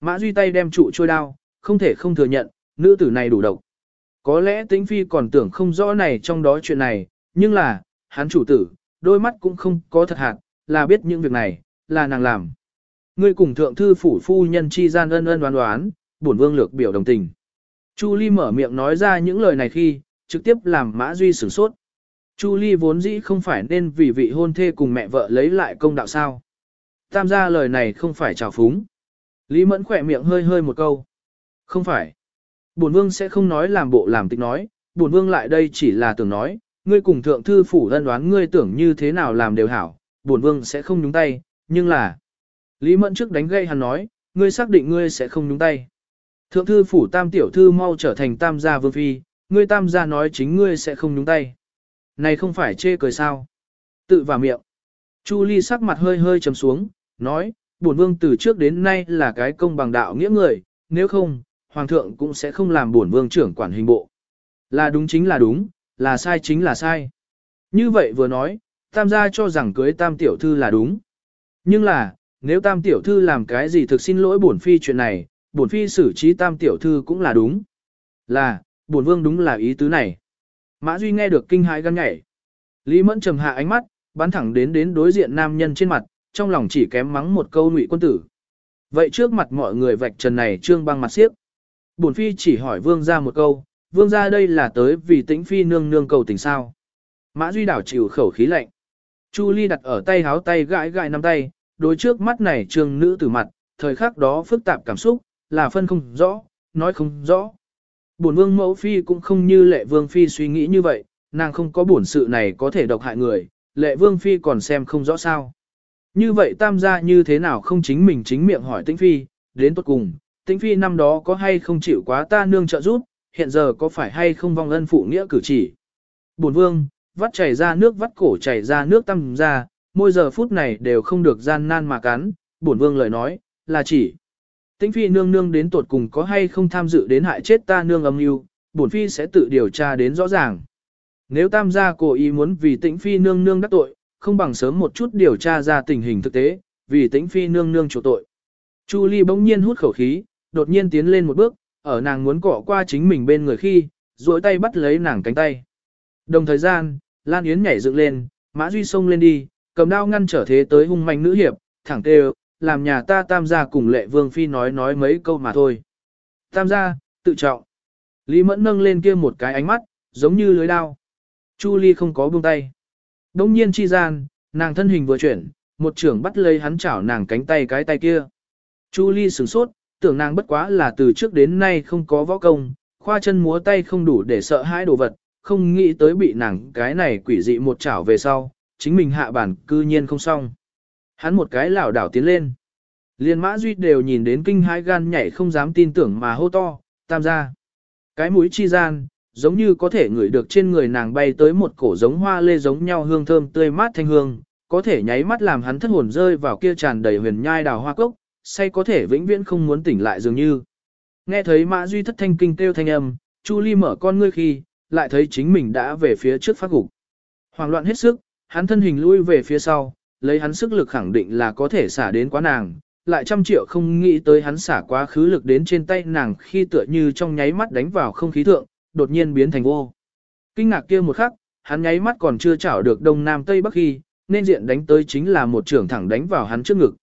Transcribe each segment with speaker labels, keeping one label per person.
Speaker 1: Mã Duy tay đem trụ trôi đao, không thể không thừa nhận, nữ tử này đủ độc. Có lẽ tĩnh phi còn tưởng không rõ này trong đó chuyện này, nhưng là, hắn chủ tử, đôi mắt cũng không có thật hạt, là biết những việc này, là nàng làm. Ngươi cùng thượng thư phủ phu nhân chi gian ân ân đoán đoán, bổn vương lược biểu đồng tình. Chu Ly mở miệng nói ra những lời này khi, trực tiếp làm Mã Duy sửng sốt. Chu Ly vốn dĩ không phải nên vì vị hôn thê cùng mẹ vợ lấy lại công đạo sao. Tam gia lời này không phải trào phúng. Lý Mẫn khỏe miệng hơi hơi một câu. Không phải. Bổn vương sẽ không nói làm bộ làm tịch nói, bổn vương lại đây chỉ là tưởng nói, ngươi cùng thượng thư phủ ân đoán ngươi tưởng như thế nào làm đều hảo, bổn vương sẽ không nhúng tay, nhưng là... Lý Mẫn trước đánh gây hắn nói, ngươi xác định ngươi sẽ không nhúng tay. Thượng thư phủ tam tiểu thư mau trở thành tam gia vương phi, ngươi tam gia nói chính ngươi sẽ không nhúng tay. Này không phải chê cười sao. Tự vào miệng. Chu Ly sắc mặt hơi hơi trầm xuống, nói, bổn vương từ trước đến nay là cái công bằng đạo nghĩa người, nếu không, hoàng thượng cũng sẽ không làm bổn vương trưởng quản hình bộ. Là đúng chính là đúng, là sai chính là sai. Như vậy vừa nói, tam gia cho rằng cưới tam tiểu thư là đúng. Nhưng là, nếu tam tiểu thư làm cái gì thực xin lỗi bổn phi chuyện này, bổn phi xử trí tam tiểu thư cũng là đúng. Là, bổn vương đúng là ý tứ này. Mã Duy nghe được kinh hãi gan nhảy. Lý Mẫn trầm hạ ánh mắt, bắn thẳng đến đến đối diện nam nhân trên mặt, trong lòng chỉ kém mắng một câu ngụy quân tử. Vậy trước mặt mọi người vạch trần này trương băng mặt xiếc. Bổn phi chỉ hỏi vương ra một câu, vương ra đây là tới vì tĩnh phi nương nương cầu tình sao. Mã Duy đảo chịu khẩu khí lạnh. Chu Ly đặt ở tay háo tay gãi gãi nắm tay, đối trước mắt này trương nữ tử mặt, thời khắc đó phức tạp cảm xúc, là phân không rõ, nói không rõ. Bổn vương mẫu phi cũng không như lệ vương phi suy nghĩ như vậy, nàng không có bổn sự này có thể độc hại người, lệ vương phi còn xem không rõ sao. Như vậy tam gia như thế nào không chính mình chính miệng hỏi tĩnh phi, đến tốt cùng, tĩnh phi năm đó có hay không chịu quá ta nương trợ giúp, hiện giờ có phải hay không vong ân phụ nghĩa cử chỉ. Bổn vương, vắt chảy ra nước vắt cổ chảy ra nước tam ra, mỗi giờ phút này đều không được gian nan mà cắn, bổn vương lời nói, là chỉ. Tĩnh phi nương nương đến tột cùng có hay không tham dự đến hại chết ta nương âm mưu, bổn phi sẽ tự điều tra đến rõ ràng. Nếu tam gia cố ý muốn vì tĩnh phi nương nương đắc tội, không bằng sớm một chút điều tra ra tình hình thực tế, vì tĩnh phi nương nương chủ tội. Chu Ly bỗng nhiên hút khẩu khí, đột nhiên tiến lên một bước, ở nàng muốn cọ qua chính mình bên người khi, duỗi tay bắt lấy nàng cánh tay. Đồng thời gian, Lan Yến nhảy dựng lên, Mã Duy xông lên đi, cầm đao ngăn trở thế tới hung manh nữ hiệp, thẳng tê làm nhà ta tam gia cùng lệ vương phi nói nói mấy câu mà thôi. Tam gia, tự trọng. Lý Mẫn nâng lên kia một cái ánh mắt, giống như lưới đao. Chu Ly không có buông tay. Đông nhiên chi gian, nàng thân hình vừa chuyển, một trưởng bắt lấy hắn chảo nàng cánh tay cái tay kia. Chu Ly sửng sốt, tưởng nàng bất quá là từ trước đến nay không có võ công, khoa chân múa tay không đủ để sợ hãi đồ vật, không nghĩ tới bị nàng cái này quỷ dị một chảo về sau, chính mình hạ bản cư nhiên không xong. Hắn một cái lảo đảo tiến lên. Liên mã duy đều nhìn đến kinh hãi gan nhảy không dám tin tưởng mà hô to, tam gia. Cái mũi chi gian, giống như có thể ngửi được trên người nàng bay tới một cổ giống hoa lê giống nhau hương thơm tươi mát thanh hương, có thể nháy mắt làm hắn thất hồn rơi vào kia tràn đầy huyền nhai đào hoa cốc, say có thể vĩnh viễn không muốn tỉnh lại dường như. Nghe thấy Mã Duy thất thanh kinh kêu thanh âm, Chu Ly mở con ngươi khi, lại thấy chính mình đã về phía trước phát gục. Hoàng loạn hết sức, hắn thân hình lui về phía sau, lấy hắn sức lực khẳng định là có thể xả đến quá nàng, lại trăm triệu không nghĩ tới hắn xả quá khứ lực đến trên tay nàng khi tựa như trong nháy mắt đánh vào không khí thượng, đột nhiên biến thành vô. Kinh ngạc kia một khắc, hắn nháy mắt còn chưa chảo được đông nam tây bắc khi, nên diện đánh tới chính là một trường thẳng đánh vào hắn trước ngực.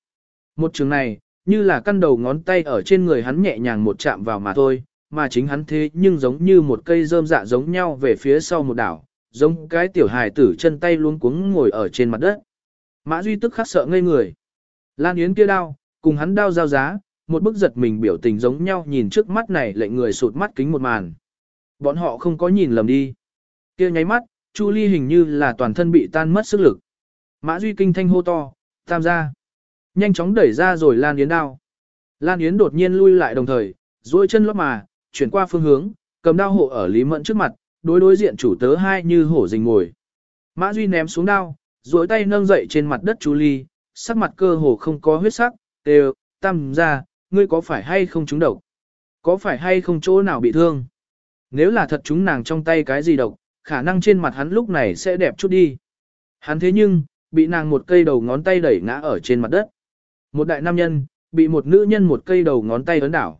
Speaker 1: Một trường này, như là căn đầu ngón tay ở trên người hắn nhẹ nhàng một chạm vào mà thôi, mà chính hắn thế nhưng giống như một cây rơm dạ giống nhau về phía sau một đảo, giống cái tiểu hài tử chân tay luống cuống ngồi ở trên mặt đất. Mã Duy tức khắc sợ ngây người. Lan Yến kia đao, cùng hắn đao giao giá, một bức giật mình biểu tình giống nhau nhìn trước mắt này lệnh người sụt mắt kính một màn. Bọn họ không có nhìn lầm đi. kia nháy mắt, Chu Ly hình như là toàn thân bị tan mất sức lực. Mã Duy kinh thanh hô to, tam gia. Nhanh chóng đẩy ra rồi Lan Yến đao. Lan Yến đột nhiên lui lại đồng thời, duỗi chân lót mà, chuyển qua phương hướng, cầm đao hộ ở Lý Mẫn trước mặt, đối đối diện chủ tớ hai như hổ rình ngồi. Mã Duy ném xuống đao, duỗi tay nâng dậy trên mặt đất Chu Ly, sắc mặt cơ hồ không có huyết sắc, đều, tam gia, ngươi có phải hay không trúng độc? Có phải hay không chỗ nào bị thương? Nếu là thật chúng nàng trong tay cái gì độc, khả năng trên mặt hắn lúc này sẽ đẹp chút đi. Hắn thế nhưng, bị nàng một cây đầu ngón tay đẩy ngã ở trên mặt đất. Một đại nam nhân, bị một nữ nhân một cây đầu ngón tay ấn đảo.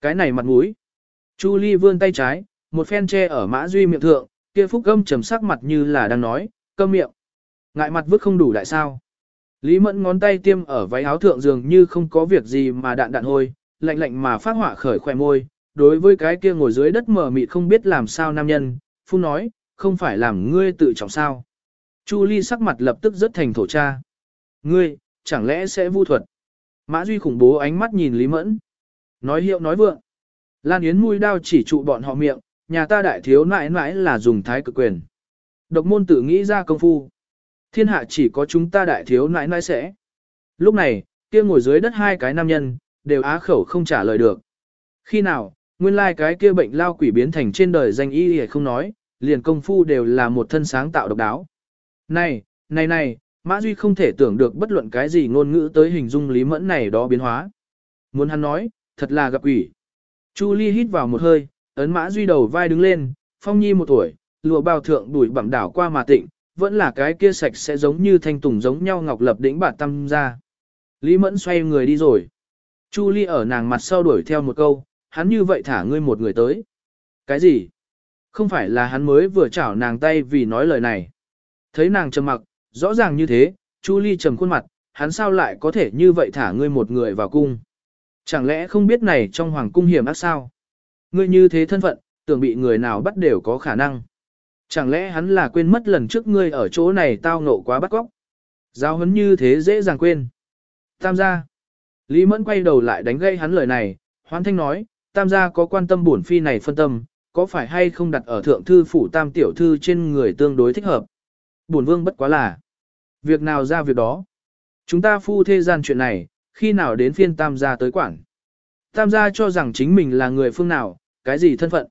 Speaker 1: Cái này mặt mũi. Chu Ly vươn tay trái, một phen che ở mã duy miệng thượng, kia phúc gâm trầm sắc mặt như là đang nói, câm miệng. Ngại mặt vứt không đủ đại sao. Lý mẫn ngón tay tiêm ở váy áo thượng dường như không có việc gì mà đạn đạn hôi, lạnh lạnh mà phát họa khởi khỏe môi. Đối với cái kia ngồi dưới đất mở mịt không biết làm sao nam nhân, phu nói, không phải làm ngươi tự trọng sao. Chu Ly sắc mặt lập tức rất thành thổ cha. Ngươi, chẳng lẽ sẽ vu thuật? Mã Duy khủng bố ánh mắt nhìn Lý Mẫn. Nói hiệu nói vượng. Lan Yến mũi đao chỉ trụ bọn họ miệng, nhà ta đại thiếu nãi nãi là dùng thái cực quyền. Độc môn tự nghĩ ra công phu. Thiên hạ chỉ có chúng ta đại thiếu nãi nãi sẽ. Lúc này, kia ngồi dưới đất hai cái nam nhân, đều á khẩu không trả lời được. Khi nào, nguyên lai like cái kia bệnh lao quỷ biến thành trên đời danh y thì không nói, liền công phu đều là một thân sáng tạo độc đáo. Này, này này, Mã Duy không thể tưởng được bất luận cái gì ngôn ngữ tới hình dung Lý Mẫn này đó biến hóa. Muốn hắn nói, thật là gặp quỷ. Chu Ly hít vào một hơi, ấn Mã Duy đầu vai đứng lên, phong nhi một tuổi, lụa bào thượng đuổi bẩm đảo qua mà tịnh, vẫn là cái kia sạch sẽ giống như thanh tùng giống nhau ngọc lập đỉnh bạt tâm ra. Lý Mẫn xoay người đi rồi. Chu Ly ở nàng mặt sau đuổi theo một câu, hắn như vậy thả ngươi một người tới. Cái gì? Không phải là hắn mới vừa chảo nàng tay vì nói lời này. Thấy nàng trầm mặc, rõ ràng như thế, Chu Ly trầm khuôn mặt, hắn sao lại có thể như vậy thả ngươi một người vào cung. Chẳng lẽ không biết này trong hoàng cung hiểm ác sao? Ngươi như thế thân phận, tưởng bị người nào bắt đều có khả năng. Chẳng lẽ hắn là quên mất lần trước ngươi ở chỗ này tao ngộ quá bắt góc? Giao hấn như thế dễ dàng quên. Tam gia. Lý Mẫn quay đầu lại đánh gây hắn lời này, hoan thanh nói, tam gia có quan tâm bổn phi này phân tâm, có phải hay không đặt ở thượng thư phủ tam tiểu thư trên người tương đối thích hợp. Bổn vương bất quá là. Việc nào ra việc đó. Chúng ta phu thế gian chuyện này, khi nào đến phiên tam gia tới quản? Tam gia cho rằng chính mình là người phương nào, cái gì thân phận.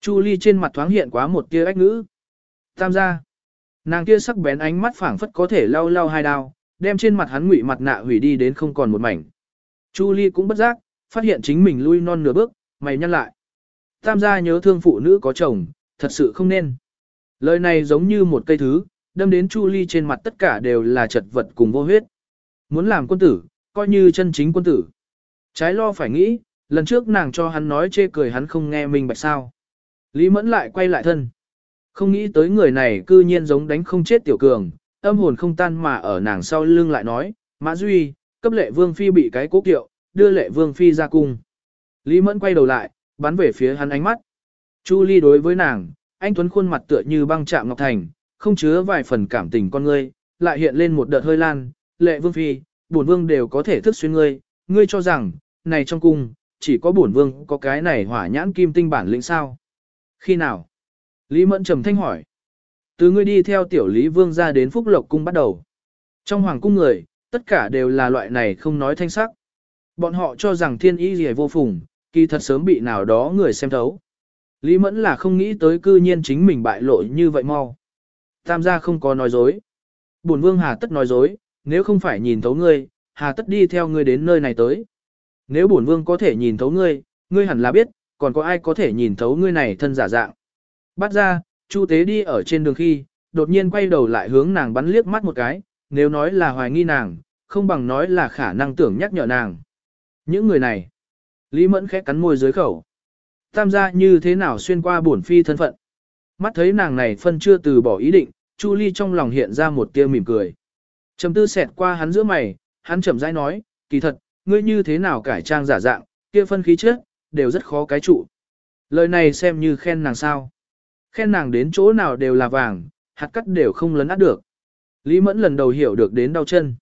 Speaker 1: Chu Ly trên mặt thoáng hiện quá một tia ách ngữ. Tam gia. Nàng kia sắc bén ánh mắt phảng phất có thể lau lau hai đao, đem trên mặt hắn ngụy mặt nạ hủy đi đến không còn một mảnh. Chu Ly cũng bất giác, phát hiện chính mình lui non nửa bước, mày nhăn lại. Tam gia nhớ thương phụ nữ có chồng, thật sự không nên. Lời này giống như một cây thứ, đâm đến Chu Ly trên mặt tất cả đều là chật vật cùng vô huyết. Muốn làm quân tử, coi như chân chính quân tử. Trái lo phải nghĩ, lần trước nàng cho hắn nói chê cười hắn không nghe mình bạch sao. Lý Mẫn lại quay lại thân. Không nghĩ tới người này cư nhiên giống đánh không chết tiểu cường, âm hồn không tan mà ở nàng sau lưng lại nói, Mã Duy, cấp lệ vương phi bị cái cố kiệu, đưa lệ vương phi ra cung. Lý Mẫn quay đầu lại, bắn về phía hắn ánh mắt. Chu Ly đối với nàng, anh Tuấn khuôn mặt tựa như băng chạm ngọc thành, không chứa vài phần cảm tình con ngươi, lại hiện lên một đợt hơi lan, lệ vương phi, bổn vương đều có thể thức xuyên ngươi, ngươi cho rằng, này trong cung, chỉ có bổn vương có cái này hỏa nhãn kim tinh bản lĩnh sao. Khi nào? Lý Mẫn trầm thanh hỏi. Từ ngươi đi theo tiểu Lý Vương ra đến Phúc Lộc Cung bắt đầu. Trong hoàng cung người, tất cả đều là loại này không nói thanh sắc. Bọn họ cho rằng thiên ý gì vô phùng, kỳ thật sớm bị nào đó người xem thấu. Lý Mẫn là không nghĩ tới cư nhiên chính mình bại lộ như vậy mau. Tam gia không có nói dối. Bổn vương hà tất nói dối, nếu không phải nhìn thấu ngươi, hà tất đi theo ngươi đến nơi này tới. Nếu bổn vương có thể nhìn thấu ngươi, ngươi hẳn là biết, còn có ai có thể nhìn thấu ngươi này thân giả dạng. Bắt ra, Chu Tế đi ở trên đường khi, đột nhiên quay đầu lại hướng nàng bắn liếc mắt một cái, nếu nói là hoài nghi nàng, không bằng nói là khả năng tưởng nhắc nhở nàng. Những người này, Lý Mẫn khẽ cắn môi dưới khẩu. Tam gia như thế nào xuyên qua bổn phi thân phận. Mắt thấy nàng này phân chưa từ bỏ ý định, Chu Ly trong lòng hiện ra một tia mỉm cười. Trầm tư xẹt qua hắn giữa mày, hắn chậm rãi nói, kỳ thật, ngươi như thế nào cải trang giả dạng, kia phân khí trước, đều rất khó cái trụ. Lời này xem như khen nàng sao. Khen nàng đến chỗ nào đều là vàng, hạt cắt đều không lấn át được. Lý Mẫn lần đầu hiểu được đến đau chân.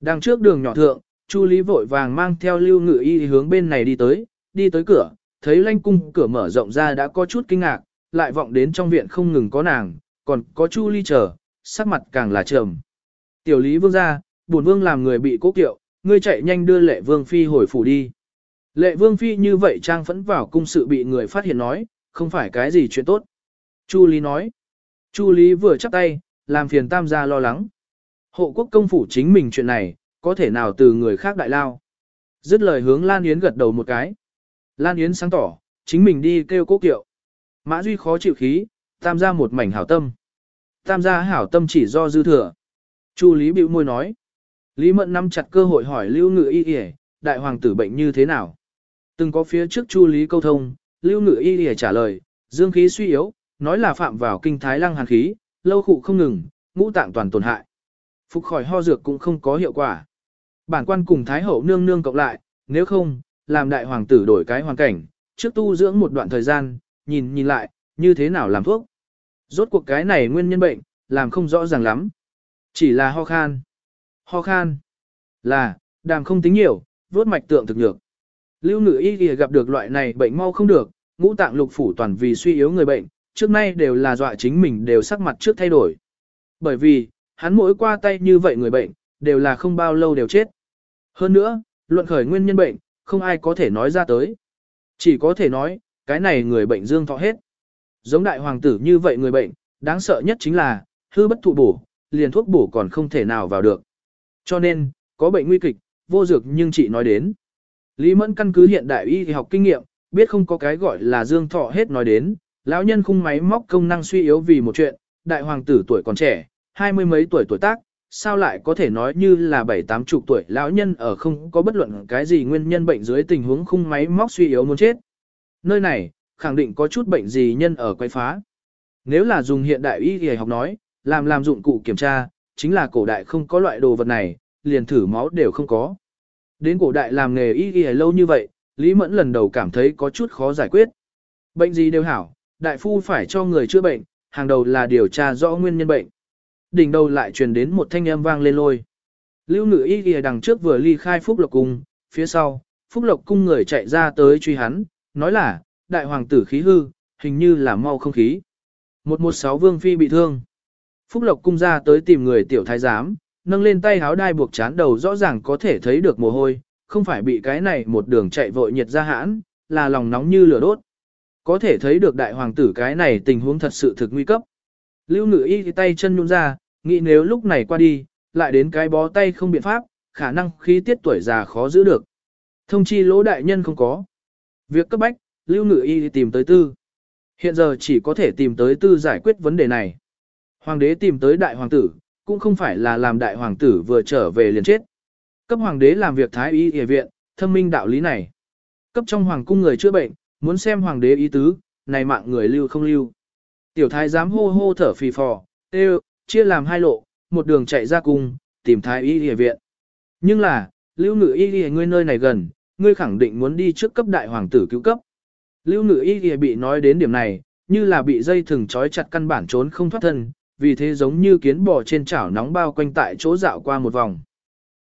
Speaker 1: Đằng trước đường nhỏ thượng, Chu Lý vội vàng mang theo lưu ngự y hướng bên này đi tới, đi tới cửa, thấy lanh cung cửa mở rộng ra đã có chút kinh ngạc, lại vọng đến trong viện không ngừng có nàng, còn có Chu Ly chờ, sắc mặt càng là trầm. Tiểu Lý Vương ra, bổn vương làm người bị cố kiệu, ngươi chạy nhanh đưa lệ vương phi hồi phủ đi. Lệ vương phi như vậy trang phẫn vào cung sự bị người phát hiện nói, không phải cái gì chuyện tốt. Chu Lý nói. Chu Lý vừa chắp tay, làm phiền tam gia lo lắng. Hộ quốc công phủ chính mình chuyện này, có thể nào từ người khác đại lao. Dứt lời hướng Lan Yến gật đầu một cái. Lan Yến sáng tỏ, chính mình đi kêu cố kiệu. Mã Duy khó chịu khí, tam gia một mảnh hảo tâm. Tam gia hảo tâm chỉ do dư thừa. Chu Lý bĩu môi nói. Lý Mẫn nắm chặt cơ hội hỏi Lưu Ngự Y Y, đại hoàng tử bệnh như thế nào? Từng có phía trước chu lý câu thông, lưu ngự y Y trả lời, dương khí suy yếu, nói là phạm vào kinh thái lăng hàn khí, lâu khụ không ngừng, ngũ tạng toàn tổn hại. Phục khỏi ho dược cũng không có hiệu quả. Bản quan cùng thái hậu nương nương cộng lại, nếu không, làm đại hoàng tử đổi cái hoàn cảnh, trước tu dưỡng một đoạn thời gian, nhìn nhìn lại, như thế nào làm thuốc. Rốt cuộc cái này nguyên nhân bệnh, làm không rõ ràng lắm. Chỉ là ho khan. Ho khan. Là, đàm không tính nhiều, vốt mạch tượng thực nhược. Lưu nữ y kìa gặp được loại này bệnh mau không được, ngũ tạng lục phủ toàn vì suy yếu người bệnh, trước nay đều là dọa chính mình đều sắc mặt trước thay đổi. Bởi vì, hắn mỗi qua tay như vậy người bệnh, đều là không bao lâu đều chết. Hơn nữa, luận khởi nguyên nhân bệnh, không ai có thể nói ra tới. Chỉ có thể nói, cái này người bệnh dương thọ hết. Giống đại hoàng tử như vậy người bệnh, đáng sợ nhất chính là, hư bất thụ bổ, liền thuốc bổ còn không thể nào vào được. Cho nên, có bệnh nguy kịch, vô dược nhưng chị nói đến. Lý Mẫn căn cứ hiện đại y học kinh nghiệm, biết không có cái gọi là dương thọ hết nói đến, lão nhân khung máy móc công năng suy yếu vì một chuyện, đại hoàng tử tuổi còn trẻ, hai mươi mấy tuổi tuổi tác, sao lại có thể nói như là bảy tám chục tuổi lão nhân ở không có bất luận cái gì nguyên nhân bệnh dưới tình huống khung máy móc suy yếu muốn chết. Nơi này, khẳng định có chút bệnh gì nhân ở quay phá. Nếu là dùng hiện đại y y học nói, làm làm dụng cụ kiểm tra, chính là cổ đại không có loại đồ vật này, liền thử máu đều không có. Đến cổ đại làm nghề y y lâu như vậy, Lý Mẫn lần đầu cảm thấy có chút khó giải quyết. Bệnh gì đều hảo, đại phu phải cho người chữa bệnh, hàng đầu là điều tra rõ nguyên nhân bệnh. Đỉnh đầu lại truyền đến một thanh âm vang lên lôi. Lưu ngự y kìa đằng trước vừa ly khai Phúc Lộc Cung, phía sau, Phúc Lộc Cung người chạy ra tới truy hắn, nói là, đại hoàng tử khí hư, hình như là mau không khí. 116 Vương Phi bị thương. Phúc Lộc Cung ra tới tìm người tiểu thái giám, nâng lên tay háo đai buộc chán đầu rõ ràng có thể thấy được mồ hôi, không phải bị cái này một đường chạy vội nhiệt ra hãn, là lòng nóng như lửa đốt. Có thể thấy được đại hoàng tử cái này tình huống thật sự thực nguy cấp. Lưu ngự y tay chân nhung ra, nghĩ nếu lúc này qua đi, lại đến cái bó tay không biện pháp, khả năng khí tiết tuổi già khó giữ được. Thông chi lỗ đại nhân không có. Việc cấp bách, lưu ngự y tìm tới tư. Hiện giờ chỉ có thể tìm tới tư giải quyết vấn đề này. Hoàng đế tìm tới đại hoàng tử, cũng không phải là làm đại hoàng tử vừa trở về liền chết. Cấp hoàng đế làm việc thái y y viện, thâm minh đạo lý này. Cấp trong hoàng cung người chữa bệnh, muốn xem hoàng đế ý tứ, này mạng người lưu không lưu. Tiểu thái dám hô hô thở phì phò, tê chia làm hai lộ, một đường chạy ra cung, tìm thái y y viện. Nhưng là, lưu ngự y y ngươi nơi này gần, ngươi khẳng định muốn đi trước cấp đại hoàng tử cứu cấp. Lưu ngự y y bị nói đến điểm này, như là bị dây thừng trói chặt căn bản trốn không thoát thân, vì thế giống như kiến bò trên chảo nóng bao quanh tại chỗ dạo qua một vòng.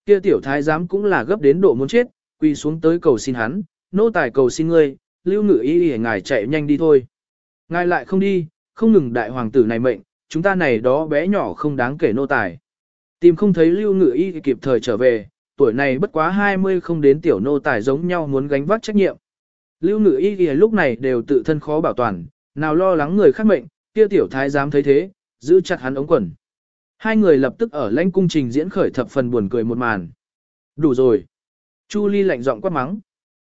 Speaker 1: Kia tiểu thái giám cũng là gấp đến độ muốn chết, quỳ xuống tới cầu xin hắn, nô tài cầu xin ngươi, lưu ngự y y ngài chạy nhanh đi thôi. Ngài lại không đi, không ngừng đại hoàng tử này mệnh, chúng ta này đó bé nhỏ không đáng kể nô tài. Tìm không thấy lưu ngự y kịp thời trở về, tuổi này bất quá 20 không đến tiểu nô tài giống nhau muốn gánh vác trách nhiệm. Lưu ngự y lúc này đều tự thân khó bảo toàn, nào lo lắng người khác mệnh, kia tiểu thái dám thấy thế, giữ chặt hắn ống quần. Hai người lập tức ở lãnh cung trình diễn khởi thập phần buồn cười một màn. Đủ rồi. Chu Ly lạnh giọng quát mắng.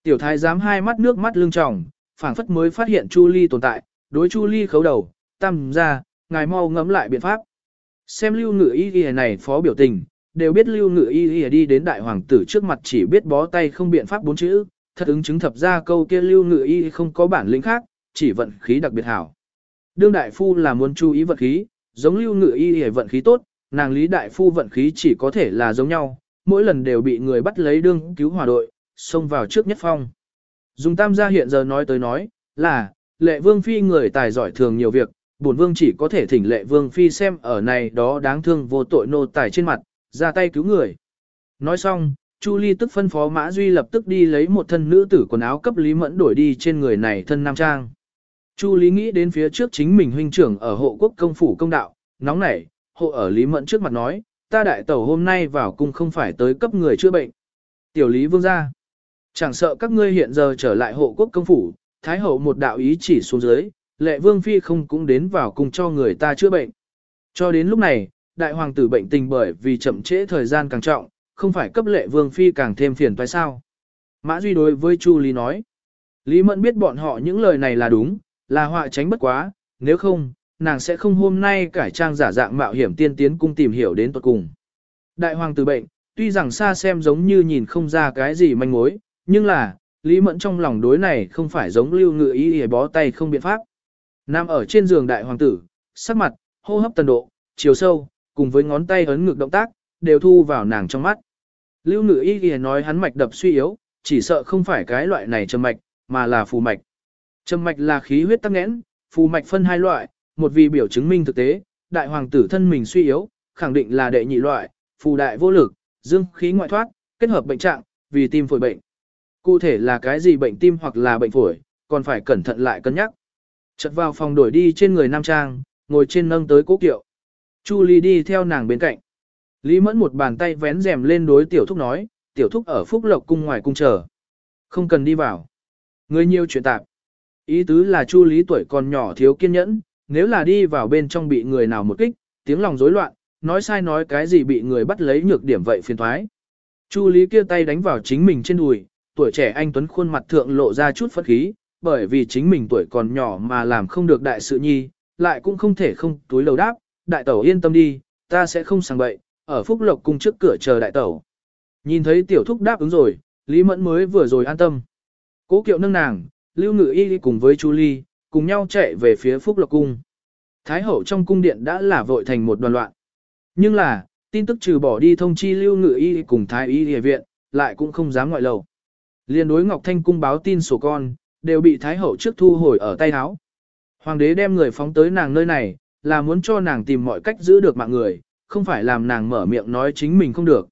Speaker 1: Tiểu thái giám hai mắt nước mắt lưng tròng, phảng phất mới phát hiện Chu Ly tồn tại, đối Chu Ly khấu đầu, tam ra, ngài mau ngẫm lại biện pháp. Xem lưu ngự y y này phó biểu tình, đều biết lưu ngự y y đi đến đại hoàng tử trước mặt chỉ biết bó tay không biện pháp bốn chữ, thật ứng chứng thập ra câu kia lưu ngự y không có bản lĩnh khác, chỉ vận khí đặc biệt hảo. Đương đại phu là muốn chú ý vận khí, giống lưu ngự y y vận khí tốt, nàng lý đại phu vận khí chỉ có thể là giống nhau, mỗi lần đều bị người bắt lấy đương cứu hòa đội, xông vào trước nhất phong. Dùng tam gia hiện giờ nói tới nói, là, lệ vương phi người tài giỏi thường nhiều việc, bổn vương chỉ có thể thỉnh lệ vương phi xem ở này đó đáng thương vô tội nô tài trên mặt, ra tay cứu người. Nói xong, Chu Ly tức phân phó Mã Duy lập tức đi lấy một thân nữ tử quần áo cấp Lý Mẫn đổi đi trên người này thân nam trang. Chu Lý nghĩ đến phía trước chính mình huynh trưởng ở hộ quốc công phủ công đạo, nóng nảy, hộ ở Lý Mẫn trước mặt nói, ta đại tẩu hôm nay vào cung không phải tới cấp người chữa bệnh. Tiểu Lý vương ra. Chẳng sợ các ngươi hiện giờ trở lại hộ quốc công phủ, Thái hậu một đạo ý chỉ xuống dưới, lệ vương phi không cũng đến vào cùng cho người ta chữa bệnh. Cho đến lúc này, đại hoàng tử bệnh tình bởi vì chậm trễ thời gian càng trọng, không phải cấp lệ vương phi càng thêm phiền phải sao. Mã Duy đối với Chu Lý nói. Lý Mẫn biết bọn họ những lời này là đúng, là họa tránh bất quá, nếu không, nàng sẽ không hôm nay cải trang giả dạng mạo hiểm tiên tiến cung tìm hiểu đến tuật cùng. Đại hoàng tử bệnh, tuy rằng xa xem giống như nhìn không ra cái gì manh mối, nhưng là, Lý Mẫn trong lòng đối này không phải giống lưu ngự ý hề bó tay không biện pháp. Nằm ở trên giường đại hoàng tử, sắc mặt, hô hấp tần độ, chiều sâu, cùng với ngón tay ấn ngực động tác, đều thu vào nàng trong mắt. Lưu ngự y ghi nói hắn mạch đập suy yếu, chỉ sợ không phải cái loại này trầm mạch, mà là phù mạch. Trầm mạch là khí huyết tắc nghẽn, phù mạch phân hai loại, một vì biểu chứng minh thực tế, đại hoàng tử thân mình suy yếu, khẳng định là đệ nhị loại, phù đại vô lực, dương khí ngoại thoát, kết hợp bệnh trạng, vì tim phổi bệnh. Cụ thể là cái gì bệnh tim hoặc là bệnh phổi, còn phải cẩn thận lại cân nhắc. Chợt vào phòng đổi đi trên người nam trang, ngồi trên nâng tới cố kiệu. Chu Ly đi theo nàng bên cạnh. Lý Mẫn một bàn tay vén rèm lên đối tiểu thúc nói, tiểu thúc ở Phúc Lộc cung ngoài cung chờ. Không cần đi vào. Người nhiều chuyện tạp. Ý tứ là Chu Lý tuổi còn nhỏ thiếu kiên nhẫn, nếu là đi vào bên trong bị người nào một kích, tiếng lòng rối loạn, nói sai nói cái gì bị người bắt lấy nhược điểm vậy phiền thoái. Chu Lý kia tay đánh vào chính mình trên đùi, tuổi trẻ anh Tuấn khuôn mặt thượng lộ ra chút phất khí, bởi vì chính mình tuổi còn nhỏ mà làm không được đại sự nhi, lại cũng không thể không túi lầu đáp, đại tẩu yên tâm đi, ta sẽ không sang bậy, ở Phúc Lộc cung trước cửa chờ đại tẩu. Nhìn thấy tiểu thúc đáp ứng rồi, Lý Mẫn mới vừa rồi an tâm. Cố kiệu nâng nàng, Lưu Ngự Y cùng với Chu Ly, cùng nhau chạy về phía Phúc Lộc cung. Thái hậu trong cung điện đã là vội thành một đoàn loạn. Nhưng là, tin tức trừ bỏ đi thông chi Lưu Ngự Y cùng Thái Y địa viện, lại cũng không dám ngoại lầu. Liên đối Ngọc Thanh cung báo tin sổ con, đều bị Thái hậu trước thu hồi ở tay áo. Hoàng đế đem người phóng tới nàng nơi này, là muốn cho nàng tìm mọi cách giữ được mạng người, không phải làm nàng mở miệng nói chính mình không được.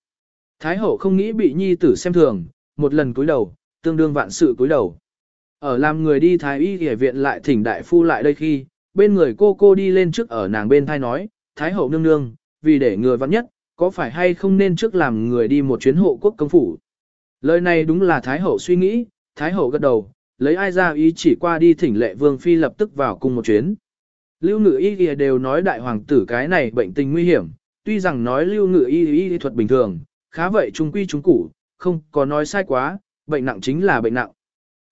Speaker 1: Thái hậu không nghĩ bị nhi tử xem thường, một lần cúi đầu, tương đương vạn sự cúi đầu. Ở làm người đi thái y y viện lại thỉnh đại phu lại đây khi, bên người cô cô đi lên trước ở nàng bên thai nói, Thái hậu nương nương, vì để người vắng nhất, có phải hay không nên trước làm người đi một chuyến hộ quốc công phủ. Lời này đúng là Thái hậu suy nghĩ, Thái hậu gật đầu, lấy ai ra ý chỉ qua đi thỉnh lệ vương phi lập tức vào cùng một chuyến. Lưu ngự y y đều nói đại hoàng tử cái này bệnh tình nguy hiểm, tuy rằng nói lưu ngự y y thuật bình thường, khá vậy trung quy trung củ, không có nói sai quá, bệnh nặng chính là bệnh nặng.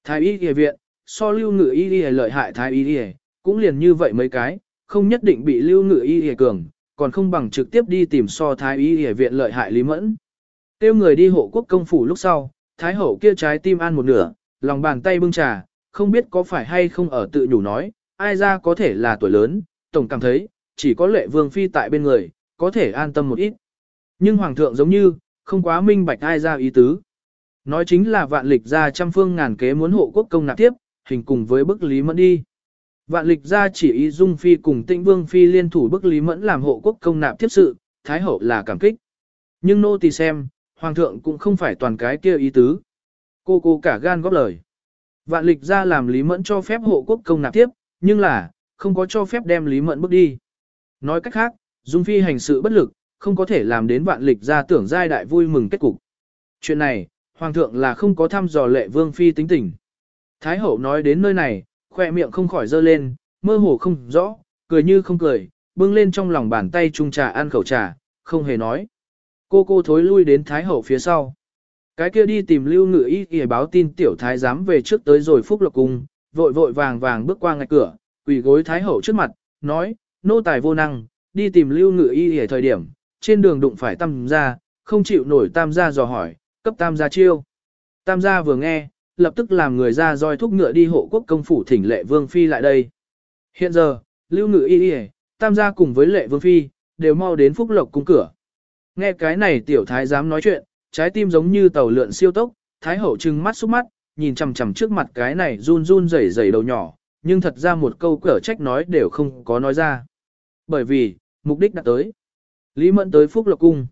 Speaker 1: Thái y y viện, so lưu ngự y y lợi hại thái y y, cũng liền như vậy mấy cái, không nhất định bị lưu ngự y y cường, còn không bằng trực tiếp đi tìm so thái y y viện lợi hại lý mẫn. Tiêu người đi hộ quốc công phủ lúc sau, thái hậu kia trái tim an một nửa, lòng bàn tay bưng trà, không biết có phải hay không ở tự nhủ nói, ai ra có thể là tuổi lớn, tổng cảm thấy, chỉ có lệ vương phi tại bên người, có thể an tâm một ít. Nhưng hoàng thượng giống như, không quá minh bạch ai ra ý tứ. Nói chính là vạn lịch ra trăm phương ngàn kế muốn hộ quốc công nạp tiếp, hình cùng với bức Lý Mẫn đi. Vạn lịch ra chỉ ý dung phi cùng tĩnh vương phi liên thủ bức Lý Mẫn làm hộ quốc công nạp tiếp sự, thái hậu là cảm kích. Nhưng nô tỳ xem, hoàng thượng cũng không phải toàn cái kia ý tứ. Cô cô cả gan góp lời. Vạn lịch ra làm Lý Mẫn cho phép hộ quốc công nạp tiếp, nhưng là, không có cho phép đem Lý Mẫn bước đi. Nói cách khác, Dung Phi hành sự bất lực, không có thể làm đến vạn lịch ra tưởng giai đại vui mừng kết cục. Chuyện này, Hoàng thượng là không có thăm dò lệ vương phi tính tình. Thái hậu nói đến nơi này, khoe miệng không khỏi dơ lên, mơ hồ không rõ, cười như không cười, bưng lên trong lòng bàn tay chung trà ăn khẩu trà, không hề nói. Cô cô thối lui đến Thái hậu phía sau. Cái kia đi tìm lưu ngự y kìa báo tin tiểu thái giám về trước tới rồi phúc lộc cung, vội vội vàng vàng bước qua ngạch cửa, quỳ gối Thái hậu trước mặt, nói, nô tài vô năng, đi tìm lưu ngự y kìa thời điểm, trên đường đụng phải tam gia, không chịu nổi tam gia dò hỏi, cấp tam gia chiêu. Tam gia vừa nghe, lập tức làm người ra roi thúc ngựa đi hộ quốc công phủ thỉnh lệ vương phi lại đây. Hiện giờ, lưu ngự y kìa, tam gia cùng với lệ vương phi, đều mau đến phúc lộc cung cửa. Nghe cái này tiểu thái Giám nói chuyện, trái tim giống như tàu lượn siêu tốc, thái hậu trừng mắt xúc mắt, nhìn chằm chằm trước mặt cái này run run rẩy rẩy đầu nhỏ, nhưng thật ra một câu cở trách nói đều không có nói ra. Bởi vì, mục đích đã tới. Lý Mẫn tới Phúc Lộc Cung.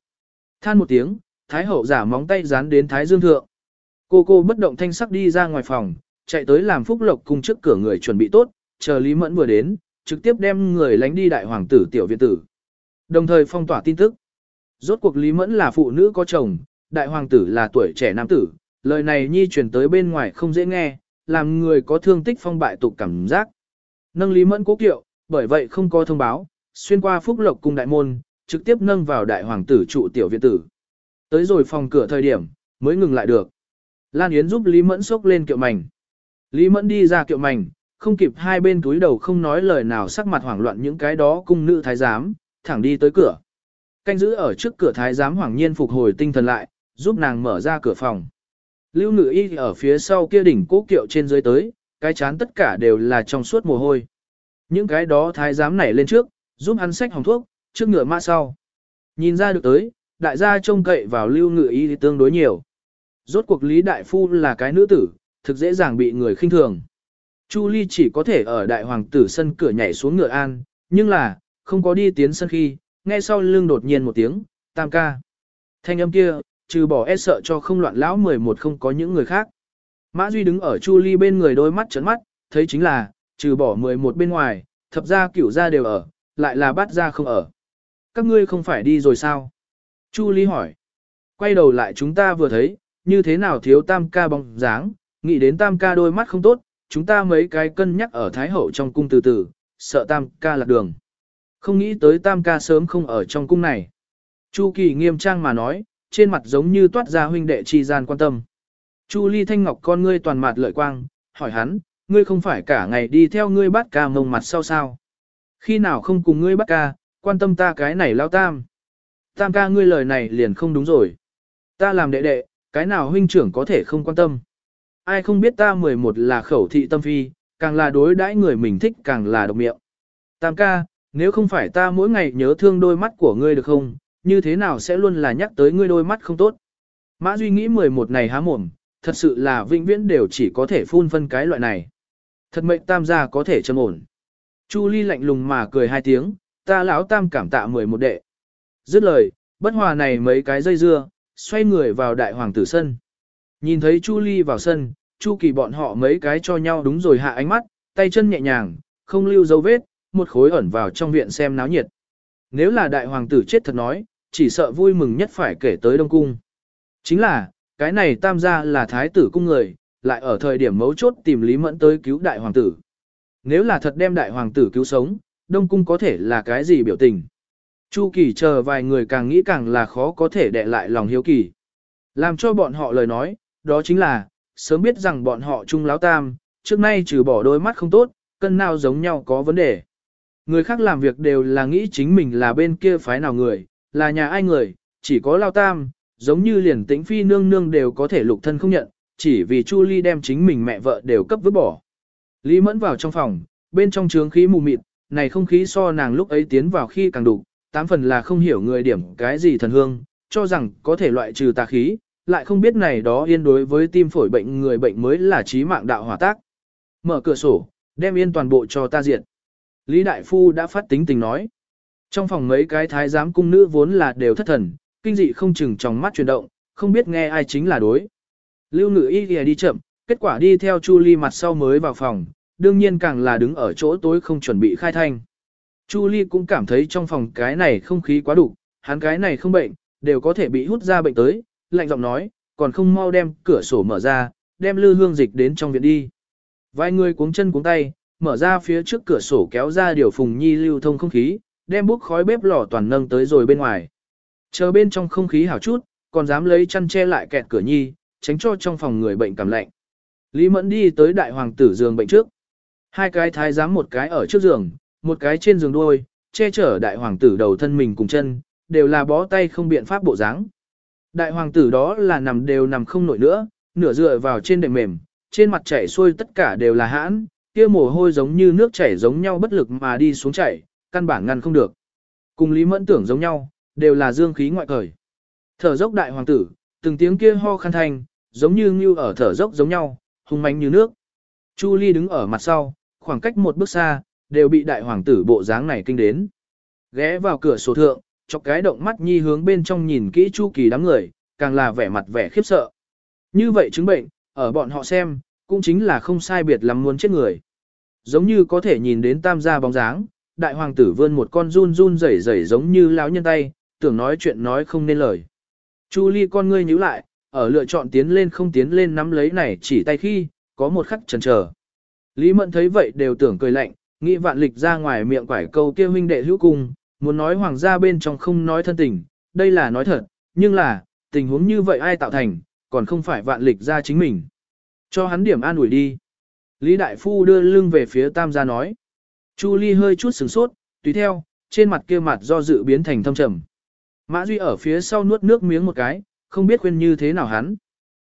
Speaker 1: Than một tiếng, Thái Hậu giả móng tay dán đến Thái Dương Thượng. Cô cô bất động thanh sắc đi ra ngoài phòng, chạy tới làm Phúc Lộc Cung trước cửa người chuẩn bị tốt, chờ Lý Mẫn vừa đến, trực tiếp đem người lánh đi đại hoàng tử tiểu viện tử. Đồng thời phong tỏa tin tức. Rốt cuộc Lý Mẫn là phụ nữ có chồng, đại hoàng tử là tuổi trẻ nam tử, lời này nhi truyền tới bên ngoài không dễ nghe, làm người có thương tích phong bại tục cảm giác. Nâng Lý Mẫn cố kiệu, bởi vậy không có thông báo, xuyên qua Phúc Lộc cung đại môn, trực tiếp nâng vào đại hoàng tử trụ tiểu viện tử. Tới rồi phòng cửa thời điểm, mới ngừng lại được. Lan Yến giúp Lý Mẫn xốc lên kiệu mảnh. Lý Mẫn đi ra kiệu mảnh, không kịp hai bên túi đầu không nói lời nào sắc mặt hoảng loạn những cái đó cung nữ thái giám, thẳng đi tới cửa. Canh giữ ở trước cửa thái giám hoàng nhiên phục hồi tinh thần lại, giúp nàng mở ra cửa phòng. Lưu ngự y ở phía sau kia đỉnh cố kiệu trên dưới tới, cái chán tất cả đều là trong suốt mồ hôi. Những cái đó thái giám nảy lên trước, giúp hắn sách hồng thuốc, trước ngựa mã sau. Nhìn ra được tới, đại gia trông cậy vào lưu ngự y thì tương đối nhiều. Rốt cuộc Lý Đại Phu là cái nữ tử, thực dễ dàng bị người khinh thường. Chu Ly chỉ có thể ở đại hoàng tử sân cửa nhảy xuống ngựa an, nhưng là, không có đi tiến sân khi, nghe sau lưng đột nhiên một tiếng, tam ca. Thanh âm kia, trừ bỏ e sợ cho không loạn lão 11 không có những người khác. Mã Duy đứng ở Chu Ly bên người đôi mắt trấn mắt, thấy chính là, trừ bỏ 11 bên ngoài, thập gia cửu gia đều ở, lại là bát gia không ở. Các ngươi không phải đi rồi sao? Chu Ly hỏi. Quay đầu lại chúng ta vừa thấy, như thế nào thiếu tam ca bóng dáng, nghĩ đến tam ca đôi mắt không tốt, chúng ta mấy cái cân nhắc ở Thái Hậu trong cung từ từ, sợ tam ca lạc đường. Không nghĩ tới tam ca sớm không ở trong cung này. Chu Kỳ nghiêm trang mà nói, trên mặt giống như toát ra huynh đệ chi gian quan tâm. Chu Ly Thanh Ngọc con ngươi toàn mặt lợi quang, hỏi hắn, ngươi không phải cả ngày đi theo ngươi bắt ca mông mặt sau sao? Khi nào không cùng ngươi bắt ca, quan tâm ta cái này lao tam. Tam ca ngươi lời này liền không đúng rồi. Ta làm đệ đệ, cái nào huynh trưởng có thể không quan tâm. Ai không biết ta 11 là khẩu thị tâm phi, càng là đối đãi người mình thích càng là độc miệng. Tam ca, nếu không phải ta mỗi ngày nhớ thương đôi mắt của ngươi được không, như thế nào sẽ luôn là nhắc tới ngươi đôi mắt không tốt. Mã Duy nghĩ 11 này há mồm, thật sự là vĩnh viễn đều chỉ có thể phun phân cái loại này. Thật mệnh tam gia có thể châm ổn. Chu Ly lạnh lùng mà cười hai tiếng, ta lão tam cảm tạ 11 đệ. Dứt lời, bất hòa này mấy cái dây dưa, xoay người vào đại hoàng tử sân. Nhìn thấy Chu Ly vào sân, Chu Kỳ bọn họ mấy cái cho nhau đúng rồi hạ ánh mắt, tay chân nhẹ nhàng, không lưu dấu vết, một khối ẩn vào trong viện xem náo nhiệt. Nếu là đại hoàng tử chết thật nói, chỉ sợ vui mừng nhất phải kể tới Đông Cung. Chính là, cái này tam gia là thái tử cung người, lại ở thời điểm mấu chốt tìm Lý Mẫn tới cứu đại hoàng tử. Nếu là thật đem đại hoàng tử cứu sống, Đông Cung có thể là cái gì biểu tình. Chu Kỳ chờ vài người càng nghĩ càng là khó có thể đè lại lòng hiếu kỳ. Làm cho bọn họ lời nói, đó chính là, sớm biết rằng bọn họ trung láo tam, trước nay trừ bỏ đôi mắt không tốt, cân nào giống nhau có vấn đề. Người khác làm việc đều là nghĩ chính mình là bên kia phái nào người, là nhà ai người, chỉ có lao tam, giống như liền tĩnh phi nương nương đều có thể lục thân không nhận, chỉ vì Chu Ly đem chính mình mẹ vợ đều cấp vứt bỏ. Lý Mẫn vào trong phòng, bên trong trướng khí mù mịt, này không khí so nàng lúc ấy tiến vào khi càng đủ, tám phần là không hiểu người điểm cái gì thần hương, cho rằng có thể loại trừ tà khí, lại không biết này đó yên đối với tim phổi bệnh người bệnh mới là trí mạng đạo hỏa tác. Mở cửa sổ, đem yên toàn bộ cho ta diện. Lý Đại Phu đã phát tính tình nói. Trong phòng mấy cái thái giám cung nữ vốn là đều thất thần, kinh dị không chừng trong mắt chuyển động, không biết nghe ai chính là đối. Lưu ngự y đi chậm, kết quả đi theo Chu Ly mặt sau mới vào phòng, đương nhiên càng là đứng ở chỗ tối không chuẩn bị khai thanh. Chu Ly cũng cảm thấy trong phòng cái này không khí quá đủ, hắn cái này không bệnh, đều có thể bị hút ra bệnh tới, lạnh giọng nói, còn không mau đem cửa sổ mở ra, đem lư hương dịch đến trong viện đi. Vài người cuống chân cuống tay, mở ra phía trước cửa sổ kéo ra điều phùng nhi lưu thông không khí, đem bốc khói bếp lò toàn nâng tới rồi bên ngoài. Chờ bên trong không khí hảo chút, còn dám lấy chăn che lại kẹt cửa nhi, tránh cho trong phòng người bệnh cảm lạnh. Lý Mẫn đi tới đại hoàng tử giường bệnh trước. Hai cái thái giám một cái ở trước giường, một cái trên giường đuôi, che chở đại hoàng tử đầu thân mình cùng chân, đều là bó tay không biện pháp bộ dáng. Đại hoàng tử đó là nằm đều nằm không nổi nữa, nửa dựa vào trên đệm mềm, trên mặt chảy xuôi tất cả đều là hãn, kia mồ hôi giống như nước chảy giống nhau bất lực mà đi xuống chảy, căn bản ngăn không được. Cùng Lý Mẫn tưởng giống nhau, đều là dương khí ngoại cởi. Thở dốc đại hoàng tử, từng tiếng kia ho khăn thanh, giống như như ở thở dốc giống nhau, hung mãnh như nước. Chu Ly đứng ở mặt sau, khoảng cách một bước xa, đều bị đại hoàng tử bộ dáng này kinh đến. Ghé vào cửa sổ thượng, chọc cái động mắt nhi hướng bên trong nhìn kỹ Chu Kỳ đám người, càng là vẻ mặt vẻ khiếp sợ. Như vậy chứng bệnh, ở bọn họ xem, cũng chính là không sai biệt lắm muốn chết người. Giống như có thể nhìn đến tam gia bóng dáng, đại hoàng tử vươn một con run run rẩy rẩy giống như lão nhân tay, tưởng nói chuyện nói không nên lời. Chu Ly con ngươi nhíu lại, ở lựa chọn tiến lên không tiến lên nắm lấy này chỉ tay khi, có một khắc chần chờ. Lý Mẫn thấy vậy đều tưởng cười lạnh, nghĩ vạn lịch ra ngoài miệng quải câu kia huynh đệ hữu cùng muốn nói hoàng gia bên trong không nói thân tình, đây là nói thật, nhưng là, tình huống như vậy ai tạo thành, còn không phải vạn lịch ra chính mình. Cho hắn điểm an ủi đi. Lý Đại Phu đưa lưng về phía Tam gia nói. Chu Ly hơi chút sửng sốt, tùy theo, trên mặt kia mặt do dự biến thành thâm trầm. Mã Duy ở phía sau nuốt nước miếng một cái, không biết khuyên như thế nào hắn.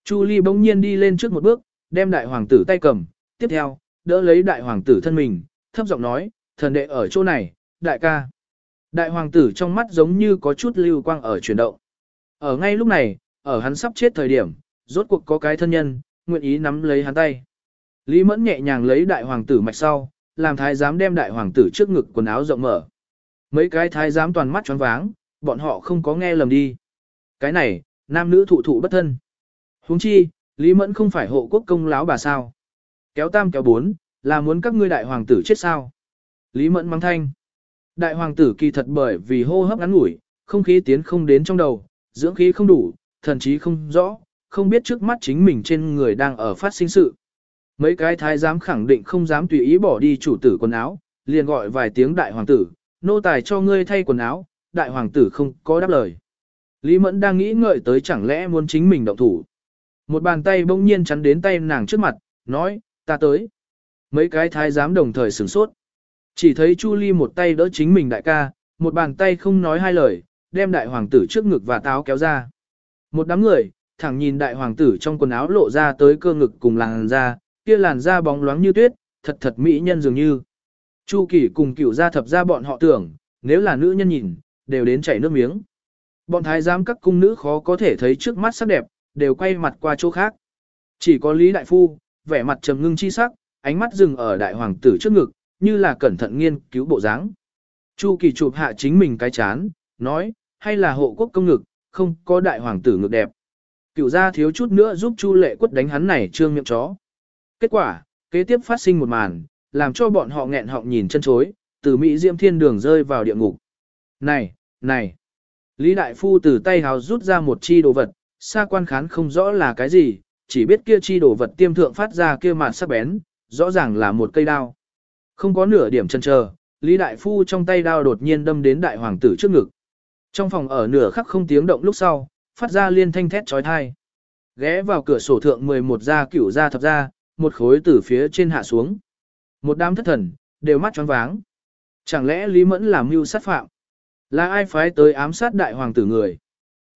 Speaker 1: Chu Ly bỗng nhiên đi lên trước một bước, đem đại hoàng tử tay cầm, tiếp theo, đỡ lấy đại hoàng tử thân mình, thấp giọng nói, thần đệ ở chỗ này, đại ca. Đại hoàng tử trong mắt giống như có chút lưu quang ở chuyển động. Ở ngay lúc này, ở hắn sắp chết thời điểm, rốt cuộc có cái thân nhân, nguyện ý nắm lấy hắn tay. Lý Mẫn nhẹ nhàng lấy đại hoàng tử mạch sau, làm thái giám đem đại hoàng tử trước ngực quần áo rộng mở. Mấy cái thái giám toàn mắt choáng váng, bọn họ không có nghe lầm đi. Cái này, nam nữ thụ thụ bất thân. Huống chi, Lý Mẫn không phải hộ quốc công láo bà sao. Kéo tam kéo bốn, là muốn các ngươi đại hoàng tử chết sao. Lý Mẫn mắng thanh. Đại hoàng tử kỳ thật bởi vì hô hấp ngắn ngủi, không khí tiến không đến trong đầu, dưỡng khí không đủ, thần chí không rõ, không biết trước mắt chính mình trên người đang ở phát sinh sự. Mấy cái thái giám khẳng định không dám tùy ý bỏ đi chủ tử quần áo, liền gọi vài tiếng đại hoàng tử, nô tài cho ngươi thay quần áo, đại hoàng tử không có đáp lời. Lý Mẫn đang nghĩ ngợi tới chẳng lẽ muốn chính mình động thủ. Một bàn tay bỗng nhiên chắn đến tay nàng trước mặt, nói, ta tới. Mấy cái thái giám đồng thời sửng sốt. Chỉ thấy Chu Ly một tay đỡ chính mình đại ca, một bàn tay không nói hai lời, đem đại hoàng tử trước ngực và táo kéo ra. Một đám người, thẳng nhìn đại hoàng tử trong quần áo lộ ra tới cơ ngực cùng làn da, kia làn da bóng loáng như tuyết, thật thật mỹ nhân dường như. Chu Kỳ cùng cửu gia thập gia bọn họ tưởng, nếu là nữ nhân nhìn, đều đến chảy nước miếng. Bọn thái giám các cung nữ khó có thể thấy trước mắt sắc đẹp, đều quay mặt qua chỗ khác. Chỉ có Lý Đại Phu, vẻ mặt trầm ngưng chi sắc, ánh mắt dừng ở đại hoàng tử trước ngực, như là cẩn thận nghiên cứu bộ dáng. Chu Kỳ chụp hạ chính mình cái chán, nói, hay là hộ quốc công ngực, không có đại hoàng tử ngực đẹp. Cựu gia thiếu chút nữa giúp Chu Lệ quất đánh hắn này trương miệng chó. Kết quả, kế tiếp phát sinh một màn, làm cho bọn họ nghẹn họng nhìn chân chối, từ Mỹ Diễm Thiên đường rơi vào địa ngục. Này, này! Lý Đại Phu từ tay hào rút ra một chi đồ vật, xa quan khán không rõ là cái gì, chỉ biết kia chi đồ vật tiêm thượng phát ra kia màn sắc bén, rõ ràng là một cây đao. Không có nửa điểm chân chờ, Lý Đại Phu trong tay đao đột nhiên đâm đến đại hoàng tử trước ngực. Trong phòng ở nửa khắc không tiếng động lúc sau, phát ra liên thanh thét trói thai. Ghé vào cửa sổ thượng 11 gia cửu gia thập gia, một khối từ phía trên hạ xuống. Một đám thất thần, đều mắt choáng váng. Chẳng lẽ Lý Mẫn làm mưu sát phạm? Là ai phái tới ám sát đại hoàng tử người?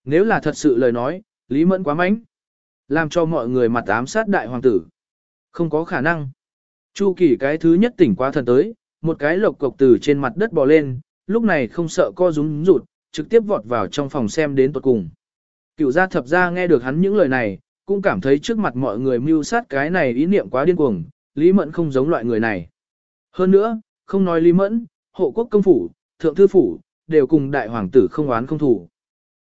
Speaker 1: Nếu là thật sự lời nói, Lý Mẫn quá mánh. Làm cho mọi người mặt ám sát đại hoàng tử. Không có khả năng. Chu kỳ cái thứ nhất tỉnh quá thần tới, một cái lộc cộc từ trên mặt đất bò lên, lúc này không sợ co rúm rụt, trực tiếp vọt vào trong phòng xem đến tuột cùng. Cựu gia thập gia nghe được hắn những lời này, cũng cảm thấy trước mặt mọi người mưu sát cái này ý niệm quá điên cuồng, Lý Mẫn không giống loại người này. Hơn nữa, không nói Lý Mẫn, hộ quốc công phủ, thượng thư phủ, đều cùng đại hoàng tử không oán không thủ.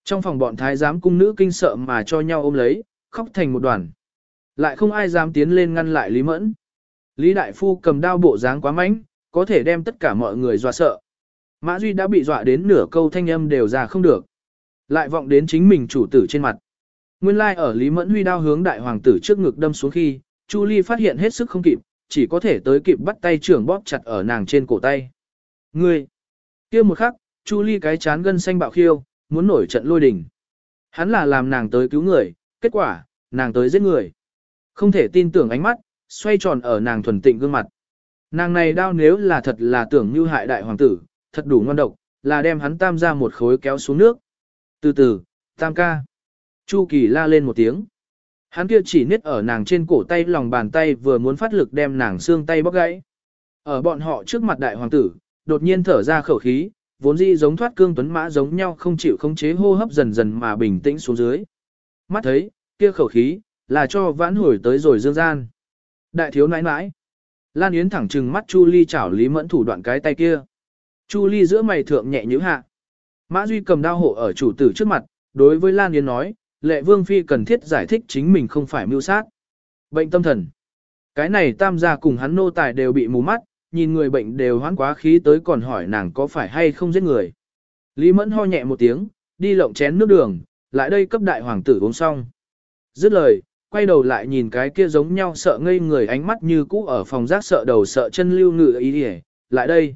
Speaker 1: Trong phòng bọn thái giám cung nữ kinh sợ mà cho nhau ôm lấy, khóc thành một đoàn. Lại không ai dám tiến lên ngăn lại Lý Mẫn. Lý Đại Phu cầm đao bộ dáng quá mánh, có thể đem tất cả mọi người dọa sợ. Mã Duy đã bị dọa đến nửa câu thanh âm đều ra không được. Lại vọng đến chính mình chủ tử trên mặt. Nguyên lai like ở Lý Mẫn Huy đao hướng đại hoàng tử trước ngực đâm xuống khi, Chu Ly phát hiện hết sức không kịp, chỉ có thể tới kịp bắt tay trưởng bóp chặt ở nàng trên cổ tay. Ngươi! kia một khắc, Chu Ly cái chán gân xanh bạo khiêu, muốn nổi trận lôi đình. Hắn là làm nàng tới cứu người, kết quả, nàng tới giết người. Không thể tin tưởng ánh mắt, xoay tròn ở nàng thuần tịnh gương mặt. Nàng này đau nếu là thật là tưởng như hại đại hoàng tử, thật đủ ngon độc, là đem hắn tam ra một khối kéo xuống nước. Từ từ, tam ca. Chu Kỳ la lên một tiếng. Hắn kia chỉ niết ở nàng trên cổ tay lòng bàn tay vừa muốn phát lực đem nàng xương tay bóc gãy. Ở bọn họ trước mặt đại hoàng tử, đột nhiên thở ra khẩu khí, vốn dĩ giống thoát cương tuấn mã giống nhau không chịu khống chế hô hấp dần dần mà bình tĩnh xuống dưới. Mắt thấy, kia khẩu khí, là cho vãn hồi tới rồi dương gian. Đại thiếu nãi nãi. Lan Yến thẳng trừng mắt Chu Ly chảo Lý Mẫn thủ đoạn cái tay kia. Chu Ly giữa mày thượng nhẹ nhữ hạ. Mã Duy cầm đao hộ ở chủ tử trước mặt, đối với Lan Yến nói, lệ vương phi cần thiết giải thích chính mình không phải mưu sát. Bệnh tâm thần. Cái này tam gia cùng hắn nô tài đều bị mù mắt, nhìn người bệnh đều hoán quá khí tới còn hỏi nàng có phải hay không giết người. Lý Mẫn ho nhẹ một tiếng, đi lộng chén nước đường, lại đây cấp đại hoàng tử uống xong. Dứt lời, quay đầu lại nhìn cái kia giống nhau sợ ngây người ánh mắt như cũ ở phòng giác sợ đầu sợ chân lưu ngự y đi lại đây.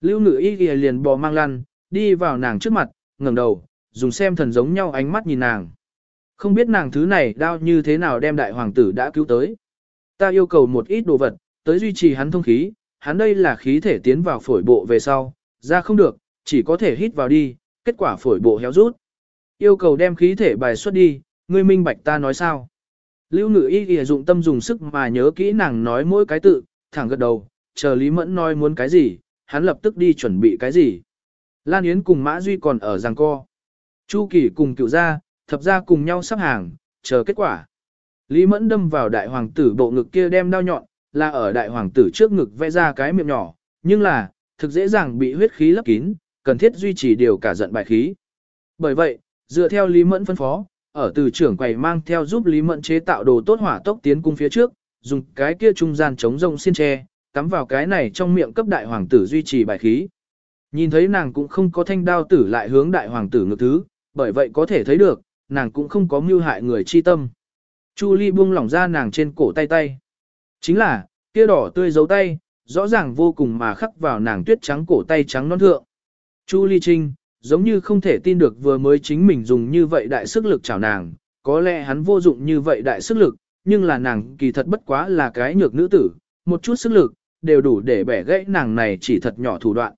Speaker 1: Lưu ngự y đi liền bò mang lăn, đi vào nàng trước mặt, ngẩng đầu, dùng xem thần giống nhau ánh mắt nhìn nàng. Không biết nàng thứ này đau như thế nào đem đại hoàng tử đã cứu tới. Ta yêu cầu một ít đồ vật, tới duy trì hắn thông khí, hắn đây là khí thể tiến vào phổi bộ về sau, ra không được, chỉ có thể hít vào đi, kết quả phổi bộ héo rút. Yêu cầu đem khí thể bài xuất đi, ngươi minh bạch ta nói sao. Lưu ngự y ghi dụng tâm dùng sức mà nhớ kỹ nàng nói mỗi cái tự, thẳng gật đầu, chờ Lý Mẫn nói muốn cái gì, hắn lập tức đi chuẩn bị cái gì. Lan Yến cùng Mã Duy còn ở giằng co. Chu Kỳ cùng cựu gia, thập gia cùng nhau sắp hàng, chờ kết quả. Lý Mẫn đâm vào đại hoàng tử bộ ngực kia đem đao nhọn, là ở đại hoàng tử trước ngực vẽ ra cái miệng nhỏ, nhưng là, thực dễ dàng bị huyết khí lấp kín, cần thiết duy trì điều cả giận bài khí. Bởi vậy, dựa theo Lý Mẫn phân phó, ở từ trưởng quầy mang theo giúp Lý Mẫn chế tạo đồ tốt hỏa tốc tiến cung phía trước, dùng cái kia trung gian chống rông xiên tre, cắm vào cái này trong miệng cấp đại hoàng tử duy trì bài khí. Nhìn thấy nàng cũng không có thanh đao tử lại hướng đại hoàng tử ngược thứ, bởi vậy có thể thấy được, nàng cũng không có mưu hại người chi tâm. Chu Ly buông lỏng ra nàng trên cổ tay tay. Chính là, kia đỏ tươi dấu tay, rõ ràng vô cùng mà khắc vào nàng tuyết trắng cổ tay trắng non thượng. Chu Ly Trinh, giống như không thể tin được vừa mới chính mình dùng như vậy đại sức lực chào nàng, có lẽ hắn vô dụng như vậy đại sức lực, nhưng là nàng kỳ thật bất quá là cái nhược nữ tử, một chút sức lực, đều đủ để bẻ gãy nàng này chỉ thật nhỏ thủ đoạn.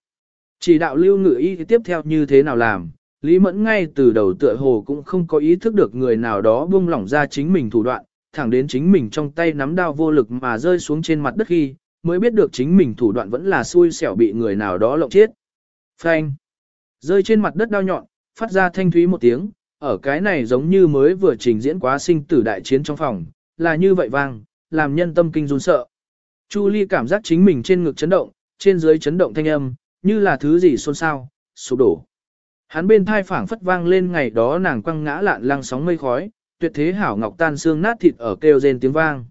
Speaker 1: Chỉ đạo lưu ngự y tiếp theo như thế nào làm, Lý Mẫn ngay từ đầu tựa hồ cũng không có ý thức được người nào đó buông lỏng ra chính mình thủ đoạn, thẳng đến chính mình trong tay nắm đao vô lực mà rơi xuống trên mặt đất khi, mới biết được chính mình thủ đoạn vẫn là xui xẻo bị người nào đó lộng chết. Phanh! Rơi trên mặt đất đao nhọn, phát ra thanh thúy một tiếng, ở cái này giống như mới vừa trình diễn quá sinh tử đại chiến trong phòng, là như vậy vang, làm nhân tâm kinh run sợ. Chu Ly cảm giác chính mình trên ngực chấn động, trên dưới chấn động thanh âm, như là thứ gì xôn xao, sụp đổ. Hắn bên thai phảng phất vang lên ngày đó nàng quăng ngã lạn lăng sóng mây khói, tuyệt thế hảo ngọc tan xương nát thịt ở kêu rên tiếng vang.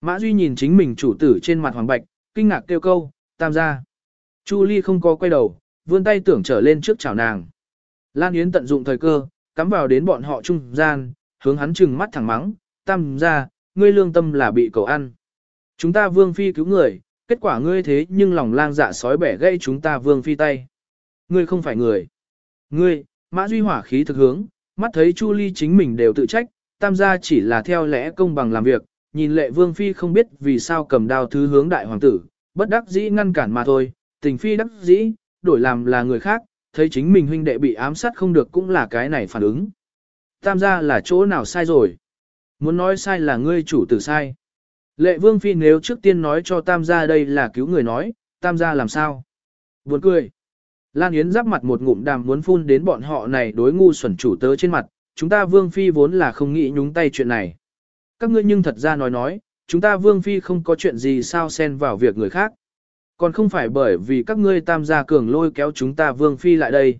Speaker 1: Mã Duy nhìn chính mình chủ tử trên mặt hoàng bạch, kinh ngạc kêu câu, tam gia. Chu Ly không có quay đầu, vươn tay tưởng trở lên trước chào nàng. Lan Yến tận dụng thời cơ, cắm vào đến bọn họ trung gian, hướng hắn trừng mắt thẳng mắng, tam gia, ngươi lương tâm là bị cầu ăn. Chúng ta vương phi cứu người, kết quả ngươi thế nhưng lòng lang dạ sói bẻ gây chúng ta vương phi tay. Ngươi không phải người. Ngươi, mã duy hỏa khí thực hướng, mắt thấy Chu Ly chính mình đều tự trách, tam gia chỉ là theo lẽ công bằng làm việc, nhìn lệ vương phi không biết vì sao cầm đao thứ hướng đại hoàng tử, bất đắc dĩ ngăn cản mà thôi, tình phi đắc dĩ, đổi làm là người khác, thấy chính mình huynh đệ bị ám sát không được cũng là cái này phản ứng. Tam gia là chỗ nào sai rồi? Muốn nói sai là ngươi chủ tử sai. Lệ vương phi nếu trước tiên nói cho tam gia đây là cứu người nói, tam gia làm sao? Buồn cười. Lan Yến giáp mặt một ngụm đàm muốn phun đến bọn họ này đối ngu xuẩn chủ tớ trên mặt, chúng ta vương phi vốn là không nghĩ nhúng tay chuyện này. Các ngươi nhưng thật ra nói nói, chúng ta vương phi không có chuyện gì sao xen vào việc người khác. Còn không phải bởi vì các ngươi tam gia cường lôi kéo chúng ta vương phi lại đây.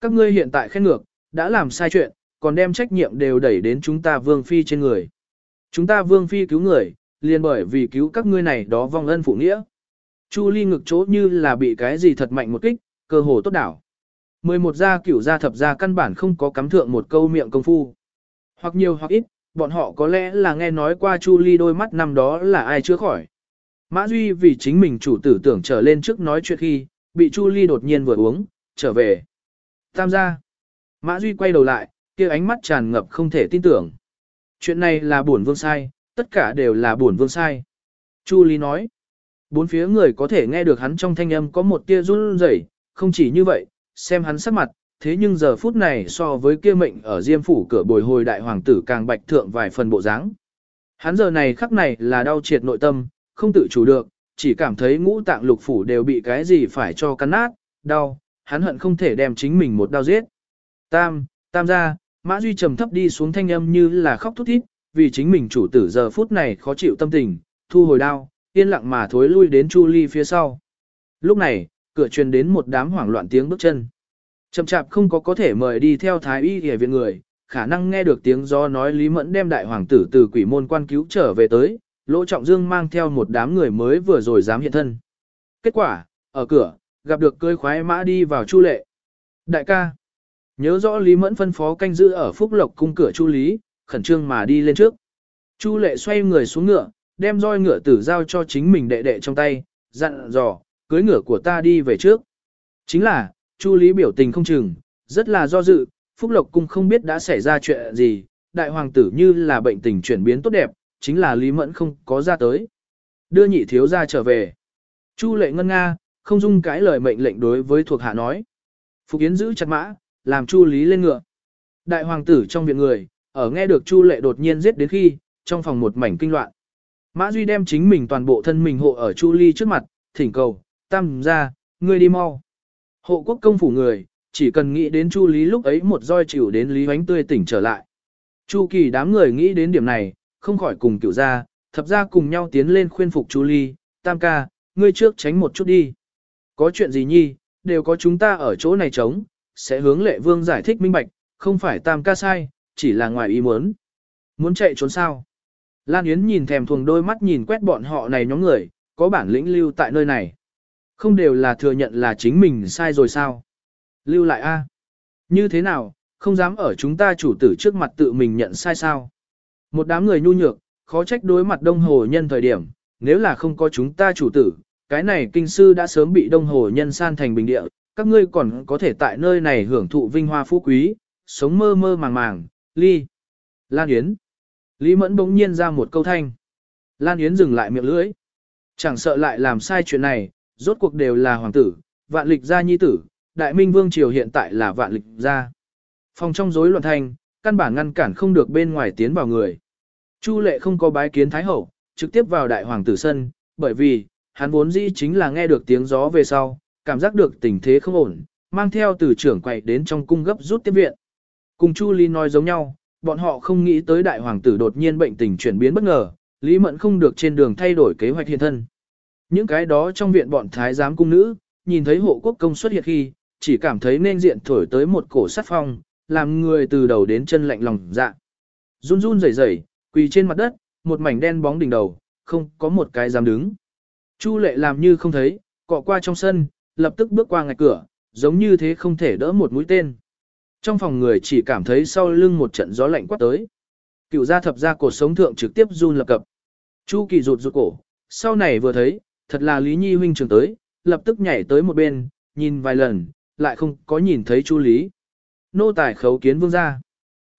Speaker 1: Các ngươi hiện tại khen ngược, đã làm sai chuyện, còn đem trách nhiệm đều đẩy đến chúng ta vương phi trên người. Chúng ta vương phi cứu người, liền bởi vì cứu các ngươi này đó vong ân phụ nghĩa. Chu ly ngực chỗ như là bị cái gì thật mạnh một kích, cơ hồ tốt đảo. 11 gia cửu gia thập gia căn bản không có cắm thượng một câu miệng công phu. Hoặc nhiều hoặc ít, bọn họ có lẽ là nghe nói qua Chu Ly đôi mắt năm đó là ai chưa khỏi. Mã Duy vì chính mình chủ tử tưởng trở lên trước nói chuyện khi, bị Chu Ly đột nhiên vừa uống, trở về. Tam gia. Mã Duy quay đầu lại, kia ánh mắt tràn ngập không thể tin tưởng. Chuyện này là buồn vương sai, tất cả đều là buồn vương sai. Chu Ly nói. Bốn phía người có thể nghe được hắn trong thanh âm có một tia run rẩy, không chỉ như vậy, xem hắn sắc mặt, thế nhưng giờ phút này so với kia mệnh ở diêm phủ cửa bồi hồi đại hoàng tử càng bạch thượng vài phần bộ dáng. Hắn giờ này khắc này là đau triệt nội tâm, không tự chủ được, chỉ cảm thấy ngũ tạng lục phủ đều bị cái gì phải cho cắn nát, đau, hắn hận không thể đem chính mình một đau giết. Tam, tam gia, Mã Duy trầm thấp đi xuống thanh âm như là khóc thút thít, vì chính mình chủ tử giờ phút này khó chịu tâm tình, thu hồi đau, yên lặng mà thối lui đến Chu Ly phía sau. Lúc này, cửa truyền đến một đám hoảng loạn tiếng bước chân. Chậm chạp không có có thể mời đi theo thái y y viện người, khả năng nghe được tiếng do nói Lý Mẫn đem đại hoàng tử từ quỷ môn quan cứu trở về tới, Lỗ Trọng Dương mang theo một đám người mới vừa rồi dám hiện thân. Kết quả, ở cửa, gặp được cơi khoái mã đi vào Chu Lệ. Đại ca, nhớ rõ Lý Mẫn phân phó canh giữ ở Phúc Lộc cung cửa Chu Lý, khẩn trương mà đi lên trước. Chu Lệ xoay người xuống ngựa, đem roi ngựa tử giao cho chính mình đệ đệ trong tay, dặn dò, cưới ngựa của ta đi về trước. Chính là, Chu Lý biểu tình không chừng, rất là do dự, Phúc Lộc Cung không biết đã xảy ra chuyện gì, đại hoàng tử như là bệnh tình chuyển biến tốt đẹp, chính là Lý Mẫn không có ra tới. Đưa nhị thiếu ra trở về. Chu lệ ngân nga, không dung cãi lời mệnh lệnh đối với thuộc hạ nói. Phục Yến giữ chặt mã, làm Chu Lý lên ngựa. Đại hoàng tử trong viện người, ở nghe được Chu Lệ đột nhiên giết đến khi, trong phòng một mảnh kinh loạn. Mã Duy đem chính mình toàn bộ thân mình hộ ở Chu Ly trước mặt, thỉnh cầu, tam ra, ngươi đi mau. Hộ quốc công phủ người, chỉ cần nghĩ đến Chu Lý lúc ấy một roi chịu đến Lý Hoánh tươi tỉnh trở lại. Chu Kỳ đám người nghĩ đến điểm này, không khỏi cùng cựu ra, thập ra cùng nhau tiến lên khuyên phục Chu Ly, tam ca, ngươi trước tránh một chút đi. Có chuyện gì nhi, đều có chúng ta ở chỗ này chống, sẽ hướng lệ vương giải thích minh bạch, không phải tam ca sai, chỉ là ngoài ý muốn. Muốn chạy trốn sao? Lan Yến nhìn thèm thuồng đôi mắt nhìn quét bọn họ này nhóm người, có bản lĩnh lưu tại nơi này. Không đều là thừa nhận là chính mình sai rồi sao? Lưu lại a Như thế nào, không dám ở chúng ta chủ tử trước mặt tự mình nhận sai sao? Một đám người nhu nhược, khó trách đối mặt đông hồ nhân thời điểm, nếu là không có chúng ta chủ tử, cái này kinh sư đã sớm bị đông hồ nhân san thành bình địa, các ngươi còn có thể tại nơi này hưởng thụ vinh hoa phú quý, sống mơ mơ màng màng, ly. Lan Yến. Lý Mẫn bỗng nhiên ra một câu thanh. Lan Yến dừng lại miệng lưỡi. Chẳng sợ lại làm sai chuyện này, rốt cuộc đều là hoàng tử, vạn lịch gia nhi tử, đại minh vương triều hiện tại là vạn lịch gia. Phòng trong rối loạn thành, căn bản ngăn cản không được bên ngoài tiến vào người. Chu lệ không có bái kiến thái hậu, trực tiếp vào đại hoàng tử sân, bởi vì, hắn vốn dĩ chính là nghe được tiếng gió về sau, cảm giác được tình thế không ổn, mang theo từ trưởng quậy đến trong cung gấp rút tiếp viện. Cùng Chu Ly nói giống nhau, bọn họ không nghĩ tới đại hoàng tử đột nhiên bệnh tình chuyển biến bất ngờ, Lý Mẫn không được trên đường thay đổi kế hoạch hiện thân. Những cái đó trong viện bọn thái giám cung nữ, nhìn thấy hộ quốc công xuất hiện khi, chỉ cảm thấy nên diện thổi tới một cổ sát phong, làm người từ đầu đến chân lạnh lòng dạ. Run run rẩy rẩy, quỳ trên mặt đất, một mảnh đen bóng đỉnh đầu, không có một cái dám đứng. Chu lệ làm như không thấy, cọ qua trong sân, lập tức bước qua ngạch cửa, giống như thế không thể đỡ một mũi tên. Trong phòng người chỉ cảm thấy sau lưng một trận gió lạnh quát tới. Cựu gia thập gia cột sống thượng trực tiếp run lập cập. Chu kỳ rụt rụt cổ, sau này vừa thấy, thật là Lý Nhi huynh trưởng tới, lập tức nhảy tới một bên, nhìn vài lần, lại không có nhìn thấy Chu Lý. Nô tài khấu kiến vương gia.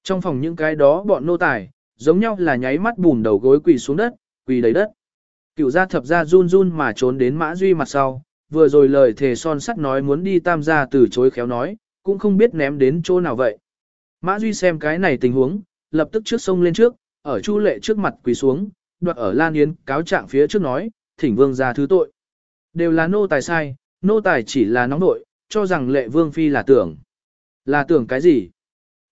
Speaker 1: Trong phòng những cái đó bọn nô tài, giống nhau là nháy mắt bùn đầu gối quỳ xuống đất, quỳ đầy đất. Cựu gia thập gia run run mà trốn đến mã duy mặt sau, vừa rồi lời thề son sắt nói muốn đi tam gia từ chối khéo nói, cũng không biết ném đến chỗ nào vậy. Mã duy xem cái này tình huống, lập tức trước sông lên trước, ở chu lệ trước mặt quỳ xuống, đoạt ở Lan Yến cáo trạng phía trước nói, thỉnh vương ra thứ tội. Đều là nô tài sai, nô tài chỉ là nóng nội, cho rằng lệ vương phi là tưởng. Là tưởng cái gì?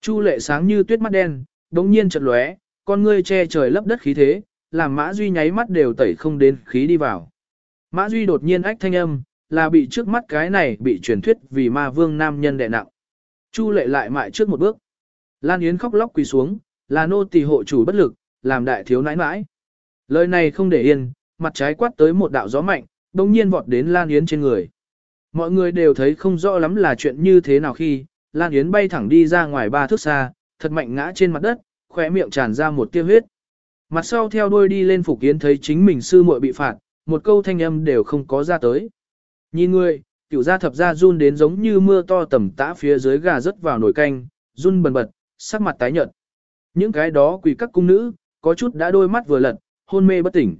Speaker 1: Chu lệ sáng như tuyết mắt đen, đống nhiên chợt lóe, con ngươi che trời lấp đất khí thế, làm mã duy nháy mắt đều tẩy không đến khí đi vào. Mã duy đột nhiên ách thanh âm, là bị trước mắt cái này bị truyền thuyết vì ma vương nam nhân đè nặng. Chu lệ lại mại trước một bước. Lan Yến khóc lóc quỳ xuống, là nô tỳ hộ chủ bất lực, làm đại thiếu nãi nãi. Lời này không để yên, mặt trái quát tới một đạo gió mạnh, đồng nhiên vọt đến Lan Yến trên người. Mọi người đều thấy không rõ lắm là chuyện như thế nào khi, Lan Yến bay thẳng đi ra ngoài ba thước xa, thật mạnh ngã trên mặt đất, khỏe miệng tràn ra một tia huyết. Mặt sau theo đuôi đi lên Phục Yến thấy chính mình sư muội bị phạt, một câu thanh âm đều không có ra tới. Nhìn người, tiểu gia thập gia run đến giống như mưa to tầm tã phía dưới gà rớt vào nồi canh, run bần bật, sắc mặt tái nhợt. Những cái đó quỳ các cung nữ, có chút đã đôi mắt vừa lật, hôn mê bất tỉnh.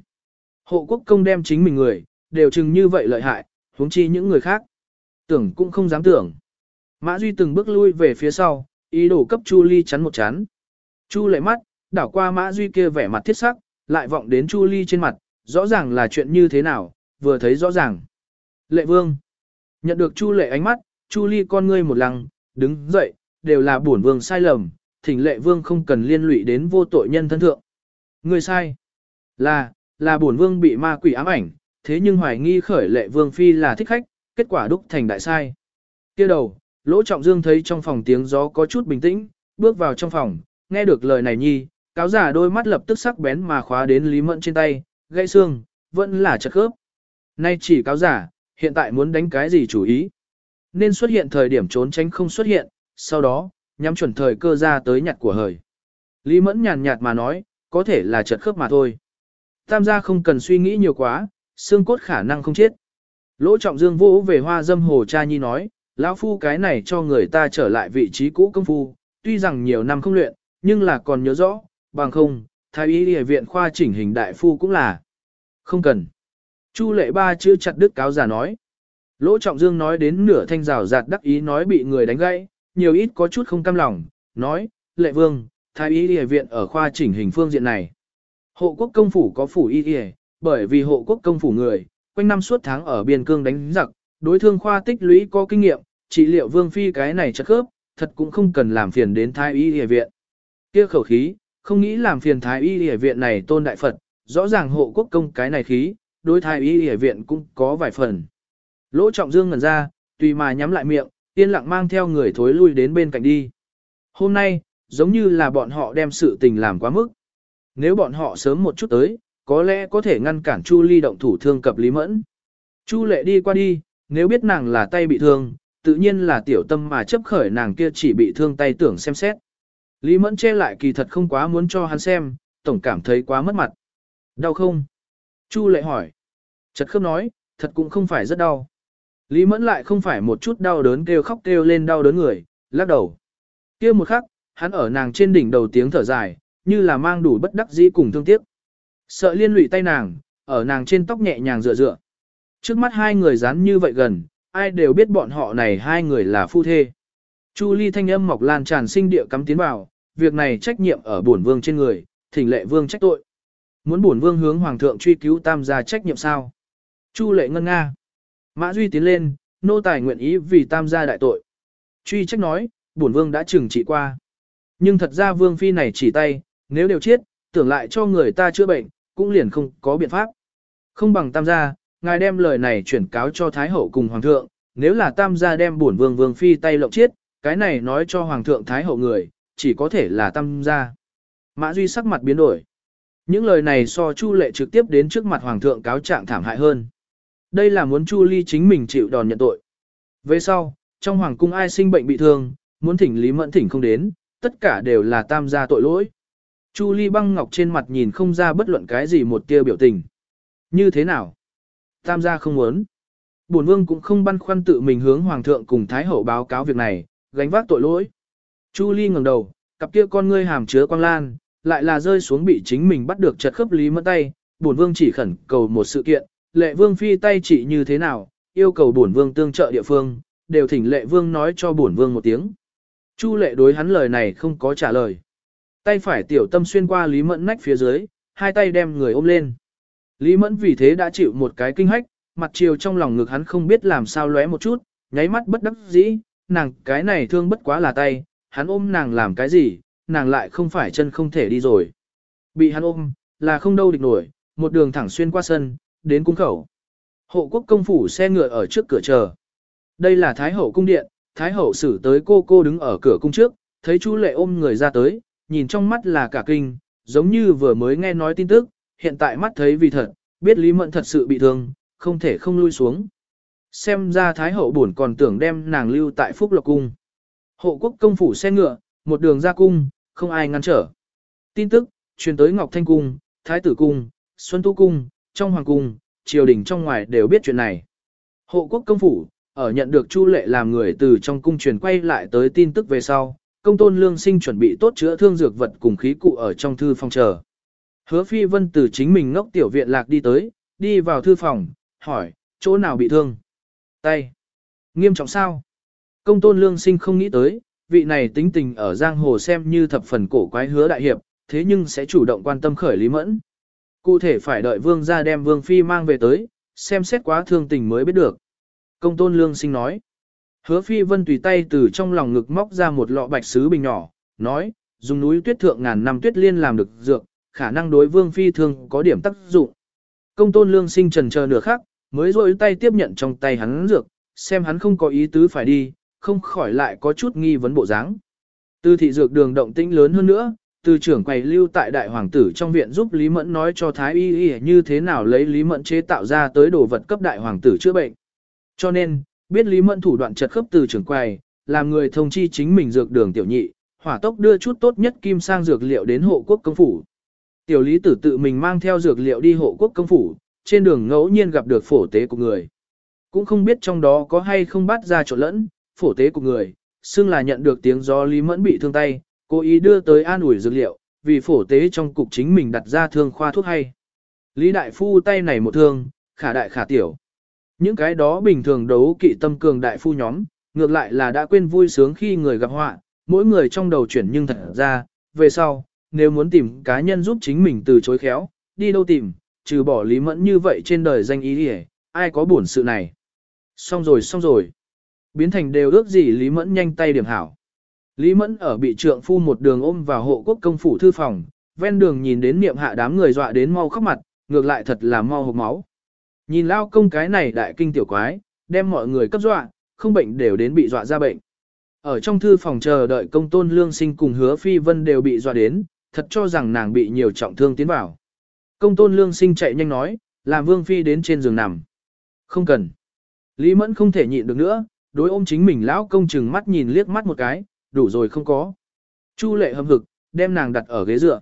Speaker 1: Hộ quốc công đem chính mình người, đều chừng như vậy lợi hại, huống chi những người khác. Tưởng cũng không dám tưởng. Mã Duy từng bước lui về phía sau, ý đồ cấp Chu Ly chắn một chán. Chu lệ mắt, đảo qua Mã Duy kia vẻ mặt thiết sắc, lại vọng đến Chu Ly trên mặt, rõ ràng là chuyện như thế nào, vừa thấy rõ ràng. Lệ vương. Nhận được Chu lệ ánh mắt, Chu Ly con ngươi một lăng, đứng dậy, đều là bổn vương sai lầm, thỉnh lệ vương không cần liên lụy đến vô tội nhân thân thượng. Ngươi sai. Là, là bổn vương bị ma quỷ ám ảnh, thế nhưng hoài nghi khởi lệ vương phi là thích khách, kết quả đúc thành đại sai. Kia đầu, lỗ trọng dương thấy trong phòng tiếng gió có chút bình tĩnh, bước vào trong phòng, nghe được lời này nhi, cáo giả đôi mắt lập tức sắc bén mà khóa đến Lý Mẫn trên tay, gãy xương, vẫn là chật khớp. Nay chỉ cáo giả, hiện tại muốn đánh cái gì chủ ý. Nên xuất hiện thời điểm trốn tránh không xuất hiện, sau đó, nhắm chuẩn thời cơ ra tới nhặt của hời. Lý Mẫn nhàn nhạt mà nói, có thể là chật khớp mà thôi. Tam gia không cần suy nghĩ nhiều quá, xương cốt khả năng không chết. Lỗ trọng dương vũ về hoa dâm hồ cha nhi nói, lão phu cái này cho người ta trở lại vị trí cũ công phu, tuy rằng nhiều năm không luyện, nhưng là còn nhớ rõ, bằng không, thái y y viện khoa chỉnh hình đại phu cũng là. Không cần. Chu lệ ba chữ chặt đứt cáo giả nói. Lỗ trọng dương nói đến nửa thanh rào giạt đắc ý nói bị người đánh gãy, nhiều ít có chút không cam lòng, nói, lệ vương, thái y y viện ở khoa chỉnh hình phương diện này. Hộ quốc công phủ có phủ y y, bởi vì hộ quốc công phủ người, quanh năm suốt tháng ở biên cương đánh giặc, đối thương khoa tích lũy có kinh nghiệm, trị liệu vương phi cái này chất khớp, thật cũng không cần làm phiền đến thái y y viện. Kia khẩu khí, không nghĩ làm phiền thái y y viện này tôn đại Phật, rõ ràng hộ quốc công cái này khí, đối thái y y viện cũng có vài phần. Lỗ trọng dương ngẩn ra, tùy mà nhắm lại miệng, yên lặng mang theo người thối lui đến bên cạnh đi. Hôm nay, giống như là bọn họ đem sự tình làm quá mức. Nếu bọn họ sớm một chút tới, có lẽ có thể ngăn cản Chu Ly động thủ thương cập Lý Mẫn. Chu Lệ đi qua đi, nếu biết nàng là tay bị thương, tự nhiên là tiểu tâm mà chấp khởi nàng kia chỉ bị thương tay tưởng xem xét. Lý Mẫn che lại kỳ thật không quá muốn cho hắn xem, tổng cảm thấy quá mất mặt. Đau không? Chu Lệ hỏi. Chật khớp nói, thật cũng không phải rất đau. Lý Mẫn lại không phải một chút đau đớn kêu khóc kêu lên đau đớn người, lắc đầu. kia một khắc, hắn ở nàng trên đỉnh đầu tiếng thở dài, như là mang đủ bất đắc dĩ cùng thương tiếc. Sợ liên lụy tay nàng, ở nàng trên tóc nhẹ nhàng dựa dựa. Trước mắt hai người dán như vậy gần, ai đều biết bọn họ này hai người là phu thê. Chu ly thanh âm mọc lan tràn sinh địa cắm tiến vào, việc này trách nhiệm ở bổn vương trên người, thỉnh lệ vương trách tội. Muốn bổn vương hướng hoàng thượng truy cứu tam gia trách nhiệm sao? Chu lệ ngân nga. Mã Duy tiến lên, nô tài nguyện ý vì tam gia đại tội. Truy trách nói, bổn vương đã trừng trị qua. Nhưng thật ra vương phi này chỉ tay, nếu đều chết, tưởng lại cho người ta chữa bệnh, cũng liền không có biện pháp. Không bằng tam gia, ngài đem lời này chuyển cáo cho Thái Hậu cùng Hoàng thượng, nếu là tam gia đem bổn vương vương phi tay lộng chết, cái này nói cho Hoàng thượng Thái Hậu người, chỉ có thể là tam gia. Mã Duy sắc mặt biến đổi. Những lời này so Chu Lệ trực tiếp đến trước mặt Hoàng thượng cáo trạng thảm hại hơn. Đây là muốn Chu Ly chính mình chịu đòn nhận tội. Về sau, trong Hoàng cung ai sinh bệnh bị thương, muốn thỉnh Lý Mẫn thỉnh không đến, tất cả đều là tam gia tội lỗi. Chu Ly băng ngọc trên mặt nhìn không ra bất luận cái gì một tia biểu tình. Như thế nào? Tam gia không muốn. Bổn vương cũng không băn khoăn tự mình hướng hoàng thượng cùng thái hậu báo cáo việc này, gánh vác tội lỗi. Chu Ly ngẩng đầu, cặp kia con ngươi hàm chứa quang lan, lại là rơi xuống bị chính mình bắt được chật khớp lý mất tay. Bổn vương chỉ khẩn cầu một sự kiện, lệ vương phi tay chỉ như thế nào, yêu cầu bổn vương tương trợ địa phương, đều thỉnh lệ vương nói cho bổn vương một tiếng. Chu lệ đối hắn lời này không có trả lời. Tay phải tiểu tâm xuyên qua Lý Mẫn nách phía dưới, hai tay đem người ôm lên. Lý Mẫn vì thế đã chịu một cái kinh hách, mặt chiều trong lòng ngực hắn không biết làm sao lóe một chút, nháy mắt bất đắc dĩ, nàng cái này thương bất quá là tay, hắn ôm nàng làm cái gì, nàng lại không phải chân không thể đi rồi. Bị hắn ôm, là không đâu địch nổi, một đường thẳng xuyên qua sân, đến cung khẩu. Hộ quốc công phủ xe ngựa ở trước cửa chờ. Đây là Thái hậu cung điện, Thái hậu xử tới cô cô đứng ở cửa cung trước, thấy chú lệ ôm người ra tới, nhìn trong mắt là cả kinh, giống như vừa mới nghe nói tin tức, hiện tại mắt thấy vì thật, biết Lý Mẫn thật sự bị thương, không thể không lui xuống. Xem ra Thái hậu buồn còn tưởng đem nàng lưu tại Phúc Lộc Cung. Hộ quốc công phủ xe ngựa, một đường ra cung, không ai ngăn trở. Tin tức, truyền tới Ngọc Thanh Cung, Thái Tử Cung, Xuân Tu Cung, trong Hoàng Cung, triều đình trong ngoài đều biết chuyện này. Hộ quốc công phủ, ở nhận được Chu Lệ làm người từ trong cung truyền quay lại tới tin tức về sau, công tôn lương sinh chuẩn bị tốt chữa thương dược vật cùng khí cụ ở trong thư phòng chờ. Hứa phi vân từ chính mình ngốc tiểu viện lạc đi tới, đi vào thư phòng, hỏi, chỗ nào bị thương? Tay. Nghiêm trọng sao? Công tôn lương sinh không nghĩ tới, vị này tính tình ở giang hồ xem như thập phần cổ quái hứa đại hiệp, thế nhưng sẽ chủ động quan tâm khởi lý mẫn. Cụ thể phải đợi vương ra đem vương phi mang về tới, xem xét quá thương tình mới biết được. Công tôn lương sinh nói. Hứa phi vân tùy tay từ trong lòng ngực móc ra một lọ bạch sứ bình nhỏ, nói, dùng núi tuyết thượng ngàn năm tuyết liên làm được dược, khả năng đối vương phi thường có điểm tác dụng. Công tôn lương sinh trần chờ nửa khắc, mới rôi tay tiếp nhận trong tay hắn dược, xem hắn không có ý tứ phải đi, không khỏi lại có chút nghi vấn bộ dáng. Từ thị dược đường động tĩnh lớn hơn nữa, từ trưởng quầy lưu tại đại hoàng tử trong viện giúp Lý Mẫn nói cho Thái Y Y như thế nào lấy Lý Mẫn chế tạo ra tới đồ vật cấp đại hoàng tử chữa bệnh. Cho nên, biết Lý Mẫn thủ đoạn chật khớp từ trưởng quầy, làm người thông chi chính mình dược đường tiểu nhị, hỏa tốc đưa chút tốt nhất kim sang dược liệu đến hộ quốc công phủ. Tiểu lý tử tự mình mang theo dược liệu đi hộ quốc công phủ, trên đường ngẫu nhiên gặp được phổ tế của người. Cũng không biết trong đó có hay không bắt ra trộn lẫn, phổ tế của người, xưng là nhận được tiếng do Lý Mẫn bị thương tay, cố ý đưa tới an ủi dược liệu, vì phổ tế trong cục chính mình đặt ra thương khoa thuốc hay. Lý Đại Phu tay này một thương, khả đại khả tiểu. Những cái đó bình thường đấu kỵ tâm cường đại phu nhóm, ngược lại là đã quên vui sướng khi người gặp họa, mỗi người trong đầu chuyển nhưng thật ra, về sau, nếu muốn tìm cá nhân giúp chính mình từ chối khéo, đi đâu tìm, trừ bỏ Lý Mẫn như vậy trên đời danh ý đi ai có buồn sự này. Xong rồi xong rồi. Biến thành đều ước gì Lý Mẫn nhanh tay điểm hảo. Lý Mẫn ở bị trượng phu một đường ôm vào hộ quốc công phủ thư phòng, ven đường nhìn đến niệm hạ đám người dọa đến mau khóc mặt, ngược lại thật là mau hộp máu. Nhìn lao công cái này đại kinh tiểu quái, đem mọi người cấp dọa, không bệnh đều đến bị dọa ra bệnh. Ở trong thư phòng chờ đợi công tôn lương sinh cùng hứa phi vân đều bị dọa đến, thật cho rằng nàng bị nhiều trọng thương tiến vào. Công tôn lương sinh chạy nhanh nói, làm vương phi đến trên giường nằm. Không cần. Lý mẫn không thể nhịn được nữa, đối ôm chính mình lão công chừng mắt nhìn liếc mắt một cái, đủ rồi không có. Chu lệ hâm hực, đem nàng đặt ở ghế dựa.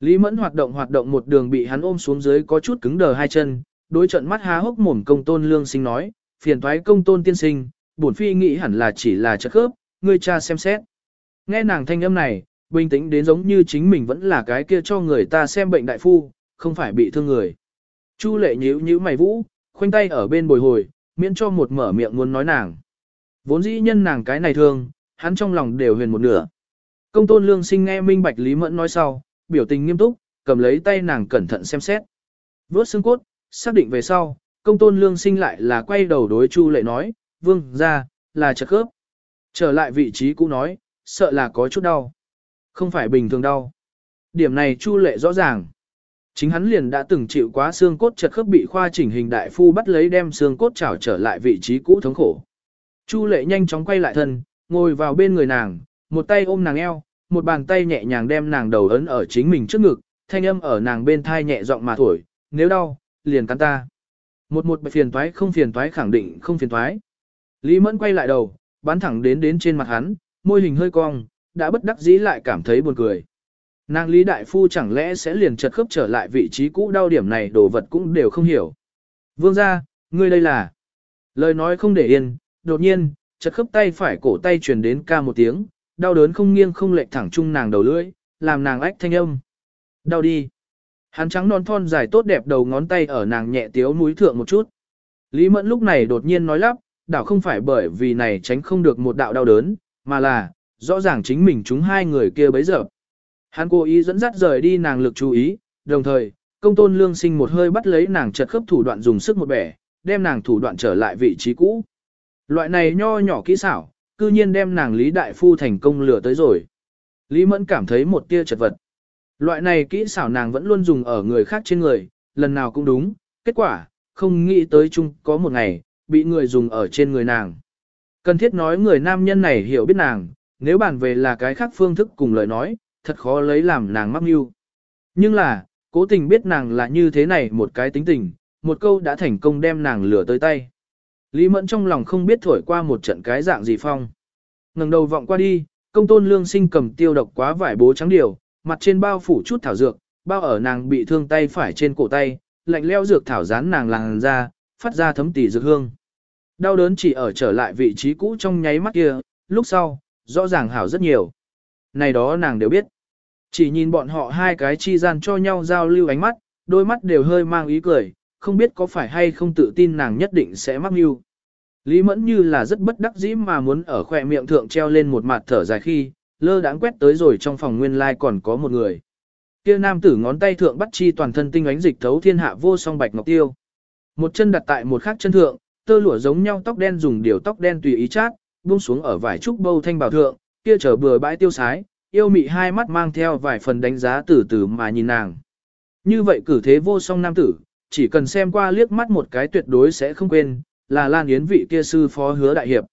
Speaker 1: Lý mẫn hoạt động hoạt động một đường bị hắn ôm xuống dưới có chút cứng đờ hai chân, đối trận mắt há hốc mồm công tôn lương sinh nói, phiền thoái công tôn tiên sinh, bổn phi nghĩ hẳn là chỉ là chất khớp, ngươi cha xem xét. Nghe nàng thanh âm này, bình tĩnh đến giống như chính mình vẫn là cái kia cho người ta xem bệnh đại phu, không phải bị thương người. Chu lệ nhíu nhíu mày vũ, khoanh tay ở bên bồi hồi, miễn cho một mở miệng muốn nói nàng. Vốn dĩ nhân nàng cái này thương, hắn trong lòng đều huyền một nửa. Công tôn lương sinh nghe minh bạch Lý Mẫn nói sau, biểu tình nghiêm túc, cầm lấy tay nàng cẩn thận xem xét. Vốt xương cốt, xác định về sau, công tôn lương sinh lại là quay đầu đối Chu lệ nói, vương, ra, là chật khớp. Trở lại vị trí cũ nói, sợ là có chút đau. Không phải bình thường đau. Điểm này Chu lệ rõ ràng. Chính hắn liền đã từng chịu quá xương cốt chật khớp bị khoa chỉnh hình đại phu bắt lấy đem xương cốt trào trở lại vị trí cũ thống khổ. Chu lệ nhanh chóng quay lại thân, ngồi vào bên người nàng, một tay ôm nàng eo, một bàn tay nhẹ nhàng đem nàng đầu ấn ở chính mình trước ngực, thanh âm ở nàng bên thai nhẹ giọng mà thổi, nếu đau, liền cắn ta. Một một phiền toái không phiền toái khẳng định không phiền toái. Lý Mẫn quay lại đầu, bắn thẳng đến đến trên mặt hắn, môi hình hơi cong, đã bất đắc dĩ lại cảm thấy buồn cười. Nàng Lý Đại Phu chẳng lẽ sẽ liền chật khớp trở lại vị trí cũ đau điểm này đồ vật cũng đều không hiểu. Vương ra, ngươi đây là... Lời nói không để yên, đột nhiên, chật khớp tay phải cổ tay truyền đến ca một tiếng, đau đớn không nghiêng không lệch thẳng chung nàng đầu lưỡi, làm nàng ách thanh âm. Đau đi. Hắn trắng non thon dài tốt đẹp đầu ngón tay ở nàng nhẹ tiếu núi thượng một chút. Lý Mẫn lúc này đột nhiên nói lắp, đảo không phải bởi vì này tránh không được một đạo đau đớn, mà là, rõ ràng chính mình chúng hai người kia bấy giờ. Hắn cố ý dẫn dắt rời đi nàng lực chú ý, đồng thời, công tôn lương sinh một hơi bắt lấy nàng chật khớp thủ đoạn dùng sức một bẻ, đem nàng thủ đoạn trở lại vị trí cũ. Loại này nho nhỏ kỹ xảo, cư nhiên đem nàng Lý Đại Phu thành công lừa tới rồi. Lý Mẫn cảm thấy một tia chật vật. Loại này kỹ xảo nàng vẫn luôn dùng ở người khác trên người, lần nào cũng đúng, kết quả, không nghĩ tới chung có một ngày, bị người dùng ở trên người nàng. Cần thiết nói người nam nhân này hiểu biết nàng, nếu bàn về là cái khác phương thức cùng lời nói, thật khó lấy làm nàng mắc mưu. Nhưng là, cố tình biết nàng là như thế này một cái tính tình, một câu đã thành công đem nàng lừa tới tay. Lý Mẫn trong lòng không biết thổi qua một trận cái dạng gì phong. ngẩng đầu vọng qua đi, công tôn lương sinh cầm tiêu độc quá vải bố trắng điều, mặt trên bao phủ chút thảo dược, bao ở nàng bị thương tay phải trên cổ tay, lạnh leo dược thảo dán nàng làng ra, phát ra thấm tỉ dược hương. Đau đớn chỉ ở trở lại vị trí cũ trong nháy mắt kia, lúc sau, rõ ràng hảo rất nhiều. Này đó nàng đều biết. Chỉ nhìn bọn họ hai cái chi gian cho nhau giao lưu ánh mắt, đôi mắt đều hơi mang ý cười, không biết có phải hay không tự tin nàng nhất định sẽ mắc mưu. Lý mẫn như là rất bất đắc dĩ mà muốn ở khỏe miệng thượng treo lên một mặt thở dài khi, lơ đãng quét tới rồi trong phòng nguyên lai còn có một người. Kia nam tử ngón tay thượng bắt chi toàn thân tinh ánh dịch thấu thiên hạ vô song bạch ngọc tiêu. Một chân đặt tại một khác chân thượng, tơ lụa giống nhau tóc đen dùng điều tóc đen tùy ý chát, buông xuống ở vải trúc bâu thanh bảo thượng, kia trở bừa bãi tiêu sái, yêu mị hai mắt mang theo vài phần đánh giá từ từ mà nhìn nàng. Như vậy cử thế vô song nam tử, chỉ cần xem qua liếc mắt một cái tuyệt đối sẽ không quên, là Lan Yến vị kia sư phó hứa đại hiệp.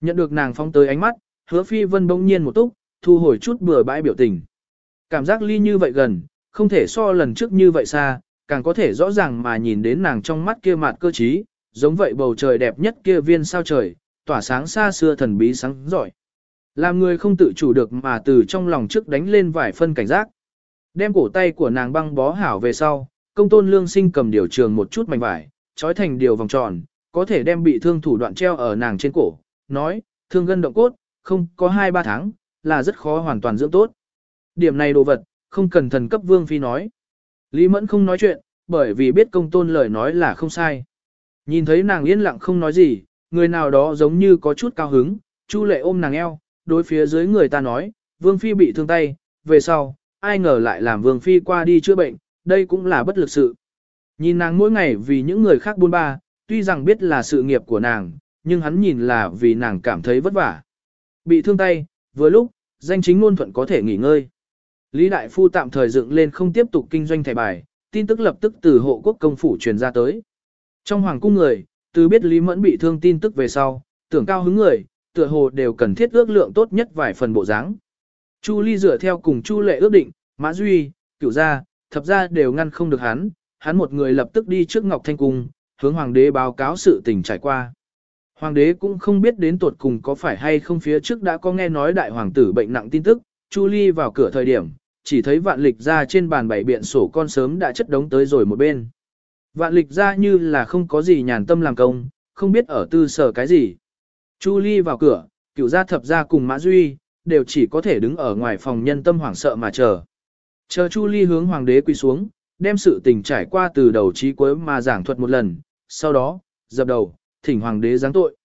Speaker 1: Nhận được nàng phong tới ánh mắt, hứa phi vân bỗng nhiên một túc, thu hồi chút bừa bãi biểu tình. Cảm giác ly như vậy gần, không thể so lần trước như vậy xa, càng có thể rõ ràng mà nhìn đến nàng trong mắt kia mặt cơ trí, giống vậy bầu trời đẹp nhất kia viên sao trời, tỏa sáng xa xưa thần bí sáng giỏi. Làm người không tự chủ được mà từ trong lòng trước đánh lên vài phân cảnh giác. Đem cổ tay của nàng băng bó hảo về sau, công tôn lương sinh cầm điều trường một chút mảnh vải, trói thành điều vòng tròn, có thể đem bị thương thủ đoạn treo ở nàng trên cổ, nói, thương gân động cốt, không có 2-3 tháng, là rất khó hoàn toàn dưỡng tốt. Điểm này đồ vật, không cần thần cấp vương phi nói. Lý Mẫn không nói chuyện, bởi vì biết công tôn lời nói là không sai. Nhìn thấy nàng yên lặng không nói gì, người nào đó giống như có chút cao hứng, Chu lệ ôm nàng eo, đối phía dưới người ta nói, Vương Phi bị thương tay, về sau, ai ngờ lại làm Vương Phi qua đi chữa bệnh, đây cũng là bất lực sự. Nhìn nàng mỗi ngày vì những người khác buôn ba, tuy rằng biết là sự nghiệp của nàng, nhưng hắn nhìn là vì nàng cảm thấy vất vả. Bị thương tay, vừa lúc, danh chính ngôn thuận có thể nghỉ ngơi. Lý Đại Phu tạm thời dựng lên không tiếp tục kinh doanh thẻ bài, tin tức lập tức từ hộ quốc công phủ truyền ra tới. Trong hoàng cung người, từ biết Lý Mẫn bị thương tin tức về sau, tưởng cao hứng người, tựa hồ đều cần thiết ước lượng tốt nhất vài phần bộ dáng. Chu Ly dựa theo cùng Chu Lệ ước định, Mã Duy, cửu gia, thập gia đều ngăn không được hắn, hắn một người lập tức đi trước Ngọc Thanh Cung, hướng hoàng đế báo cáo sự tình trải qua. Hoàng đế cũng không biết đến tuột cùng có phải hay không phía trước đã có nghe nói đại hoàng tử bệnh nặng tin tức, Chu Ly vào cửa thời điểm, chỉ thấy vạn lịch ra trên bàn bảy biện sổ con sớm đã chất đống tới rồi một bên. Vạn lịch ra như là không có gì nhàn tâm làm công, không biết ở tư sở cái gì. Chu Ly vào cửa, cựu gia thập gia cùng Mã Duy, đều chỉ có thể đứng ở ngoài phòng nhân tâm hoảng sợ mà chờ. Chờ Chu Ly hướng hoàng đế quỳ xuống, đem sự tình trải qua từ đầu chí cuối mà giảng thuật một lần, sau đó, dập đầu, thỉnh hoàng đế giáng tội.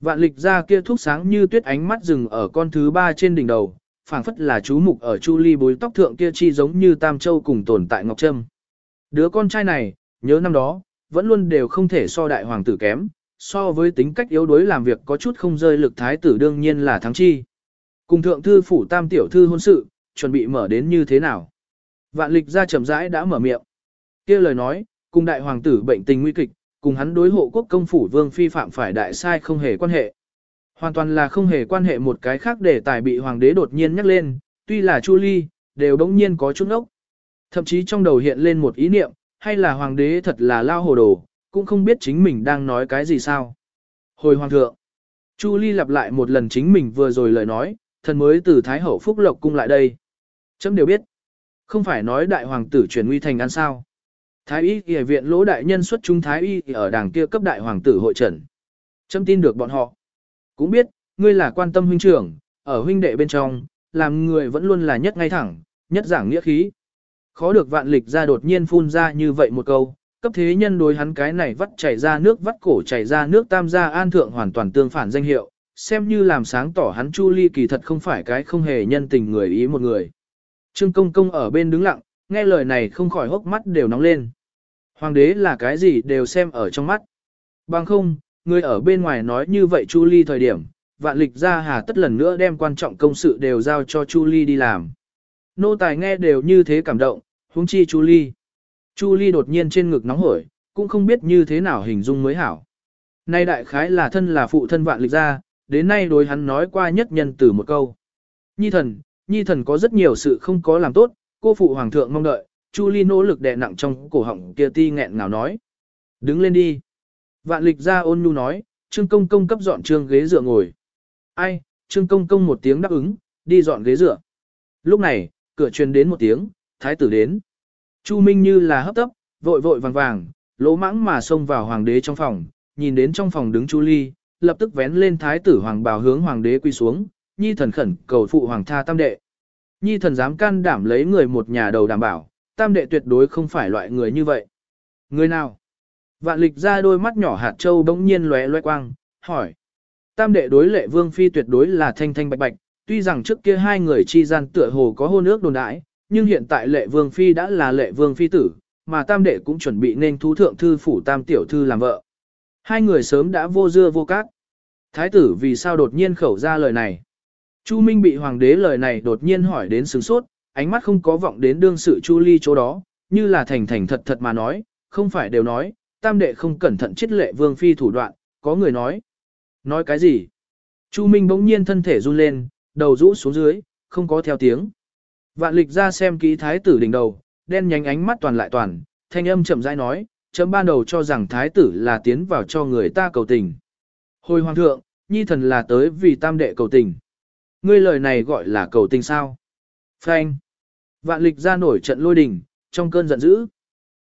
Speaker 1: Vạn lịch ra kia thuốc sáng như tuyết ánh mắt dừng ở con thứ ba trên đỉnh đầu, phảng phất là chú mục ở Chu Ly bối tóc thượng kia chi giống như Tam Châu cùng tồn tại Ngọc Trâm. Đứa con trai này, nhớ năm đó, vẫn luôn đều không thể so đại hoàng tử kém, so với tính cách yếu đuối làm việc có chút không rơi lực thái tử đương nhiên là thắng chi. Cùng thượng thư phủ tam tiểu thư hôn sự, chuẩn bị mở đến như thế nào? Vạn lịch ra chậm rãi đã mở miệng. kia lời nói, cùng đại hoàng tử bệnh tình nguy kịch, cùng hắn đối hộ quốc công phủ vương phi phạm phải đại sai không hề quan hệ. Hoàn toàn là không hề quan hệ một cái khác để tài bị hoàng đế đột nhiên nhắc lên, tuy là Chu Ly, đều đống nhiên có chút ốc. Thậm chí trong đầu hiện lên một ý niệm, hay là hoàng đế thật là lao hồ đồ, cũng không biết chính mình đang nói cái gì sao. Hồi hoàng thượng, Chu Ly lặp lại một lần chính mình vừa rồi lời nói, thần mới từ Thái Hậu Phúc Lộc cung lại đây. Chấm đều biết, không phải nói đại hoàng tử chuyển nguy thành ăn sao. Thái y y viện lỗ đại nhân xuất chúng thái y ở đảng kia cấp đại hoàng tử hội trần. Châm tin được bọn họ. Cũng biết, ngươi là quan tâm huynh trưởng, ở huynh đệ bên trong, làm người vẫn luôn là nhất ngay thẳng, nhất giảng nghĩa khí. Khó được vạn lịch ra đột nhiên phun ra như vậy một câu, cấp thế nhân đối hắn cái này vắt chảy ra nước vắt cổ chảy ra nước tam gia an thượng hoàn toàn tương phản danh hiệu, xem như làm sáng tỏ hắn Chu Ly kỳ thật không phải cái không hề nhân tình người ý một người. Trương Công Công ở bên đứng lặng, nghe lời này không khỏi hốc mắt đều nóng lên. Hoàng đế là cái gì đều xem ở trong mắt. Bằng không, người ở bên ngoài nói như vậy Chu Ly thời điểm, vạn lịch ra hà tất lần nữa đem quan trọng công sự đều giao cho Chu Ly đi làm. Nô tài nghe đều như thế cảm động, huống chi Chu Ly. Chu Ly đột nhiên trên ngực nóng hổi, cũng không biết như thế nào hình dung mới hảo. Nay đại khái là thân là phụ thân vạn lịch ra, đến nay đối hắn nói qua nhất nhân từ một câu. Nhi thần, nhi thần có rất nhiều sự không có làm tốt, cô phụ hoàng thượng mong đợi, Chu Ly nỗ lực đè nặng trong cổ họng kia ti nghẹn ngào nói. Đứng lên đi. Vạn lịch ra ôn nhu nói, Trương Công Công cấp dọn trương ghế dựa ngồi. Ai, Trương Công Công một tiếng đáp ứng, đi dọn ghế dựa. Lúc này, cửa truyền đến một tiếng, thái tử đến. Chu Minh như là hấp tấp, vội vội vàng vàng, lỗ mãng mà xông vào hoàng đế trong phòng, nhìn đến trong phòng đứng Chu Ly, lập tức vén lên thái tử hoàng bào hướng hoàng đế quy xuống, nhi thần khẩn cầu phụ hoàng tha tam đệ. Nhi thần dám can đảm lấy người một nhà đầu đảm bảo, tam đệ tuyệt đối không phải loại người như vậy. Người nào? Vạn lịch ra đôi mắt nhỏ hạt châu bỗng nhiên lóe lóe quang, hỏi. Tam đệ đối lệ vương phi tuyệt đối là thanh thanh bạch bạch, tuy rằng trước kia hai người chi gian tựa hồ có hôn ước đồn đãi, nhưng hiện tại lệ vương phi đã là lệ vương phi tử, mà tam đệ cũng chuẩn bị nên thú thượng thư phủ tam tiểu thư làm vợ. Hai người sớm đã vô dưa vô cát. Thái tử vì sao đột nhiên khẩu ra lời này? Chu Minh bị hoàng đế lời này đột nhiên hỏi đến sướng sốt, ánh mắt không có vọng đến đương sự Chu Ly chỗ đó, như là thành thành thật thật mà nói, không phải đều nói, tam đệ không cẩn thận chết lệ vương phi thủ đoạn, có người nói. Nói cái gì? Chu Minh bỗng nhiên thân thể run lên, đầu rũ xuống dưới, không có theo tiếng. Vạn lịch ra xem kỹ thái tử đỉnh đầu, đen nhánh ánh mắt toàn lại toàn, thanh âm chậm rãi nói, chấm ban đầu cho rằng thái tử là tiến vào cho người ta cầu tình. Hồi hoàng thượng, nhi thần là tới vì tam đệ cầu tình. Ngươi lời này gọi là cầu tình sao? Phanh. Vạn lịch ra nổi trận lôi đình, trong cơn giận dữ.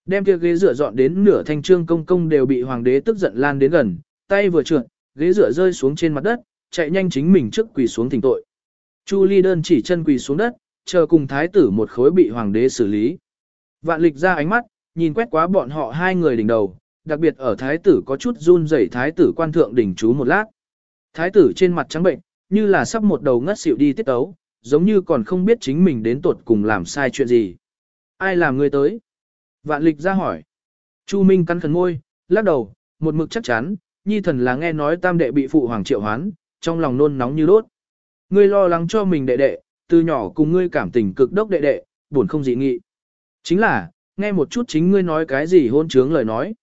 Speaker 1: Đem kia ghế rửa dọn đến nửa thanh trương công công đều bị hoàng đế tức giận lan đến gần, tay vừa trượt, ghế rửa rơi xuống trên mặt đất, chạy nhanh chính mình trước quỳ xuống thỉnh tội. Chu Ly đơn chỉ chân quỳ xuống đất, chờ cùng thái tử một khối bị hoàng đế xử lý. Vạn lịch ra ánh mắt, nhìn quét quá bọn họ hai người đỉnh đầu, đặc biệt ở thái tử có chút run rẩy thái tử quan thượng đỉnh chú một lát. Thái tử trên mặt trắng bệnh, như là sắp một đầu ngất xỉu đi tiết tấu, giống như còn không biết chính mình đến tuột cùng làm sai chuyện gì. Ai làm người tới? Vạn lịch ra hỏi. Chu Minh cắn khẩn môi, lắc đầu, một mực chắc chắn, nhi thần là nghe nói tam đệ bị phụ hoàng triệu hoán, trong lòng nôn nóng như đốt. Ngươi lo lắng cho mình đệ đệ, từ nhỏ cùng ngươi cảm tình cực đốc đệ đệ, buồn không dị nghị. Chính là, nghe một chút chính ngươi nói cái gì hôn trướng lời nói.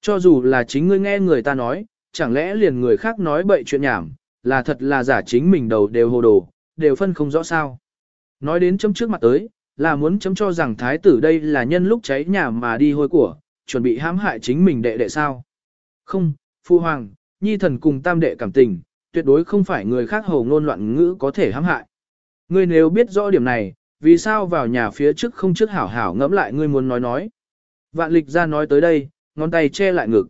Speaker 1: Cho dù là chính ngươi nghe người ta nói, chẳng lẽ liền người khác nói bậy chuyện nhảm, là thật là giả chính mình đầu đều hồ đồ, đều phân không rõ sao. Nói đến chấm trước mặt tới, là muốn chấm cho rằng thái tử đây là nhân lúc cháy nhà mà đi hôi của, chuẩn bị hãm hại chính mình đệ đệ sao. Không, phu hoàng, nhi thần cùng tam đệ cảm tình, tuyệt đối không phải người khác hồ ngôn loạn ngữ có thể hãm hại. Ngươi nếu biết rõ điểm này, vì sao vào nhà phía trước không trước hảo hảo ngẫm lại ngươi muốn nói nói. Vạn lịch ra nói tới đây, ngón tay che lại ngực.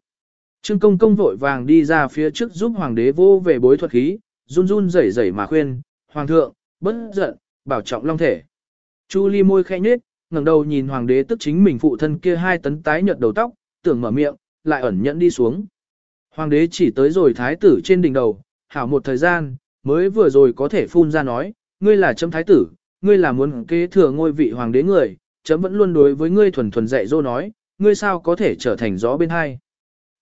Speaker 1: Trương công công vội vàng đi ra phía trước giúp hoàng đế vô về bối thuật khí, run run rẩy rẩy mà khuyên, hoàng thượng, bất giận, bảo trọng long thể. Chu ly môi khẽ nhếch, ngẩng đầu nhìn hoàng đế tức chính mình phụ thân kia hai tấn tái nhợt đầu tóc, tưởng mở miệng, lại ẩn nhẫn đi xuống. Hoàng đế chỉ tới rồi thái tử trên đỉnh đầu, hảo một thời gian, mới vừa rồi có thể phun ra nói, ngươi là chấm thái tử, ngươi là muốn kế thừa ngôi vị hoàng đế người, chấm vẫn luôn đối với ngươi thuần thuần dạy dỗ nói, ngươi sao có thể trở thành gió bên hai.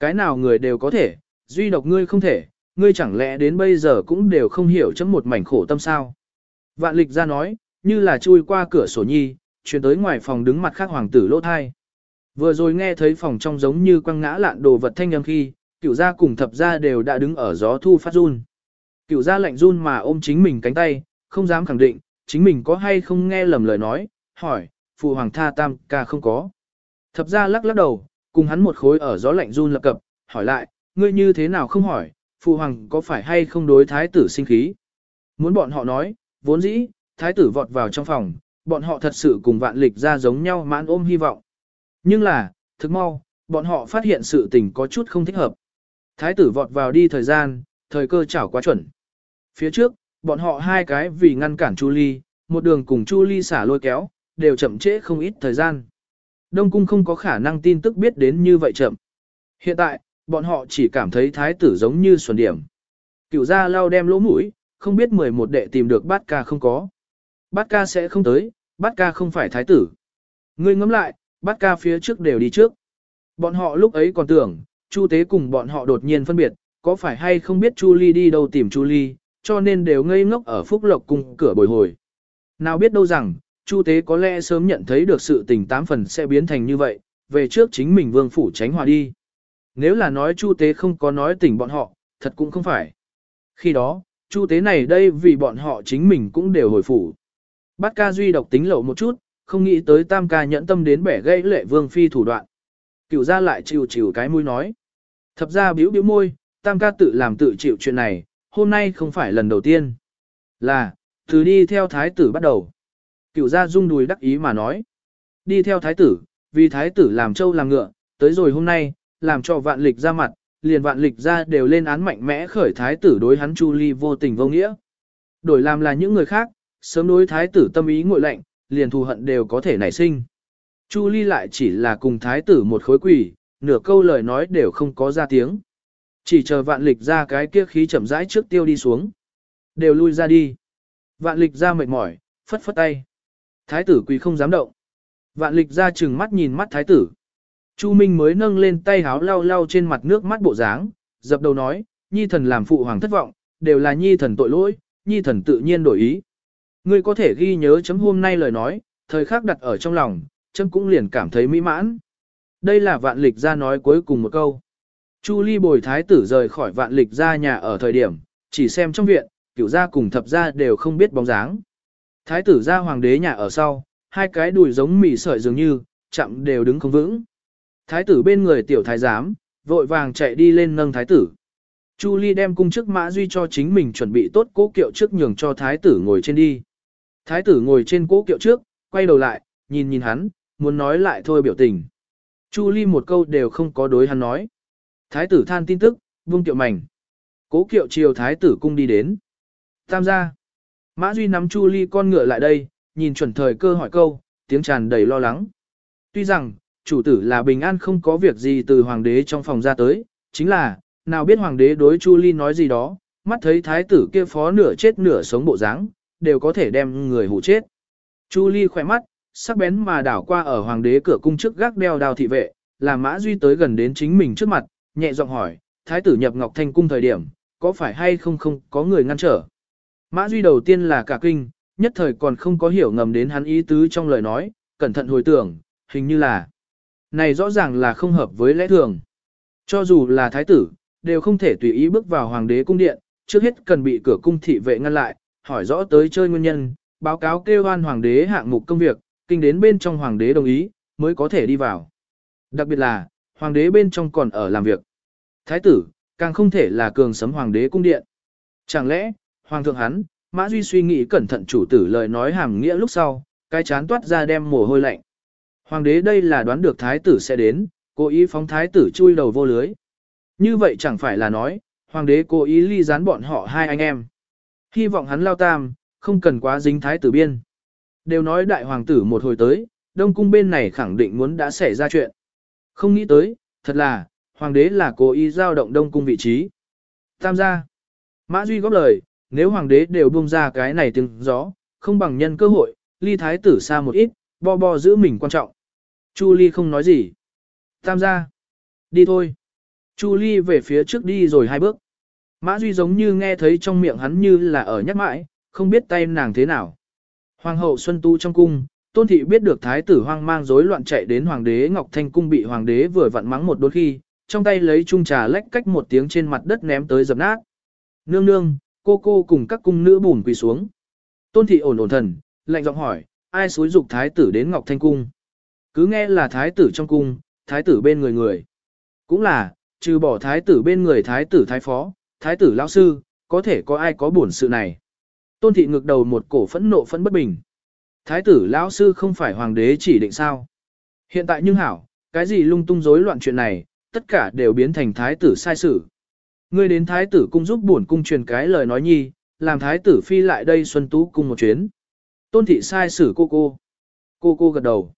Speaker 1: Cái nào người đều có thể, duy độc ngươi không thể, ngươi chẳng lẽ đến bây giờ cũng đều không hiểu chấm một mảnh khổ tâm sao. Vạn lịch ra nói, như là chui qua cửa sổ nhi, chuyển tới ngoài phòng đứng mặt khác hoàng tử lỗ thai. Vừa rồi nghe thấy phòng trong giống như quăng ngã lạn đồ vật thanh âm khi, cửu gia cùng thập gia đều đã đứng ở gió thu phát run. Cửu gia lạnh run mà ôm chính mình cánh tay, không dám khẳng định, chính mình có hay không nghe lầm lời nói, hỏi, phụ hoàng tha tam ca không có. Thập gia lắc lắc đầu, cùng hắn một khối ở gió lạnh run lập cập, hỏi lại, ngươi như thế nào không hỏi, phụ hoàng có phải hay không đối thái tử sinh khí. Muốn bọn họ nói, vốn dĩ, thái tử vọt vào trong phòng, bọn họ thật sự cùng vạn lịch ra giống nhau mãn ôm hy vọng. Nhưng là, thực mau, bọn họ phát hiện sự tình có chút không thích hợp. Thái tử vọt vào đi thời gian, thời cơ chảo quá chuẩn. Phía trước, bọn họ hai cái vì ngăn cản Chu Ly, một đường cùng Chu Ly xả lôi kéo, đều chậm trễ không ít thời gian. Đông cung không có khả năng tin tức biết đến như vậy chậm. Hiện tại, bọn họ chỉ cảm thấy thái tử giống như xuân điểm. Cựu gia lao đem lỗ mũi, không biết 11 đệ tìm được bát ca không có. Bát ca sẽ không tới, bát ca không phải thái tử. Ngươi ngẫm lại, bát ca phía trước đều đi trước. Bọn họ lúc ấy còn tưởng, Chu tế cùng bọn họ đột nhiên phân biệt, có phải hay không biết Chu Ly đi đâu tìm Chu Ly, cho nên đều ngây ngốc ở Phúc Lộc cung cửa bồi hồi. Nào biết đâu rằng, Chu tế có lẽ sớm nhận thấy được sự tình tám phần sẽ biến thành như vậy, về trước chính mình vương phủ tránh hòa đi. Nếu là nói Chu tế không có nói tình bọn họ, thật cũng không phải. Khi đó, Chu tế này đây vì bọn họ chính mình cũng đều hồi phủ. Bát ca duy độc tính lậu một chút, không nghĩ tới tam ca nhẫn tâm đến bẻ gãy lệ vương phi thủ đoạn. Cửu ra lại chịu chịu cái mũi nói. Thập ra biểu biểu môi, tam ca tự làm tự chịu chuyện này, hôm nay không phải lần đầu tiên. Là, từ đi theo thái tử bắt đầu cựu gia rung đùi đắc ý mà nói. Đi theo thái tử, vì thái tử làm trâu làm ngựa, tới rồi hôm nay, làm cho vạn lịch ra mặt, liền vạn lịch ra đều lên án mạnh mẽ khởi thái tử đối hắn Chu Ly vô tình vô nghĩa. Đổi làm là những người khác, sớm đối thái tử tâm ý ngội lạnh, liền thù hận đều có thể nảy sinh. Chu Ly lại chỉ là cùng thái tử một khối quỷ, nửa câu lời nói đều không có ra tiếng. Chỉ chờ vạn lịch ra cái kia khí chậm rãi trước tiêu đi xuống. Đều lui ra đi. Vạn lịch ra mệt mỏi, phất phất tay. Thái tử quỳ không dám động. Vạn lịch ra chừng mắt nhìn mắt thái tử. Chu Minh mới nâng lên tay háo lau lau trên mặt nước mắt bộ dáng, dập đầu nói, nhi thần làm phụ hoàng thất vọng, đều là nhi thần tội lỗi, nhi thần tự nhiên đổi ý. Ngươi có thể ghi nhớ chấm hôm nay lời nói, thời khắc đặt ở trong lòng, chấm cũng liền cảm thấy mỹ mãn. Đây là vạn lịch ra nói cuối cùng một câu. Chu ly bồi thái tử rời khỏi vạn lịch ra nhà ở thời điểm, chỉ xem trong viện, cửu gia cùng thập gia đều không biết bóng dáng. Thái tử ra hoàng đế nhà ở sau, hai cái đùi giống mì sợi dường như, chậm đều đứng không vững. Thái tử bên người tiểu thái giám, vội vàng chạy đi lên nâng thái tử. Chu Ly đem cung chức mã duy cho chính mình chuẩn bị tốt cố kiệu trước nhường cho thái tử ngồi trên đi. Thái tử ngồi trên cố kiệu trước, quay đầu lại, nhìn nhìn hắn, muốn nói lại thôi biểu tình. Chu Ly một câu đều không có đối hắn nói. Thái tử than tin tức, vung kiệu mảnh. Cố kiệu chiều thái tử cung đi đến. Tam gia. Mã Duy nắm Chu Ly con ngựa lại đây, nhìn chuẩn thời cơ hỏi câu, tiếng tràn đầy lo lắng. Tuy rằng, chủ tử là bình an không có việc gì từ hoàng đế trong phòng ra tới, chính là, nào biết hoàng đế đối Chu Ly nói gì đó, mắt thấy thái tử kia phó nửa chết nửa sống bộ dáng, đều có thể đem người hủ chết. Chu Ly khỏe mắt, sắc bén mà đảo qua ở hoàng đế cửa cung trước gác đeo đào thị vệ, làm Mã Duy tới gần đến chính mình trước mặt, nhẹ giọng hỏi, thái tử nhập Ngọc Thanh cung thời điểm, có phải hay không không có người ngăn trở. Mã Duy đầu tiên là cả kinh, nhất thời còn không có hiểu ngầm đến hắn ý tứ trong lời nói, cẩn thận hồi tưởng, hình như là này rõ ràng là không hợp với lẽ thường. Cho dù là thái tử, đều không thể tùy ý bước vào hoàng đế cung điện, trước hết cần bị cửa cung thị vệ ngăn lại, hỏi rõ tới chơi nguyên nhân, báo cáo kêu oan hoàng đế hạng mục công việc, kinh đến bên trong hoàng đế đồng ý, mới có thể đi vào. Đặc biệt là, hoàng đế bên trong còn ở làm việc. Thái tử, càng không thể là cường sấm hoàng đế cung điện. Chẳng lẽ, hoàng thượng hắn, Mã Duy suy nghĩ cẩn thận chủ tử lời nói hàm nghĩa lúc sau, cái chán toát ra đem mồ hôi lạnh. Hoàng đế đây là đoán được thái tử sẽ đến, cố ý phóng thái tử chui đầu vô lưới. Như vậy chẳng phải là nói, hoàng đế cố ý ly gián bọn họ hai anh em. Hy vọng hắn lao tam, không cần quá dính thái tử biên. Đều nói đại hoàng tử một hồi tới, đông cung bên này khẳng định muốn đã xảy ra chuyện. Không nghĩ tới, thật là, hoàng đế là cố ý giao động đông cung vị trí. Tam gia. Mã Duy góp lời, nếu hoàng đế đều buông ra cái này tiếng gió, không bằng nhân cơ hội, ly thái tử xa một ít, bo bo giữ mình quan trọng. Chu Ly không nói gì. Tam gia. Đi thôi. Chu Ly về phía trước đi rồi hai bước. Mã Duy giống như nghe thấy trong miệng hắn như là ở nhắc mãi, không biết tay nàng thế nào. Hoàng hậu Xuân Tu trong cung, Tôn Thị biết được thái tử hoang mang rối loạn chạy đến Hoàng đế Ngọc Thanh cung bị Hoàng đế vừa vặn mắng một đôi khi, trong tay lấy chung trà lách cách một tiếng trên mặt đất ném tới dập nát. Nương nương, cô cô cùng các cung nữ bùn quỳ xuống. Tôn Thị ổn ổn thần, lạnh giọng hỏi, ai xúi dục thái tử đến Ngọc Thanh cung? Cứ nghe là thái tử trong cung, thái tử bên người người. Cũng là, trừ bỏ thái tử bên người thái tử thái phó, thái tử lão sư, có thể có ai có buồn sự này. Tôn thị ngược đầu một cổ phẫn nộ phẫn bất bình. Thái tử lão sư không phải hoàng đế chỉ định sao. Hiện tại nhưng hảo, cái gì lung tung rối loạn chuyện này, tất cả đều biến thành thái tử sai sự. Ngươi đến thái tử cung giúp bổn cung truyền cái lời nói nhi, làm thái tử phi lại đây xuân tú cung một chuyến. Tôn thị sai sử cô cô. Cô cô gật đầu.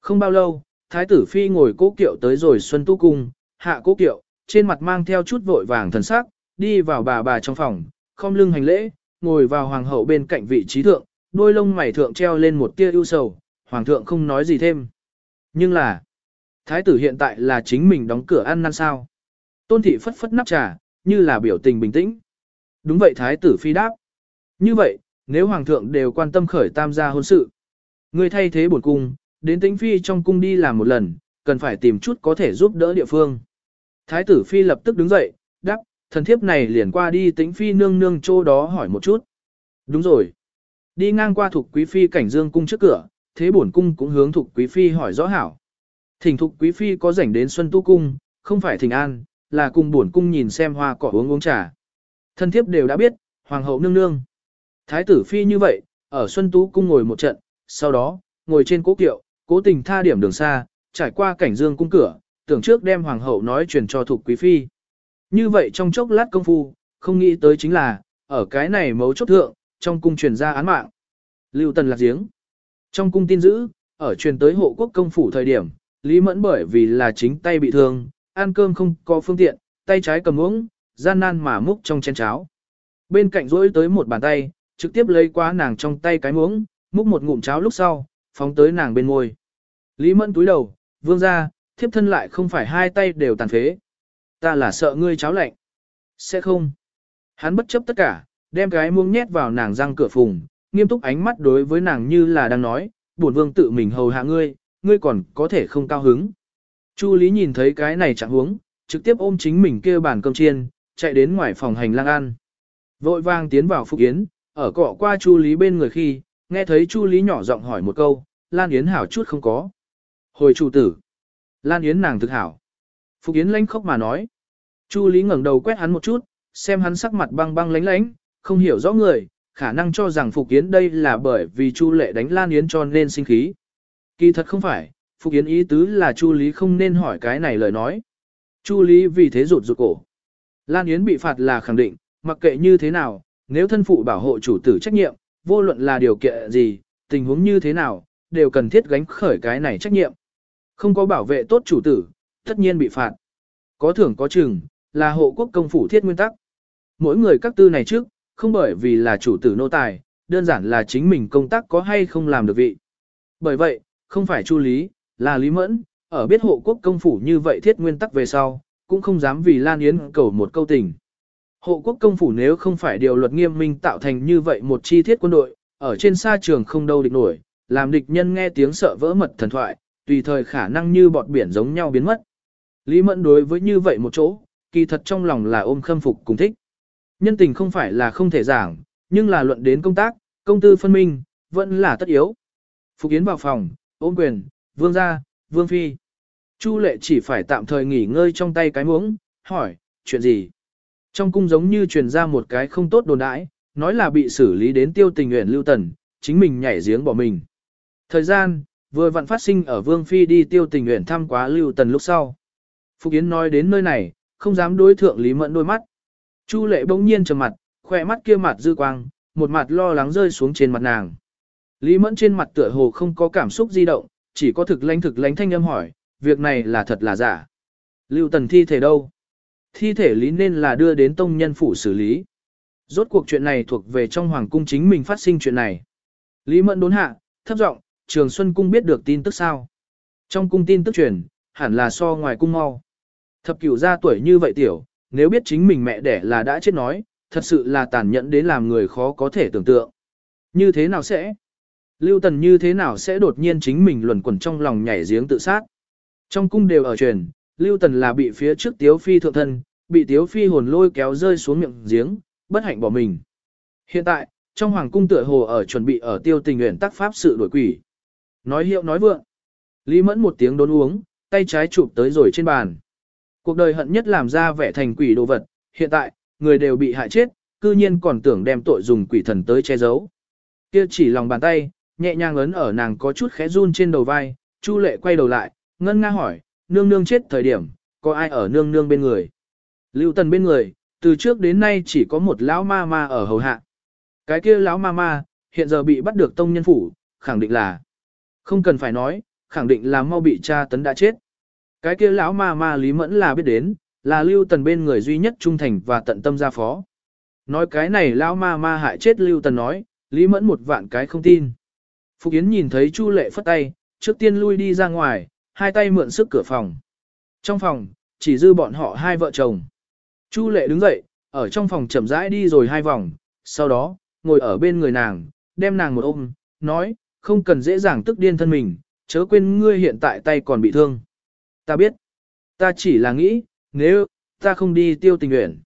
Speaker 1: Không bao lâu, thái tử phi ngồi cố kiệu tới rồi xuân tú cung, hạ cố kiệu, trên mặt mang theo chút vội vàng thần sắc, đi vào bà bà trong phòng, không lưng hành lễ, ngồi vào hoàng hậu bên cạnh vị trí thượng, đôi lông mày thượng treo lên một tia ưu sầu, hoàng thượng không nói gì thêm. Nhưng là, thái tử hiện tại là chính mình đóng cửa ăn năn sao. Tôn thị phất phất nắp trà, như là biểu tình bình tĩnh. Đúng vậy thái tử phi đáp. Như vậy, nếu hoàng thượng đều quan tâm khởi tam gia hôn sự, người thay thế bổn cung, đến tĩnh phi trong cung đi làm một lần, cần phải tìm chút có thể giúp đỡ địa phương. Thái tử phi lập tức đứng dậy, đáp, thần thiếp này liền qua đi tĩnh phi nương nương chỗ đó hỏi một chút. Đúng rồi. Đi ngang qua thuộc quý phi cảnh dương cung trước cửa, thế bổn cung cũng hướng thuộc quý phi hỏi rõ hảo. Thỉnh thuộc quý phi có rảnh đến xuân tu cung, không phải thỉnh an, là cùng buồn cung nhìn xem hoa cỏ uống uống trà. thân thiếp đều đã biết, hoàng hậu nương nương. Thái tử phi như vậy, ở xuân tú cung ngồi một trận, sau đó, ngồi trên cố kiệu, cố tình tha điểm đường xa, trải qua cảnh dương cung cửa, tưởng trước đem hoàng hậu nói truyền cho thuộc quý phi. Như vậy trong chốc lát công phu, không nghĩ tới chính là, ở cái này mấu chốt thượng, trong cung truyền ra án mạng. Lưu Tần lạc giếng. Trong cung tin giữ, ở truyền tới hộ quốc công phủ thời điểm, Lý Mẫn bởi vì là chính tay bị thương, ăn cơm không có phương tiện, tay trái cầm uống, gian nan mà múc trong chén cháo. Bên cạnh rỗi tới một bàn tay, trực tiếp lấy quá nàng trong tay cái muỗng, múc một ngụm cháo lúc sau, phóng tới nàng bên môi. Lý Mẫn túi đầu, vương ra, thiếp thân lại không phải hai tay đều tàn phế. Ta là sợ ngươi cháo lạnh. Sẽ không. Hắn bất chấp tất cả, đem cái muỗng nhét vào nàng răng cửa phùng, nghiêm túc ánh mắt đối với nàng như là đang nói, bổn vương tự mình hầu hạ ngươi, ngươi còn có thể không cao hứng. Chu Lý nhìn thấy cái này chẳng huống, trực tiếp ôm chính mình kia bàn cơm chiên, chạy đến ngoài phòng hành lang ăn. Vội vang tiến vào Phục Yến, ở cọ qua Chu Lý bên người khi, nghe thấy Chu Lý nhỏ giọng hỏi một câu, Lan Yến hảo chút không có. Hồi chủ tử. Lan Yến nàng thực hảo. Phục Yến lánh khóc mà nói. Chu Lý ngẩng đầu quét hắn một chút, xem hắn sắc mặt băng băng lánh lánh, không hiểu rõ người, khả năng cho rằng Phục Yến đây là bởi vì Chu Lệ đánh Lan Yến cho nên sinh khí. Kỳ thật không phải, Phục Yến ý tứ là Chu Lý không nên hỏi cái này lời nói. Chu Lý vì thế rụt rụt cổ. Lan Yến bị phạt là khẳng định, mặc kệ như thế nào, nếu thân phụ bảo hộ chủ tử trách nhiệm, vô luận là điều kiện gì, tình huống như thế nào, đều cần thiết gánh khởi cái này trách nhiệm. Không có bảo vệ tốt chủ tử, tất nhiên bị phạt. Có thưởng có chừng, là hộ quốc công phủ thiết nguyên tắc. Mỗi người các tư này trước, không bởi vì là chủ tử nô tài, đơn giản là chính mình công tác có hay không làm được vị. Bởi vậy, không phải Chu Lý, là Lý Mẫn, ở biết hộ quốc công phủ như vậy thiết nguyên tắc về sau, cũng không dám vì Lan Yến cầu một câu tình. Hộ quốc công phủ nếu không phải điều luật nghiêm minh tạo thành như vậy một chi thiết quân đội, ở trên sa trường không đâu địch nổi, làm địch nhân nghe tiếng sợ vỡ mật thần thoại, tùy thời khả năng như bọt biển giống nhau biến mất. Lý Mẫn đối với như vậy một chỗ, kỳ thật trong lòng là ôm khâm phục cùng thích. Nhân tình không phải là không thể giảng, nhưng là luận đến công tác, công tư phân minh, vẫn là tất yếu. Phục Yến vào phòng, ôm quyền, vương gia, vương phi. Chu lệ chỉ phải tạm thời nghỉ ngơi trong tay cái muỗng, hỏi, chuyện gì? Trong cung giống như truyền ra một cái không tốt đồn đãi, nói là bị xử lý đến tiêu tình nguyện lưu tần, chính mình nhảy giếng bỏ mình. Thời gian, vừa vặn phát sinh ở Vương Phi đi tiêu tình nguyện thăm quá lưu tần lúc sau. Phục Yến nói đến nơi này, không dám đối thượng Lý Mẫn đôi mắt. Chu lệ bỗng nhiên trầm mặt, khỏe mắt kia mặt dư quang, một mặt lo lắng rơi xuống trên mặt nàng. Lý Mẫn trên mặt tựa hồ không có cảm xúc di động, chỉ có thực lãnh thực lãnh thanh âm hỏi, việc này là thật là giả. Lưu tần thi thể đâu? Thi thể lý nên là đưa đến tông nhân phủ xử lý. Rốt cuộc chuyện này thuộc về trong hoàng cung chính mình phát sinh chuyện này. Lý Mẫn đốn hạ, thấp giọng, Trường Xuân cung biết được tin tức sao? Trong cung tin tức truyền, hẳn là so ngoài cung mau. Thập cửu gia tuổi như vậy tiểu, nếu biết chính mình mẹ đẻ là đã chết nói, thật sự là tàn nhẫn đến làm người khó có thể tưởng tượng. Như thế nào sẽ? Lưu Tần như thế nào sẽ đột nhiên chính mình luẩn quẩn trong lòng nhảy giếng tự sát? Trong cung đều ở truyền, Lưu Tần là bị phía trước Tiếu Phi thượng thân, bị Tiếu Phi hồn lôi kéo rơi xuống miệng giếng, bất hạnh bỏ mình. Hiện tại, trong hoàng cung tựa hồ ở chuẩn bị ở tiêu tình nguyện tác pháp sự đổi quỷ. Nói hiệu nói vượng. Lý Mẫn một tiếng đốn uống, tay trái chụp tới rồi trên bàn. Cuộc đời hận nhất làm ra vẻ thành quỷ đồ vật, hiện tại, người đều bị hại chết, cư nhiên còn tưởng đem tội dùng quỷ thần tới che giấu. Kia chỉ lòng bàn tay, nhẹ nhàng ấn ở nàng có chút khẽ run trên đầu vai, Chu Lệ quay đầu lại, ngân nga hỏi, nương nương chết thời điểm, có ai ở nương nương bên người? Lưu Tần bên người, từ trước đến nay chỉ có một lão ma ma ở hầu hạ. Cái kia lão ma ma, hiện giờ bị bắt được tông nhân phủ, khẳng định là không cần phải nói, khẳng định là mau bị cha tấn đã chết. Cái kia lão ma ma Lý Mẫn là biết đến, là Lưu Tần bên người duy nhất trung thành và tận tâm gia phó. Nói cái này lão ma ma hại chết Lưu Tần nói, Lý Mẫn một vạn cái không tin. Phục Yến nhìn thấy Chu Lệ phất tay, trước tiên lui đi ra ngoài, hai tay mượn sức cửa phòng. Trong phòng, chỉ dư bọn họ hai vợ chồng. Chu Lệ đứng dậy, ở trong phòng chậm rãi đi rồi hai vòng, sau đó, ngồi ở bên người nàng, đem nàng một ôm, nói, không cần dễ dàng tức điên thân mình, chớ quên ngươi hiện tại tay còn bị thương. Ta biết, ta chỉ là nghĩ, nếu, ta không đi tiêu tình nguyện.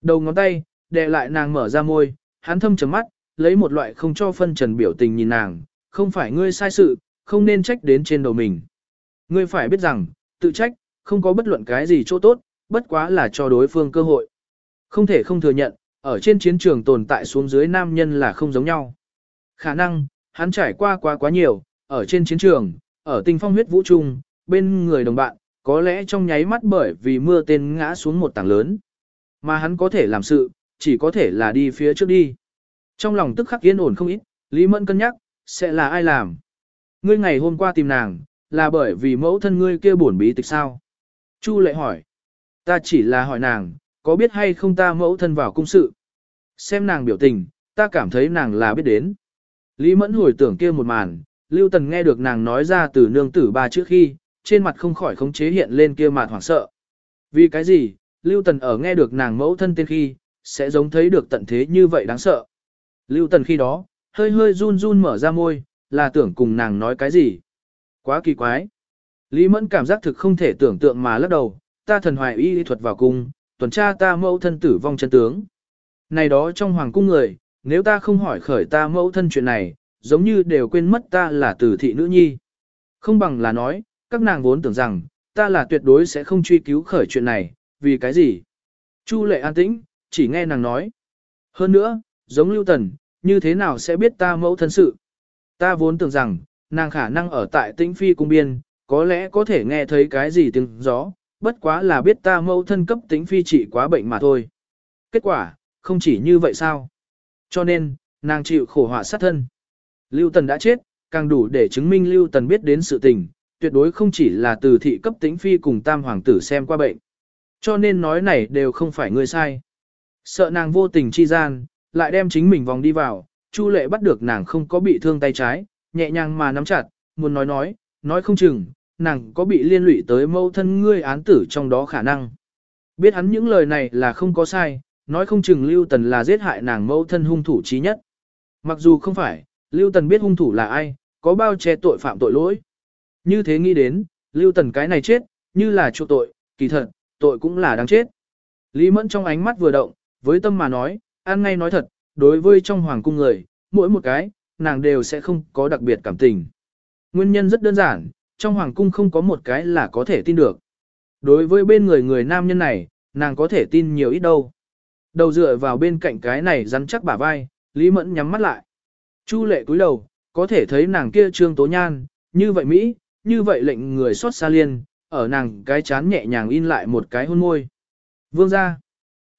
Speaker 1: Đầu ngón tay, đè lại nàng mở ra môi, hắn thâm chấm mắt, lấy một loại không cho phân trần biểu tình nhìn nàng, không phải ngươi sai sự, không nên trách đến trên đầu mình. Ngươi phải biết rằng, tự trách, không có bất luận cái gì chỗ tốt, bất quá là cho đối phương cơ hội. Không thể không thừa nhận, ở trên chiến trường tồn tại xuống dưới nam nhân là không giống nhau. Khả năng, hắn trải qua quá quá nhiều, ở trên chiến trường, ở tinh phong huyết vũ trung, bên người đồng bạn, có lẽ trong nháy mắt bởi vì mưa tên ngã xuống một tảng lớn. Mà hắn có thể làm sự, chỉ có thể là đi phía trước đi. Trong lòng tức khắc yên ổn không ít, Lý Mẫn cân nhắc, sẽ là ai làm. Ngươi ngày hôm qua tìm nàng, là bởi vì mẫu thân ngươi kia buồn bí tịch sao? Chu lệ hỏi. Ta chỉ là hỏi nàng, có biết hay không ta mẫu thân vào cung sự? Xem nàng biểu tình, ta cảm thấy nàng là biết đến. Lý Mẫn hồi tưởng kia một màn, Lưu Tần nghe được nàng nói ra từ nương tử ba trước khi, trên mặt không khỏi khống chế hiện lên kia mặt hoảng sợ. Vì cái gì, Lưu Tần ở nghe được nàng mẫu thân tên khi, sẽ giống thấy được tận thế như vậy đáng sợ. Lưu Tần khi đó, hơi hơi run run mở ra môi, là tưởng cùng nàng nói cái gì. Quá kỳ quái. Lý Mẫn cảm giác thực không thể tưởng tượng mà lắc đầu, ta thần hoài y thuật vào cung, tuần tra ta mẫu thân tử vong chân tướng. Này đó trong hoàng cung người, nếu ta không hỏi khởi ta mẫu thân chuyện này, giống như đều quên mất ta là tử thị nữ nhi. Không bằng là nói, các nàng vốn tưởng rằng, ta là tuyệt đối sẽ không truy cứu khởi chuyện này, vì cái gì? Chu lệ an tĩnh, chỉ nghe nàng nói. Hơn nữa, giống lưu tần, như thế nào sẽ biết ta mẫu thân sự? Ta vốn tưởng rằng, nàng khả năng ở tại tĩnh phi cung biên, có lẽ có thể nghe thấy cái gì tiếng gió, bất quá là biết ta mẫu thân cấp tĩnh phi trị quá bệnh mà thôi. Kết quả, không chỉ như vậy sao? Cho nên, nàng chịu khổ họa sát thân. Lưu Tần đã chết, càng đủ để chứng minh Lưu Tần biết đến sự tình, tuyệt đối không chỉ là từ thị cấp tĩnh phi cùng tam hoàng tử xem qua bệnh. Cho nên nói này đều không phải người sai. Sợ nàng vô tình chi gian, lại đem chính mình vòng đi vào, Chu lệ bắt được nàng không có bị thương tay trái, nhẹ nhàng mà nắm chặt, muốn nói nói, nói không chừng, nàng có bị liên lụy tới mâu thân ngươi án tử trong đó khả năng. Biết hắn những lời này là không có sai, nói không chừng Lưu Tần là giết hại nàng mâu thân hung thủ chí nhất. Mặc dù không phải, Lưu Tần biết hung thủ là ai, có bao che tội phạm tội lỗi. Như thế nghĩ đến, Lưu Tần cái này chết, như là chu tội, kỳ thật, tội cũng là đáng chết. Lý Mẫn trong ánh mắt vừa động, với tâm mà nói, ăn ngay nói thật, đối với trong hoàng cung người, mỗi một cái, nàng đều sẽ không có đặc biệt cảm tình. Nguyên nhân rất đơn giản, trong hoàng cung không có một cái là có thể tin được. Đối với bên người người nam nhân này, nàng có thể tin nhiều ít đâu. Đầu dựa vào bên cạnh cái này rắn chắc bả vai, Lý Mẫn nhắm mắt lại. Chu lệ cúi đầu, có thể thấy nàng kia trương tố nhan, như vậy Mỹ, như vậy lệnh người xót xa liên, ở nàng cái chán nhẹ nhàng in lại một cái hôn môi. Vương ra.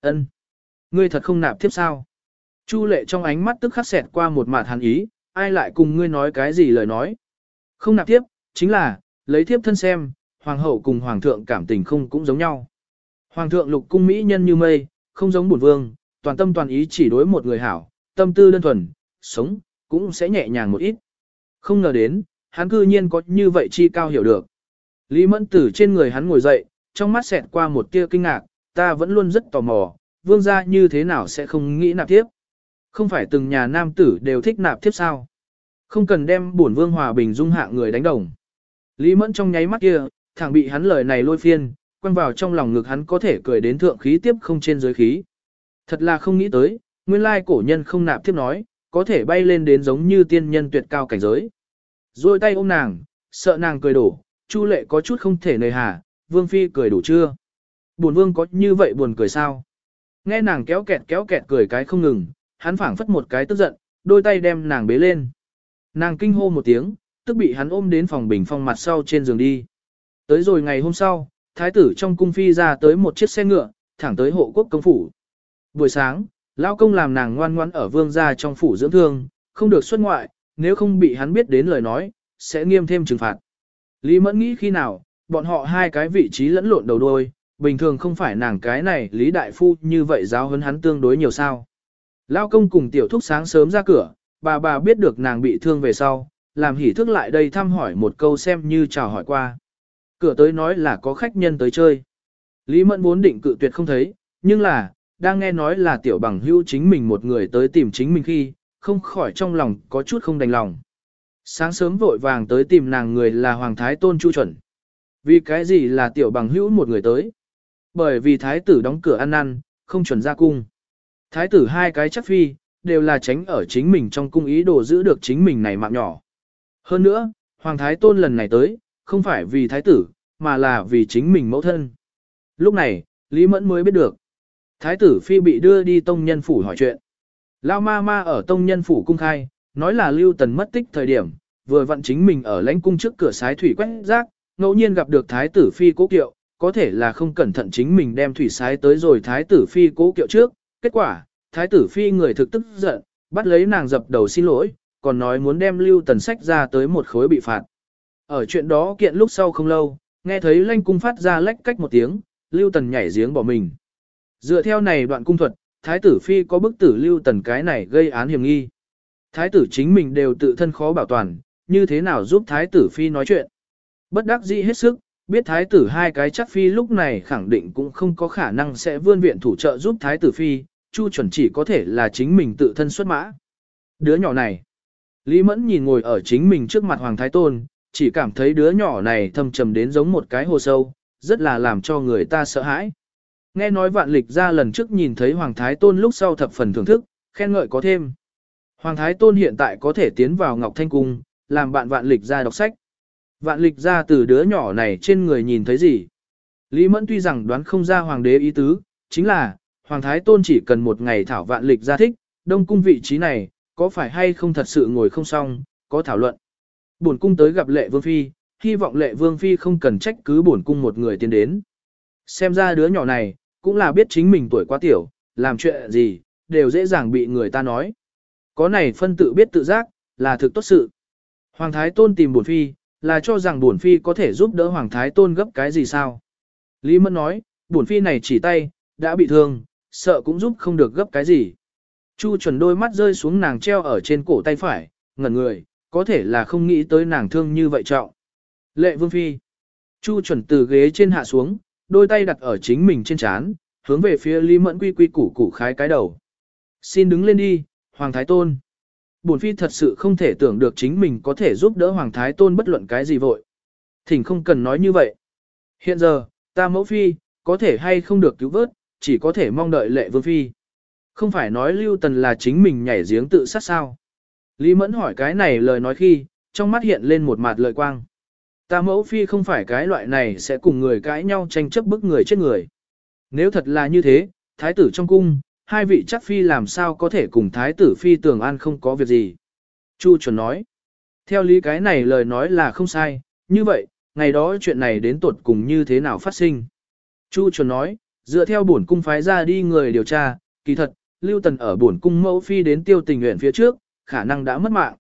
Speaker 1: ân, Ngươi thật không nạp tiếp sao? Chu lệ trong ánh mắt tức khắc xẹt qua một mạt hàn ý, ai lại cùng ngươi nói cái gì lời nói? Không nạp tiếp, chính là, lấy thiếp thân xem, hoàng hậu cùng hoàng thượng cảm tình không cũng giống nhau. Hoàng thượng lục cung mỹ nhân như mây, không giống bổn vương, toàn tâm toàn ý chỉ đối một người hảo, tâm tư đơn thuần, sống, cũng sẽ nhẹ nhàng một ít. Không ngờ đến, hắn cư nhiên có như vậy chi cao hiểu được. Lý mẫn tử trên người hắn ngồi dậy, trong mắt xẹt qua một tia kinh ngạc, ta vẫn luôn rất tò mò, vương gia như thế nào sẽ không nghĩ nạp tiếp. Không phải từng nhà nam tử đều thích nạp tiếp sao. Không cần đem bổn vương hòa bình dung hạ người đánh đồng. Lý mẫn trong nháy mắt kia, thẳng bị hắn lời này lôi phiên, quăng vào trong lòng ngực hắn có thể cười đến thượng khí tiếp không trên dưới khí. Thật là không nghĩ tới, nguyên lai cổ nhân không nạp tiếp nói, có thể bay lên đến giống như tiên nhân tuyệt cao cảnh giới. Rồi tay ôm nàng, sợ nàng cười đổ, Chu lệ có chút không thể nề hà, vương phi cười đủ chưa? Buồn vương có như vậy buồn cười sao? Nghe nàng kéo kẹt kéo kẹt cười cái không ngừng, hắn phảng phất một cái tức giận, đôi tay đem nàng bế lên. Nàng kinh hô một tiếng, tức bị hắn ôm đến phòng bình phong mặt sau trên giường đi. Tới rồi ngày hôm sau, thái tử trong cung phi ra tới một chiếc xe ngựa, thẳng tới hộ quốc công phủ. Buổi sáng, lão công làm nàng ngoan ngoãn ở vương gia trong phủ dưỡng thương, không được xuất ngoại, nếu không bị hắn biết đến lời nói, sẽ nghiêm thêm trừng phạt. Lý Mẫn nghĩ khi nào, bọn họ hai cái vị trí lẫn lộn đầu đôi, bình thường không phải nàng cái này Lý Đại Phu như vậy giáo huấn hắn tương đối nhiều sao. Lao công cùng tiểu thúc sáng sớm ra cửa, bà bà biết được nàng bị thương về sau, làm hỉ thức lại đây thăm hỏi một câu xem như chào hỏi qua. Cửa tới nói là có khách nhân tới chơi. Lý Mẫn muốn định cự tuyệt không thấy, nhưng là, đang nghe nói là tiểu bằng hữu chính mình một người tới tìm chính mình khi, không khỏi trong lòng có chút không đành lòng. Sáng sớm vội vàng tới tìm nàng người là Hoàng Thái Tôn Chu Chuẩn. Vì cái gì là tiểu bằng hữu một người tới? Bởi vì Thái tử đóng cửa ăn năn, không chuẩn ra cung. Thái tử hai cái chắc phi, đều là tránh ở chính mình trong cung ý đồ giữ được chính mình này mạng nhỏ. Hơn nữa, Hoàng Thái Tôn lần này tới, không phải vì Thái tử, mà là vì chính mình mẫu thân. Lúc này, Lý Mẫn mới biết được. Thái tử phi bị đưa đi tông nhân phủ hỏi chuyện. Lao ma ma ở tông nhân phủ cung khai, nói là lưu tần mất tích thời điểm, vừa vặn chính mình ở lãnh cung trước cửa sái thủy quét rác, ngẫu nhiên gặp được thái tử phi cố kiệu, có thể là không cẩn thận chính mình đem thủy sái tới rồi thái tử phi cố kiệu trước, kết quả, thái tử phi người thực tức giận, bắt lấy nàng dập đầu xin lỗi, còn nói muốn đem lưu tần sách ra tới một khối bị phạt. Ở chuyện đó kiện lúc sau không lâu, nghe thấy lanh cung phát ra lách cách một tiếng, lưu tần nhảy giếng bỏ mình. Dựa theo này đoạn cung thuật, thái tử phi có bức tử lưu tần cái này gây án hiểm nghi. Thái tử chính mình đều tự thân khó bảo toàn, như thế nào giúp thái tử phi nói chuyện. Bất đắc dĩ hết sức, biết thái tử hai cái chắc phi lúc này khẳng định cũng không có khả năng sẽ vươn viện thủ trợ giúp thái tử phi, chu chuẩn chỉ có thể là chính mình tự thân xuất mã. Đứa nhỏ này, Lý Mẫn nhìn ngồi ở chính mình trước mặt Hoàng Thái Tôn, chỉ cảm thấy đứa nhỏ này thâm trầm đến giống một cái hồ sâu, rất là làm cho người ta sợ hãi. Nghe nói vạn lịch ra lần trước nhìn thấy Hoàng Thái Tôn lúc sau thập phần thưởng thức, khen ngợi có thêm. Hoàng Thái Tôn hiện tại có thể tiến vào Ngọc Thanh Cung, làm bạn vạn lịch ra đọc sách. Vạn lịch ra từ đứa nhỏ này trên người nhìn thấy gì? Lý Mẫn tuy rằng đoán không ra Hoàng đế ý tứ, chính là, Hoàng Thái Tôn chỉ cần một ngày thảo vạn lịch ra thích, đông cung vị trí này, có phải hay không thật sự ngồi không xong, có thảo luận. Bổn cung tới gặp lệ vương phi, hy vọng lệ vương phi không cần trách cứ bổn cung một người tiến đến. Xem ra đứa nhỏ này, cũng là biết chính mình tuổi quá tiểu, làm chuyện gì, đều dễ dàng bị người ta nói. Có này phân tự biết tự giác, là thực tốt sự. Hoàng Thái Tôn tìm bổn phi, là cho rằng bổn phi có thể giúp đỡ Hoàng Thái Tôn gấp cái gì sao? Lý Mẫn nói, bổn phi này chỉ tay, đã bị thương, sợ cũng giúp không được gấp cái gì. Chu chuẩn đôi mắt rơi xuống nàng treo ở trên cổ tay phải, ngẩn người, có thể là không nghĩ tới nàng thương như vậy trọng. Lệ Vương Phi. Chu chuẩn từ ghế trên hạ xuống, đôi tay đặt ở chính mình trên chán, hướng về phía Lý Mẫn quy quy củ củ khái cái đầu. Xin đứng lên đi, Hoàng Thái Tôn. Bổn Phi thật sự không thể tưởng được chính mình có thể giúp đỡ Hoàng Thái Tôn bất luận cái gì vội. Thỉnh không cần nói như vậy. Hiện giờ, ta mẫu Phi, có thể hay không được cứu vớt, chỉ có thể mong đợi lệ Vương Phi. Không phải nói Lưu Tần là chính mình nhảy giếng tự sát sao. Lý Mẫn hỏi cái này lời nói khi, trong mắt hiện lên một mặt lợi quang. Ta mẫu phi không phải cái loại này sẽ cùng người cãi nhau tranh chấp bức người chết người. Nếu thật là như thế, thái tử trong cung, hai vị chắc phi làm sao có thể cùng thái tử phi tường an không có việc gì. Chu chuẩn nói. Theo lý cái này lời nói là không sai, như vậy, ngày đó chuyện này đến tuột cùng như thế nào phát sinh. Chu chuẩn nói, dựa theo bổn cung phái ra đi người điều tra, kỳ thật, Lưu Tần ở bổn cung mẫu phi đến tiêu tình nguyện phía trước, khả năng đã mất mạng.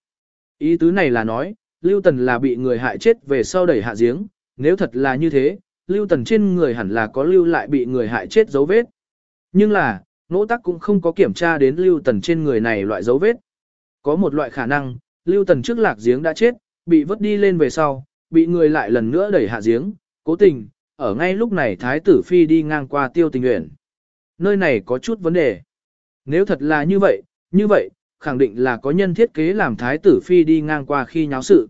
Speaker 1: Ý tứ này là nói, Lưu Tần là bị người hại chết về sau đẩy hạ giếng, nếu thật là như thế, Lưu Tần trên người hẳn là có lưu lại bị người hại chết dấu vết. Nhưng là, nỗ tắc cũng không có kiểm tra đến Lưu Tần trên người này loại dấu vết. Có một loại khả năng, Lưu Tần trước lạc giếng đã chết, bị vớt đi lên về sau, bị người lại lần nữa đẩy hạ giếng, cố tình, ở ngay lúc này Thái tử Phi đi ngang qua tiêu tình nguyện. Nơi này có chút vấn đề. Nếu thật là như vậy, như vậy, khẳng định là có nhân thiết kế làm thái tử phi đi ngang qua khi nháo sự.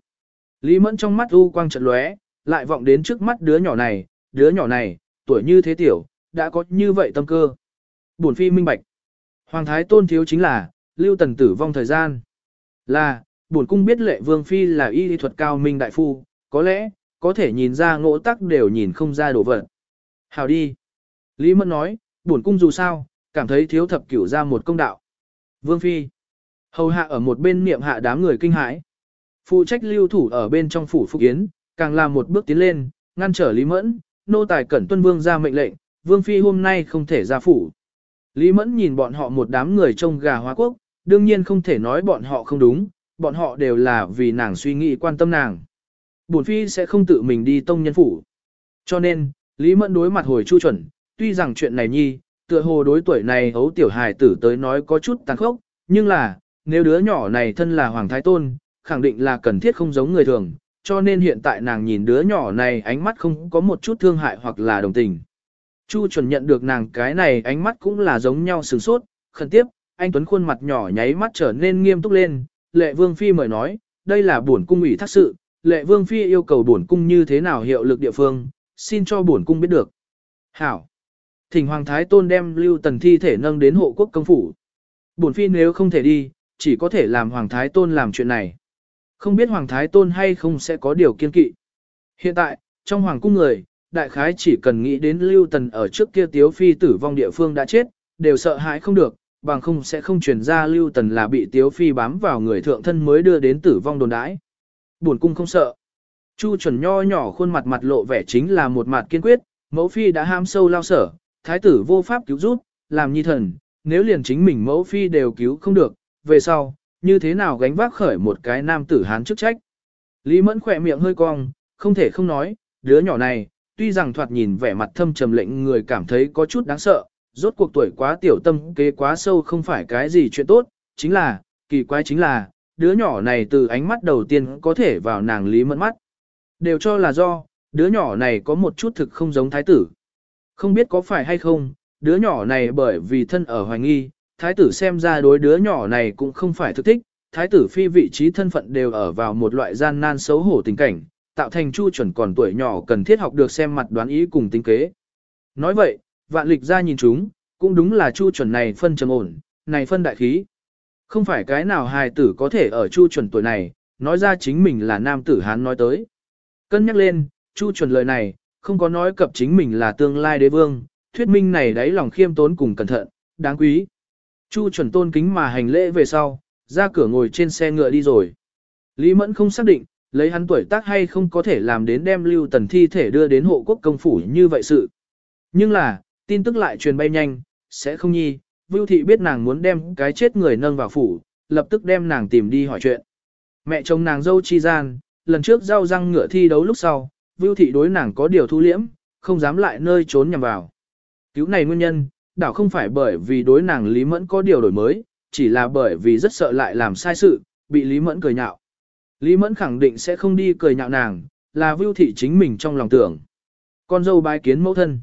Speaker 1: Lý Mẫn trong mắt u quang trận lóe, lại vọng đến trước mắt đứa nhỏ này, đứa nhỏ này, tuổi như thế tiểu, đã có như vậy tâm cơ. Bổn phi minh bạch. Hoàng thái tôn thiếu chính là, lưu tần tử vong thời gian. Là, bổn cung biết lệ vương phi là y lý thuật cao minh đại phu, có lẽ, có thể nhìn ra ngỗ tắc đều nhìn không ra đồ vật. Hào đi. Lý Mẫn nói, bổn cung dù sao, cảm thấy thiếu thập cửu ra một công đạo. Vương phi. Hầu hạ ở một bên niệm hạ đám người kinh hãi. Phụ trách lưu thủ ở bên trong phủ Phúc Yến, càng làm một bước tiến lên, ngăn trở Lý Mẫn, nô tài cẩn tuân vương ra mệnh lệnh, vương phi hôm nay không thể ra phủ. Lý Mẫn nhìn bọn họ một đám người trông gà hóa quốc, đương nhiên không thể nói bọn họ không đúng, bọn họ đều là vì nàng suy nghĩ quan tâm nàng. Bổn phi sẽ không tự mình đi tông nhân phủ. Cho nên, Lý Mẫn đối mặt hồi chu chuẩn, tuy rằng chuyện này nhi, tựa hồ đối tuổi này hấu tiểu hài tử tới nói có chút tàn khốc, nhưng là, nếu đứa nhỏ này thân là Hoàng Thái Tôn, khẳng định là cần thiết không giống người thường, cho nên hiện tại nàng nhìn đứa nhỏ này ánh mắt không có một chút thương hại hoặc là đồng tình. Chu chuẩn nhận được nàng cái này ánh mắt cũng là giống nhau sửng sốt, khẩn tiếp, anh Tuấn khuôn mặt nhỏ nháy mắt trở nên nghiêm túc lên, lệ vương phi mời nói, đây là bổn cung ủy thác sự, lệ vương phi yêu cầu bổn cung như thế nào hiệu lực địa phương, xin cho bổn cung biết được. Hảo! Thỉnh Hoàng Thái Tôn đem lưu tần thi thể nâng đến hộ quốc công phủ. Bổn phi nếu không thể đi, chỉ có thể làm Hoàng Thái Tôn làm chuyện này. Không biết Hoàng Thái Tôn hay không sẽ có điều kiên kỵ. Hiện tại, trong Hoàng cung người, đại khái chỉ cần nghĩ đến Lưu Tần ở trước kia Tiếu Phi tử vong địa phương đã chết, đều sợ hãi không được, bằng không sẽ không truyền ra Lưu Tần là bị Tiếu Phi bám vào người thượng thân mới đưa đến tử vong đồn đãi. Buồn cung không sợ. Chu chuẩn nho nhỏ khuôn mặt mặt lộ vẻ chính là một mặt kiên quyết, mẫu phi đã ham sâu lao sở, thái tử vô pháp cứu giúp, làm nhi thần, nếu liền chính mình mẫu phi đều cứu không được, về sau, như thế nào gánh vác khởi một cái nam tử hán chức trách. Lý Mẫn khỏe miệng hơi cong, không thể không nói, đứa nhỏ này, tuy rằng thoạt nhìn vẻ mặt thâm trầm lệnh người cảm thấy có chút đáng sợ, rốt cuộc tuổi quá tiểu tâm kế quá sâu không phải cái gì chuyện tốt, chính là, kỳ quái chính là, đứa nhỏ này từ ánh mắt đầu tiên có thể vào nàng Lý Mẫn mắt. Đều cho là do, đứa nhỏ này có một chút thực không giống thái tử. Không biết có phải hay không, đứa nhỏ này bởi vì thân ở hoài nghi, thái tử xem ra đối đứa nhỏ này cũng không phải thực thích, thái tử phi vị trí thân phận đều ở vào một loại gian nan xấu hổ tình cảnh, tạo thành chu chuẩn còn tuổi nhỏ cần thiết học được xem mặt đoán ý cùng tính kế. Nói vậy, vạn lịch ra nhìn chúng, cũng đúng là chu chuẩn này phân trầm ổn, này phân đại khí. Không phải cái nào hài tử có thể ở chu chuẩn tuổi này, nói ra chính mình là nam tử hán nói tới. Cân nhắc lên, chu chuẩn lời này, không có nói cập chính mình là tương lai đế vương, thuyết minh này đấy lòng khiêm tốn cùng cẩn thận, đáng quý. Chu chuẩn tôn kính mà hành lễ về sau, ra cửa ngồi trên xe ngựa đi rồi. Lý Mẫn không xác định, lấy hắn tuổi tác hay không có thể làm đến đem lưu tần thi thể đưa đến hộ quốc công phủ như vậy sự. Nhưng là, tin tức lại truyền bay nhanh, sẽ không nhi, Vưu Thị biết nàng muốn đem cái chết người nâng vào phủ, lập tức đem nàng tìm đi hỏi chuyện. Mẹ chồng nàng dâu chi gian, lần trước giao răng ngựa thi đấu lúc sau, Vưu Thị đối nàng có điều thu liễm, không dám lại nơi trốn nhằm vào. Cứu này nguyên nhân, đảo không phải bởi vì đối nàng Lý Mẫn có điều đổi mới, chỉ là bởi vì rất sợ lại làm sai sự, bị Lý Mẫn cười nhạo. Lý Mẫn khẳng định sẽ không đi cười nhạo nàng, là Vưu Thị chính mình trong lòng tưởng. Con dâu bái kiến mẫu thân.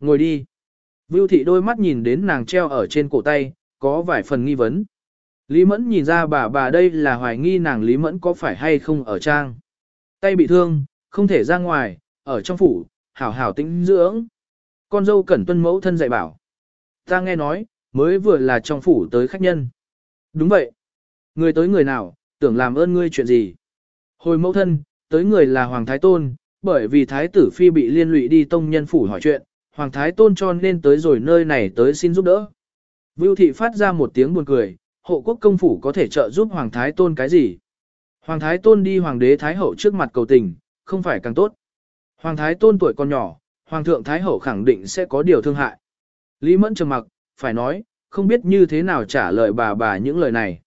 Speaker 1: Ngồi đi. Vưu Thị đôi mắt nhìn đến nàng treo ở trên cổ tay, có vài phần nghi vấn. Lý Mẫn nhìn ra bà bà đây là hoài nghi nàng Lý Mẫn có phải hay không ở trang. Tay bị thương, không thể ra ngoài, ở trong phủ, hảo hảo tĩnh dưỡng. Con dâu cẩn tuân mẫu thân dạy bảo. Ta nghe nói, mới vừa là trong phủ tới khách nhân. Đúng vậy. Người tới người nào, tưởng làm ơn ngươi chuyện gì. Hồi mẫu thân, tới người là Hoàng Thái Tôn, bởi vì Thái tử Phi bị liên lụy đi tông nhân phủ hỏi chuyện, Hoàng Thái Tôn cho nên tới rồi nơi này tới xin giúp đỡ. Vưu thị phát ra một tiếng buồn cười, hộ quốc công phủ có thể trợ giúp Hoàng Thái Tôn cái gì? Hoàng Thái Tôn đi Hoàng đế Thái Hậu trước mặt cầu tình, không phải càng tốt. Hoàng Thái Tôn tuổi còn nhỏ, Hoàng thượng Thái Hậu khẳng định sẽ có điều thương hại. Lý Mẫn trầm mặc, phải nói, không biết như thế nào trả lời bà bà những lời này.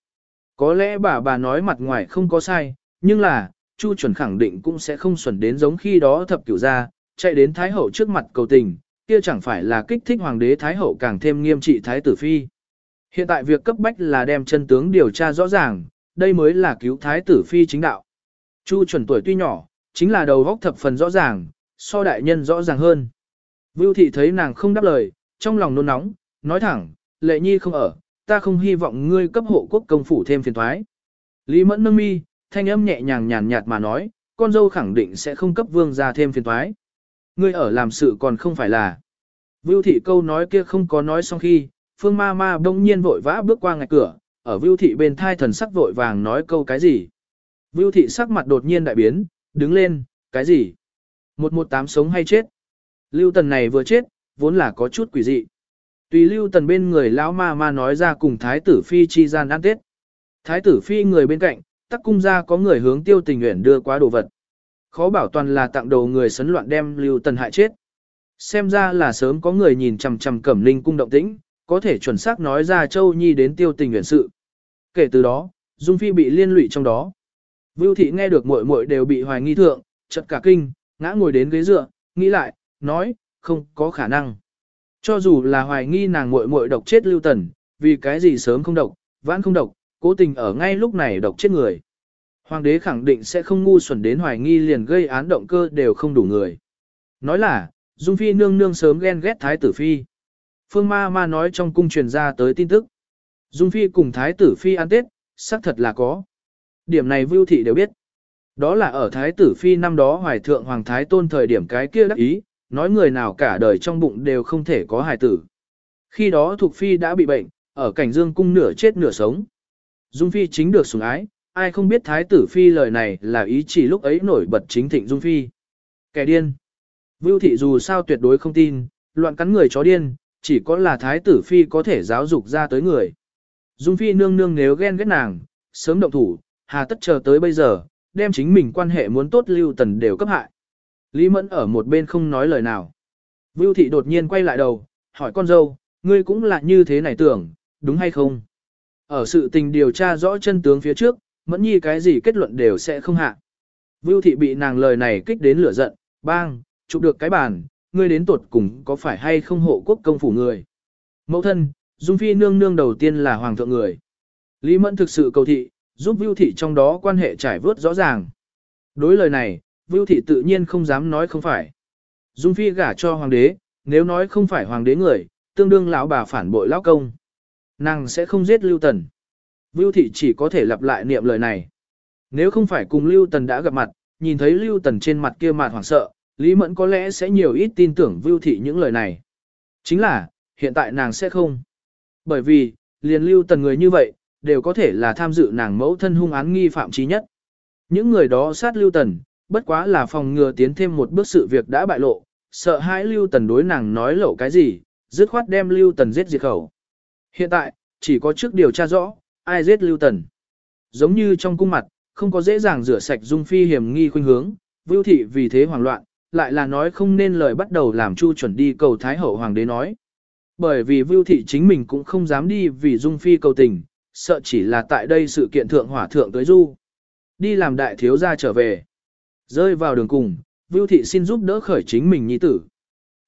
Speaker 1: Có lẽ bà bà nói mặt ngoài không có sai, nhưng là, Chu chuẩn khẳng định cũng sẽ không xuẩn đến giống khi đó thập cửu ra, chạy đến Thái Hậu trước mặt cầu tình, kia chẳng phải là kích thích Hoàng đế Thái Hậu càng thêm nghiêm trị Thái tử Phi. Hiện tại việc cấp bách là đem chân tướng điều tra rõ ràng, đây mới là cứu Thái tử Phi chính đạo. Chu chuẩn tuổi tuy nhỏ, chính là đầu góc thập phần rõ ràng, so đại nhân rõ ràng hơn. Vưu thị thấy nàng không đáp lời, trong lòng nôn nóng, nói thẳng, lệ nhi không ở, ta không hy vọng ngươi cấp hộ quốc công phủ thêm phiền thoái. Lý mẫn nâng mi, thanh âm nhẹ nhàng nhàn nhạt mà nói, con dâu khẳng định sẽ không cấp vương ra thêm phiền thoái. Ngươi ở làm sự còn không phải là. Vưu thị câu nói kia không có nói xong khi, phương ma ma bỗng nhiên vội vã bước qua ngạch cửa, ở vưu thị bên thai thần sắc vội vàng nói câu cái gì. Vưu thị sắc mặt đột nhiên đại biến, đứng lên, cái gì? Một một tám sống hay chết? Lưu tần này vừa chết, vốn là có chút quỷ dị. Tùy lưu tần bên người lão ma ma nói ra cùng thái tử phi chi gian ăn tết. Thái tử phi người bên cạnh, tắc cung ra có người hướng tiêu tình nguyện đưa quá đồ vật. Khó bảo toàn là tặng đồ người sấn loạn đem lưu tần hại chết. Xem ra là sớm có người nhìn chằm chằm cẩm linh cung động tĩnh, có thể chuẩn xác nói ra châu nhi đến tiêu tình nguyện sự. Kể từ đó, Dung Phi bị liên lụy trong đó. Vưu thị nghe được muội muội đều bị hoài nghi thượng, chật cả kinh, ngã ngồi đến ghế dựa, nghĩ lại, nói, không có khả năng. Cho dù là hoài nghi nàng muội muội độc chết lưu tần, vì cái gì sớm không độc, vãn không độc, cố tình ở ngay lúc này độc chết người. Hoàng đế khẳng định sẽ không ngu xuẩn đến hoài nghi liền gây án động cơ đều không đủ người. Nói là, Dung Phi nương nương sớm ghen ghét Thái tử Phi. Phương Ma Ma nói trong cung truyền ra tới tin tức. Dung Phi cùng Thái tử Phi ăn Tết, xác thật là có. Điểm này Vưu Thị đều biết. Đó là ở Thái tử Phi năm đó hoài thượng Hoàng Thái Tôn thời điểm cái kia đắc ý, nói người nào cả đời trong bụng đều không thể có hài tử. Khi đó Thục Phi đã bị bệnh, ở cảnh dương cung nửa chết nửa sống. Dung Phi chính được sủng ái, ai không biết Thái tử Phi lời này là ý chỉ lúc ấy nổi bật chính thịnh Dung Phi. Kẻ điên. Vưu Thị dù sao tuyệt đối không tin, loạn cắn người chó điên, chỉ có là Thái tử Phi có thể giáo dục ra tới người. Dung Phi nương nương nếu ghen ghét nàng, sớm động thủ, hà tất chờ tới bây giờ, đem chính mình quan hệ muốn tốt lưu tần đều cấp hại. Lý Mẫn ở một bên không nói lời nào. Vưu thị đột nhiên quay lại đầu, hỏi con dâu, ngươi cũng là như thế này tưởng, đúng hay không? Ở sự tình điều tra rõ chân tướng phía trước, Mẫn nhi cái gì kết luận đều sẽ không hạ. Vưu thị bị nàng lời này kích đến lửa giận, bang, chụp được cái bàn, ngươi đến tuột cùng có phải hay không hộ quốc công phủ người. Mẫu thân, Dung Phi nương nương đầu tiên là hoàng thượng người. Lý Mẫn thực sự cầu thị, giúp Vưu thị trong đó quan hệ trải vớt rõ ràng. Đối lời này, Vưu thị tự nhiên không dám nói không phải. Dung Phi gả cho hoàng đế, nếu nói không phải hoàng đế người, tương đương lão bà phản bội lão công. Nàng sẽ không giết Lưu Tần. Vưu thị chỉ có thể lặp lại niệm lời này. Nếu không phải cùng Lưu Tần đã gặp mặt, nhìn thấy Lưu Tần trên mặt kia mặt hoảng sợ, Lý Mẫn có lẽ sẽ nhiều ít tin tưởng Vưu thị những lời này. Chính là, hiện tại nàng sẽ không. Bởi vì, liền Lưu Tần người như vậy, đều có thể là tham dự nàng mẫu thân hung án nghi phạm trí nhất. Những người đó sát Lưu Tần, bất quá là phòng ngừa tiến thêm một bước sự việc đã bại lộ, sợ hãi Lưu Tần đối nàng nói lộ cái gì, dứt khoát đem Lưu Tần giết diệt khẩu. Hiện tại, chỉ có trước điều tra rõ, ai giết Lưu Tần. Giống như trong cung mặt, không có dễ dàng rửa sạch dung phi hiểm nghi khuynh hướng, Vưu thị vì thế hoảng loạn, lại là nói không nên lời bắt đầu làm Chu chuẩn đi cầu Thái hậu hoàng đế nói. Bởi vì Vưu thị chính mình cũng không dám đi vì dung phi cầu tình, sợ chỉ là tại đây sự kiện thượng hỏa thượng tới du. Đi làm đại thiếu gia trở về. Rơi vào đường cùng, Vưu Thị xin giúp đỡ khởi chính mình nhi tử.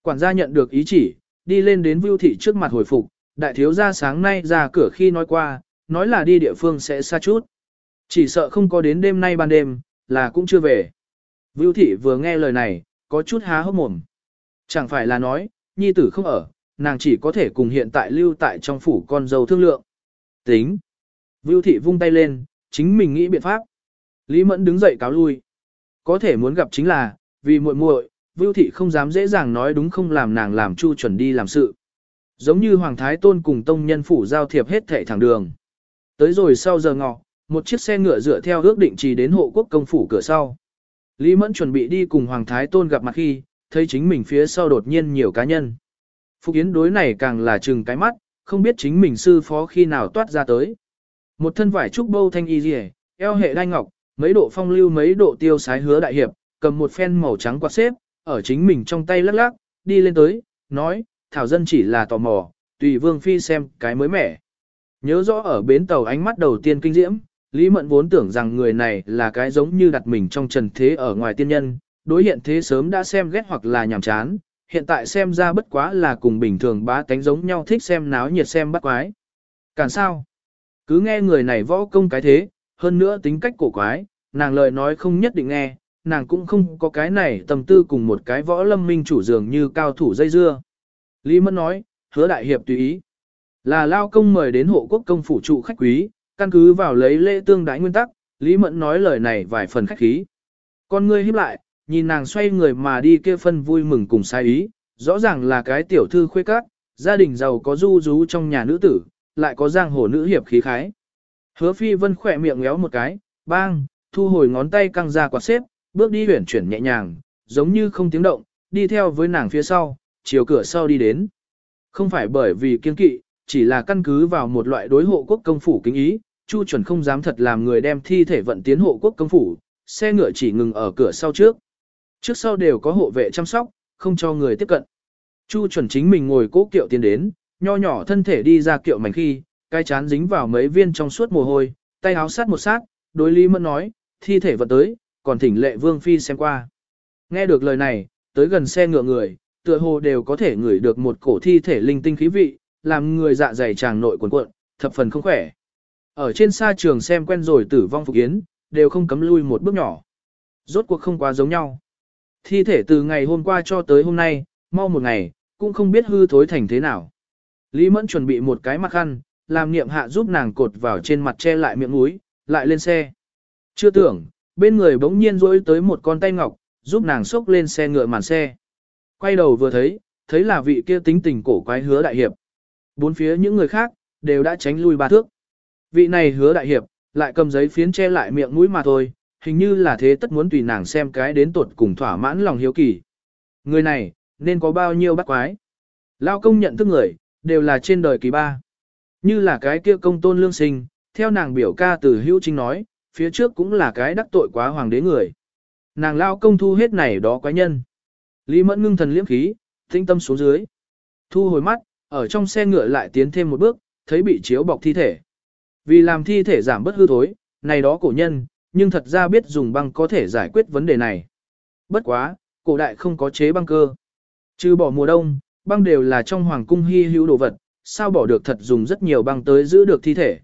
Speaker 1: Quản gia nhận được ý chỉ, đi lên đến Vưu Thị trước mặt hồi phục, đại thiếu gia sáng nay ra cửa khi nói qua, nói là đi địa phương sẽ xa chút. Chỉ sợ không có đến đêm nay ban đêm, là cũng chưa về. Vưu Thị vừa nghe lời này, có chút há hốc mồm. Chẳng phải là nói, nhi tử không ở, nàng chỉ có thể cùng hiện tại lưu tại trong phủ con dâu thương lượng. Tính. Vưu Thị vung tay lên, chính mình nghĩ biện pháp. Lý Mẫn đứng dậy cáo lui. Có thể muốn gặp chính là, vì muội muội, Vưu Thị không dám dễ dàng nói đúng không làm nàng làm chu chuẩn đi làm sự. Giống như Hoàng Thái Tôn cùng Tông Nhân Phủ giao thiệp hết thệ thẳng đường. Tới rồi sau giờ ngọ, một chiếc xe ngựa dựa theo ước định chỉ đến hộ quốc công phủ cửa sau. Lý Mẫn chuẩn bị đi cùng Hoàng Thái Tôn gặp mặt khi, thấy chính mình phía sau đột nhiên nhiều cá nhân. Phục Yến đối này càng là chừng cái mắt, không biết chính mình sư phó khi nào toát ra tới. Một thân vải trúc bâu thanh y rìa, eo hệ đai ngọc, mấy độ phong lưu mấy độ tiêu sái hứa đại hiệp, cầm một phen màu trắng quạt xếp, ở chính mình trong tay lắc lắc, đi lên tới, nói, thảo dân chỉ là tò mò, tùy vương phi xem cái mới mẻ. Nhớ rõ ở bến tàu ánh mắt đầu tiên kinh diễm, Lý Mẫn vốn tưởng rằng người này là cái giống như đặt mình trong trần thế ở ngoài tiên nhân, đối hiện thế sớm đã xem ghét hoặc là nhàm chán, hiện tại xem ra bất quá là cùng bình thường bá tánh giống nhau thích xem náo nhiệt xem bắt quái. Cản sao? Cứ nghe người này võ công cái thế, hơn nữa tính cách cổ quái, nàng lời nói không nhất định nghe, nàng cũng không có cái này tâm tư cùng một cái võ lâm minh chủ dường như cao thủ dây dưa. Lý Mẫn nói, hứa đại hiệp tùy ý. Là lao công mời đến hộ quốc công phủ trụ khách quý, căn cứ vào lấy lễ tương đái nguyên tắc, Lý Mẫn nói lời này vài phần khách khí. Con ngươi híp lại, nhìn nàng xoay người mà đi kia phân vui mừng cùng sai ý, rõ ràng là cái tiểu thư khuê các, gia đình giàu có du rú trong nhà nữ tử, lại có giang hồ nữ hiệp khí khái. Hứa phi vân khỏe miệng ngéo một cái, bang, thu hồi ngón tay căng ra quạt xếp, bước đi huyển chuyển nhẹ nhàng, giống như không tiếng động, đi theo với nàng phía sau, chiều cửa sau đi đến. Không phải bởi vì kiên kỵ, chỉ là căn cứ vào một loại đối hộ quốc công phủ kính ý, Chu chuẩn không dám thật làm người đem thi thể vận tiến hộ quốc công phủ, xe ngựa chỉ ngừng ở cửa sau trước. Trước sau đều có hộ vệ chăm sóc, không cho người tiếp cận. Chu chuẩn chính mình ngồi cố kiệu tiến đến, nho nhỏ thân thể đi ra kiệu mảnh khi, cái chán dính vào mấy viên trong suốt mồ hôi, tay áo sát một sát, đối Lý Mẫn nói, thi thể vật tới, còn thỉnh lệ vương phi xem qua. Nghe được lời này, tới gần xe ngựa người, tựa hồ đều có thể ngửi được một cổ thi thể linh tinh khí vị, làm người dạ dày tràng nội cuộn cuộn, thập phần không khỏe. Ở trên xa trường xem quen rồi tử vong phục yến, đều không cấm lui một bước nhỏ. Rốt cuộc không quá giống nhau. Thi thể từ ngày hôm qua cho tới hôm nay, mau một ngày, cũng không biết hư thối thành thế nào. Lý Mẫn chuẩn bị một cái mặt khăn, làm niệm hạ giúp nàng cột vào trên mặt che lại miệng mũi, lại lên xe. Chưa tưởng, bên người bỗng nhiên rỗi tới một con tay ngọc, giúp nàng xốc lên xe ngựa màn xe. Quay đầu vừa thấy, thấy là vị kia tính tình cổ quái hứa đại hiệp. Bốn phía những người khác, đều đã tránh lui ba thước. Vị này hứa đại hiệp, lại cầm giấy phiến che lại miệng mũi mà thôi, hình như là thế tất muốn tùy nàng xem cái đến tột cùng thỏa mãn lòng hiếu kỳ. Người này, nên có bao nhiêu bắt quái. Lao công nhận thức người, đều là trên đời kỳ ba. Như là cái kia công tôn lương sinh, theo nàng biểu ca từ hữu trinh nói, phía trước cũng là cái đắc tội quá hoàng đế người. Nàng lao công thu hết này đó quái nhân. Lý mẫn ngưng thần liễm khí, tinh tâm xuống dưới. Thu hồi mắt, ở trong xe ngựa lại tiến thêm một bước, thấy bị chiếu bọc thi thể. Vì làm thi thể giảm bất hư thối, này đó cổ nhân, nhưng thật ra biết dùng băng có thể giải quyết vấn đề này. Bất quá, cổ đại không có chế băng cơ. Trừ bỏ mùa đông, băng đều là trong hoàng cung hy hữu đồ vật, sao bỏ được thật dùng rất nhiều băng tới giữ được thi thể.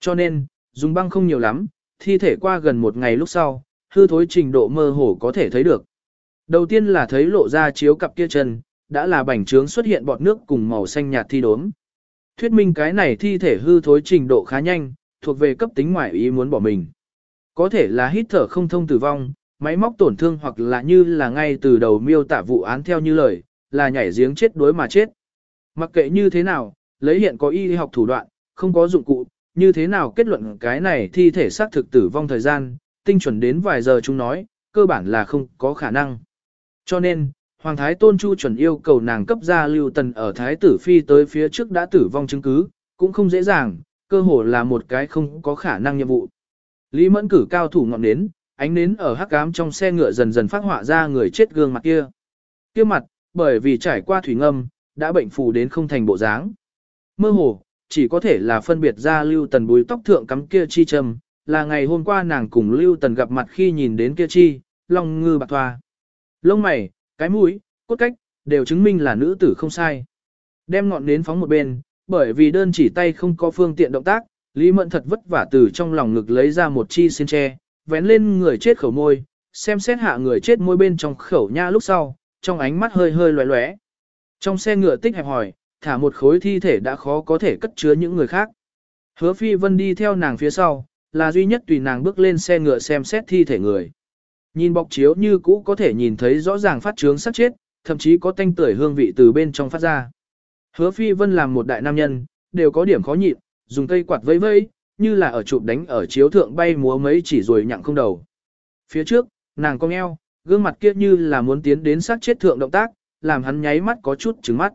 Speaker 1: Cho nên, dùng băng không nhiều lắm, thi thể qua gần một ngày lúc sau, hư thối trình độ mơ hồ có thể thấy được. Đầu tiên là thấy lộ ra chiếu cặp kia chân, đã là bành trướng xuất hiện bọt nước cùng màu xanh nhạt thi đốm. Thuyết minh cái này thi thể hư thối trình độ khá nhanh, thuộc về cấp tính ngoại ý muốn bỏ mình. Có thể là hít thở không thông tử vong, máy móc tổn thương hoặc là như là ngay từ đầu miêu tả vụ án theo như lời, là nhảy giếng chết đối mà chết. Mặc kệ như thế nào, lấy hiện có y học thủ đoạn, không có dụng cụ, như thế nào kết luận cái này thi thể xác thực tử vong thời gian, tinh chuẩn đến vài giờ chúng nói, cơ bản là không có khả năng. Cho nên, Hoàng Thái Tôn Chu chuẩn yêu cầu nàng cấp ra lưu tần ở Thái tử Phi tới phía trước đã tử vong chứng cứ, cũng không dễ dàng, cơ hồ là một cái không có khả năng nhiệm vụ. Lý Mẫn cử cao thủ ngọn nến, ánh nến ở hắc ám trong xe ngựa dần dần phát họa ra người chết gương mặt kia. Kia mặt, bởi vì trải qua thủy ngâm, đã bệnh phù đến không thành bộ dáng. Mơ hồ, chỉ có thể là phân biệt ra lưu tần bùi tóc thượng cắm kia chi châm, là ngày hôm qua nàng cùng Lưu Tần gặp mặt khi nhìn đến kia chi, long ngư bạc thoa. Lông mày, cái mũi, cốt cách, đều chứng minh là nữ tử không sai. Đem ngọn nến phóng một bên, bởi vì đơn chỉ tay không có phương tiện động tác, Lý Mẫn thật vất vả từ trong lòng ngực lấy ra một chi xin tre, vén lên người chết khẩu môi, xem xét hạ người chết môi bên trong khẩu nha lúc sau, trong ánh mắt hơi hơi lóe lóe. Trong xe ngựa tích hẹp hỏi, thả một khối thi thể đã khó có thể cất chứa những người khác. Hứa Phi Vân đi theo nàng phía sau, là duy nhất tùy nàng bước lên xe ngựa xem xét thi thể người. Nhìn bọc chiếu như cũ có thể nhìn thấy rõ ràng phát trướng sắc chết, thậm chí có tanh tưởi hương vị từ bên trong phát ra. Hứa Phi Vân làm một đại nam nhân, đều có điểm khó nhịn, dùng cây quạt vây vây, như là ở chụp đánh ở chiếu thượng bay múa mấy chỉ rồi nhặng không đầu. Phía trước, nàng cong eo, gương mặt kia như là muốn tiến đến sát chết thượng động tác, làm hắn nháy mắt có chút trứng mắt.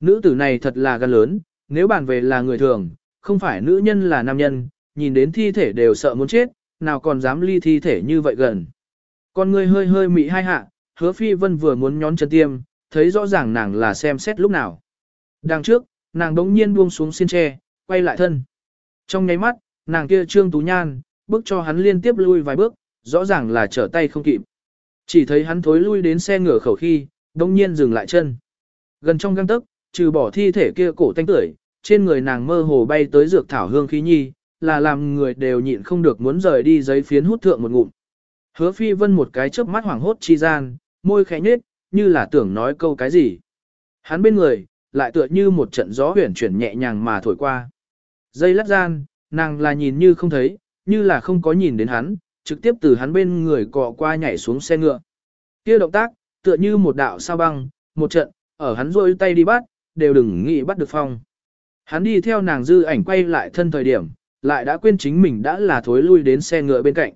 Speaker 1: Nữ tử này thật là gan lớn, nếu bàn về là người thường, không phải nữ nhân là nam nhân, nhìn đến thi thể đều sợ muốn chết, nào còn dám ly thi thể như vậy gần. Con người hơi hơi mị hai hạ, hứa phi vân vừa muốn nhón chân tiêm, thấy rõ ràng nàng là xem xét lúc nào. Đằng trước, nàng đống nhiên buông xuống xin tre, quay lại thân. Trong nháy mắt, nàng kia trương tú nhan, bước cho hắn liên tiếp lui vài bước, rõ ràng là trở tay không kịp. Chỉ thấy hắn thối lui đến xe ngửa khẩu khi, đông nhiên dừng lại chân. Gần trong găng tức, trừ bỏ thi thể kia cổ tanh tưởi, trên người nàng mơ hồ bay tới dược thảo hương khí nhi, là làm người đều nhịn không được muốn rời đi giấy phiến hút thượng một ngụm. Hứa phi vân một cái chớp mắt hoảng hốt chi gian, môi khẽ nhếch, như là tưởng nói câu cái gì. Hắn bên người, lại tựa như một trận gió huyền chuyển nhẹ nhàng mà thổi qua. Dây lát gian, nàng là nhìn như không thấy, như là không có nhìn đến hắn, trực tiếp từ hắn bên người cọ qua nhảy xuống xe ngựa. Kia động tác, tựa như một đạo sao băng, một trận, ở hắn rôi tay đi bắt, đều đừng nghĩ bắt được phong. Hắn đi theo nàng dư ảnh quay lại thân thời điểm, lại đã quên chính mình đã là thối lui đến xe ngựa bên cạnh.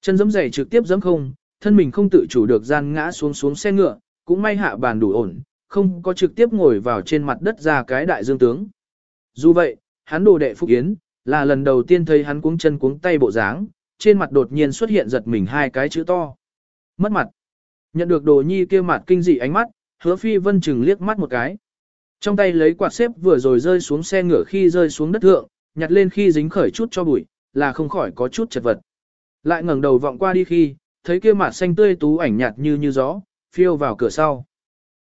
Speaker 1: Chân giẫm giày trực tiếp giẫm không, thân mình không tự chủ được gian ngã xuống xuống xe ngựa, cũng may hạ bàn đủ ổn, không có trực tiếp ngồi vào trên mặt đất ra cái đại dương tướng. Dù vậy, hắn đồ đệ Phúc Yến, là lần đầu tiên thấy hắn cuống chân cuống tay bộ dáng, trên mặt đột nhiên xuất hiện giật mình hai cái chữ to. Mất mặt. Nhận được đồ nhi kia mặt kinh dị ánh mắt, hứa phi vân chừng liếc mắt một cái. Trong tay lấy quạt xếp vừa rồi rơi xuống xe ngựa khi rơi xuống đất thượng, nhặt lên khi dính khởi chút cho bụi, là không khỏi có chút chật vật. Lại ngẩng đầu vọng qua đi khi, thấy kia mặt xanh tươi tú ảnh nhạt như như gió, phiêu vào cửa sau.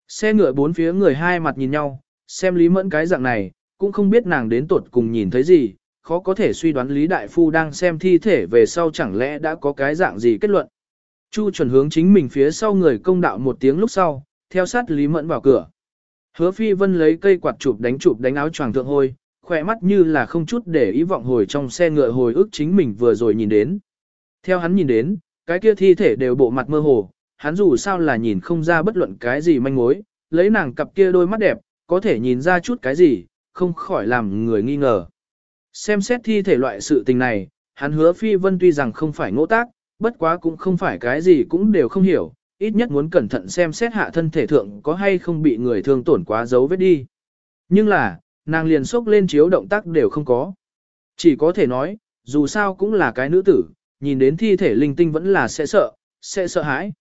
Speaker 1: Xe ngựa bốn phía người hai mặt nhìn nhau, xem Lý Mẫn cái dạng này, cũng không biết nàng đến tuột cùng nhìn thấy gì, khó có thể suy đoán Lý Đại Phu đang xem thi thể về sau chẳng lẽ đã có cái dạng gì kết luận. Chu chuẩn hướng chính mình phía sau người công đạo một tiếng lúc sau, theo sát Lý Mẫn vào cửa. Hứa Phi Vân lấy cây quạt chụp đánh chụp đánh áo choàng thượng hôi, khỏe mắt như là không chút để ý vọng hồi trong xe ngựa hồi ức chính mình vừa rồi nhìn đến. Theo hắn nhìn đến, cái kia thi thể đều bộ mặt mơ hồ, hắn dù sao là nhìn không ra bất luận cái gì manh mối, lấy nàng cặp kia đôi mắt đẹp, có thể nhìn ra chút cái gì, không khỏi làm người nghi ngờ. Xem xét thi thể loại sự tình này, hắn hứa phi vân tuy rằng không phải ngỗ tác, bất quá cũng không phải cái gì cũng đều không hiểu, ít nhất muốn cẩn thận xem xét hạ thân thể thượng có hay không bị người thương tổn quá dấu vết đi. Nhưng là, nàng liền sốc lên chiếu động tác đều không có. Chỉ có thể nói, dù sao cũng là cái nữ tử, nhìn đến thi thể linh tinh vẫn là sẽ sợ, sẽ sợ hãi.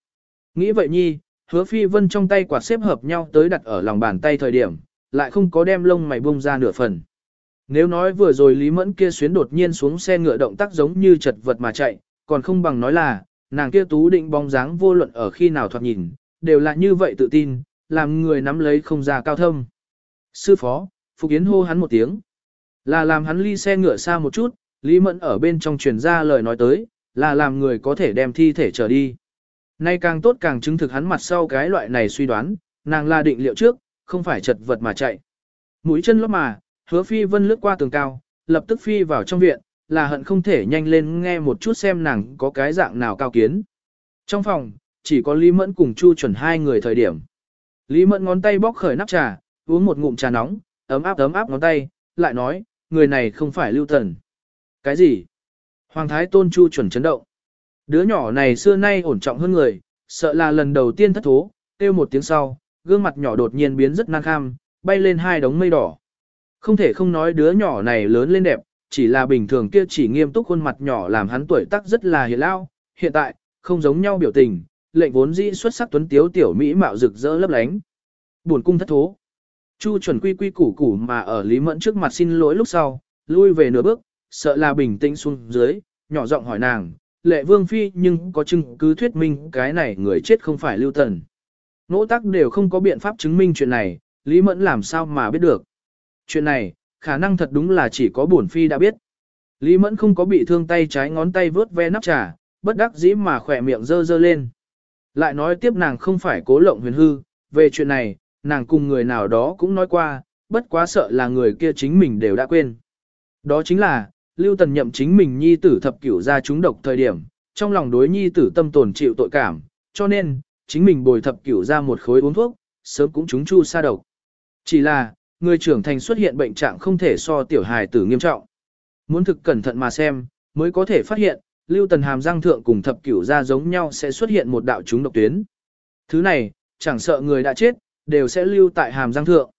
Speaker 1: Nghĩ vậy nhi, hứa phi vân trong tay quạt xếp hợp nhau tới đặt ở lòng bàn tay thời điểm, lại không có đem lông mày bông ra nửa phần. Nếu nói vừa rồi Lý Mẫn kia xuyến đột nhiên xuống xe ngựa động tác giống như chật vật mà chạy, còn không bằng nói là, nàng kia tú định bóng dáng vô luận ở khi nào thoạt nhìn, đều là như vậy tự tin, làm người nắm lấy không ra cao thâm. Sư phó, Phục Yến hô hắn một tiếng, là làm hắn ly xe ngựa xa một chút, Lý Mẫn ở bên trong truyền ra lời nói tới, là làm người có thể đem thi thể trở đi. Nay càng tốt càng chứng thực hắn mặt sau cái loại này suy đoán, nàng là định liệu trước, không phải chật vật mà chạy. Mũi chân lót mà, hứa phi vân lướt qua tường cao, lập tức phi vào trong viện, là hận không thể nhanh lên nghe một chút xem nàng có cái dạng nào cao kiến. Trong phòng, chỉ có Lý Mẫn cùng Chu chuẩn hai người thời điểm. Lý Mẫn ngón tay bóc khởi nắp trà, uống một ngụm trà nóng, ấm áp ấm áp ngón tay, lại nói, người này không phải lưu thần. Cái gì? Hoàng thái tôn Chu chuẩn chấn động. Đứa nhỏ này xưa nay ổn trọng hơn người, sợ là lần đầu tiên thất thố, kêu một tiếng sau, gương mặt nhỏ đột nhiên biến rất năng kham, bay lên hai đống mây đỏ. Không thể không nói đứa nhỏ này lớn lên đẹp, chỉ là bình thường kia chỉ nghiêm túc khuôn mặt nhỏ làm hắn tuổi tác rất là hiền lao, hiện tại, không giống nhau biểu tình, lệnh vốn dĩ xuất sắc tuấn tiếu tiểu mỹ mạo rực rỡ lấp lánh. Buồn cung thất thố. Chu chuẩn quy quy củ củ mà ở Lý Mẫn trước mặt xin lỗi lúc sau, lui về nửa bước, sợ là bình tĩnh xuống dưới, nhỏ giọng hỏi nàng, lệ vương phi nhưng có chứng cứ thuyết minh cái này người chết không phải lưu tần. Nỗ tắc đều không có biện pháp chứng minh chuyện này, Lý Mẫn làm sao mà biết được. Chuyện này, khả năng thật đúng là chỉ có bổn phi đã biết. Lý Mẫn không có bị thương tay trái ngón tay vớt ve nắp trà, bất đắc dĩ mà khỏe miệng dơ dơ lên. Lại nói tiếp nàng không phải cố lộng huyền hư, về chuyện này, nàng cùng người nào đó cũng nói qua, bất quá sợ là người kia chính mình đều đã quên. Đó chính là, Lưu Tần nhậm chính mình nhi tử thập cửu ra chúng độc thời điểm, trong lòng đối nhi tử tâm tồn chịu tội cảm, cho nên, chính mình bồi thập cửu ra một khối uống thuốc, sớm cũng chúng chu sa độc. Chỉ là, người trưởng thành xuất hiện bệnh trạng không thể so tiểu hài tử nghiêm trọng. Muốn thực cẩn thận mà xem, mới có thể phát hiện, lưu tần hàm răng thượng cùng thập cửu ra giống nhau sẽ xuất hiện một đạo chúng độc tuyến. Thứ này, chẳng sợ người đã chết, đều sẽ lưu tại hàm răng thượng.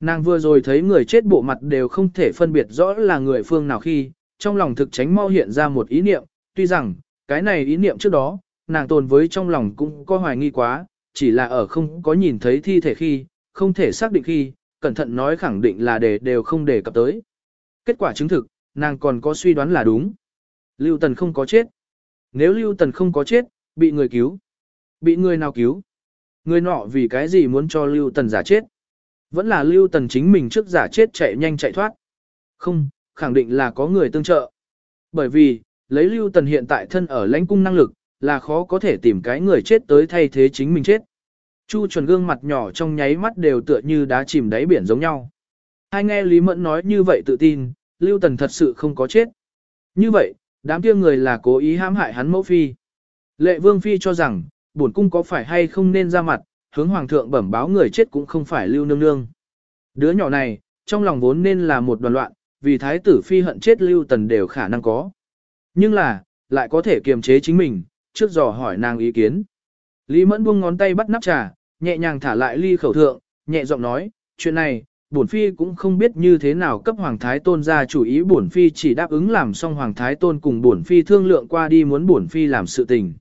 Speaker 1: Nàng vừa rồi thấy người chết bộ mặt đều không thể phân biệt rõ là người phương nào khi, trong lòng thực tránh mau hiện ra một ý niệm, tuy rằng, cái này ý niệm trước đó, nàng tồn với trong lòng cũng có hoài nghi quá, chỉ là ở không có nhìn thấy thi thể khi, không thể xác định khi, cẩn thận nói khẳng định là để đều không để cập tới. Kết quả chứng thực, nàng còn có suy đoán là đúng. Lưu Tần không có chết. Nếu Lưu Tần không có chết, bị người cứu. Bị người nào cứu? Người nọ vì cái gì muốn cho Lưu Tần giả chết? Vẫn là Lưu Tần chính mình trước giả chết chạy nhanh chạy thoát. Không, khẳng định là có người tương trợ. Bởi vì, lấy Lưu Tần hiện tại thân ở lãnh cung năng lực, là khó có thể tìm cái người chết tới thay thế chính mình chết. Chu chuẩn gương mặt nhỏ trong nháy mắt đều tựa như đá chìm đáy biển giống nhau. Hai nghe Lý Mẫn nói như vậy tự tin, Lưu Tần thật sự không có chết. Như vậy, đám kia người là cố ý hãm hại hắn mẫu phi. Lệ Vương Phi cho rằng, bổn cung có phải hay không nên ra mặt, hướng Hoàng thượng bẩm báo người chết cũng không phải Lưu Nương Nương. Đứa nhỏ này, trong lòng vốn nên là một đoàn loạn, vì Thái tử Phi hận chết Lưu Tần đều khả năng có. Nhưng là, lại có thể kiềm chế chính mình, trước dò hỏi nàng ý kiến. Lý Mẫn buông ngón tay bắt nắp trà, nhẹ nhàng thả lại ly khẩu thượng, nhẹ giọng nói, chuyện này, bổn phi cũng không biết như thế nào cấp hoàng thái tôn ra chủ ý bổn phi chỉ đáp ứng làm xong hoàng thái tôn cùng bổn phi thương lượng qua đi muốn bổn phi làm sự tình.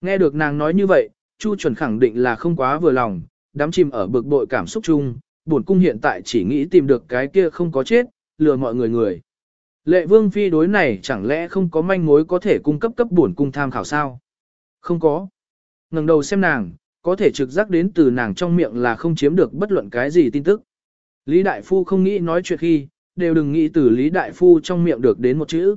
Speaker 1: Nghe được nàng nói như vậy, Chu chuẩn khẳng định là không quá vừa lòng, đám chìm ở bực bội cảm xúc chung, bổn cung hiện tại chỉ nghĩ tìm được cái kia không có chết, lừa mọi người người. Lệ vương phi đối này chẳng lẽ không có manh mối có thể cung cấp cấp bổn cung tham khảo sao? Không có. ngẩng đầu xem nàng, có thể trực giác đến từ nàng trong miệng là không chiếm được bất luận cái gì tin tức. Lý Đại Phu không nghĩ nói chuyện khi, đều đừng nghĩ từ Lý Đại Phu trong miệng được đến một chữ.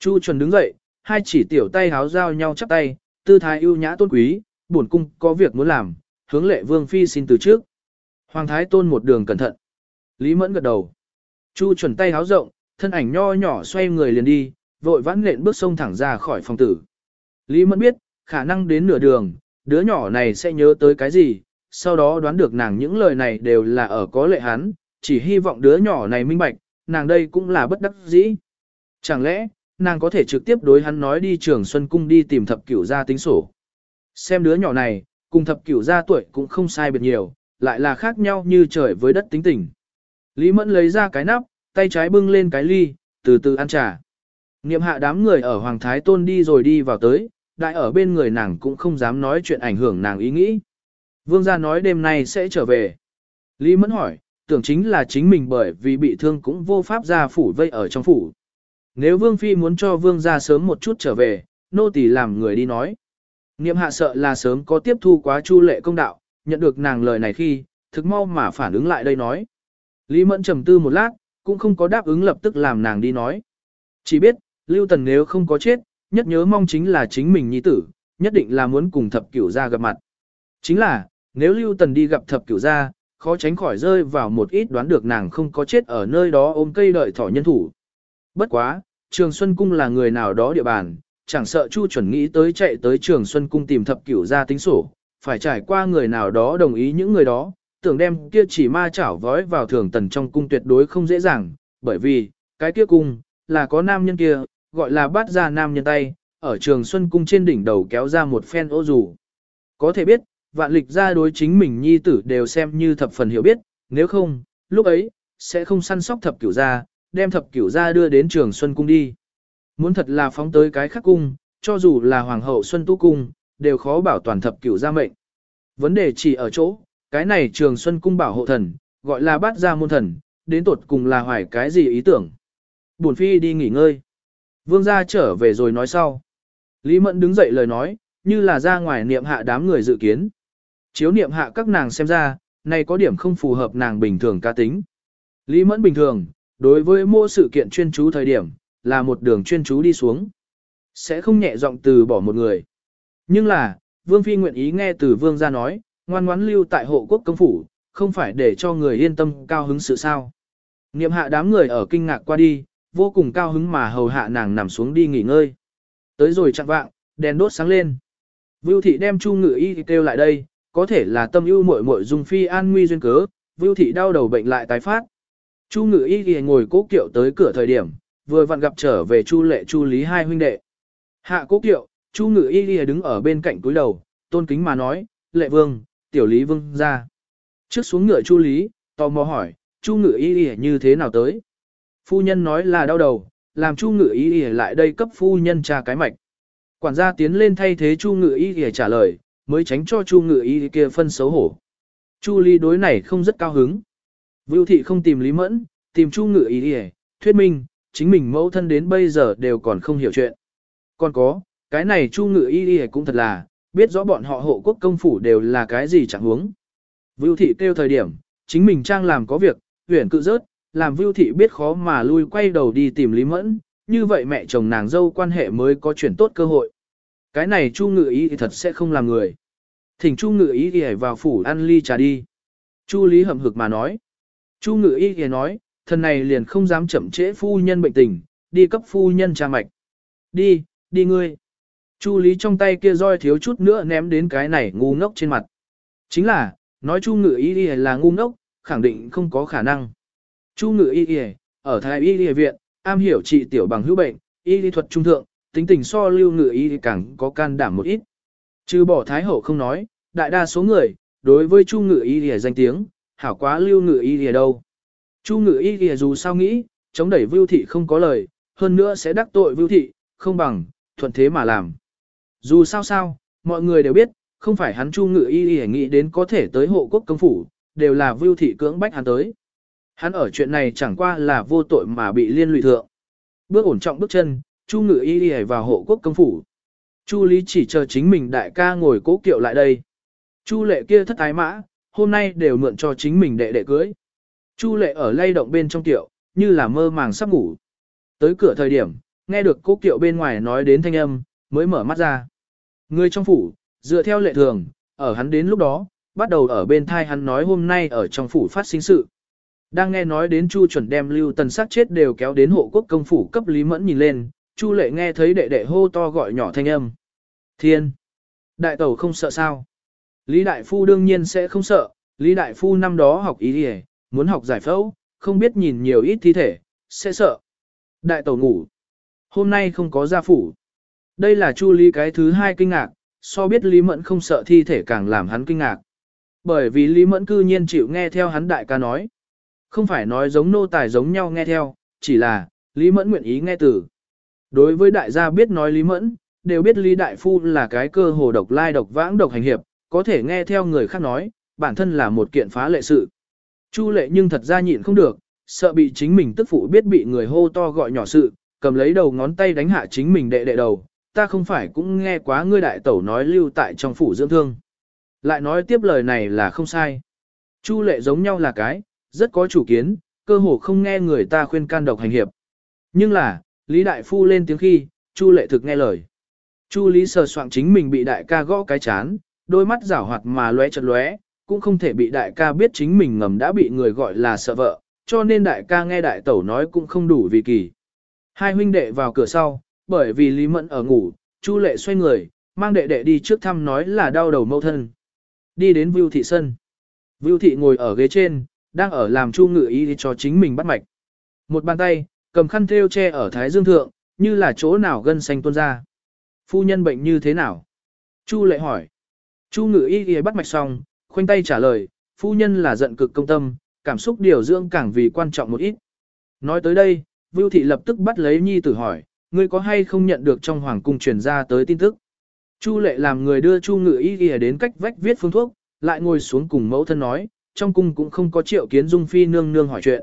Speaker 1: Chu chuẩn đứng dậy, hai chỉ tiểu tay háo giao nhau chắp tay, tư thái ưu nhã tôn quý, bổn cung có việc muốn làm, hướng lệ vương phi xin từ trước. Hoàng thái tôn một đường cẩn thận. Lý mẫn gật đầu. Chu chuẩn tay háo rộng, thân ảnh nho nhỏ xoay người liền đi, vội vãn lện bước sông thẳng ra khỏi phòng tử. Lý mẫn biết, khả năng đến nửa đường, đứa nhỏ này sẽ nhớ tới cái gì, sau đó đoán được nàng những lời này đều là ở có lệ hắn, chỉ hy vọng đứa nhỏ này minh bạch, nàng đây cũng là bất đắc dĩ. Chẳng lẽ, nàng có thể trực tiếp đối hắn nói đi trường Xuân Cung đi tìm thập cửu gia tính sổ. Xem đứa nhỏ này, cùng thập cửu gia tuổi cũng không sai biệt nhiều, lại là khác nhau như trời với đất tính tình. Lý Mẫn lấy ra cái nắp, tay trái bưng lên cái ly, từ từ ăn trà. Niệm hạ đám người ở Hoàng Thái Tôn đi rồi đi vào tới, đại ở bên người nàng cũng không dám nói chuyện ảnh hưởng nàng ý nghĩ. Vương gia nói đêm nay sẽ trở về. Lý Mẫn hỏi, tưởng chính là chính mình bởi vì bị thương cũng vô pháp ra phủ vây ở trong phủ. Nếu Vương Phi muốn cho Vương gia sớm một chút trở về, nô tỳ làm người đi nói. Niệm hạ sợ là sớm có tiếp thu quá chu lệ công đạo, nhận được nàng lời này khi, thực mau mà phản ứng lại đây nói. Lý Mẫn trầm tư một lát, cũng không có đáp ứng lập tức làm nàng đi nói. Chỉ biết, Lưu Tần nếu không có chết, nhất nhớ mong chính là chính mình nhi tử, nhất định là muốn cùng thập cửu gia gặp mặt. Chính là, nếu Lưu Tần đi gặp thập cửu gia, khó tránh khỏi rơi vào một ít đoán được nàng không có chết ở nơi đó ôm cây đợi thỏ nhân thủ. Bất quá, Trường Xuân Cung là người nào đó địa bàn, chẳng sợ Chu chuẩn nghĩ tới chạy tới Trường Xuân Cung tìm thập cửu gia tính sổ, phải trải qua người nào đó đồng ý những người đó, tưởng đem kia chỉ ma chảo vói vào thường tần trong cung tuyệt đối không dễ dàng, bởi vì, cái kia cung, là có nam nhân kia, gọi là bát ra nam nhân tay, ở trường Xuân Cung trên đỉnh đầu kéo ra một phen ô dù. Có thể biết, vạn lịch gia đối chính mình nhi tử đều xem như thập phần hiểu biết, nếu không, lúc ấy, sẽ không săn sóc thập cửu gia, đem thập cửu gia đưa đến trường Xuân Cung đi. Muốn thật là phóng tới cái khắc cung, cho dù là Hoàng hậu Xuân Tu Cung, đều khó bảo toàn thập cửu gia mệnh. Vấn đề chỉ ở chỗ, cái này trường Xuân Cung bảo hộ thần, gọi là bát gia môn thần, đến tột cùng là hoài cái gì ý tưởng. Buồn phi đi nghỉ ngơi. Vương gia trở về rồi nói sau. Lý Mẫn đứng dậy lời nói, như là ra ngoài niệm hạ đám người dự kiến. Chiếu niệm hạ các nàng xem ra, này có điểm không phù hợp nàng bình thường ca tính. Lý Mẫn bình thường, đối với mô sự kiện chuyên chú thời điểm, là một đường chuyên chú đi xuống. Sẽ không nhẹ giọng từ bỏ một người. Nhưng là, Vương Phi nguyện ý nghe từ Vương gia nói, ngoan ngoãn lưu tại hộ quốc công phủ, không phải để cho người yên tâm cao hứng sự sao. Niệm hạ đám người ở kinh ngạc qua đi, vô cùng cao hứng mà hầu hạ nàng nằm xuống đi nghỉ ngơi. Tới rồi chặn vạng, đèn đốt sáng lên. Vưu thị đem Chu Ngự Y kêu lại đây, có thể là tâm ưu muội muội dung phi an nguy duyên cớ, Vưu thị đau đầu bệnh lại tái phát. Chu Ngự Y ngồi cố kiệu tới cửa thời điểm, vừa vặn gặp trở về Chu Lệ Chu Lý hai huynh đệ. Hạ cố kiệu, Chu Ngự Y đứng ở bên cạnh túi đầu, tôn kính mà nói, "Lệ Vương, tiểu Lý Vương ra." Trước xuống ngựa Chu Lý, tò mò hỏi, "Chu Ngự Y như thế nào tới?" Phu nhân nói là đau đầu, làm Chu Ngự Y thì lại đây cấp phu nhân tra cái mạch. Quản gia tiến lên thay thế Chu Ngự Y thì trả lời, mới tránh cho Chu Ngự Y kia phân xấu hổ. Chu ly đối này không rất cao hứng. Vưu thị không tìm Lý Mẫn, tìm Chu Ngự Y thì thuyết minh, chính mình mẫu thân đến bây giờ đều còn không hiểu chuyện. Còn có, cái này Chu Ngự Y Y cũng thật là, biết rõ bọn họ hộ quốc công phủ đều là cái gì chẳng huống. Vưu thị kêu thời điểm, chính mình trang làm có việc, huyền cự rớt, làm Vưu thị biết khó mà lui quay đầu đi tìm Lý Mẫn, như vậy mẹ chồng nàng dâu quan hệ mới có chuyển tốt cơ hội. Cái này Chu Ngự ý thì thật sẽ không làm người. Thỉnh Chu Ngự ý thì vào phủ ăn ly trà đi. Chu Lý hậm hực mà nói. Chu Ngự ý thì nói, thần này liền không dám chậm trễ phu nhân bệnh tình, đi cấp phu nhân trà mạch. Đi, đi ngươi. Chu Lý trong tay kia roi thiếu chút nữa ném đến cái này ngu ngốc trên mặt. Chính là, nói Chu Ngự Ý thì là ngu ngốc, khẳng định không có khả năng. Chu Ngự Y Y, ở Thái Y Y viện, am hiểu trị tiểu bằng hữu bệnh, y lý thuật trung thượng, tính tình so lưu ngự y càng có can đảm một ít. Trừ bỏ Thái Hậu không nói, đại đa số người, đối với Chu Ngự Y Y danh tiếng, hảo quá lưu ngự y Y đâu. Chu Ngự Y Y dù sao nghĩ, chống đẩy Vưu Thị không có lời, hơn nữa sẽ đắc tội Vưu Thị, không bằng, thuận thế mà làm. Dù sao sao, mọi người đều biết, không phải hắn Chu Ngự Y Y nghĩ đến có thể tới hộ quốc công phủ, đều là Vưu Thị cưỡng bách hắn tới. Hắn ở chuyện này chẳng qua là vô tội mà bị liên lụy thượng. Bước ổn trọng bước chân, Chu Ngự Y đi vào hộ quốc công phủ. Chu Lý chỉ chờ chính mình đại ca ngồi cố kiệu lại đây. Chu Lệ kia thất ái mã, hôm nay đều mượn cho chính mình đệ đệ cưới. Chu Lệ ở lay động bên trong kiệu, như là mơ màng sắp ngủ. Tới cửa thời điểm, nghe được cố kiệu bên ngoài nói đến thanh âm, mới mở mắt ra. Người trong phủ, dựa theo lệ thường, ở hắn đến lúc đó, bắt đầu ở bên thai hắn nói hôm nay ở trong phủ phát sinh sự. Đang nghe nói đến Chu chuẩn đem Lưu Tần sát chết đều kéo đến hộ quốc công phủ cấp Lý Mẫn nhìn lên, Chu lệ nghe thấy đệ đệ hô to gọi nhỏ thanh âm. Thiên! Đại tẩu không sợ sao? Lý Đại Phu đương nhiên sẽ không sợ, Lý Đại Phu năm đó học ý hề, muốn học giải phẫu, không biết nhìn nhiều ít thi thể, sẽ sợ. Đại tẩu ngủ. Hôm nay không có gia phủ. Đây là Chu Lý cái thứ hai kinh ngạc, so biết Lý Mẫn không sợ thi thể càng làm hắn kinh ngạc. Bởi vì Lý Mẫn cư nhiên chịu nghe theo hắn đại ca nói. Không phải nói giống nô tài giống nhau nghe theo, chỉ là, Lý Mẫn nguyện ý nghe từ. Đối với đại gia biết nói Lý Mẫn, đều biết Lý Đại Phu là cái cơ hồ độc lai độc vãng độc hành hiệp, có thể nghe theo người khác nói, bản thân là một kiện phá lệ sự. Chu lệ nhưng thật ra nhịn không được, sợ bị chính mình tức phụ biết bị người hô to gọi nhỏ sự, cầm lấy đầu ngón tay đánh hạ chính mình đệ đệ đầu, ta không phải cũng nghe quá ngươi đại tẩu nói lưu tại trong phủ dưỡng thương. Lại nói tiếp lời này là không sai. Chu lệ giống nhau là cái, rất có chủ kiến, cơ hồ không nghe người ta khuyên can độc hành hiệp. Nhưng là, Lý Đại Phu lên tiếng khi, Chu lệ thực nghe lời. Chu Lý sờ soạn chính mình bị đại ca gõ cái chán, đôi mắt rảo hoạt mà lóe chật lóe, cũng không thể bị đại ca biết chính mình ngầm đã bị người gọi là sợ vợ, cho nên đại ca nghe đại tẩu nói cũng không đủ vì kỳ. Hai huynh đệ vào cửa sau, bởi vì Lý Mẫn ở ngủ, Chu lệ xoay người, mang đệ đệ đi trước thăm nói là đau đầu mâu thân. Đi đến Vưu Thị Sân. Vưu Thị ngồi ở ghế trên, đang ở làm chu ngự y cho chính mình bắt mạch. Một bàn tay, cầm khăn thêu che ở thái dương thượng, như là chỗ nào gân xanh tuôn ra. Phu nhân bệnh như thế nào? Chu lệ hỏi. Chu ngự y y bắt mạch xong, khoanh tay trả lời, phu nhân là giận cực công tâm, cảm xúc điều dưỡng càng vì quan trọng một ít. Nói tới đây, Vưu thị lập tức bắt lấy nhi tử hỏi, ngươi có hay không nhận được trong hoàng cung truyền ra tới tin tức? Chu lệ làm người đưa Chu ngự y y đến cách vách viết phương thuốc, lại ngồi xuống cùng mẫu thân nói, trong cung cũng không có triệu kiến dung phi nương nương hỏi chuyện.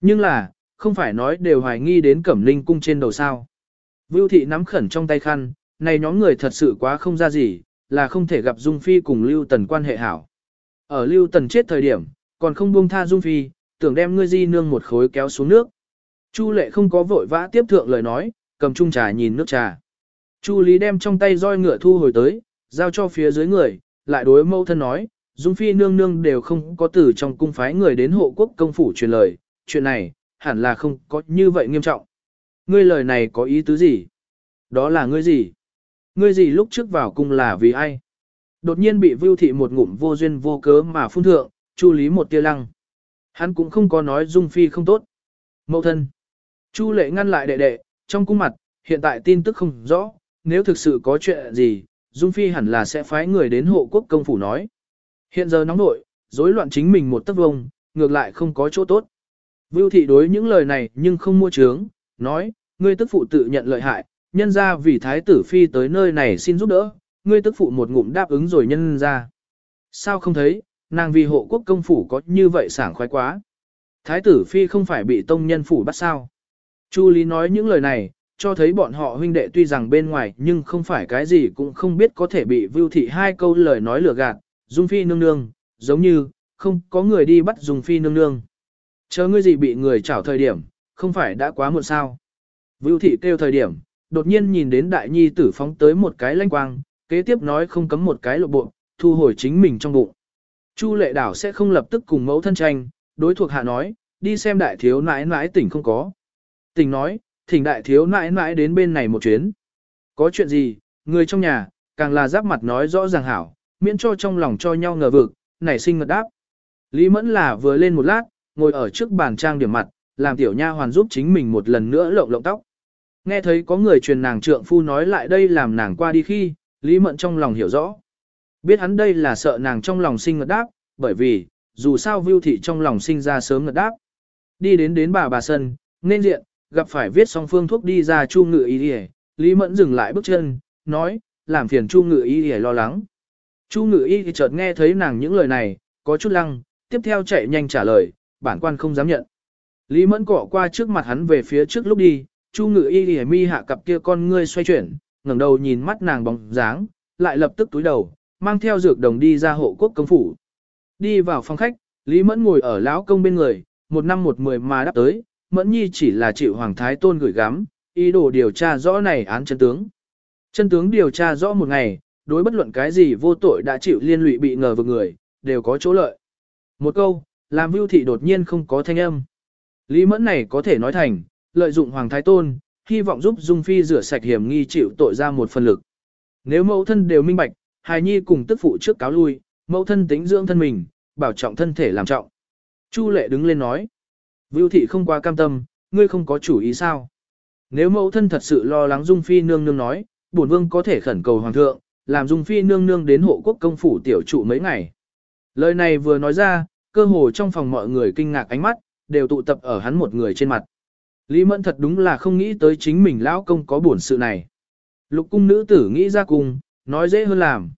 Speaker 1: Nhưng là, không phải nói đều hoài nghi đến cẩm linh cung trên đầu sao. Vưu thị nắm khẩn trong tay khăn, này nhóm người thật sự quá không ra gì, là không thể gặp Dung Phi cùng Lưu Tần quan hệ hảo. Ở Lưu Tần chết thời điểm, còn không buông tha Dung Phi, tưởng đem ngươi di nương một khối kéo xuống nước. Chu lệ không có vội vã tiếp thượng lời nói, cầm chung trà nhìn nước trà. Chu Lý đem trong tay roi ngựa thu hồi tới, giao cho phía dưới người, lại đối mâu thân nói, Dung Phi nương nương đều không có từ trong cung phái người đến hộ quốc công phủ truyền lời, chuyện này, hẳn là không có như vậy nghiêm trọng. Ngươi lời này có ý tứ gì? Đó là ngươi gì? Ngươi gì lúc trước vào cung là vì ai? Đột nhiên bị Vưu Thị một ngụm vô duyên vô cớ mà phun thượng, Chu Lý một tia lăng. Hắn cũng không có nói Dung Phi không tốt. Mậu thân. Chu lệ ngăn lại đệ đệ, trong cung mặt, hiện tại tin tức không rõ, nếu thực sự có chuyện gì, Dung Phi hẳn là sẽ phái người đến hộ quốc công phủ nói. Hiện giờ nóng nội, rối loạn chính mình một tấc vông, ngược lại không có chỗ tốt. Vưu thị đối những lời này nhưng không mua trướng, nói, ngươi tức phụ tự nhận lợi hại, nhân ra vì thái tử phi tới nơi này xin giúp đỡ, ngươi tức phụ một ngụm đáp ứng rồi nhân ra. Sao không thấy, nàng vì hộ quốc công phủ có như vậy sảng khoái quá. Thái tử phi không phải bị tông nhân phủ bắt sao. Chu Lý nói những lời này, cho thấy bọn họ huynh đệ tuy rằng bên ngoài nhưng không phải cái gì cũng không biết có thể bị vưu thị hai câu lời nói lừa gạt, Dung Phi nương nương, giống như, không có người đi bắt Dung Phi nương nương. Chờ ngươi gì bị người chảo thời điểm, không phải đã quá muộn sao. Vưu thị kêu thời điểm, đột nhiên nhìn đến đại nhi tử phóng tới một cái lanh quang, kế tiếp nói không cấm một cái lộ bộ, thu hồi chính mình trong bụng. Chu lệ đảo sẽ không lập tức cùng mẫu thân tranh, đối thuộc hạ nói, đi xem đại thiếu nãi nãi tỉnh không có. Tỉnh nói, thỉnh đại thiếu nãi nãi đến bên này một chuyến. Có chuyện gì, người trong nhà, càng là giáp mặt nói rõ ràng hảo, miễn cho trong lòng cho nhau ngờ vực, nảy sinh ngật đáp. Lý Mẫn là vừa lên một lát, ngồi ở trước bàn trang điểm mặt, làm tiểu nha hoàn giúp chính mình một lần nữa lộng lộng tóc. Nghe thấy có người truyền nàng trượng phu nói lại đây làm nàng qua đi khi, Lý Mẫn trong lòng hiểu rõ. Biết hắn đây là sợ nàng trong lòng sinh ngật đáp, bởi vì, dù sao Vưu Thị trong lòng sinh ra sớm ngật đáp. Đi đến đến bà bà sân, nên diện, gặp phải viết xong phương thuốc đi ra Chu Ngự Y đi Lý Mẫn dừng lại bước chân, nói, làm phiền Chu Ngự Y Y lo lắng. Chu Ngự Y thì chợt nghe thấy nàng những lời này, có chút lăng, tiếp theo chạy nhanh trả lời, bản quan không dám nhận. Lý Mẫn cọ qua trước mặt hắn về phía trước lúc đi, Chu Ngự Y thì mi hạ cặp kia con ngươi xoay chuyển, ngẩng đầu nhìn mắt nàng bóng dáng, lại lập tức túi đầu, mang theo dược đồng đi ra hộ quốc công phủ. Đi vào phòng khách, Lý Mẫn ngồi ở lão công bên người, một năm một mười mà đáp tới, Mẫn Nhi chỉ là chịu Hoàng Thái Tôn gửi gắm, ý đồ điều tra rõ này án chân tướng. Chân tướng điều tra rõ một ngày, đối bất luận cái gì vô tội đã chịu liên lụy bị ngờ vực người, đều có chỗ lợi. Một câu, làm Vưu Thị đột nhiên không có thanh âm. Lý Mẫn này có thể nói thành, lợi dụng Hoàng Thái Tôn, hy vọng giúp Dung Phi rửa sạch hiểm nghi chịu tội ra một phần lực. Nếu mẫu thân đều minh bạch, hài nhi cùng tức phụ trước cáo lui, mẫu thân tính dưỡng thân mình, bảo trọng thân thể làm trọng. Chu lệ đứng lên nói. Vưu thị không quá cam tâm, ngươi không có chủ ý sao? Nếu mẫu thân thật sự lo lắng Dung Phi nương nương nói, bổn vương có thể khẩn cầu hoàng thượng, làm Dung Phi nương nương đến hộ quốc công phủ tiểu trụ mấy ngày. Lời này vừa nói ra, cơ hồ trong phòng mọi người kinh ngạc ánh mắt, đều tụ tập ở hắn một người trên mặt. Lý Mẫn thật đúng là không nghĩ tới chính mình lão công có buồn sự này. Lục cung nữ tử nghĩ ra cùng, nói dễ hơn làm.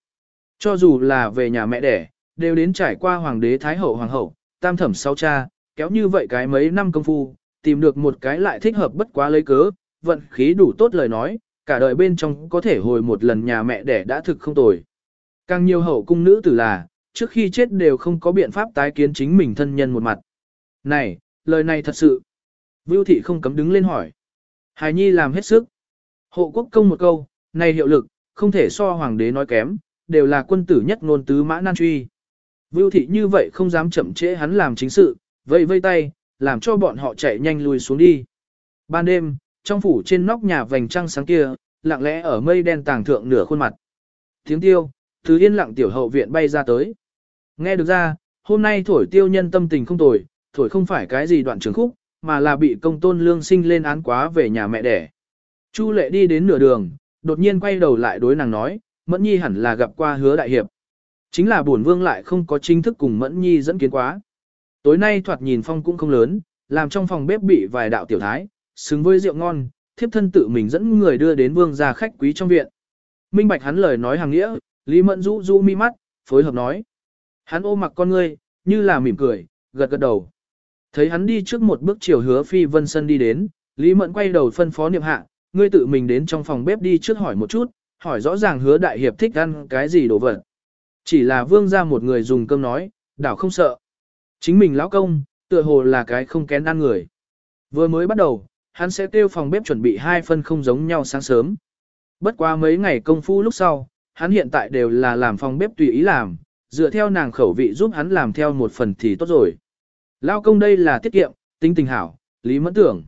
Speaker 1: Cho dù là về nhà mẹ đẻ, đều đến trải qua hoàng đế thái hậu hoàng hậu, tam thẩm sau cha, kéo như vậy cái mấy năm công phu, tìm được một cái lại thích hợp bất quá lấy cớ, vận khí đủ tốt lời nói, cả đời bên trong có thể hồi một lần nhà mẹ đẻ đã thực không tồi. Càng nhiều hậu cung nữ tử là, trước khi chết đều không có biện pháp tái kiến chính mình thân nhân một mặt. Này, lời này thật sự. Vưu thị không cấm đứng lên hỏi. Hài nhi làm hết sức. Hộ quốc công một câu, này hiệu lực, không thể so hoàng đế nói kém, đều là quân tử nhất ngôn tứ mã nan truy. Vưu thị như vậy không dám chậm trễ hắn làm chính sự, vây vây tay, làm cho bọn họ chạy nhanh lùi xuống đi. Ban đêm, trong phủ trên nóc nhà vành trăng sáng kia, lặng lẽ ở mây đen tàng thượng nửa khuôn mặt. Tiếng tiêu, thứ yên lặng tiểu hậu viện bay ra tới. Nghe được ra, hôm nay thổi tiêu nhân tâm tình không tồi, thổi không phải cái gì đoạn trường khúc, mà là bị công tôn lương sinh lên án quá về nhà mẹ đẻ. Chu lệ đi đến nửa đường, đột nhiên quay đầu lại đối nàng nói, Mẫn Nhi hẳn là gặp qua hứa đại hiệp. Chính là bổn vương lại không có chính thức cùng Mẫn Nhi dẫn kiến quá. Tối nay thoạt nhìn phong cũng không lớn, làm trong phòng bếp bị vài đạo tiểu thái, xứng với rượu ngon, thiếp thân tự mình dẫn người đưa đến vương gia khách quý trong viện. Minh bạch hắn lời nói hàng nghĩa, Lý Mẫn rũ rũ mi mắt, phối hợp nói. Hắn ôm mặc con ngươi, như là mỉm cười, gật gật đầu. Thấy hắn đi trước một bước chiều hứa phi vân sân đi đến, Lý Mẫn quay đầu phân phó niệm hạ, ngươi tự mình đến trong phòng bếp đi trước hỏi một chút, hỏi rõ ràng hứa đại hiệp thích ăn cái gì đồ vật. Chỉ là vương ra một người dùng cơm nói, đảo không sợ. Chính mình lão công, tựa hồ là cái không kén ăn người. Vừa mới bắt đầu, hắn sẽ tiêu phòng bếp chuẩn bị hai phân không giống nhau sáng sớm. Bất quá mấy ngày công phu lúc sau, hắn hiện tại đều là làm phòng bếp tùy ý làm, dựa theo nàng khẩu vị giúp hắn làm theo một phần thì tốt rồi. Lao công đây là tiết kiệm, tính tình hảo, lý mẫn tưởng.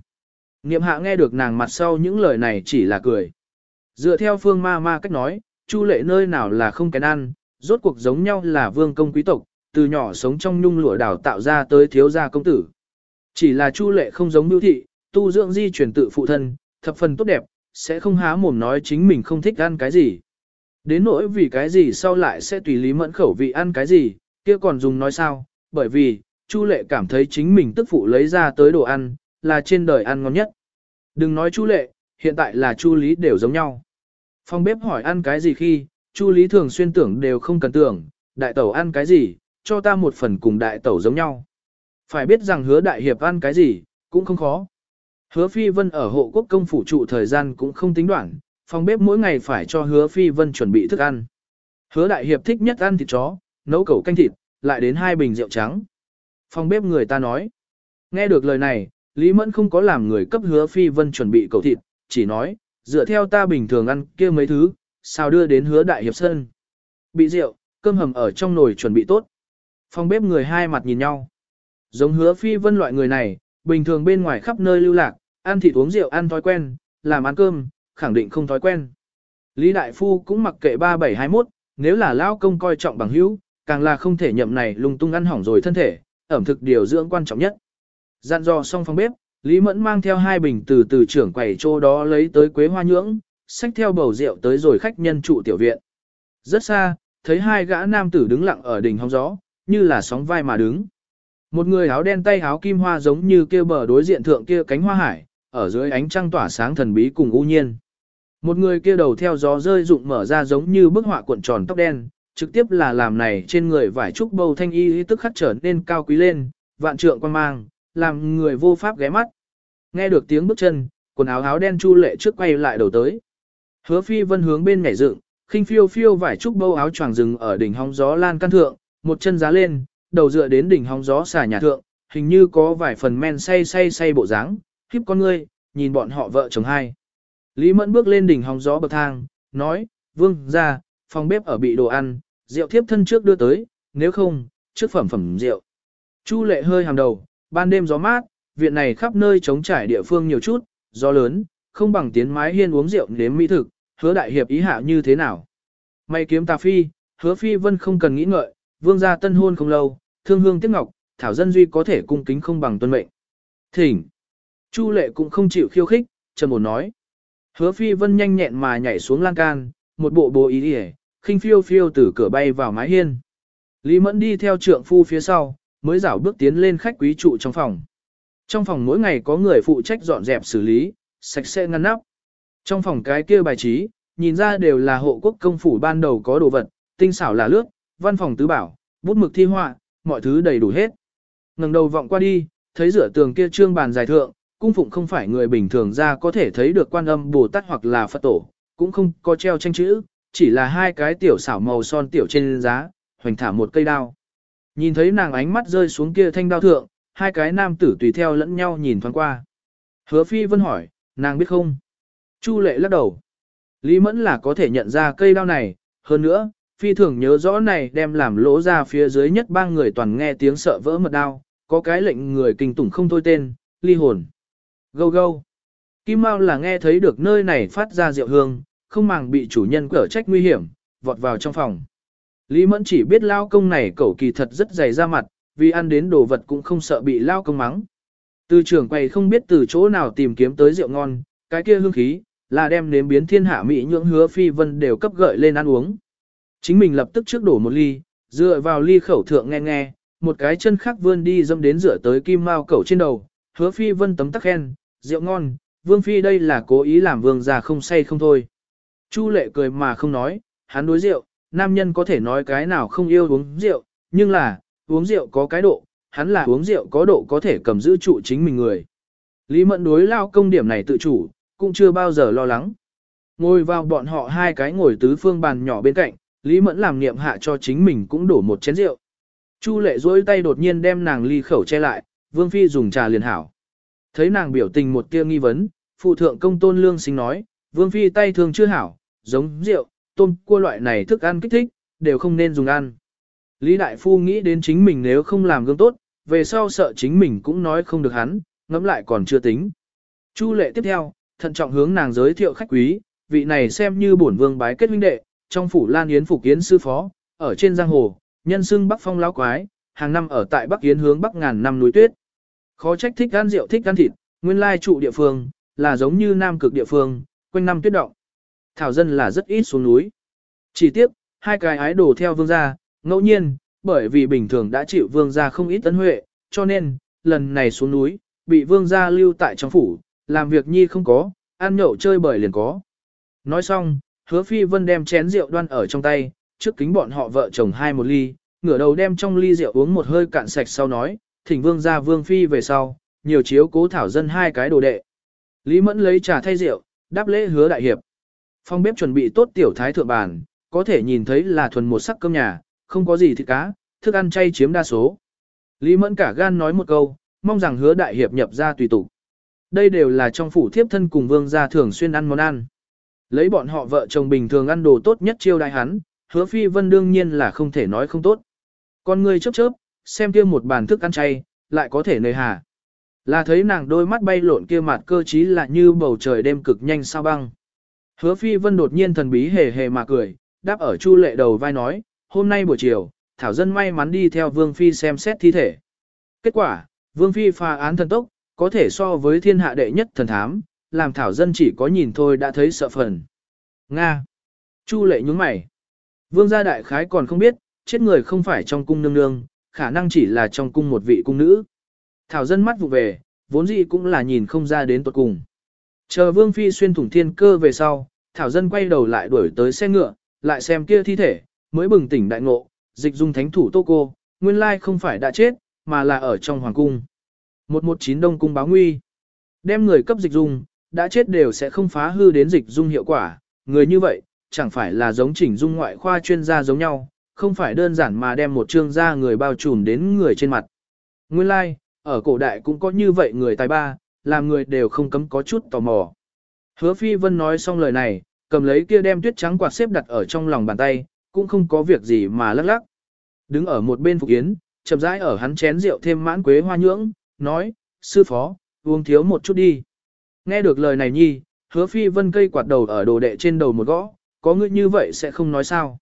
Speaker 1: Niệm hạ nghe được nàng mặt sau những lời này chỉ là cười. Dựa theo phương ma ma cách nói, chu lệ nơi nào là không kén ăn, rốt cuộc giống nhau là vương công quý tộc, từ nhỏ sống trong nhung lụa đảo tạo ra tới thiếu gia công tử. Chỉ là chu lệ không giống mưu thị, tu dưỡng di truyền tự phụ thân, thập phần tốt đẹp, sẽ không há mồm nói chính mình không thích ăn cái gì. Đến nỗi vì cái gì sau lại sẽ tùy lý mẫn khẩu vị ăn cái gì, kia còn dùng nói sao, bởi vì, Chu Lệ cảm thấy chính mình tức phụ lấy ra tới đồ ăn, là trên đời ăn ngon nhất. Đừng nói Chu Lệ, hiện tại là Chu Lý đều giống nhau. Phong bếp hỏi ăn cái gì khi, Chu Lý thường xuyên tưởng đều không cần tưởng, đại tẩu ăn cái gì, cho ta một phần cùng đại tẩu giống nhau. Phải biết rằng hứa đại hiệp ăn cái gì, cũng không khó. Hứa Phi Vân ở hộ quốc công phủ trụ thời gian cũng không tính đoạn, phòng bếp mỗi ngày phải cho hứa Phi Vân chuẩn bị thức ăn. Hứa đại hiệp thích nhất ăn thịt chó, nấu cẩu canh thịt, lại đến hai bình rượu trắng. Phòng bếp người ta nói. Nghe được lời này, Lý Mẫn không có làm người cấp hứa Phi Vân chuẩn bị cẩu thịt, chỉ nói, dựa theo ta bình thường ăn kia mấy thứ, sao đưa đến hứa đại hiệp sân. Bị rượu, cơm hầm ở trong nồi chuẩn bị tốt. Phòng bếp người hai mặt nhìn nhau. Giống hứa Phi Vân loại người này, bình thường bên ngoài khắp nơi lưu lạc, ăn thịt uống rượu ăn thói quen, làm ăn cơm, khẳng định không thói quen. Lý Đại Phu cũng mặc kệ 3721, nếu là lao công coi trọng bằng hữu, càng là không thể nhậm này lung tung ăn hỏng rồi thân thể, ẩm thực điều dưỡng quan trọng nhất. Dặn dò xong phòng bếp, Lý Mẫn mang theo hai bình từ từ trưởng quầy chỗ đó lấy tới quế hoa nhưỡng, xách theo bầu rượu tới rồi khách nhân trụ tiểu viện. Rất xa, thấy hai gã nam tử đứng lặng ở đỉnh hóng gió, như là sóng vai mà đứng. Một người áo đen tay áo kim hoa giống như kia bờ đối diện thượng kia cánh hoa hải, ở dưới ánh trăng tỏa sáng thần bí cùng u nhiên. Một người kia đầu theo gió rơi rụng mở ra giống như bức họa cuộn tròn tóc đen, trực tiếp là làm này trên người vải trúc bầu thanh y tức khắc trở nên cao quý lên, vạn trượng quan mang, làm người vô pháp ghé mắt. Nghe được tiếng bước chân, quần áo áo đen chu lệ trước quay lại đầu tới. Hứa phi vân hướng bên nhảy dựng, khinh phiêu phiêu vải trúc bâu áo choàng rừng ở đỉnh hóng gió lan căn thượng, một chân giá lên, đầu dựa đến đỉnh hóng gió xả nhà thượng, hình như có vài phần men say say say bộ dáng, khiếp con ngươi, nhìn bọn họ vợ chồng hai. Lý Mẫn bước lên đỉnh hóng gió bậc thang, nói, vương, ra, phòng bếp ở bị đồ ăn, rượu thiếp thân trước đưa tới, nếu không, trước phẩm phẩm rượu. Chu lệ hơi hàm đầu, ban đêm gió mát, viện này khắp nơi trống trải địa phương nhiều chút, gió lớn, không bằng tiến mái hiên uống rượu nếm mỹ thực, hứa đại hiệp ý hạ như thế nào. May kiếm tà phi, hứa phi vân không cần nghĩ ngợi, vương gia tân hôn không lâu, thương hương tiếc ngọc, thảo dân duy có thể cung kính không bằng tuân mệnh. Thỉnh. Chu lệ cũng không chịu khiêu khích, trầm ổn nói. Hứa phi vân nhanh nhẹn mà nhảy xuống lan can, một bộ bố ý ỉa, khinh phiêu phiêu từ cửa bay vào mái hiên. Lý mẫn đi theo trượng phu phía sau, mới rảo bước tiến lên khách quý trụ trong phòng. Trong phòng mỗi ngày có người phụ trách dọn dẹp xử lý, sạch sẽ ngăn nắp. Trong phòng cái kia bài trí, nhìn ra đều là hộ quốc công phủ ban đầu có đồ vật, tinh xảo là lướt, văn phòng tứ bảo, bút mực thi họa, mọi thứ đầy đủ hết. ngẩng đầu vọng qua đi, thấy rửa tường kia trương bàn dài thượng, cung phụng không phải người bình thường ra có thể thấy được quan âm Bồ Tát hoặc là Phật tổ, cũng không có treo tranh chữ, chỉ là hai cái tiểu xảo màu son tiểu trên giá, hoành thả một cây đao. Nhìn thấy nàng ánh mắt rơi xuống kia thanh đao thượng, hai cái nam tử tùy theo lẫn nhau nhìn thoáng qua. Hứa phi vân hỏi, nàng biết không? Chu lệ lắc đầu. Lý mẫn là có thể nhận ra cây đao này, hơn nữa, phi thường nhớ rõ này đem làm lỗ ra phía dưới nhất ba người toàn nghe tiếng sợ vỡ mật đao, có cái lệnh người kinh tủng không thôi tên, ly hồn. Gâu gâu. Kim Mao là nghe thấy được nơi này phát ra rượu hương, không màng bị chủ nhân cở trách nguy hiểm, vọt vào trong phòng. Lý Mẫn chỉ biết lao công này cẩu kỳ thật rất dày ra mặt, vì ăn đến đồ vật cũng không sợ bị lao công mắng. Từ trưởng quầy không biết từ chỗ nào tìm kiếm tới rượu ngon, cái kia hương khí, là đem nếm biến thiên hạ mỹ nhưỡng hứa phi vân đều cấp gợi lên ăn uống. Chính mình lập tức trước đổ một ly, dựa vào ly khẩu thượng nghe nghe, một cái chân khác vươn đi dâm đến rửa tới kim mao cẩu trên đầu, hứa phi vân tấm tắc khen, rượu ngon, vương phi đây là cố ý làm vương già không say không thôi. Chu lệ cười mà không nói, hắn đối rượu, nam nhân có thể nói cái nào không yêu uống rượu, nhưng là, uống rượu có cái độ, hắn là uống rượu có độ có thể cầm giữ trụ chính mình người. Lý mẫn đối lao công điểm này tự chủ, cũng chưa bao giờ lo lắng. Ngồi vào bọn họ hai cái ngồi tứ phương bàn nhỏ bên cạnh, Lý Mẫn làm niệm hạ cho chính mình cũng đổ một chén rượu. Chu lệ duỗi tay đột nhiên đem nàng ly khẩu che lại, Vương Phi dùng trà liền hảo. Thấy nàng biểu tình một tia nghi vấn, phụ thượng công tôn lương sinh nói, Vương Phi tay thường chưa hảo, giống rượu, tôm, cua loại này thức ăn kích thích, đều không nên dùng ăn. Lý Đại Phu nghĩ đến chính mình nếu không làm gương tốt, về sau sợ chính mình cũng nói không được hắn, ngẫm lại còn chưa tính. Chu lệ tiếp theo, thận trọng hướng nàng giới thiệu khách quý, vị này xem như bổn vương bái kết huynh đệ, trong phủ Lan Yến phục Yến sư phó, ở trên giang hồ, nhân xưng Bắc Phong lão quái, hàng năm ở tại Bắc Yến hướng Bắc ngàn năm núi tuyết. Khó trách thích ăn rượu thích ăn thịt, nguyên lai trụ địa phương, là giống như Nam cực địa phương, quanh năm tuyết động. Thảo dân là rất ít xuống núi. Chỉ tiếc, hai cái ái đồ theo vương gia, ngẫu nhiên, bởi vì bình thường đã chịu vương gia không ít tấn huệ, cho nên, lần này xuống núi, bị vương gia lưu tại trong phủ, làm việc nhi không có, ăn nhậu chơi bời liền có. Nói xong, hứa phi vân đem chén rượu đoan ở trong tay, trước kính bọn họ vợ chồng hai một ly, ngửa đầu đem trong ly rượu uống một hơi cạn sạch sau nói, thỉnh vương ra vương phi về sau, nhiều chiếu cố thảo dân hai cái đồ đệ. Lý Mẫn lấy trà thay rượu, đáp lễ hứa đại hiệp. Phong bếp chuẩn bị tốt tiểu thái thượng bàn, có thể nhìn thấy là thuần một sắc cơm nhà, không có gì thịt cá, thức ăn chay chiếm đa số. Lý Mẫn cả gan nói một câu, mong rằng hứa đại hiệp nhập ra tùy tục. Đây đều là trong phủ thiếp thân cùng vương gia thường xuyên ăn món ăn. Lấy bọn họ vợ chồng bình thường ăn đồ tốt nhất chiêu đại hắn, hứa phi vân đương nhiên là không thể nói không tốt. Con người chớp chớp, xem kia một bàn thức ăn chay, lại có thể nơi hà. Là thấy nàng đôi mắt bay lộn kia mặt cơ trí là như bầu trời đêm cực nhanh sao băng. Hứa phi vân đột nhiên thần bí hề hề mà cười, đáp ở chu lệ đầu vai nói, hôm nay buổi chiều, Thảo Dân may mắn đi theo Vương Phi xem xét thi thể. Kết quả, Vương Phi phá án thần tốc, có thể so với thiên hạ đệ nhất thần thám, làm Thảo Dân chỉ có nhìn thôi đã thấy sợ phần. Nga. Chu lệ nhúng mày. Vương gia đại khái còn không biết, chết người không phải trong cung nương nương, khả năng chỉ là trong cung một vị cung nữ. Thảo dân mắt vụ về, vốn dĩ cũng là nhìn không ra đến tuột cùng. Chờ Vương Phi xuyên thủng thiên cơ về sau, Thảo dân quay đầu lại đuổi tới xe ngựa, lại xem kia thi thể, mới bừng tỉnh đại ngộ, dịch dung thánh thủ tô cô, nguyên lai không phải đã chết, mà là ở trong hoàng cung. 119 Đông Cung báo nguy. Đem người cấp dịch dung, đã chết đều sẽ không phá hư đến dịch dung hiệu quả, người như vậy, chẳng phải là giống chỉnh dung ngoại khoa chuyên gia giống nhau, không phải đơn giản mà đem một trương da người bao trùm đến người trên mặt. Nguyên lai, like, ở cổ đại cũng có như vậy người tài ba, làm người đều không cấm có chút tò mò. Hứa Phi Vân nói xong lời này, cầm lấy kia đem tuyết trắng quạt xếp đặt ở trong lòng bàn tay, cũng không có việc gì mà lắc lắc. Đứng ở một bên Phục Yến, chậm rãi ở hắn chén rượu thêm mãn quế hoa nhưỡng, nói, sư phó, uống thiếu một chút đi. Nghe được lời này nhi, hứa phi vân cây quạt đầu ở đồ đệ trên đầu một gõ, có ngươi như vậy sẽ không nói sao.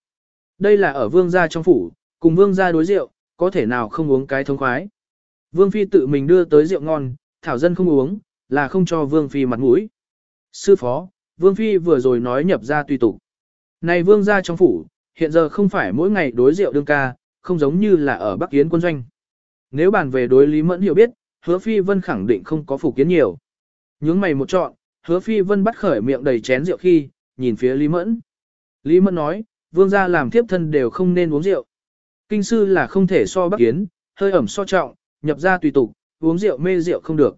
Speaker 1: Đây là ở vương gia trong phủ, cùng vương gia đối rượu, có thể nào không uống cái thông khoái. Vương phi tự mình đưa tới rượu ngon, thảo dân không uống, là không cho vương phi mặt mũi. Sư phó, vương phi vừa rồi nói nhập ra tùy tục. Này vương gia trong phủ, hiện giờ không phải mỗi ngày đối rượu đương ca, không giống như là ở Bắc Yến quân doanh. Nếu bàn về đối Lý Mẫn hiểu biết, hứa phi vân khẳng định không có phủ kiến nhiều. Nhướng mày một chọn, hứa phi vân bắt khởi miệng đầy chén rượu khi, nhìn phía Lý Mẫn. Lý Mẫn nói, vương gia làm thiếp thân đều không nên uống rượu. Kinh sư là không thể so Bắc Kiến, hơi ẩm so trọng, nhập ra tùy tục, uống rượu mê rượu không được.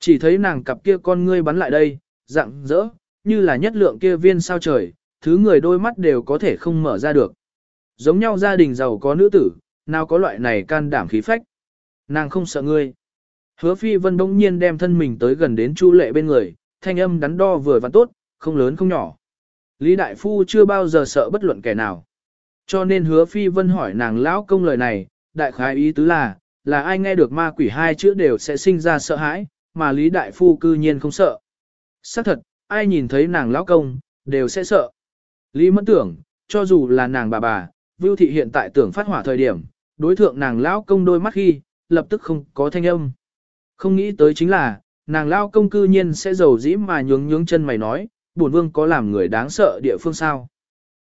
Speaker 1: Chỉ thấy nàng cặp kia con ngươi bắn lại đây, rạng rỡ, như là nhất lượng kia viên sao trời, thứ người đôi mắt đều có thể không mở ra được. Giống nhau gia đình giàu có nữ tử, nào có loại này can đảm khí phách. Nàng không sợ ngươi. Hứa phi vân đông nhiên đem thân mình tới gần đến chu lệ bên người, thanh âm đắn đo vừa và tốt, không lớn không nhỏ. Lý Đại Phu chưa bao giờ sợ bất luận kẻ nào. Cho nên hứa phi vân hỏi nàng lão công lời này, đại khái ý tứ là, là ai nghe được ma quỷ hai chữ đều sẽ sinh ra sợ hãi, mà Lý Đại Phu cư nhiên không sợ. Xác thật, ai nhìn thấy nàng lão công, đều sẽ sợ. Lý Mẫn tưởng, cho dù là nàng bà bà, Vưu Thị hiện tại tưởng phát hỏa thời điểm, đối thượng nàng lão công đôi mắt khi, lập tức không có thanh âm. Không nghĩ tới chính là, nàng lão công cư nhiên sẽ giàu dĩ mà nhướng nhướng chân mày nói, bổn vương có làm người đáng sợ địa phương sao.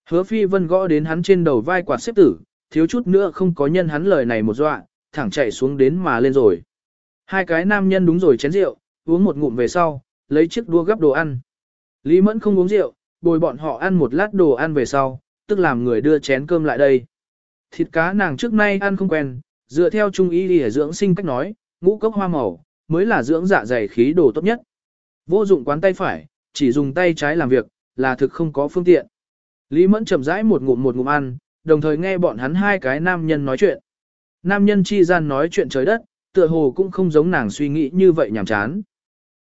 Speaker 1: Hứa phi vân gõ đến hắn trên đầu vai quạt xếp tử, thiếu chút nữa không có nhân hắn lời này một dọa, thẳng chạy xuống đến mà lên rồi. Hai cái nam nhân đúng rồi chén rượu, uống một ngụm về sau, lấy chiếc đua gấp đồ ăn. Lý Mẫn không uống rượu, bồi bọn họ ăn một lát đồ ăn về sau, tức làm người đưa chén cơm lại đây. Thịt cá nàng trước nay ăn không quen, dựa theo trung y để dưỡng sinh cách nói, ngũ cốc hoa màu, mới là dưỡng dạ dày khí đồ tốt nhất. Vô dụng quán tay phải, chỉ dùng tay trái làm việc, là thực không có phương tiện. Lý Mẫn chậm rãi một ngụm một ngụm ăn, đồng thời nghe bọn hắn hai cái nam nhân nói chuyện. Nam nhân chi gian nói chuyện trời đất, tựa hồ cũng không giống nàng suy nghĩ như vậy nhảm chán.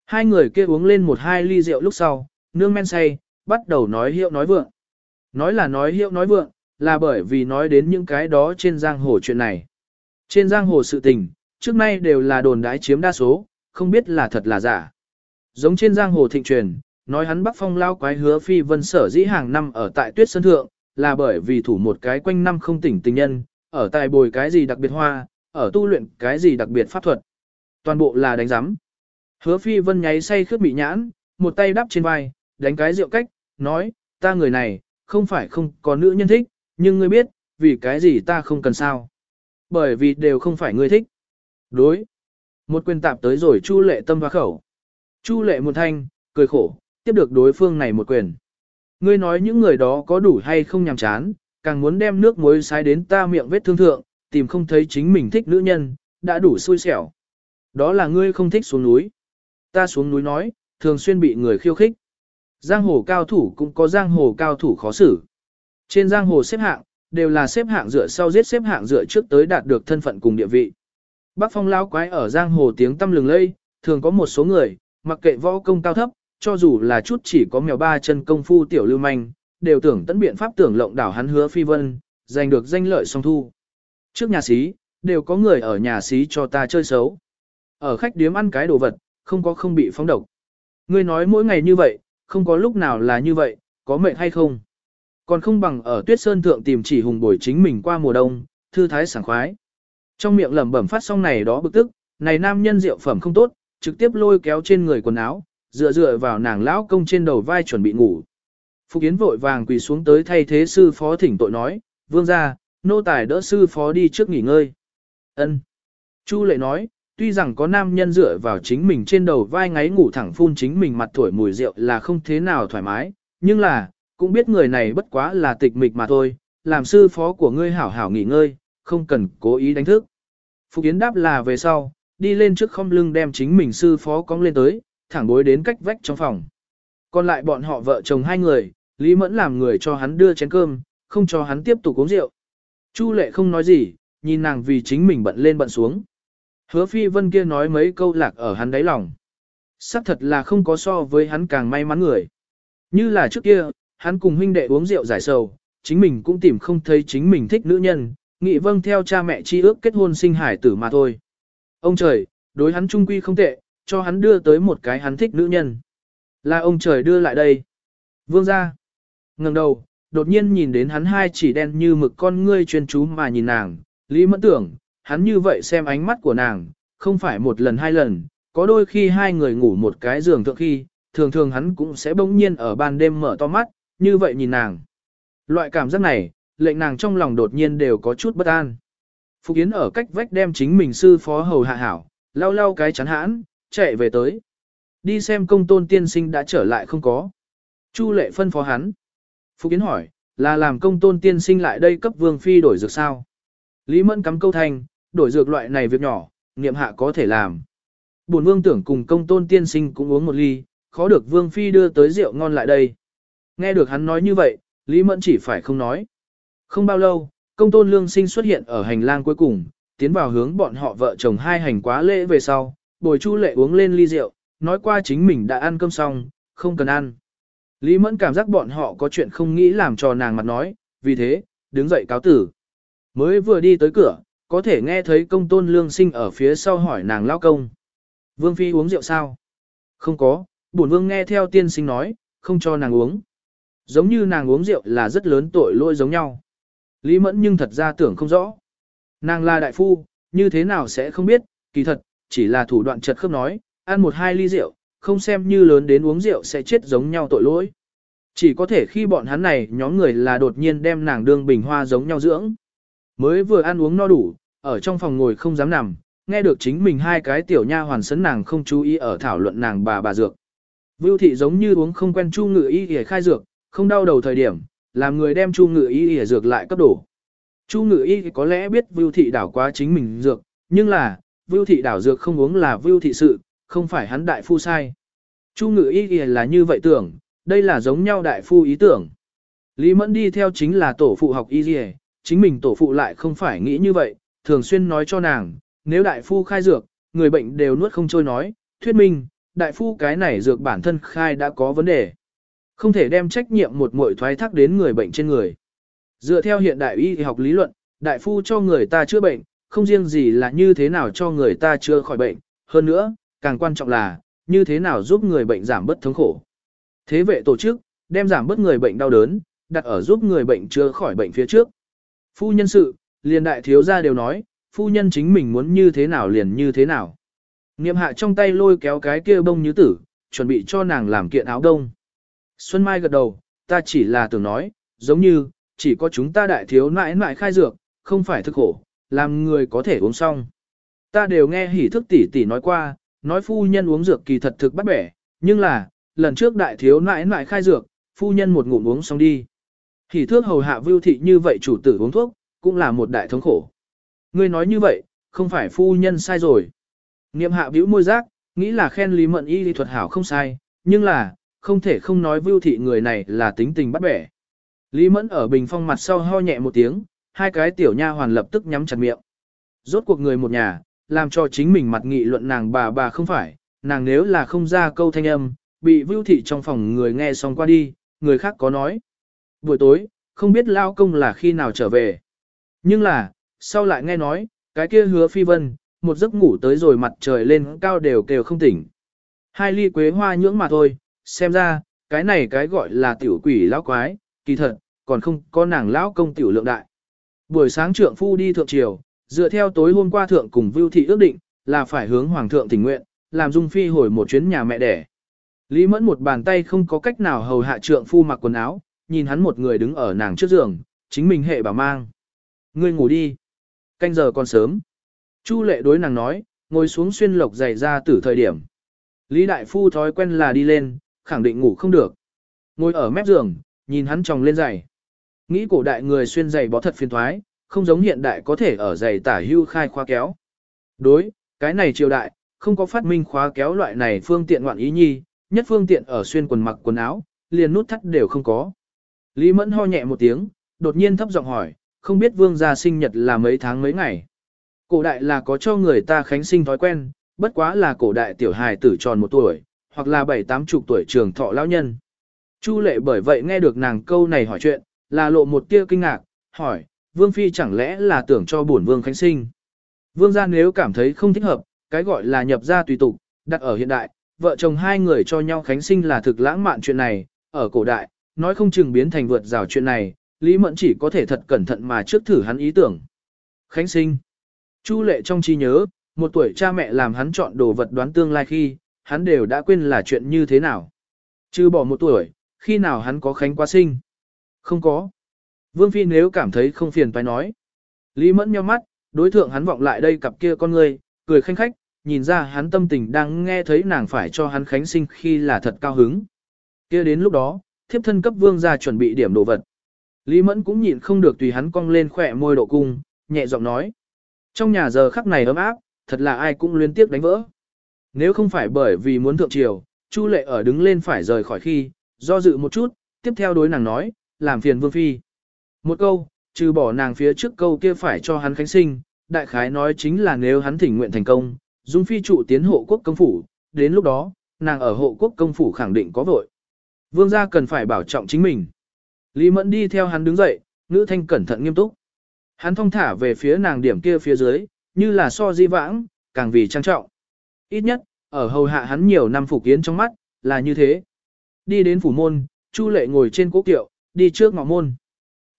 Speaker 1: Hai người kia uống lên một hai ly rượu lúc sau, nương men say, bắt đầu nói hiệu nói vượng. Nói là nói hiệu nói vượng, là bởi vì nói đến những cái đó trên giang hồ chuyện này. Trên giang hồ sự tình, trước nay đều là đồn đái chiếm đa số, không biết là thật là giả. Giống trên giang hồ thịnh truyền, nói hắn Bắc Phong lao quái hứa phi vân sở dĩ hàng năm ở tại tuyết sơn thượng, là bởi vì thủ một cái quanh năm không tỉnh tình nhân, ở tại bồi cái gì đặc biệt hoa, ở tu luyện cái gì đặc biệt pháp thuật. Toàn bộ là đánh giám. Hứa phi vân nháy say khướt bị nhãn, một tay đắp trên vai, đánh cái rượu cách, nói, ta người này, không phải không có nữ nhân thích, nhưng ngươi biết, vì cái gì ta không cần sao. Bởi vì đều không phải ngươi thích. Đối. Một quyền tạp tới rồi chu lệ tâm và khẩu. Chu lệ một thanh, cười khổ, tiếp được đối phương này một quyền. Ngươi nói những người đó có đủ hay không nhàm chán, càng muốn đem nước muối sai đến ta miệng vết thương thượng, tìm không thấy chính mình thích nữ nhân, đã đủ xui xẻo. Đó là ngươi không thích xuống núi. Ta xuống núi nói, thường xuyên bị người khiêu khích. Giang hồ cao thủ cũng có giang hồ cao thủ khó xử. Trên giang hồ xếp hạng, đều là xếp hạng dựa sau giết xếp hạng dựa trước tới đạt được thân phận cùng địa vị. Bác phong lao quái ở giang hồ tiếng tâm lừng lây, thường có một số người, mặc kệ võ công cao thấp, cho dù là chút chỉ có mèo ba chân công phu tiểu lưu manh, đều tưởng tận biện pháp tưởng lộng đảo hắn hứa phi vân, giành được danh lợi song thu. Trước nhà xí, đều có người ở nhà xí cho ta chơi xấu. Ở khách điếm ăn cái đồ vật, không có không bị phóng độc. Ngươi nói mỗi ngày như vậy, không có lúc nào là như vậy, có mệt hay không? Còn không bằng ở tuyết sơn thượng tìm chỉ hùng bồi chính mình qua mùa đông, thư thái sảng khoái. Trong miệng lẩm bẩm phát xong này đó bực tức, này nam nhân rượu phẩm không tốt, trực tiếp lôi kéo trên người quần áo, dựa dựa vào nàng lão công trên đầu vai chuẩn bị ngủ. Phục Yến vội vàng quỳ xuống tới thay thế sư phó thỉnh tội nói, vương ra, nô tài đỡ sư phó đi trước nghỉ ngơi. ân Chu lệ nói, tuy rằng có nam nhân dựa vào chính mình trên đầu vai ngáy ngủ thẳng phun chính mình mặt tuổi mùi rượu là không thế nào thoải mái, nhưng là, cũng biết người này bất quá là tịch mịch mà thôi, làm sư phó của ngươi hảo hảo nghỉ ngơi, không cần cố ý đánh thức. Phục Yến đáp là về sau, đi lên trước không lưng đem chính mình sư phó cong lên tới, thẳng bối đến cách vách trong phòng. Còn lại bọn họ vợ chồng hai người, Lý Mẫn làm người cho hắn đưa chén cơm, không cho hắn tiếp tục uống rượu. Chu lệ không nói gì, nhìn nàng vì chính mình bận lên bận xuống. Hứa phi vân kia nói mấy câu lạc ở hắn đáy lòng. Sắc thật là không có so với hắn càng may mắn người. Như là trước kia, hắn cùng huynh đệ uống rượu giải sầu, chính mình cũng tìm không thấy chính mình thích nữ nhân, nghị vâng theo cha mẹ chi ước kết hôn sinh hải tử mà thôi. Ông trời, đối hắn trung quy không tệ, cho hắn đưa tới một cái hắn thích nữ nhân. Là ông trời đưa lại đây. Vương ra. ngẩng đầu, đột nhiên nhìn đến hắn hai chỉ đen như mực con ngươi chuyên chú mà nhìn nàng. Lý mẫn tưởng, hắn như vậy xem ánh mắt của nàng, không phải một lần hai lần, có đôi khi hai người ngủ một cái giường thượng khi, thường thường hắn cũng sẽ bỗng nhiên ở ban đêm mở to mắt, như vậy nhìn nàng. Loại cảm giác này, lệnh nàng trong lòng đột nhiên đều có chút bất an. Phục Yến ở cách vách đem chính mình sư phó hầu hạ hảo, lau lau cái chắn hãn, chạy về tới. Đi xem công tôn tiên sinh đã trở lại không có. Chu lệ phân phó hắn. Phục Yến hỏi, là làm công tôn tiên sinh lại đây cấp vương phi đổi dược sao? Lý Mẫn cắm câu thành, đổi dược loại này việc nhỏ, niệm hạ có thể làm. Bổn vương tưởng cùng công tôn tiên sinh cũng uống một ly, khó được vương phi đưa tới rượu ngon lại đây. Nghe được hắn nói như vậy, Lý Mẫn chỉ phải không nói. Không bao lâu, công tôn lương sinh xuất hiện ở hành lang cuối cùng, tiến vào hướng bọn họ vợ chồng hai hành quá lễ về sau, bồi chu lệ uống lên ly rượu, nói qua chính mình đã ăn cơm xong, không cần ăn. Lý Mẫn cảm giác bọn họ có chuyện không nghĩ làm cho nàng mặt nói, vì thế, đứng dậy cáo tử. Mới vừa đi tới cửa, có thể nghe thấy công tôn lương sinh ở phía sau hỏi nàng lao công. Vương Phi uống rượu sao? Không có, bổn vương nghe theo tiên sinh nói, không cho nàng uống. Giống như nàng uống rượu là rất lớn tội lỗi giống nhau. Lý Mẫn nhưng thật ra tưởng không rõ. Nàng là đại phu, như thế nào sẽ không biết, kỳ thật, chỉ là thủ đoạn chật khớp nói, ăn một hai ly rượu, không xem như lớn đến uống rượu sẽ chết giống nhau tội lỗi. Chỉ có thể khi bọn hắn này nhóm người là đột nhiên đem nàng đương bình hoa giống nhau dưỡng. Mới vừa ăn uống no đủ, ở trong phòng ngồi không dám nằm, nghe được chính mình hai cái tiểu nha hoàn sấn nàng không chú ý ở thảo luận nàng bà bà dược. Vưu thị giống như uống không quen chu ngự y để khai dược, không đau đầu thời điểm, làm người đem chu ngự y để dược lại cấp đổ. Chu ngự y có lẽ biết Vưu thị đảo quá chính mình dược, nhưng là, Vưu thị đảo dược không uống là Vưu thị sự, không phải hắn đại phu sai. Chu ngự y là như vậy tưởng, đây là giống nhau đại phu ý tưởng. Lý Mẫn đi theo chính là tổ phụ học y dì chính mình tổ phụ lại không phải nghĩ như vậy, thường xuyên nói cho nàng, nếu đại phu khai dược, người bệnh đều nuốt không trôi nói, thuyết minh, đại phu cái này dược bản thân khai đã có vấn đề. Không thể đem trách nhiệm một muội thoái thác đến người bệnh trên người. Dựa theo hiện đại y học lý luận, đại phu cho người ta chữa bệnh, không riêng gì là như thế nào cho người ta chưa khỏi bệnh, hơn nữa, càng quan trọng là, như thế nào giúp người bệnh giảm bớt thống khổ. Thế vệ tổ chức, đem giảm bớt người bệnh đau đớn, đặt ở giúp người bệnh chưa khỏi bệnh phía trước. Phu nhân sự, liền đại thiếu gia đều nói, phu nhân chính mình muốn như thế nào liền như thế nào. Niệm hạ trong tay lôi kéo cái kia bông như tử, chuẩn bị cho nàng làm kiện áo đông. Xuân Mai gật đầu, ta chỉ là tưởng nói, giống như, chỉ có chúng ta đại thiếu nãi nãi khai dược, không phải thức khổ, làm người có thể uống xong. Ta đều nghe hỉ thức tỷ tỷ nói qua, nói phu nhân uống dược kỳ thật thực bắt bẻ, nhưng là, lần trước đại thiếu nãi nãi khai dược, phu nhân một ngụm uống xong đi. Hỉ thước hầu hạ vưu thị như vậy chủ tử uống thuốc, cũng là một đại thống khổ. Ngươi nói như vậy, không phải phu nhân sai rồi. Niệm hạ bĩu môi giác, nghĩ là khen Lý Mận y lý thuật hảo không sai, nhưng là, không thể không nói vưu thị người này là tính tình bắt bẻ. Lý Mẫn ở bình phong mặt sau ho nhẹ một tiếng, hai cái tiểu nha hoàn lập tức nhắm chặt miệng. Rốt cuộc người một nhà, làm cho chính mình mặt nghị luận nàng bà bà không phải, nàng nếu là không ra câu thanh âm, bị vưu thị trong phòng người nghe xong qua đi, người khác có nói. Buổi tối, không biết lao công là khi nào trở về. Nhưng là, sau lại nghe nói, cái kia hứa phi vân, một giấc ngủ tới rồi mặt trời lên cao đều kêu không tỉnh. Hai ly quế hoa nhưỡng mà thôi, xem ra, cái này cái gọi là tiểu quỷ lão quái, kỳ thật, còn không có nàng lão công tiểu lượng đại. Buổi sáng trượng phu đi thượng triều, dựa theo tối hôm qua thượng cùng Vưu Thị ước định, là phải hướng hoàng thượng tình nguyện, làm Dung Phi hồi một chuyến nhà mẹ đẻ. Lý Mẫn một bàn tay không có cách nào hầu hạ trượng phu mặc quần áo, nhìn hắn một người đứng ở nàng trước giường, chính mình hệ bà mang. Ngươi ngủ đi. Canh giờ còn sớm. Chu lệ đối nàng nói, ngồi xuống xuyên lộc giày ra từ thời điểm. Lý Đại Phu thói quen là đi lên, khẳng định ngủ không được. Ngồi ở mép giường, nhìn hắn tròng lên giày. Nghĩ cổ đại người xuyên giày bó thật phiền thoái, không giống hiện đại có thể ở giày tả hưu khai khóa kéo. Đối, cái này triều đại, không có phát minh khóa kéo loại này phương tiện ngoạn ý nhi, nhất phương tiện ở xuyên quần mặc quần áo, liền nút thắt đều không có. Lý Mẫn ho nhẹ một tiếng, đột nhiên thấp giọng hỏi, không biết vương gia sinh nhật là mấy tháng mấy ngày. Cổ đại là có cho người ta khánh sinh thói quen, bất quá là cổ đại tiểu hài tử tròn một tuổi, hoặc là bảy tám chục tuổi trường thọ lão nhân. Chu lệ bởi vậy nghe được nàng câu này hỏi chuyện, là lộ một tia kinh ngạc, hỏi, vương phi chẳng lẽ là tưởng cho bổn vương khánh sinh. Vương gia nếu cảm thấy không thích hợp, cái gọi là nhập gia tùy tục, đặt ở hiện đại, vợ chồng hai người cho nhau khánh sinh là thực lãng mạn chuyện này, ở cổ đại, nói không chừng biến thành vượt rào chuyện này, Lý Mẫn chỉ có thể thật cẩn thận mà trước thử hắn ý tưởng. Khánh sinh. Chu lệ trong trí nhớ, một tuổi cha mẹ làm hắn chọn đồ vật đoán tương lai khi, hắn đều đã quên là chuyện như thế nào. Chứ bỏ một tuổi, khi nào hắn có khánh quá sinh? Không có. Vương Phi nếu cảm thấy không phiền phải nói. Lý Mẫn nheo mắt, đối thượng hắn vọng lại đây cặp kia con người, cười khanh khách, nhìn ra hắn tâm tình đang nghe thấy nàng phải cho hắn khánh sinh khi là thật cao hứng. kia đến lúc đó, thiếp thân cấp vương ra chuẩn bị điểm đồ vật. Lý Mẫn cũng nhịn không được tùy hắn cong lên khỏe môi độ cung, nhẹ giọng nói. Trong nhà giờ khắc này ấm áp, thật là ai cũng liên tiếp đánh vỡ. Nếu không phải bởi vì muốn thượng triều, Chu Lệ ở đứng lên phải rời khỏi khi, do dự một chút, tiếp theo đối nàng nói, làm phiền Vương Phi. Một câu, trừ bỏ nàng phía trước câu kia phải cho hắn khánh sinh, đại khái nói chính là nếu hắn thỉnh nguyện thành công, Dung Phi trụ tiến hộ quốc công phủ, đến lúc đó, nàng ở hộ quốc công phủ khẳng định có vội. Vương gia cần phải bảo trọng chính mình. Lý Mẫn đi theo hắn đứng dậy, ngữ thanh cẩn thận nghiêm túc. Hắn thong thả về phía nàng điểm kia phía dưới, như là so di vãng, càng vì trang trọng. Ít nhất, ở hầu hạ hắn nhiều năm phục kiến trong mắt, là như thế. Đi đến phủ môn, Chu Lệ ngồi trên cố kiệu, đi trước ngõ môn.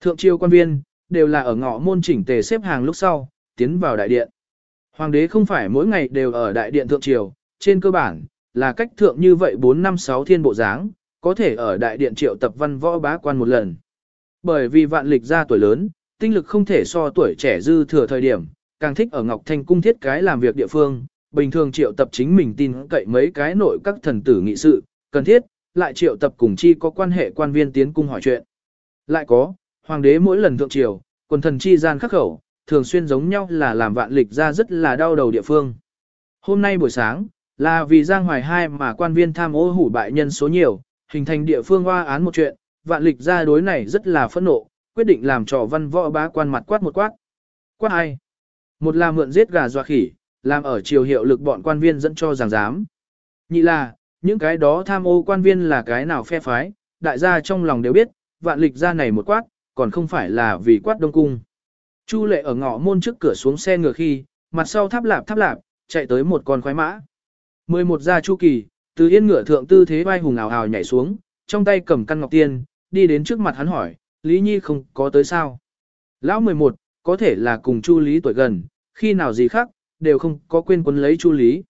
Speaker 1: Thượng triều quan viên, đều là ở ngõ môn chỉnh tề xếp hàng lúc sau, tiến vào đại điện. Hoàng đế không phải mỗi ngày đều ở đại điện thượng triều, trên cơ bản, là cách thượng như vậy 4 năm 6 thiên bộ dáng, có thể ở đại điện triệu tập văn võ bá quan một lần. Bởi vì vạn lịch ra tuổi lớn, tinh lực không thể so tuổi trẻ dư thừa thời điểm, càng thích ở Ngọc Thanh cung thiết cái làm việc địa phương, bình thường triệu tập chính mình tin cậy mấy cái nội các thần tử nghị sự, cần thiết, lại triệu tập cùng chi có quan hệ quan viên tiến cung hỏi chuyện. Lại có, hoàng đế mỗi lần thượng triều, quần thần chi gian khắc khẩu, thường xuyên giống nhau là làm vạn lịch ra rất là đau đầu địa phương. Hôm nay buổi sáng, là vì Giang Hoài hai mà quan viên tham ô hủ bại nhân số nhiều, hình thành địa phương hoa án một chuyện, vạn lịch ra đối này rất là phẫn nộ, quyết định làm trò văn võ bá quan mặt quát một quát. Quát hai. Một là mượn giết gà dọa khỉ, làm ở triều hiệu lực bọn quan viên dẫn cho giảng giám. Nhị là, những cái đó tham ô quan viên là cái nào phe phái, đại gia trong lòng đều biết, vạn lịch ra này một quát, còn không phải là vì quát đông cung. Chu lệ ở ngõ môn trước cửa xuống xe ngựa khi, mặt sau tháp lạp tháp lạp, chạy tới một con khoái mã. 11 gia chu kỳ, từ yên ngựa thượng tư thế vai hùng ảo ảo nhảy xuống, trong tay cầm căn ngọc tiên, đi đến trước mặt hắn hỏi, Lý Nhi không có tới sao? Lão 11, có thể là cùng Chu Lý tuổi gần, khi nào gì khác, đều không có quên quấn lấy Chu Lý.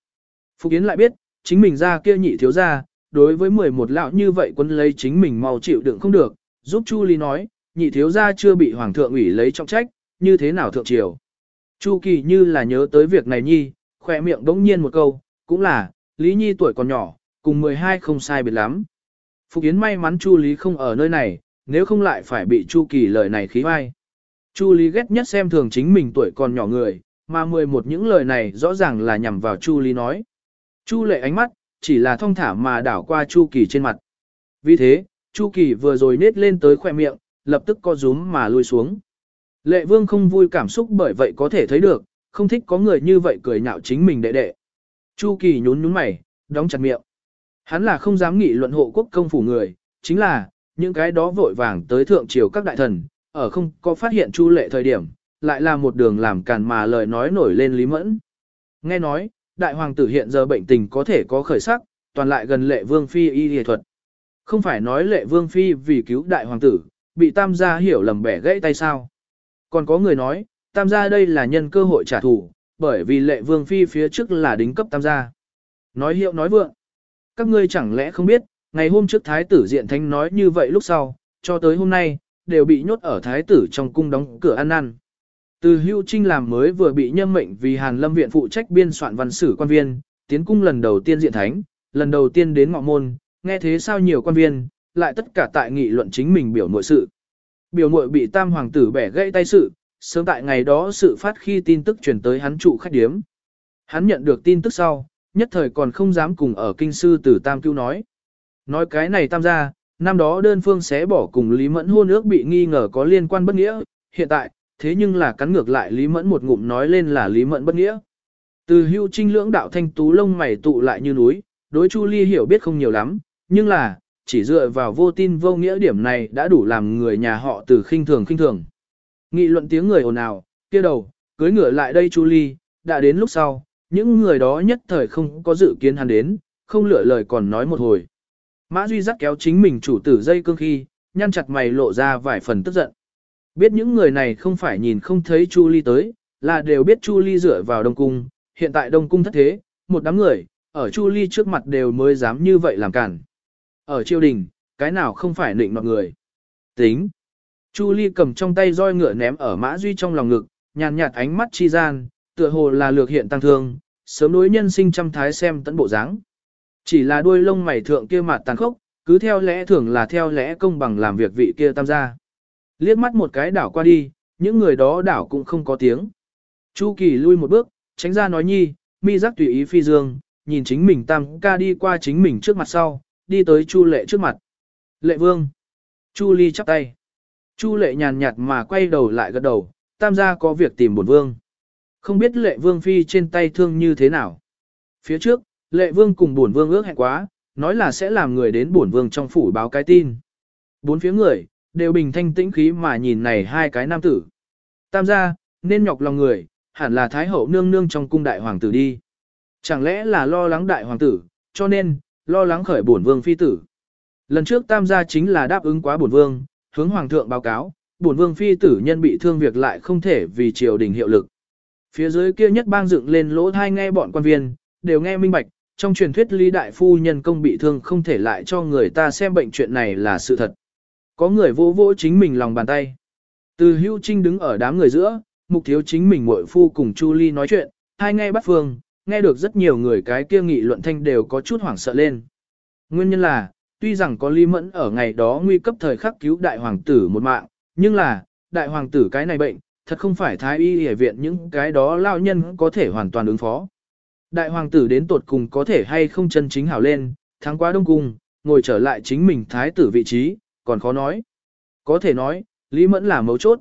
Speaker 1: Phục Yến lại biết, chính mình ra kia nhị thiếu ra, đối với 11 lão như vậy quấn lấy chính mình mau chịu đựng không được, giúp Chu Lý nói, nhị thiếu gia chưa bị hoàng thượng ủy lấy trọng trách, như thế nào thượng triều. Chu Kỳ như là nhớ tới việc này nhi, khỏe miệng đống nhiên một câu, cũng là, Lý Nhi tuổi còn nhỏ, cùng 12 không sai biệt lắm. Phục Yến may mắn Chu Lý không ở nơi này, nếu không lại phải bị Chu Kỳ lời này khí vai. Chu Lý ghét nhất xem thường chính mình tuổi còn nhỏ người, mà 11 những lời này rõ ràng là nhằm vào Chu Lý nói. Chu lệ ánh mắt, chỉ là thong thả mà đảo qua Chu Kỳ trên mặt. Vì thế, Chu Kỳ vừa rồi nết lên tới khoe miệng, lập tức co rúm mà lui xuống. Lệ vương không vui cảm xúc bởi vậy có thể thấy được, không thích có người như vậy cười nhạo chính mình đệ đệ. Chu Kỳ nhún nhún mày, đóng chặt miệng. Hắn là không dám nghị luận hộ quốc công phủ người, chính là, những cái đó vội vàng tới thượng triều các đại thần, ở không có phát hiện Chu lệ thời điểm, lại là một đường làm càn mà lời nói nổi lên lý mẫn. Nghe nói, đại hoàng tử hiện giờ bệnh tình có thể có khởi sắc, toàn lại gần lệ vương phi y y thuật. Không phải nói lệ vương phi vì cứu đại hoàng tử, bị tam gia hiểu lầm bẻ gãy tay sao. Còn có người nói, tam gia đây là nhân cơ hội trả thù, bởi vì lệ vương phi phía trước là đính cấp tam gia. Nói hiệu nói vượng. Các ngươi chẳng lẽ không biết, ngày hôm trước thái tử diện thánh nói như vậy lúc sau, cho tới hôm nay, đều bị nhốt ở thái tử trong cung đóng cửa ăn năn. Từ hưu trinh làm mới vừa bị nhâm mệnh vì Hàn Lâm viện phụ trách biên soạn văn sử quan viên, tiến cung lần đầu tiên diện thánh, lần đầu tiên đến ngọ môn, nghe thế sao nhiều quan viên, lại tất cả tại nghị luận chính mình biểu nội sự. Biểu muội bị tam hoàng tử bẻ gãy tay sự, sớm tại ngày đó sự phát khi tin tức truyền tới hắn trụ khách điếm. Hắn nhận được tin tức sau, nhất thời còn không dám cùng ở kinh sư tử tam cứu nói. Nói cái này tam gia, năm đó đơn phương xé bỏ cùng Lý Mẫn hôn ước bị nghi ngờ có liên quan bất nghĩa, hiện tại, thế nhưng là cắn ngược lại Lý Mẫn một ngụm nói lên là Lý Mẫn bất nghĩa. Từ hưu trinh lưỡng đạo thanh tú lông mày tụ lại như núi, đối Chu Ly hiểu biết không nhiều lắm, nhưng là, chỉ dựa vào vô tin vô nghĩa điểm này đã đủ làm người nhà họ từ khinh thường khinh thường. Nghị luận tiếng người ồn ào, kia đầu, cưới ngựa lại đây Chu Ly, đã đến lúc sau, những người đó nhất thời không có dự kiến hắn đến, không lựa lời còn nói một hồi. Mã Duy dắt kéo chính mình chủ tử dây cương khi, nhăn chặt mày lộ ra vài phần tức giận. Biết những người này không phải nhìn không thấy Chu Ly tới, là đều biết Chu Ly dựa vào Đông Cung, hiện tại Đông Cung thất thế, một đám người, ở Chu Ly trước mặt đều mới dám như vậy làm cản. Ở triều đình, cái nào không phải nịnh mọi người. Tính. Chu Ly cầm trong tay roi ngựa ném ở Mã Duy trong lòng ngực, nhàn nhạt ánh mắt chi gian, tựa hồ là lược hiện tăng thương, sớm đối nhân sinh trăm thái xem tận bộ dáng. Chỉ là đuôi lông mày thượng kia mặt tàn khốc, cứ theo lẽ thường là theo lẽ công bằng làm việc vị kia tam gia. Liếc mắt một cái đảo qua đi, những người đó đảo cũng không có tiếng. Chu Kỳ lui một bước, tránh ra nói nhi, mi giác tùy ý phi dương, nhìn chính mình tam ca đi qua chính mình trước mặt sau, đi tới Chu Lệ trước mặt. Lệ Vương. Chu Ly chắp tay. Chu Lệ nhàn nhạt mà quay đầu lại gật đầu, tam gia có việc tìm bổn vương. Không biết Lệ Vương phi trên tay thương như thế nào. Phía trước, Lệ Vương cùng bổn vương ước hẹn quá, nói là sẽ làm người đến bổn vương trong phủ báo cái tin. Bốn phía người, đều bình thanh tĩnh khí mà nhìn này hai cái nam tử. Tam gia, nên nhọc lòng người, hẳn là Thái hậu nương nương trong cung đại hoàng tử đi. Chẳng lẽ là lo lắng đại hoàng tử, cho nên, lo lắng khởi bổn vương phi tử. Lần trước tam gia chính là đáp ứng quá bổn vương, hướng hoàng thượng báo cáo, bổn vương phi tử nhân bị thương việc lại không thể vì triều đình hiệu lực. Phía dưới kia nhất bang dựng lên lỗ thai nghe bọn quan viên, đều nghe minh bạch, trong truyền thuyết lý đại phu nhân công bị thương không thể lại cho người ta xem bệnh chuyện này là sự thật. Có người vô vỗ chính mình lòng bàn tay. Từ hưu trinh đứng ở đám người giữa, mục thiếu chính mình muội phu cùng Chu Ly nói chuyện, hai nghe bắt phương, nghe được rất nhiều người cái kia nghị luận thanh đều có chút hoảng sợ lên. Nguyên nhân là, tuy rằng có Lý Mẫn ở ngày đó nguy cấp thời khắc cứu đại hoàng tử một mạng, nhưng là, đại hoàng tử cái này bệnh, thật không phải thái y y viện những cái đó lao nhân có thể hoàn toàn ứng phó. Đại hoàng tử đến tột cùng có thể hay không chân chính hảo lên, thắng quá đông cung, ngồi trở lại chính mình thái tử vị trí, còn khó nói. Có thể nói, Lý Mẫn là mấu chốt.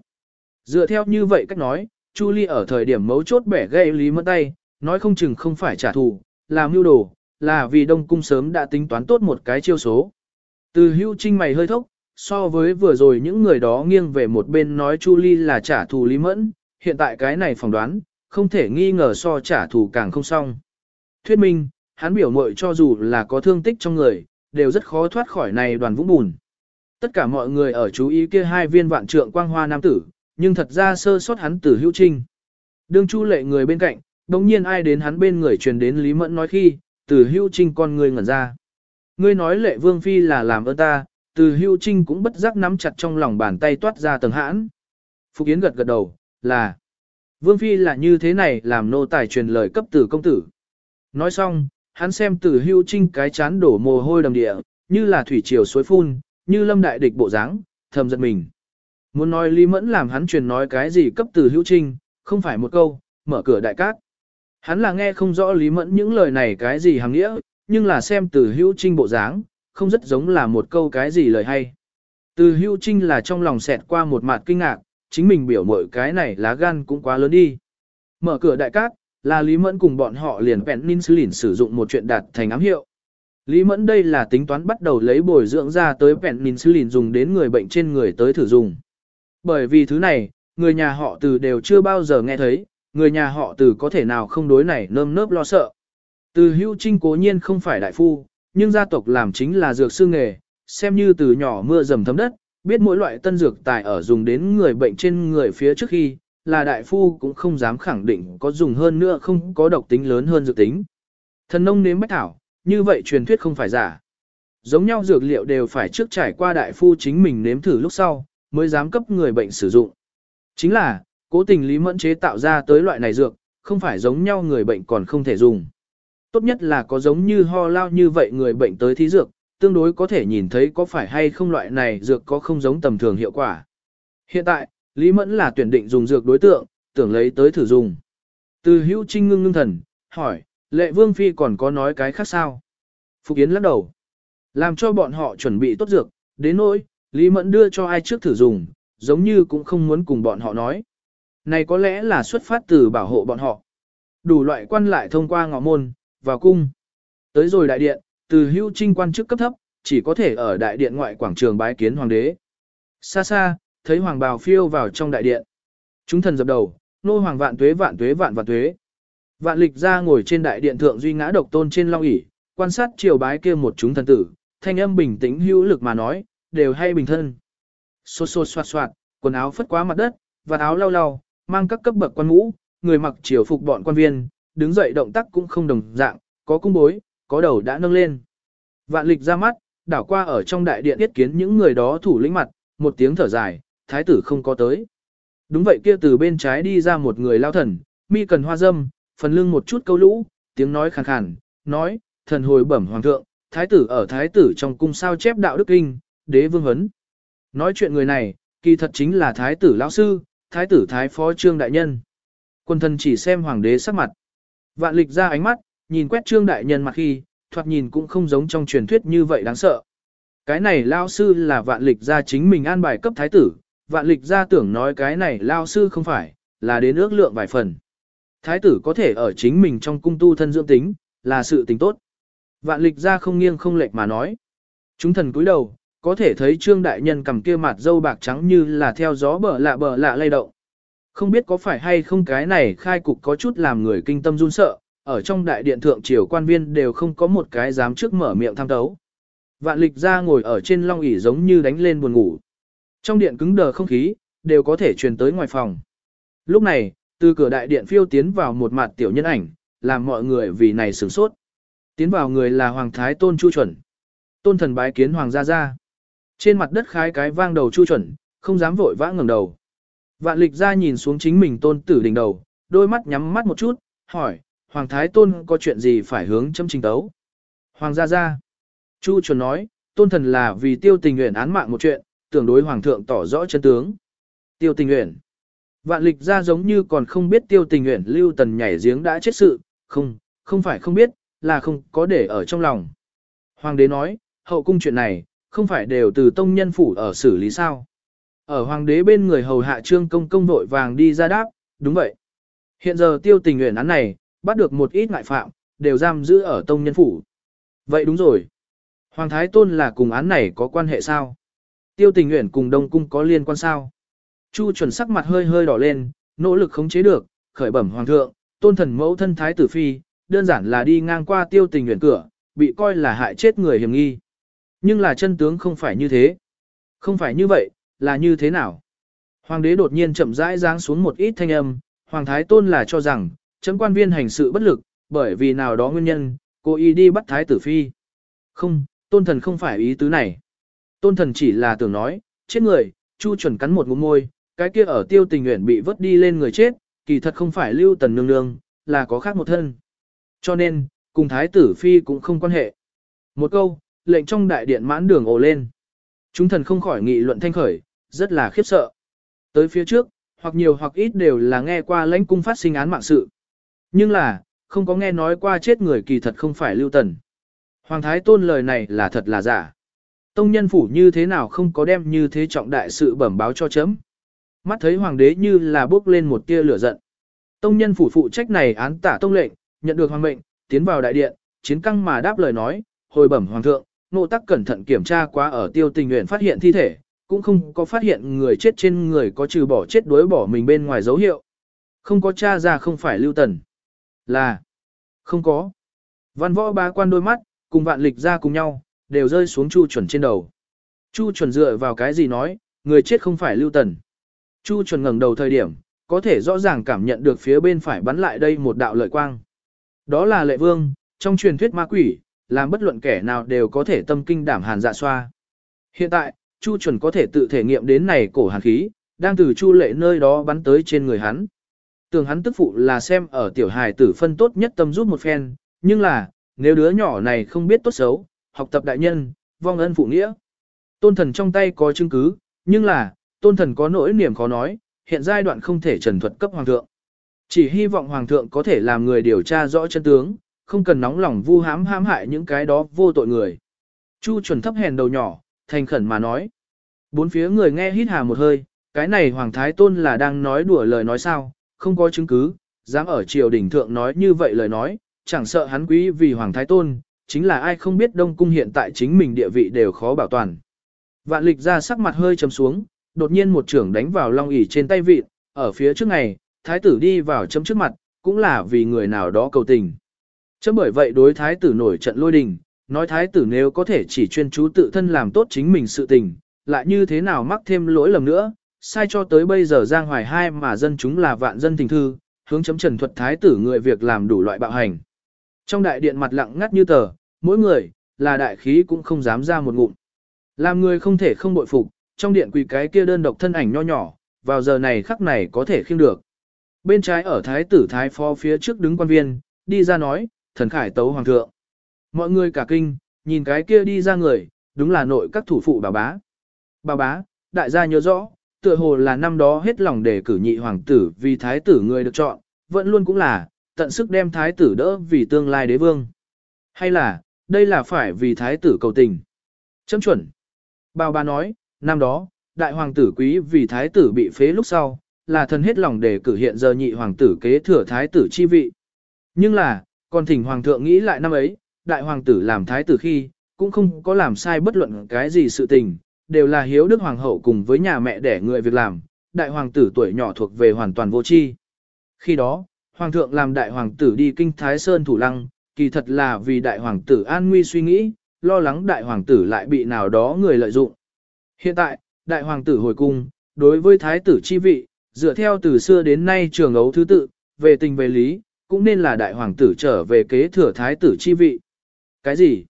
Speaker 1: Dựa theo như vậy cách nói, Chu Ly ở thời điểm mấu chốt bẻ gây Lý Mẫn tay, nói không chừng không phải trả thù, là mưu đồ, là vì Đông Cung sớm đã tính toán tốt một cái chiêu số. Từ hưu trinh mày hơi thốc, so với vừa rồi những người đó nghiêng về một bên nói Chu Ly là trả thù Lý Mẫn, hiện tại cái này phỏng đoán, không thể nghi ngờ so trả thù càng không xong. Thuyết minh, hắn biểu mội cho dù là có thương tích trong người, đều rất khó thoát khỏi này đoàn vũng bùn. Tất cả mọi người ở chú ý kia hai viên vạn trượng quang hoa nam tử, nhưng thật ra sơ sót hắn tử hữu trinh. Đương chu lệ người bên cạnh, đồng nhiên ai đến hắn bên người truyền đến Lý Mẫn nói khi, Từ Hưu trinh con người ngẩn ra. Ngươi nói lệ vương phi là làm ơn ta, Từ Hưu trinh cũng bất giác nắm chặt trong lòng bàn tay toát ra tầng hãn. Phục Yến gật gật đầu, là Vương phi là như thế này làm nô tài truyền lời cấp tử công tử. Nói xong, hắn xem Từ Hưu trinh cái chán đổ mồ hôi đầm địa, như là thủy triều suối phun, như lâm đại địch bộ dáng, thầm giật mình. Muốn nói Lý Mẫn làm hắn truyền nói cái gì cấp từ hữu trinh, không phải một câu, mở cửa đại cát. Hắn là nghe không rõ Lý Mẫn những lời này cái gì hàng nghĩa, nhưng là xem từ hữu trinh bộ dáng, không rất giống là một câu cái gì lời hay. Từ hữu trinh là trong lòng xẹt qua một mặt kinh ngạc, chính mình biểu mội cái này lá gan cũng quá lớn đi. Mở cửa đại cát, là Lý Mẫn cùng bọn họ liền vẹn ninh lìn sử dụng một chuyện đạt thành ám hiệu. Lý Mẫn đây là tính toán bắt đầu lấy bồi dưỡng ra tới penicillin dùng đến người bệnh trên người tới thử dùng. Bởi vì thứ này, người nhà họ từ đều chưa bao giờ nghe thấy, người nhà họ từ có thể nào không đối này nơm nớp lo sợ. Từ hưu trinh cố nhiên không phải đại phu, nhưng gia tộc làm chính là dược sư nghề, xem như từ nhỏ mưa dầm thấm đất, biết mỗi loại tân dược tài ở dùng đến người bệnh trên người phía trước khi, là đại phu cũng không dám khẳng định có dùng hơn nữa không có độc tính lớn hơn dược tính. Thần nông nếm bách thảo, như vậy truyền thuyết không phải giả. Giống nhau dược liệu đều phải trước trải qua đại phu chính mình nếm thử lúc sau, mới dám cấp người bệnh sử dụng. Chính là, cố tình Lý Mẫn chế tạo ra tới loại này dược, không phải giống nhau người bệnh còn không thể dùng. Tốt nhất là có giống như ho lao như vậy người bệnh tới thí dược, tương đối có thể nhìn thấy có phải hay không loại này dược có không giống tầm thường hiệu quả. Hiện tại, Lý Mẫn là tuyển định dùng dược đối tượng, tưởng lấy tới thử dùng. Từ hữu trinh ngưng ngưng thần, hỏi, lệ vương phi còn có nói cái khác sao? Phục Yến lắc đầu. Làm cho bọn họ chuẩn bị tốt dược, đến nỗi, Lý Mẫn đưa cho ai trước thử dùng, giống như cũng không muốn cùng bọn họ nói. Này có lẽ là xuất phát từ bảo hộ bọn họ. Đủ loại quan lại thông qua ngõ môn, vào cung. Tới rồi đại điện, từ hưu trinh quan chức cấp thấp, chỉ có thể ở đại điện ngoại quảng trường bái kiến hoàng đế. Xa xa, thấy hoàng bào phiêu vào trong đại điện. Chúng thần dập đầu, nô hoàng vạn tuế vạn tuế vạn vạn tuế. Vạn lịch ra ngồi trên đại điện thượng duy ngã độc tôn trên long ỷ quan sát triều bái kia một chúng thần tử, thanh âm bình tĩnh hữu lực mà nói, đều hay bình thân. Xô xô xoạt xoạt, quần áo phất quá mặt đất, và áo lau lau, mang các cấp bậc quan ngũ, người mặc triều phục bọn quan viên, đứng dậy động tác cũng không đồng dạng, có cung bối, có đầu đã nâng lên. Vạn lịch ra mắt, đảo qua ở trong đại điện thiết kiến những người đó thủ lĩnh mặt, một tiếng thở dài, thái tử không có tới. Đúng vậy kia từ bên trái đi ra một người lao thần, mi cần hoa dâm, phần lưng một chút câu lũ, tiếng nói khàn khàn, nói, thần hồi bẩm hoàng thượng, thái tử ở thái tử trong cung sao chép đạo đức kinh, đế vương hấn. Nói chuyện người này, kỳ thật chính là thái tử lão sư, thái tử thái phó trương đại nhân. Quân thần chỉ xem hoàng đế sắc mặt. Vạn lịch ra ánh mắt, nhìn quét trương đại nhân mặt khi, thoạt nhìn cũng không giống trong truyền thuyết như vậy đáng sợ. Cái này lao sư là vạn lịch ra chính mình an bài cấp thái tử, vạn lịch ra tưởng nói cái này lao sư không phải, là đến ước lượng vài phần. Thái tử có thể ở chính mình trong cung tu thân dưỡng tính, là sự tình tốt. Vạn lịch ra không nghiêng không lệch mà nói. Chúng thần cúi đầu, có thể thấy trương đại nhân cầm kia mặt dâu bạc trắng như là theo gió bờ lạ bờ lạ lay động. Không biết có phải hay không cái này khai cục có chút làm người kinh tâm run sợ, ở trong đại điện thượng triều quan viên đều không có một cái dám trước mở miệng tham tấu. Vạn lịch ra ngồi ở trên long ỷ giống như đánh lên buồn ngủ. Trong điện cứng đờ không khí, đều có thể truyền tới ngoài phòng. Lúc này, từ cửa đại điện phiêu tiến vào một mặt tiểu nhân ảnh, làm mọi người vì này sửng sốt. Tiến vào người là Hoàng Thái Tôn Chu Chuẩn. Tôn thần bái kiến Hoàng gia gia. Trên mặt đất khái cái vang đầu Chu Chuẩn, không dám vội vã ngẩng đầu. Vạn lịch ra nhìn xuống chính mình tôn tử đỉnh đầu, đôi mắt nhắm mắt một chút, hỏi, Hoàng Thái Tôn có chuyện gì phải hướng châm trình tấu? Hoàng gia gia. Chu Chuẩn nói, tôn thần là vì tiêu tình nguyện án mạng một chuyện, tưởng đối Hoàng thượng tỏ rõ chân tướng. Tiêu tình nguyện. Vạn lịch ra giống như còn không biết tiêu tình nguyện lưu tần nhảy giếng đã chết sự, không, không phải không biết, là không có để ở trong lòng. Hoàng đế nói, hậu cung chuyện này, không phải đều từ tông nhân phủ ở xử lý sao. Ở hoàng đế bên người hầu hạ trương công công đội vàng đi ra đáp, đúng vậy. Hiện giờ tiêu tình nguyện án này, bắt được một ít ngại phạm, đều giam giữ ở tông nhân phủ. Vậy đúng rồi. Hoàng thái tôn là cùng án này có quan hệ sao? Tiêu tình nguyện cùng đông cung có liên quan sao? Chu chuẩn sắc mặt hơi hơi đỏ lên, nỗ lực khống chế được, khởi bẩm hoàng thượng, tôn thần mẫu thân thái tử phi, đơn giản là đi ngang qua tiêu tình nguyện cửa, bị coi là hại chết người hiểm nghi. Nhưng là chân tướng không phải như thế. Không phải như vậy, là như thế nào? Hoàng đế đột nhiên chậm rãi giáng xuống một ít thanh âm, hoàng thái tôn là cho rằng, chấm quan viên hành sự bất lực, bởi vì nào đó nguyên nhân, cô ý đi bắt thái tử phi. Không, tôn thần không phải ý tứ này. Tôn thần chỉ là tưởng nói, chết người, chu chuẩn cắn một ngụm môi, cái kia ở tiêu tình nguyện bị vớt đi lên người chết, kỳ thật không phải lưu tần nương nương, là có khác một thân. Cho nên, cùng thái tử phi cũng không quan hệ. Một câu, lệnh trong đại điện mãn đường ồ lên. Chúng thần không khỏi nghị luận thanh khởi, rất là khiếp sợ. Tới phía trước, hoặc nhiều hoặc ít đều là nghe qua lãnh cung phát sinh án mạng sự. Nhưng là, không có nghe nói qua chết người kỳ thật không phải lưu tần. Hoàng thái tôn lời này là thật là giả. Tông nhân phủ như thế nào không có đem như thế trọng đại sự bẩm báo cho chấm. Mắt thấy hoàng đế như là bước lên một tia lửa giận. Tông nhân phủ phụ trách này án tả tông lệnh, nhận được hoàng mệnh, tiến vào đại điện, chiến căng mà đáp lời nói, hồi bẩm hoàng thượng, nộ tắc cẩn thận kiểm tra quá ở tiêu tình nguyện phát hiện thi thể, cũng không có phát hiện người chết trên người có trừ bỏ chết đuối bỏ mình bên ngoài dấu hiệu. Không có tra ra không phải lưu tần. Là, không có. Văn võ ba quan đôi mắt, cùng vạn lịch ra cùng nhau, đều rơi xuống chu chuẩn trên đầu. Chu chuẩn dựa vào cái gì nói, người chết không phải lưu tần. Chu chuẩn ngẩng đầu thời điểm, có thể rõ ràng cảm nhận được phía bên phải bắn lại đây một đạo lợi quang. Đó là lệ vương, trong truyền thuyết ma quỷ, làm bất luận kẻ nào đều có thể tâm kinh đảm hàn dạ xoa. Hiện tại, Chu chuẩn có thể tự thể nghiệm đến này cổ hàn khí, đang từ Chu lệ nơi đó bắn tới trên người hắn. Tưởng hắn tức phụ là xem ở tiểu hài tử phân tốt nhất tâm giúp một phen, nhưng là, nếu đứa nhỏ này không biết tốt xấu, học tập đại nhân, vong ân phụ nghĩa. Tôn thần trong tay có chứng cứ, nhưng là, tôn thần có nỗi niềm khó nói, hiện giai đoạn không thể trần thuật cấp hoàng thượng. Chỉ hy vọng hoàng thượng có thể làm người điều tra rõ chân tướng, không cần nóng lòng vu hãm hãm hại những cái đó vô tội người. Chu chuẩn thấp hèn đầu nhỏ, thành khẩn mà nói. Bốn phía người nghe hít hà một hơi, cái này hoàng thái tôn là đang nói đùa lời nói sao, không có chứng cứ, dám ở triều đình thượng nói như vậy lời nói, chẳng sợ hắn quý vì hoàng thái tôn, chính là ai không biết đông cung hiện tại chính mình địa vị đều khó bảo toàn. Vạn lịch ra sắc mặt hơi trầm xuống, đột nhiên một trưởng đánh vào long ỉ trên tay vị, ở phía trước này thái tử đi vào chấm trước mặt, cũng là vì người nào đó cầu tình. Chấm bởi vậy đối thái tử nổi trận lôi đình, nói thái tử nếu có thể chỉ chuyên chú tự thân làm tốt chính mình sự tình, lại như thế nào mắc thêm lỗi lầm nữa, sai cho tới bây giờ giang hoài hai mà dân chúng là vạn dân tình thư, hướng chấm trần thuật thái tử người việc làm đủ loại bạo hành. Trong đại điện mặt lặng ngắt như tờ, mỗi người, là đại khí cũng không dám ra một ngụm. Làm người không thể không bội phục, trong điện quỳ cái kia đơn độc thân ảnh nho nhỏ, vào giờ này khắc này có thể khiêng được. Bên trái ở thái tử thái phó phía trước đứng quan viên, đi ra nói, thần khải tấu hoàng thượng. Mọi người cả kinh, nhìn cái kia đi ra người, đúng là nội các thủ phụ bà bá. Bà bá, đại gia nhớ rõ, tựa hồ là năm đó hết lòng để cử nhị hoàng tử vì thái tử người được chọn, vẫn luôn cũng là, tận sức đem thái tử đỡ vì tương lai đế vương. Hay là, đây là phải vì thái tử cầu tình. Chấm chuẩn. Bao bà nói, năm đó, đại hoàng tử quý vì thái tử bị phế lúc sau, là thần hết lòng để cử hiện giờ nhị hoàng tử kế thừa thái tử chi vị. Nhưng là, còn thỉnh hoàng thượng nghĩ lại năm ấy, đại hoàng tử làm thái tử khi, cũng không có làm sai bất luận cái gì sự tình, đều là hiếu đức hoàng hậu cùng với nhà mẹ đẻ người việc làm, đại hoàng tử tuổi nhỏ thuộc về hoàn toàn vô tri. Khi đó, hoàng thượng làm đại hoàng tử đi kinh Thái Sơn thủ lăng, kỳ thật là vì đại hoàng tử an nguy suy nghĩ, lo lắng đại hoàng tử lại bị nào đó người lợi dụng. Hiện tại, đại hoàng tử hồi cung, đối với thái tử chi vị, dựa theo từ xưa đến nay trường ấu thứ tự, về tình về lý, cũng nên là đại hoàng tử trở về kế thừa thái tử chi vị. Cái gì?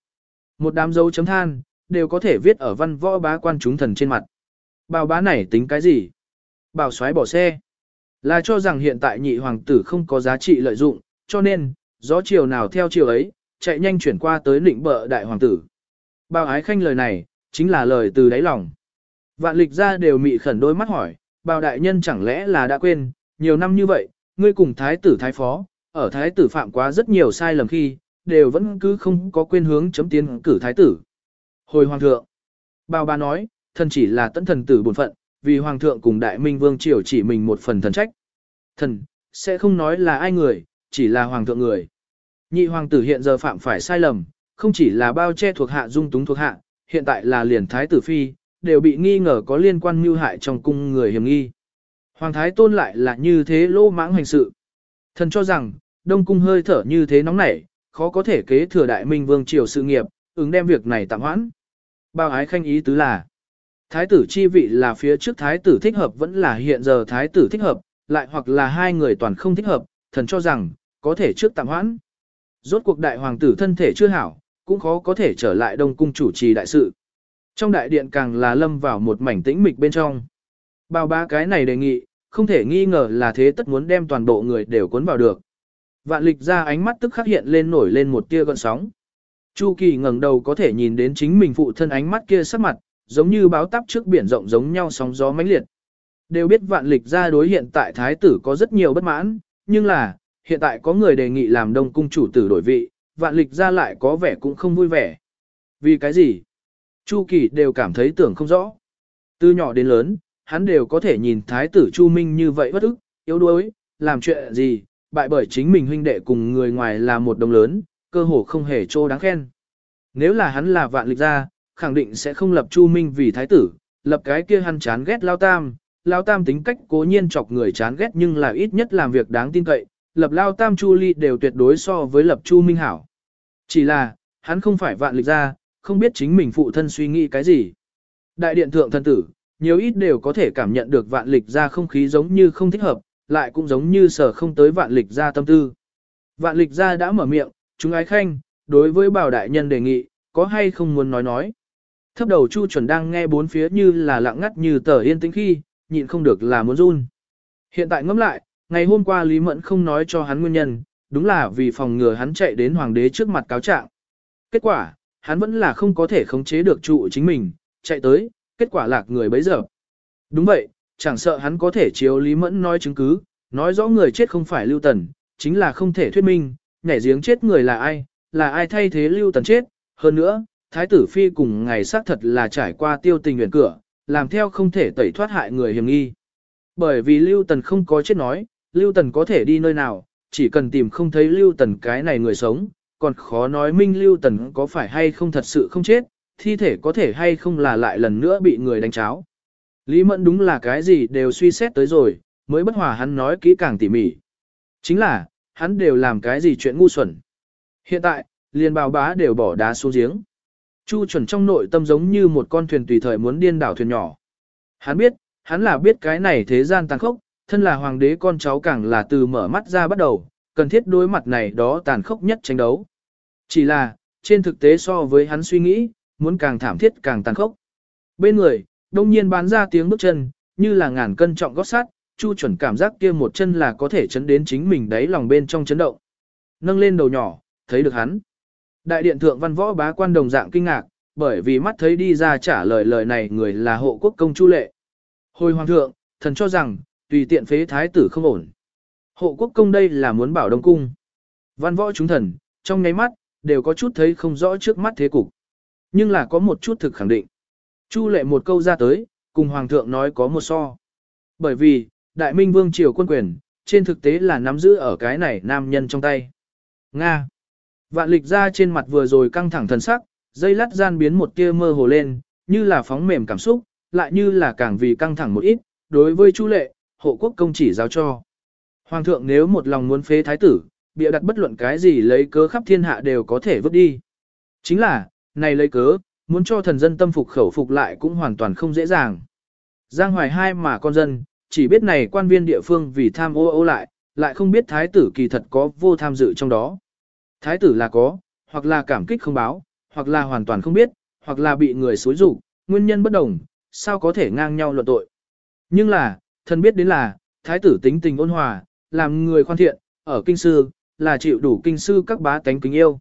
Speaker 1: Một đám dấu chấm than, đều có thể viết ở văn võ bá quan chúng thần trên mặt. Bảo bá này tính cái gì? Bảo xoáy bỏ xe. Là cho rằng hiện tại nhị hoàng tử không có giá trị lợi dụng, cho nên, gió chiều nào theo chiều ấy, chạy nhanh chuyển qua tới lĩnh bợ đại hoàng tử. Bao ái khanh lời này, chính là lời từ đáy lòng. Vạn lịch ra đều mị khẩn đôi mắt hỏi, bao đại nhân chẳng lẽ là đã quên, nhiều năm như vậy, ngươi cùng thái tử thái phó, ở thái tử phạm quá rất nhiều sai lầm khi, đều vẫn cứ không có quên hướng chấm tiến cử thái tử. Hồi hoàng thượng, bao ba nói, thần chỉ là tận thần tử bổn phận, vì hoàng thượng cùng đại minh vương triều chỉ mình một phần thần trách. Thần, sẽ không nói là ai người, chỉ là hoàng thượng người. Nhị hoàng tử hiện giờ phạm phải sai lầm, không chỉ là bao che thuộc hạ dung túng thuộc hạ, hiện tại là liền thái tử phi, đều bị nghi ngờ có liên quan mưu hại trong cung người hiểm nghi. Hoàng thái tôn lại là như thế lô mãng hành sự. Thần cho rằng, đông cung hơi thở như thế nóng nảy, khó có thể kế thừa đại minh vương triều sự nghiệp, ứng đem việc này tạm hoãn. Bao ái khanh ý tứ là, thái tử chi vị là phía trước thái tử thích hợp vẫn là hiện giờ thái tử thích hợp, lại hoặc là hai người toàn không thích hợp, thần cho rằng, có thể trước tạm hoãn. Rốt cuộc đại hoàng tử thân thể chưa hảo, cũng khó có thể trở lại đông cung chủ trì đại sự. Trong đại điện càng là lâm vào một mảnh tĩnh mịch bên trong. Bao ba cái này đề nghị, không thể nghi ngờ là thế tất muốn đem toàn bộ người đều cuốn vào được. Vạn lịch ra ánh mắt tức khắc hiện lên nổi lên một tia gợn sóng. Chu Kỳ ngẩng đầu có thể nhìn đến chính mình phụ thân ánh mắt kia sắc mặt, giống như báo táp trước biển rộng giống nhau sóng gió mãnh liệt. Đều biết vạn lịch ra đối hiện tại thái tử có rất nhiều bất mãn, nhưng là, hiện tại có người đề nghị làm đông cung chủ tử đổi vị, vạn lịch ra lại có vẻ cũng không vui vẻ. Vì cái gì? Chu Kỳ đều cảm thấy tưởng không rõ. Từ nhỏ đến lớn, hắn đều có thể nhìn thái tử Chu Minh như vậy bất ức, yếu đuối, làm chuyện gì, bại bởi chính mình huynh đệ cùng người ngoài là một đồng lớn, cơ hồ không hề trô đáng khen. Nếu là hắn là vạn lịch gia, khẳng định sẽ không lập Chu Minh vì thái tử, lập cái kia hắn chán ghét Lao Tam. Lao Tam tính cách cố nhiên chọc người chán ghét nhưng là ít nhất làm việc đáng tin cậy, lập Lao Tam Chu Ly đều tuyệt đối so với lập Chu Minh Hảo. Chỉ là, hắn không phải vạn lịch gia, không biết chính mình phụ thân suy nghĩ cái gì. Đại điện thượng thân tử, nhiều ít đều có thể cảm nhận được vạn lịch gia không khí giống như không thích hợp, lại cũng giống như sở không tới vạn lịch gia tâm tư. Vạn lịch gia đã mở miệng, chúng ái khanh, đối với bảo đại nhân đề nghị, có hay không muốn nói nói. Thấp đầu Chu chuẩn đang nghe bốn phía như là lặng ngắt như tờ yên tĩnh khi, nhịn không được là muốn run. Hiện tại ngẫm lại, ngày hôm qua Lý Mẫn không nói cho hắn nguyên nhân, đúng là vì phòng ngừa hắn chạy đến hoàng đế trước mặt cáo trạng. Kết quả, hắn vẫn là không có thể khống chế được trụ chính mình, chạy tới, kết quả lạc người bấy giờ. Đúng vậy, chẳng sợ hắn có thể chiếu Lý Mẫn nói chứng cứ, nói rõ người chết không phải Lưu Tần, chính là không thể thuyết minh, nhảy giếng chết người là ai, là ai thay thế Lưu Tần chết, hơn nữa, Thái tử Phi cùng ngày xác thật là trải qua tiêu tình nguyện cửa, làm theo không thể tẩy thoát hại người hiểm nghi. Bởi vì Lưu Tần không có chết nói, Lưu Tần có thể đi nơi nào, chỉ cần tìm không thấy Lưu Tần cái này người sống, còn khó nói minh Lưu Tần có phải hay không thật sự không chết, thi thể có thể hay không là lại lần nữa bị người đánh cháo. Lý Mẫn đúng là cái gì đều suy xét tới rồi, mới bất hòa hắn nói kỹ càng tỉ mỉ. Chính là, hắn đều làm cái gì chuyện ngu xuẩn. Hiện tại, liền bào bá đều bỏ đá xuống giếng. Chu chuẩn trong nội tâm giống như một con thuyền tùy thời muốn điên đảo thuyền nhỏ. Hắn biết, hắn là biết cái này thế gian tàn khốc, thân là hoàng đế con cháu càng là từ mở mắt ra bắt đầu, cần thiết đối mặt này đó tàn khốc nhất tranh đấu. Chỉ là, trên thực tế so với hắn suy nghĩ, muốn càng thảm thiết càng tàn khốc. Bên người, đông nhiên bán ra tiếng bước chân, như là ngàn cân trọng gót sát, Chu chuẩn cảm giác kia một chân là có thể chấn đến chính mình đáy lòng bên trong chấn động. Nâng lên đầu nhỏ, thấy được hắn. Đại điện thượng văn võ bá quan đồng dạng kinh ngạc, bởi vì mắt thấy đi ra trả lời lời này người là hộ quốc công Chu lệ. Hồi hoàng thượng, thần cho rằng, tùy tiện phế thái tử không ổn. Hộ quốc công đây là muốn bảo đông cung. Văn võ chúng thần, trong ngay mắt, đều có chút thấy không rõ trước mắt thế cục. Nhưng là có một chút thực khẳng định. Chu lệ một câu ra tới, cùng hoàng thượng nói có một so. Bởi vì, đại minh vương triều quân quyền, trên thực tế là nắm giữ ở cái này nam nhân trong tay. Nga. Vạn lịch ra trên mặt vừa rồi căng thẳng thần sắc, dây lát gian biến một tia mơ hồ lên, như là phóng mềm cảm xúc, lại như là càng vì căng thẳng một ít, đối với Chu lệ, hộ quốc công chỉ giáo cho. Hoàng thượng nếu một lòng muốn phế thái tử, bịa đặt bất luận cái gì lấy cớ khắp thiên hạ đều có thể vứt đi. Chính là, này lấy cớ, muốn cho thần dân tâm phục khẩu phục lại cũng hoàn toàn không dễ dàng. Giang hoài hai mà con dân, chỉ biết này quan viên địa phương vì tham ô ô lại, lại không biết thái tử kỳ thật có vô tham dự trong đó. Thái tử là có, hoặc là cảm kích không báo, hoặc là hoàn toàn không biết, hoặc là bị người xối rủ, nguyên nhân bất đồng, sao có thể ngang nhau luận tội. Nhưng là, thần biết đến là, thái tử tính tình ôn hòa, làm người khoan thiện, ở kinh sư, là chịu đủ kinh sư các bá tánh kính yêu.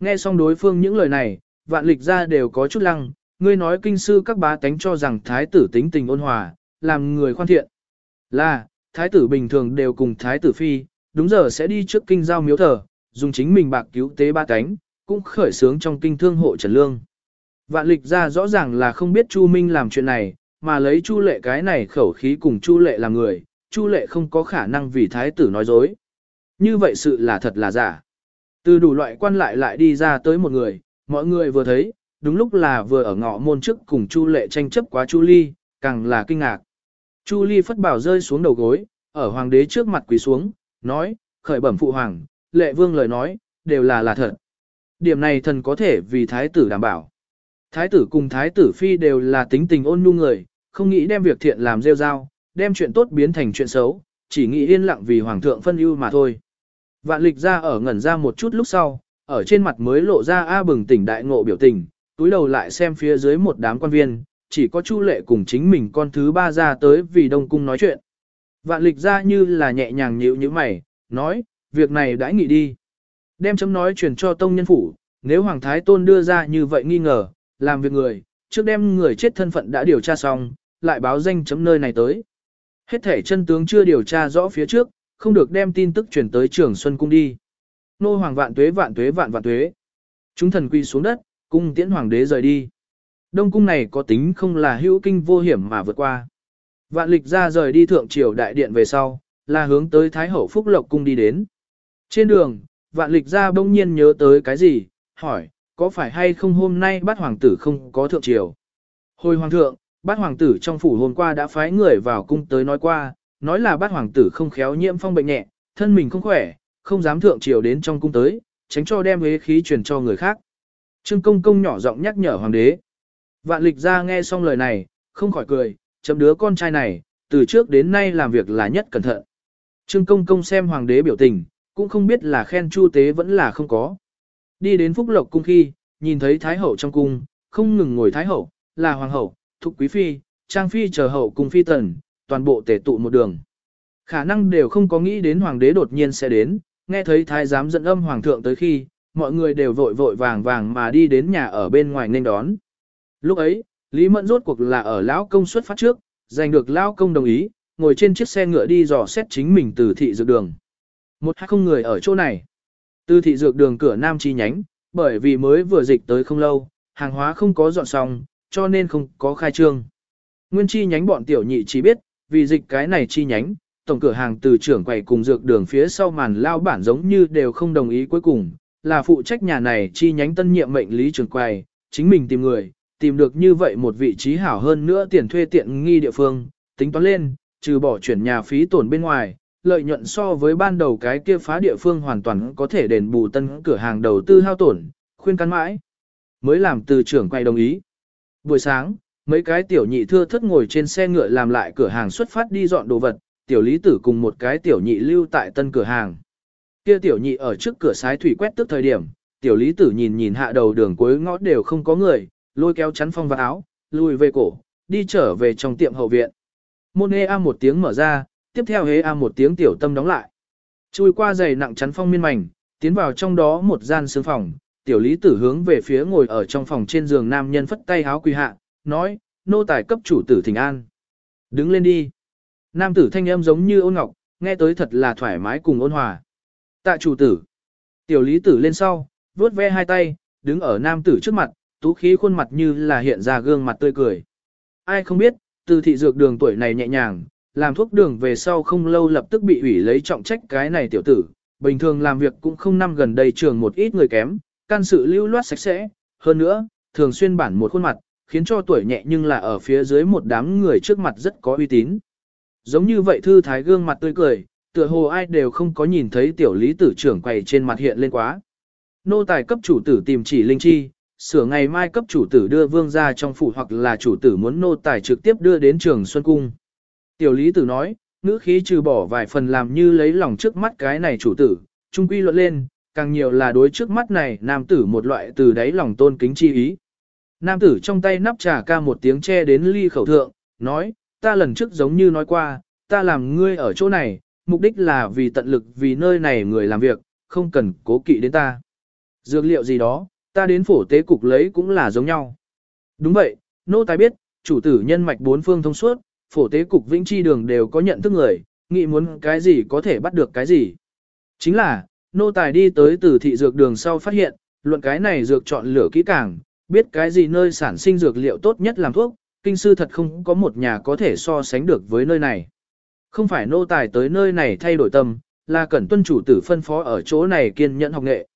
Speaker 1: Nghe xong đối phương những lời này, vạn lịch ra đều có chút lăng, ngươi nói kinh sư các bá tánh cho rằng thái tử tính tình ôn hòa, làm người khoan thiện. Là, thái tử bình thường đều cùng thái tử phi, đúng giờ sẽ đi trước kinh giao miếu thờ, dùng chính mình bạc cứu tế ba cánh, cũng khởi sướng trong kinh thương hộ Trần Lương. Vạn lịch ra rõ ràng là không biết Chu Minh làm chuyện này, mà lấy Chu lệ cái này khẩu khí cùng Chu lệ làm người, Chu lệ không có khả năng vì thái tử nói dối. Như vậy sự là thật là giả. Từ đủ loại quan lại lại đi ra tới một người, mọi người vừa thấy, đúng lúc là vừa ở ngõ môn trước cùng Chu lệ tranh chấp quá Chu ly, càng là kinh ngạc. Chu ly phất bảo rơi xuống đầu gối, ở hoàng đế trước mặt quỳ xuống, nói, khởi bẩm phụ hoàng, lệ vương lời nói, đều là là thật. Điểm này thần có thể vì thái tử đảm bảo. Thái tử cùng thái tử phi đều là tính tình ôn nhu người, không nghĩ đem việc thiện làm rêu rao, đem chuyện tốt biến thành chuyện xấu, chỉ nghĩ yên lặng vì hoàng thượng phân ưu mà thôi. Vạn lịch ra ở ngẩn ra một chút lúc sau, ở trên mặt mới lộ ra A bừng tỉnh đại ngộ biểu tình, túi đầu lại xem phía dưới một đám quan viên, chỉ có Chu Lệ cùng chính mình con thứ ba ra tới vì Đông Cung nói chuyện. Vạn lịch ra như là nhẹ nhàng nhịu như mày, nói, việc này đãi nghỉ đi. Đem chấm nói truyền cho tông nhân phủ, nếu Hoàng Thái Tôn đưa ra như vậy nghi ngờ, làm việc người, trước đem người chết thân phận đã điều tra xong, lại báo danh chấm nơi này tới. Hết thể chân tướng chưa điều tra rõ phía trước, không được đem tin tức truyền tới trường Xuân Cung đi. Nô Hoàng vạn tuế vạn tuế vạn vạn tuế. Chúng thần quy xuống đất, cung tiễn Hoàng đế rời đi. Đông cung này có tính không là hữu kinh vô hiểm mà vượt qua. Vạn lịch ra rời đi thượng triều đại điện về sau, là hướng tới Thái Hậu Phúc Lộc cung đi đến. Trên đường, vạn lịch ra bỗng nhiên nhớ tới cái gì, hỏi, có phải hay không hôm nay bát hoàng tử không có thượng triều? Hồi hoàng thượng, bát hoàng tử trong phủ hôm qua đã phái người vào cung tới nói qua, nói là bát hoàng tử không khéo nhiễm phong bệnh nhẹ, thân mình không khỏe, không dám thượng triều đến trong cung tới, tránh cho đem hế khí truyền cho người khác. Trương công công nhỏ giọng nhắc nhở hoàng đế. Vạn lịch ra nghe xong lời này, không khỏi cười, chấm đứa con trai này, từ trước đến nay làm việc là nhất cẩn thận. Trương công công xem hoàng đế biểu tình, cũng không biết là khen chu tế vẫn là không có. Đi đến phúc lộc cung khi, nhìn thấy thái hậu trong cung, không ngừng ngồi thái hậu, là hoàng hậu, thục quý phi, trang phi chờ hậu cung phi tần, toàn bộ tể tụ một đường. Khả năng đều không có nghĩ đến hoàng đế đột nhiên sẽ đến, nghe thấy thái giám dẫn âm hoàng thượng tới khi, mọi người đều vội vội vàng vàng mà đi đến nhà ở bên ngoài nên đón. Lúc ấy, Lý Mẫn rốt cuộc là ở lão công xuất phát trước, giành được lão công đồng ý, ngồi trên chiếc xe ngựa đi dò xét chính mình từ thị dược đường. Một hai không người ở chỗ này. Từ thị dược đường cửa nam chi nhánh, bởi vì mới vừa dịch tới không lâu, hàng hóa không có dọn xong, cho nên không có khai trương. Nguyên chi nhánh bọn tiểu nhị chỉ biết, vì dịch cái này chi nhánh, tổng cửa hàng từ trưởng quầy cùng dược đường phía sau màn lao bản giống như đều không đồng ý cuối cùng, là phụ trách nhà này chi nhánh tân nhiệm mệnh lý trưởng quầy, chính mình tìm người, tìm được như vậy một vị trí hảo hơn nữa tiền thuê tiện nghi địa phương, tính toán lên, trừ bỏ chuyển nhà phí tổn bên ngoài, lợi nhuận so với ban đầu cái kia phá địa phương hoàn toàn có thể đền bù tân cửa hàng đầu tư hao tổn, khuyên căn mãi. Mới làm từ trưởng quay đồng ý. Buổi sáng, mấy cái tiểu nhị thưa thất ngồi trên xe ngựa làm lại cửa hàng xuất phát đi dọn đồ vật, tiểu lý tử cùng một cái tiểu nhị lưu tại tân cửa hàng. Kia tiểu nhị ở trước cửa sái thủy quét tức thời điểm, tiểu lý tử nhìn nhìn hạ đầu đường cuối ngõ đều không có người, lôi kéo chắn phong vào áo, lùi về cổ, đi trở về trong tiệm hậu viện. Môn hê a một tiếng mở ra, tiếp theo hê a một tiếng tiểu tâm đóng lại. Chui qua giày nặng chắn phong miên mảnh, tiến vào trong đó một gian sương phòng, tiểu lý tử hướng về phía ngồi ở trong phòng trên giường nam nhân phất tay háo quỳ hạ, nói, nô tài cấp chủ tử thỉnh an. Đứng lên đi. Nam tử thanh âm giống như ôn ngọc, nghe tới thật là thoải mái cùng ôn hòa. Tạ chủ tử. Tiểu lý tử lên sau, vuốt ve hai tay, đứng ở nam tử trước mặt, tú khí khuôn mặt như là hiện ra gương mặt tươi cười. Ai không biết, từ thị dược đường tuổi này nhẹ nhàng, làm thuốc đường về sau không lâu lập tức bị ủy lấy trọng trách cái này tiểu tử, bình thường làm việc cũng không năm gần đây trường một ít người kém, can sự lưu loát sạch sẽ, hơn nữa, thường xuyên bản một khuôn mặt, khiến cho tuổi nhẹ nhưng là ở phía dưới một đám người trước mặt rất có uy tín. Giống như vậy thư thái gương mặt tươi cười, tựa hồ ai đều không có nhìn thấy tiểu lý tử trưởng quầy trên mặt hiện lên quá. Nô tài cấp chủ tử tìm chỉ linh chi, sửa ngày mai cấp chủ tử đưa vương ra trong phủ hoặc là chủ tử muốn nô tài trực tiếp đưa đến trường Xuân Cung. Tiểu lý tử nói, ngữ khí trừ bỏ vài phần làm như lấy lòng trước mắt cái này chủ tử, trung quy luận lên, càng nhiều là đối trước mắt này nam tử một loại từ đáy lòng tôn kính chi ý. Nam tử trong tay nắp trà ca một tiếng che đến ly khẩu thượng, nói, ta lần trước giống như nói qua, ta làm ngươi ở chỗ này, mục đích là vì tận lực vì nơi này người làm việc, không cần cố kỵ đến ta. Dược liệu gì đó, ta đến phổ tế cục lấy cũng là giống nhau. Đúng vậy, nô tài biết, chủ tử nhân mạch bốn phương thông suốt, phổ tế cục vĩnh chi đường đều có nhận thức người, nghĩ muốn cái gì có thể bắt được cái gì. Chính là, nô tài đi tới từ thị dược đường sau phát hiện, luận cái này dược chọn lửa kỹ càng, biết cái gì nơi sản sinh dược liệu tốt nhất làm thuốc, kinh sư thật không có một nhà có thể so sánh được với nơi này. Không phải nô tài tới nơi này thay đổi tâm, là cẩn tuân chủ tử phân phó ở chỗ này kiên nhẫn học nghệ.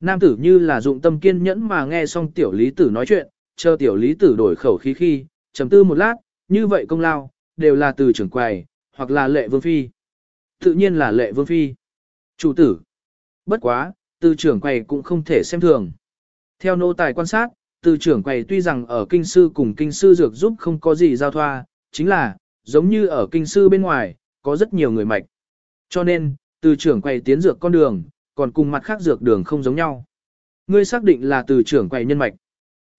Speaker 1: Nam tử như là dụng tâm kiên nhẫn mà nghe xong tiểu lý tử nói chuyện, chờ tiểu lý tử đổi khẩu khí khi, trầm tư một lát, như vậy công lao, đều là từ trưởng quầy, hoặc là lệ vương phi. Tự nhiên là lệ vương phi. Chủ tử. Bất quá, từ trưởng quầy cũng không thể xem thường. Theo nô tài quan sát, từ trưởng quầy tuy rằng ở kinh sư cùng kinh sư dược giúp không có gì giao thoa, chính là, giống như ở kinh sư bên ngoài, có rất nhiều người mạch. Cho nên, từ trưởng quầy tiến dược con đường, còn cùng mặt khác dược đường không giống nhau. Ngươi xác định là từ trưởng quầy nhân mạch.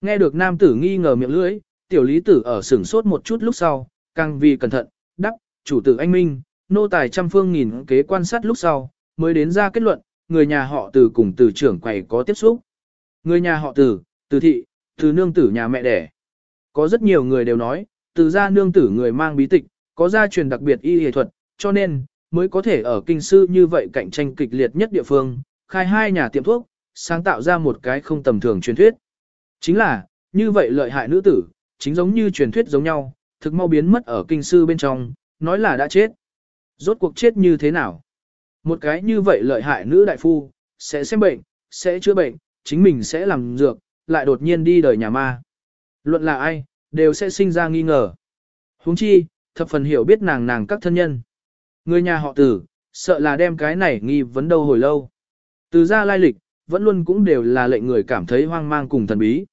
Speaker 1: Nghe được nam tử nghi ngờ miệng lưỡi, tiểu lý tử ở sửng sốt một chút lúc sau, càng vì cẩn thận, đắc, chủ tử anh minh, nô tài trăm phương nghìn kế quan sát lúc sau, mới đến ra kết luận, người nhà họ từ cùng từ trưởng quầy có tiếp xúc. Người nhà họ từ, từ thị, từ nương tử nhà mẹ đẻ. Có rất nhiều người đều nói, từ gia nương tử người mang bí tịch, có gia truyền đặc biệt y y thuật, cho nên, mới có thể ở kinh sư như vậy cạnh tranh kịch liệt nhất địa phương, khai hai nhà tiệm thuốc, sáng tạo ra một cái không tầm thường truyền thuyết. Chính là, như vậy lợi hại nữ tử, chính giống như truyền thuyết giống nhau, thực mau biến mất ở kinh sư bên trong, nói là đã chết. Rốt cuộc chết như thế nào? Một cái như vậy lợi hại nữ đại phu, sẽ xem bệnh, sẽ chữa bệnh, chính mình sẽ làm dược, lại đột nhiên đi đời nhà ma. Luận là ai, đều sẽ sinh ra nghi ngờ. huống chi, thập phần hiểu biết nàng nàng các thân nhân. Người nhà họ tử, sợ là đem cái này nghi vấn đâu hồi lâu. Từ ra lai lịch, vẫn luôn cũng đều là lệnh người cảm thấy hoang mang cùng thần bí.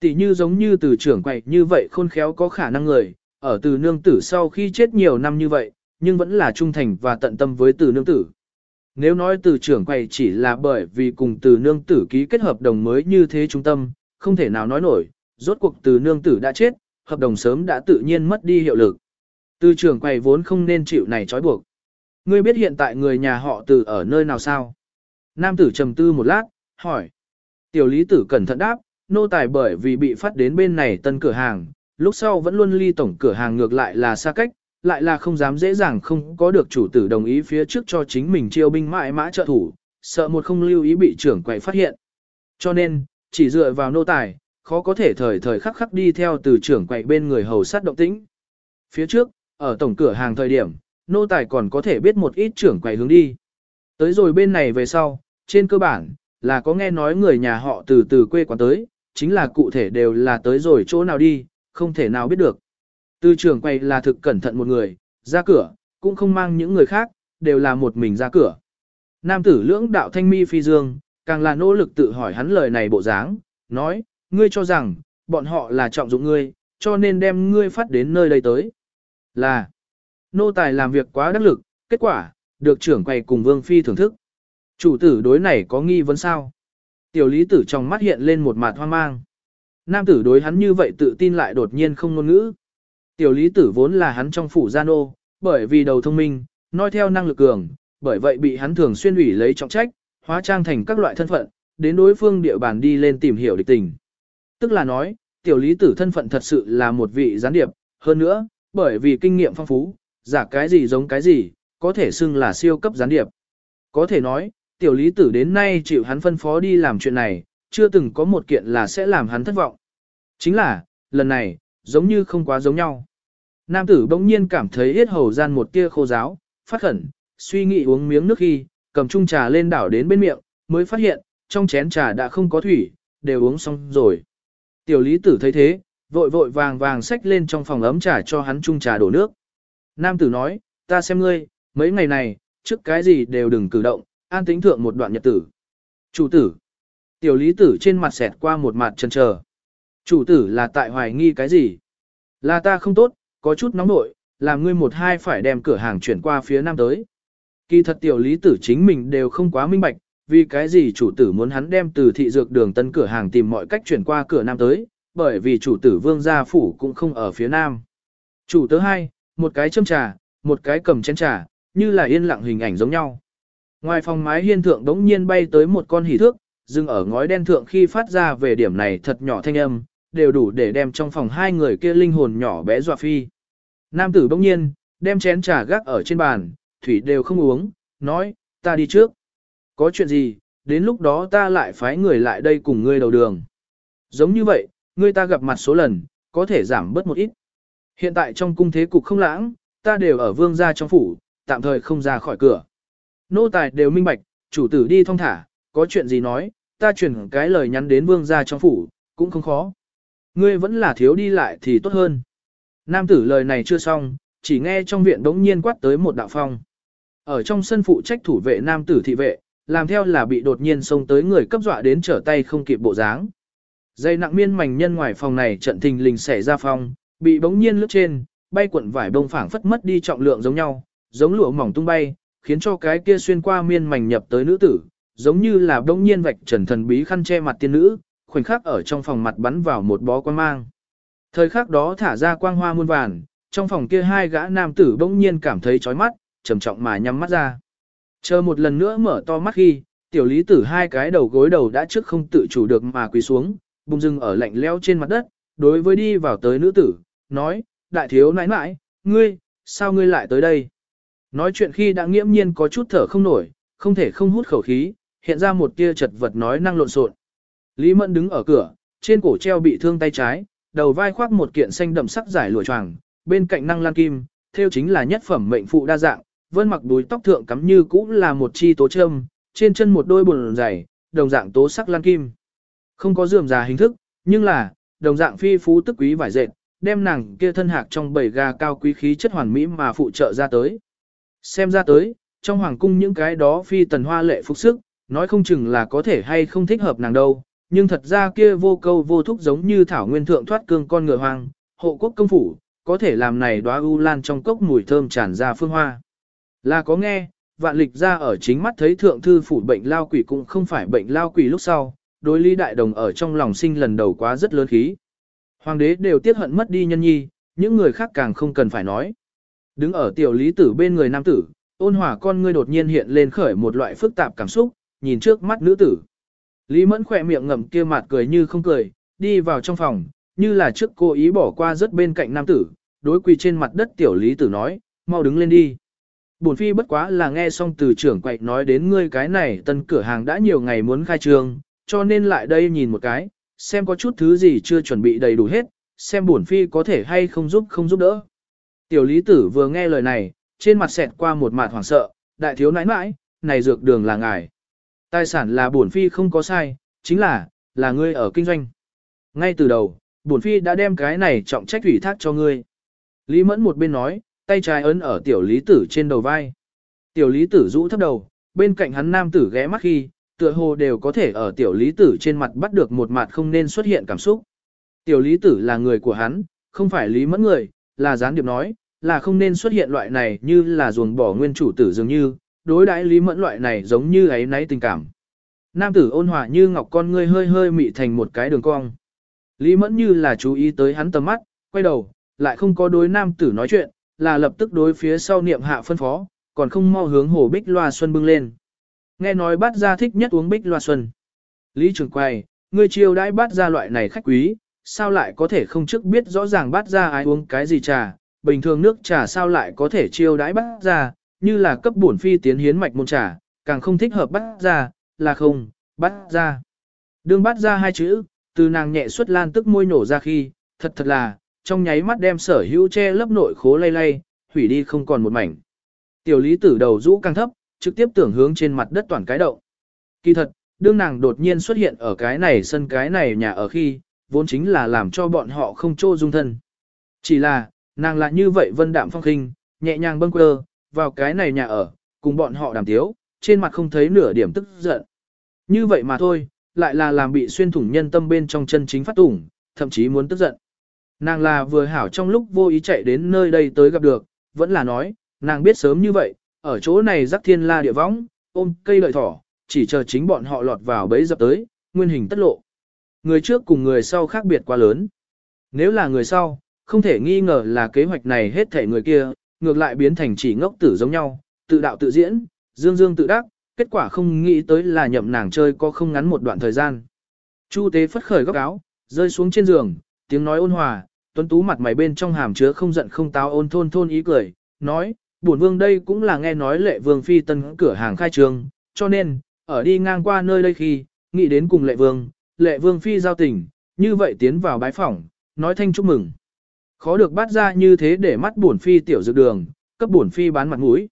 Speaker 1: Tỷ như giống như từ trưởng quậy như vậy khôn khéo có khả năng người, ở từ nương tử sau khi chết nhiều năm như vậy, nhưng vẫn là trung thành và tận tâm với từ nương tử. Nếu nói từ trưởng quầy chỉ là bởi vì cùng từ nương tử ký kết hợp đồng mới như thế trung tâm, không thể nào nói nổi, rốt cuộc từ nương tử đã chết, hợp đồng sớm đã tự nhiên mất đi hiệu lực. Từ trưởng quầy vốn không nên chịu này trói buộc. Ngươi biết hiện tại người nhà họ từ ở nơi nào sao? Nam tử trầm tư một lát, hỏi. Tiểu lý tử cẩn thận đáp, nô tài bởi vì bị phát đến bên này tân cửa hàng, lúc sau vẫn luôn ly tổng cửa hàng ngược lại là xa cách, lại là không dám dễ dàng không có được chủ tử đồng ý phía trước cho chính mình chiêu binh mãi mã trợ thủ, sợ một không lưu ý bị trưởng quầy phát hiện. Cho nên, chỉ dựa vào nô tài, khó có thể thời thời khắc khắc đi theo từ trưởng quầy bên người hầu sát động tĩnh. Phía trước, ở tổng cửa hàng thời điểm, nô tài còn có thể biết một ít trưởng quầy hướng đi. Tới rồi bên này về sau, trên cơ bản, là có nghe nói người nhà họ từ từ quê quán tới, chính là cụ thể đều là tới rồi chỗ nào đi, không thể nào biết được. Từ trưởng quầy là thực cẩn thận một người, ra cửa, cũng không mang những người khác, đều là một mình ra cửa. Nam tử lưỡng đạo thanh mi phi dương, càng là nỗ lực tự hỏi hắn lời này bộ dáng, nói, ngươi cho rằng, bọn họ là trọng dụng ngươi, cho nên đem ngươi phát đến nơi đây tới. Là, nô tài làm việc quá đắc lực, kết quả, được trưởng quầy cùng vương phi thưởng thức. Chủ tử đối này có nghi vấn sao? Tiểu lý tử trong mắt hiện lên một mặt hoang mang. Nam tử đối hắn như vậy tự tin lại đột nhiên không ngôn ngữ. Tiểu lý tử vốn là hắn trong phủ gia nô, bởi vì đầu thông minh, nói theo năng lực cường, bởi vậy bị hắn thường xuyên ủy lấy trọng trách, hóa trang thành các loại thân phận, đến đối phương địa bàn đi lên tìm hiểu địch tình. Tức là nói, tiểu lý tử thân phận thật sự là một vị gián điệp, hơn nữa, bởi vì kinh nghiệm phong phú, giả cái gì giống cái gì, có thể xưng là siêu cấp gián điệp. Có thể nói, tiểu lý tử đến nay chịu hắn phân phó đi làm chuyện này, chưa từng có một kiện là sẽ làm hắn thất vọng. Chính là, lần này, giống như không quá giống nhau. Nam tử bỗng nhiên cảm thấy hết hầu gian một tia khô giáo, phát khẩn, suy nghĩ uống miếng nước khi, cầm chung trà lên đảo đến bên miệng, mới phát hiện, trong chén trà đã không có thủy, đều uống xong rồi. Tiểu lý tử thấy thế, vội vội vàng vàng xách lên trong phòng ấm trà cho hắn chung trà đổ nước. Nam tử nói, ta xem ngươi, mấy ngày này, trước cái gì đều đừng cử động, an tính thượng một đoạn nhật tử. Chủ tử. Tiểu lý tử trên mặt xẹt qua một mặt chân chờ. Chủ tử là tại hoài nghi cái gì? Là ta không tốt, có chút nóng nội, làm ngươi một hai phải đem cửa hàng chuyển qua phía nam tới. Kỳ thật tiểu lý tử chính mình đều không quá minh bạch, vì cái gì chủ tử muốn hắn đem từ thị dược đường tân cửa hàng tìm mọi cách chuyển qua cửa nam tới, bởi vì chủ tử vương gia phủ cũng không ở phía nam. Chủ tớ hai, một cái châm trà, một cái cầm chén trà, như là yên lặng hình ảnh giống nhau. Ngoài phòng mái hiên thượng đống nhiên bay tới một con hỉ thước, dừng ở ngói đen thượng khi phát ra về điểm này thật nhỏ thanh âm, đều đủ để đem trong phòng hai người kia linh hồn nhỏ bé dọa phi. Nam tử bỗng nhiên, đem chén trà gác ở trên bàn, thủy đều không uống, nói, ta đi trước. Có chuyện gì, đến lúc đó ta lại phái người lại đây cùng ngươi đầu đường. Giống như vậy, ngươi ta gặp mặt số lần, có thể giảm bớt một ít. Hiện tại trong cung thế cục không lãng, ta đều ở vương gia trong phủ, tạm thời không ra khỏi cửa. Nô tài đều minh bạch, chủ tử đi thong thả, có chuyện gì nói, ta chuyển cái lời nhắn đến vương gia trong phủ, cũng không khó. Ngươi vẫn là thiếu đi lại thì tốt hơn. Nam tử lời này chưa xong, chỉ nghe trong viện đống nhiên quát tới một đạo phong. Ở trong sân phụ trách thủ vệ nam tử thị vệ, làm theo là bị đột nhiên xông tới người cấp dọa đến trở tay không kịp bộ dáng. Dây nặng miên mảnh nhân ngoài phòng này trận thình lình xảy ra phong, bị bỗng nhiên lướt trên, bay cuộn vải bông phảng phất mất đi trọng lượng giống nhau, giống lụa mỏng tung bay, khiến cho cái kia xuyên qua miên mảnh nhập tới nữ tử, giống như là bỗng nhiên vạch trần thần bí khăn che mặt tiên nữ, khoảnh khắc ở trong phòng mặt bắn vào một bó quang mang. Thời khắc đó thả ra quang hoa muôn vàn, trong phòng kia hai gã nam tử bỗng nhiên cảm thấy chói mắt, trầm trọng mà nhắm mắt ra. Chờ một lần nữa mở to mắt khi, tiểu lý tử hai cái đầu gối đầu đã trước không tự chủ được mà quỳ xuống, bùng dưng ở lạnh leo trên mặt đất, đối với đi vào tới nữ tử, nói, đại thiếu nãi nãi, ngươi, sao ngươi lại tới đây? Nói chuyện khi đã nghiễm nhiên có chút thở không nổi, không thể không hút khẩu khí, hiện ra một tia chật vật nói năng lộn xộn. Lý Mẫn đứng ở cửa, trên cổ treo bị thương tay trái, đầu vai khoác một kiện xanh đậm sắc giải lụa choàng, bên cạnh năng lan kim, theo chính là nhất phẩm mệnh phụ đa dạng, vân mặc đuôi tóc thượng cắm như cũng là một chi tố châm, trên chân một đôi bùn dày, đồng dạng tố sắc lan kim. Không có dườm già hình thức, nhưng là, đồng dạng phi phú tức quý vải dệt, đem nàng kia thân hạc trong bầy gà cao quý khí chất hoàn mỹ mà phụ trợ ra tới. Xem ra tới, trong hoàng cung những cái đó phi tần hoa lệ phục sức, nói không chừng là có thể hay không thích hợp nàng đâu, nhưng thật ra kia vô câu vô thúc giống như thảo nguyên thượng thoát cương con ngựa hoang, hộ quốc công phủ, có thể làm này đóa u lan trong cốc mùi thơm tràn ra phương hoa. Là có nghe, vạn lịch ra ở chính mắt thấy thượng thư phủ bệnh lao quỷ cũng không phải bệnh lao quỷ lúc sau, đối lý đại đồng ở trong lòng sinh lần đầu quá rất lớn khí. Hoàng đế đều tiếc hận mất đi nhân nhi, những người khác càng không cần phải nói. Đứng ở tiểu lý tử bên người nam tử, ôn hòa con ngươi đột nhiên hiện lên khởi một loại phức tạp cảm xúc, nhìn trước mắt nữ tử. Lý mẫn khỏe miệng ngậm kia mặt cười như không cười, đi vào trong phòng, như là trước cô ý bỏ qua rất bên cạnh nam tử, đối quỳ trên mặt đất tiểu lý tử nói, mau đứng lên đi. Bổn phi bất quá là nghe xong từ trưởng quậy nói đến ngươi cái này tân cửa hàng đã nhiều ngày muốn khai trương, cho nên lại đây nhìn một cái, xem có chút thứ gì chưa chuẩn bị đầy đủ hết, xem bổn phi có thể hay không giúp không giúp đỡ. Tiểu lý tử vừa nghe lời này, trên mặt xẹt qua một mặt hoảng sợ, đại thiếu nãi nãi, này dược đường là ngài. Tài sản là bổn phi không có sai, chính là, là ngươi ở kinh doanh. Ngay từ đầu, bổn phi đã đem cái này trọng trách ủy thác cho ngươi. Lý mẫn một bên nói, tay trái ấn ở tiểu lý tử trên đầu vai. Tiểu lý tử rũ thấp đầu, bên cạnh hắn nam tử ghé mắt khi, tựa hồ đều có thể ở tiểu lý tử trên mặt bắt được một mặt không nên xuất hiện cảm xúc. Tiểu lý tử là người của hắn, không phải lý mẫn người, là gián điệp nói, là không nên xuất hiện loại này như là ruồng bỏ nguyên chủ tử dường như, đối đãi lý mẫn loại này giống như ấy náy tình cảm. Nam tử ôn hòa như ngọc con ngươi hơi hơi mị thành một cái đường cong. Lý mẫn như là chú ý tới hắn tầm mắt, quay đầu, lại không có đối nam tử nói chuyện, là lập tức đối phía sau niệm hạ phân phó, còn không mau hướng hồ bích loa xuân bưng lên. Nghe nói bát gia thích nhất uống bích loa xuân. Lý trường quay, ngươi chiêu đãi bát gia loại này khách quý, sao lại có thể không trước biết rõ ràng bát gia ai uống cái gì trà, bình thường nước trà sao lại có thể chiêu đãi bát gia, như là cấp bổn phi tiến hiến mạch môn trà, càng không thích hợp bắt ra là không, bắt ra Đương bắt ra hai chữ, từ nàng nhẹ xuất lan tức môi nổ ra khi, thật thật là, trong nháy mắt đem sở hữu che lấp nội khố lay lay, hủy đi không còn một mảnh. Tiểu lý tử đầu rũ càng thấp, trực tiếp tưởng hướng trên mặt đất toàn cái động. Kỳ thật, đương nàng đột nhiên xuất hiện ở cái này sân cái này nhà ở khi, vốn chính là làm cho bọn họ không trô dung thân. Chỉ là, nàng lại như vậy vân đạm phong khinh, nhẹ nhàng bâng quơ, vào cái này nhà ở, cùng bọn họ đàm tiếu, trên mặt không thấy nửa điểm tức giận. Như vậy mà thôi, lại là làm bị xuyên thủng nhân tâm bên trong chân chính phát tủng, thậm chí muốn tức giận. Nàng là vừa hảo trong lúc vô ý chạy đến nơi đây tới gặp được, vẫn là nói, nàng biết sớm như vậy, ở chỗ này rắc thiên la địa võng, ôm cây lợi thỏ, chỉ chờ chính bọn họ lọt vào bấy dập tới, nguyên hình tất lộ. Người trước cùng người sau khác biệt quá lớn. Nếu là người sau, không thể nghi ngờ là kế hoạch này hết thể người kia, ngược lại biến thành chỉ ngốc tử giống nhau, tự đạo tự diễn, dương dương tự đắc, kết quả không nghĩ tới là nhậm nàng chơi có không ngắn một đoạn thời gian. Chu tế phất khởi góc áo, rơi xuống trên giường, tiếng nói ôn hòa, tuấn tú mặt mày bên trong hàm chứa không giận không táo ôn thôn thôn ý cười, nói, bổn vương đây cũng là nghe nói lệ vương phi tân cửa hàng khai trương, cho nên, ở đi ngang qua nơi đây khi, nghĩ đến cùng lệ vương, lệ vương phi giao tình, như vậy tiến vào bái phỏng, nói thanh chúc mừng. Khó được bắt ra như thế để mắt bổn phi tiểu dược đường, cấp bổn phi bán mặt mũi.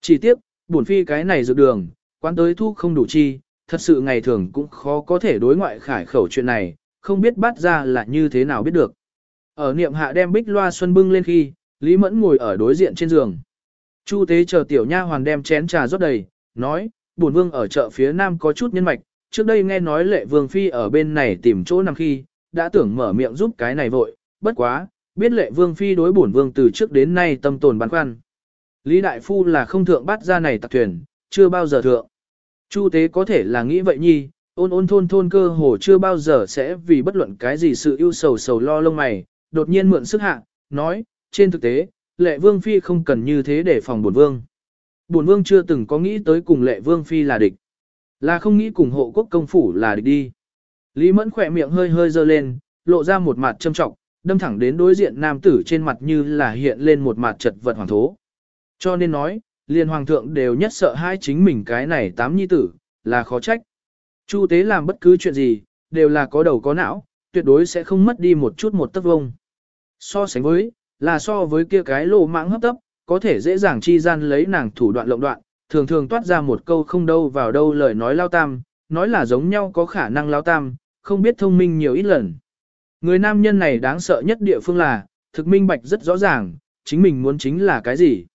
Speaker 1: Chỉ tiếc, bổn phi cái này dược đường, quán tới thu không đủ chi, thật sự ngày thường cũng khó có thể đối ngoại khải khẩu chuyện này, không biết bắt ra là như thế nào biết được. Ở niệm hạ đem bích loa xuân bưng lên khi, Lý Mẫn ngồi ở đối diện trên giường. Chu tế chờ tiểu nha hoàn đem chén trà rót đầy, nói, bổn vương ở chợ phía nam có chút nhân mạch, trước đây nghe nói lệ vương phi ở bên này tìm chỗ nằm khi, đã tưởng mở miệng giúp cái này vội, bất quá, biết lệ vương phi đối bổn vương từ trước đến nay tâm tồn băn khoăn. Lý đại phu là không thượng bắt ra này tặc thuyền, chưa bao giờ thượng. Chu tế có thể là nghĩ vậy nhi, ôn ôn thôn thôn cơ hồ chưa bao giờ sẽ vì bất luận cái gì sự ưu sầu sầu lo lông mày, đột nhiên mượn sức hạ, nói, trên thực tế, lệ vương phi không cần như thế để phòng bổn vương. Bổn vương chưa từng có nghĩ tới cùng lệ vương phi là địch. Là không nghĩ cùng hộ quốc công phủ là địch đi. Lý mẫn khỏe miệng hơi hơi dơ lên, lộ ra một mặt châm trọng, đâm thẳng đến đối diện nam tử trên mặt như là hiện lên một mặt chật vật hoàng thố. Cho nên nói, liền hoàng thượng đều nhất sợ hai chính mình cái này tám nhi tử, là khó trách. Chu tế làm bất cứ chuyện gì, đều là có đầu có não, tuyệt đối sẽ không mất đi một chút một tấc vông. So sánh với, là so với kia cái lô mãng hấp tấp, có thể dễ dàng chi gian lấy nàng thủ đoạn lộng đoạn, thường thường toát ra một câu không đâu vào đâu lời nói lao tam, nói là giống nhau có khả năng lao tam, không biết thông minh nhiều ít lần. Người nam nhân này đáng sợ nhất địa phương là, thực minh bạch rất rõ ràng, chính mình muốn chính là cái gì.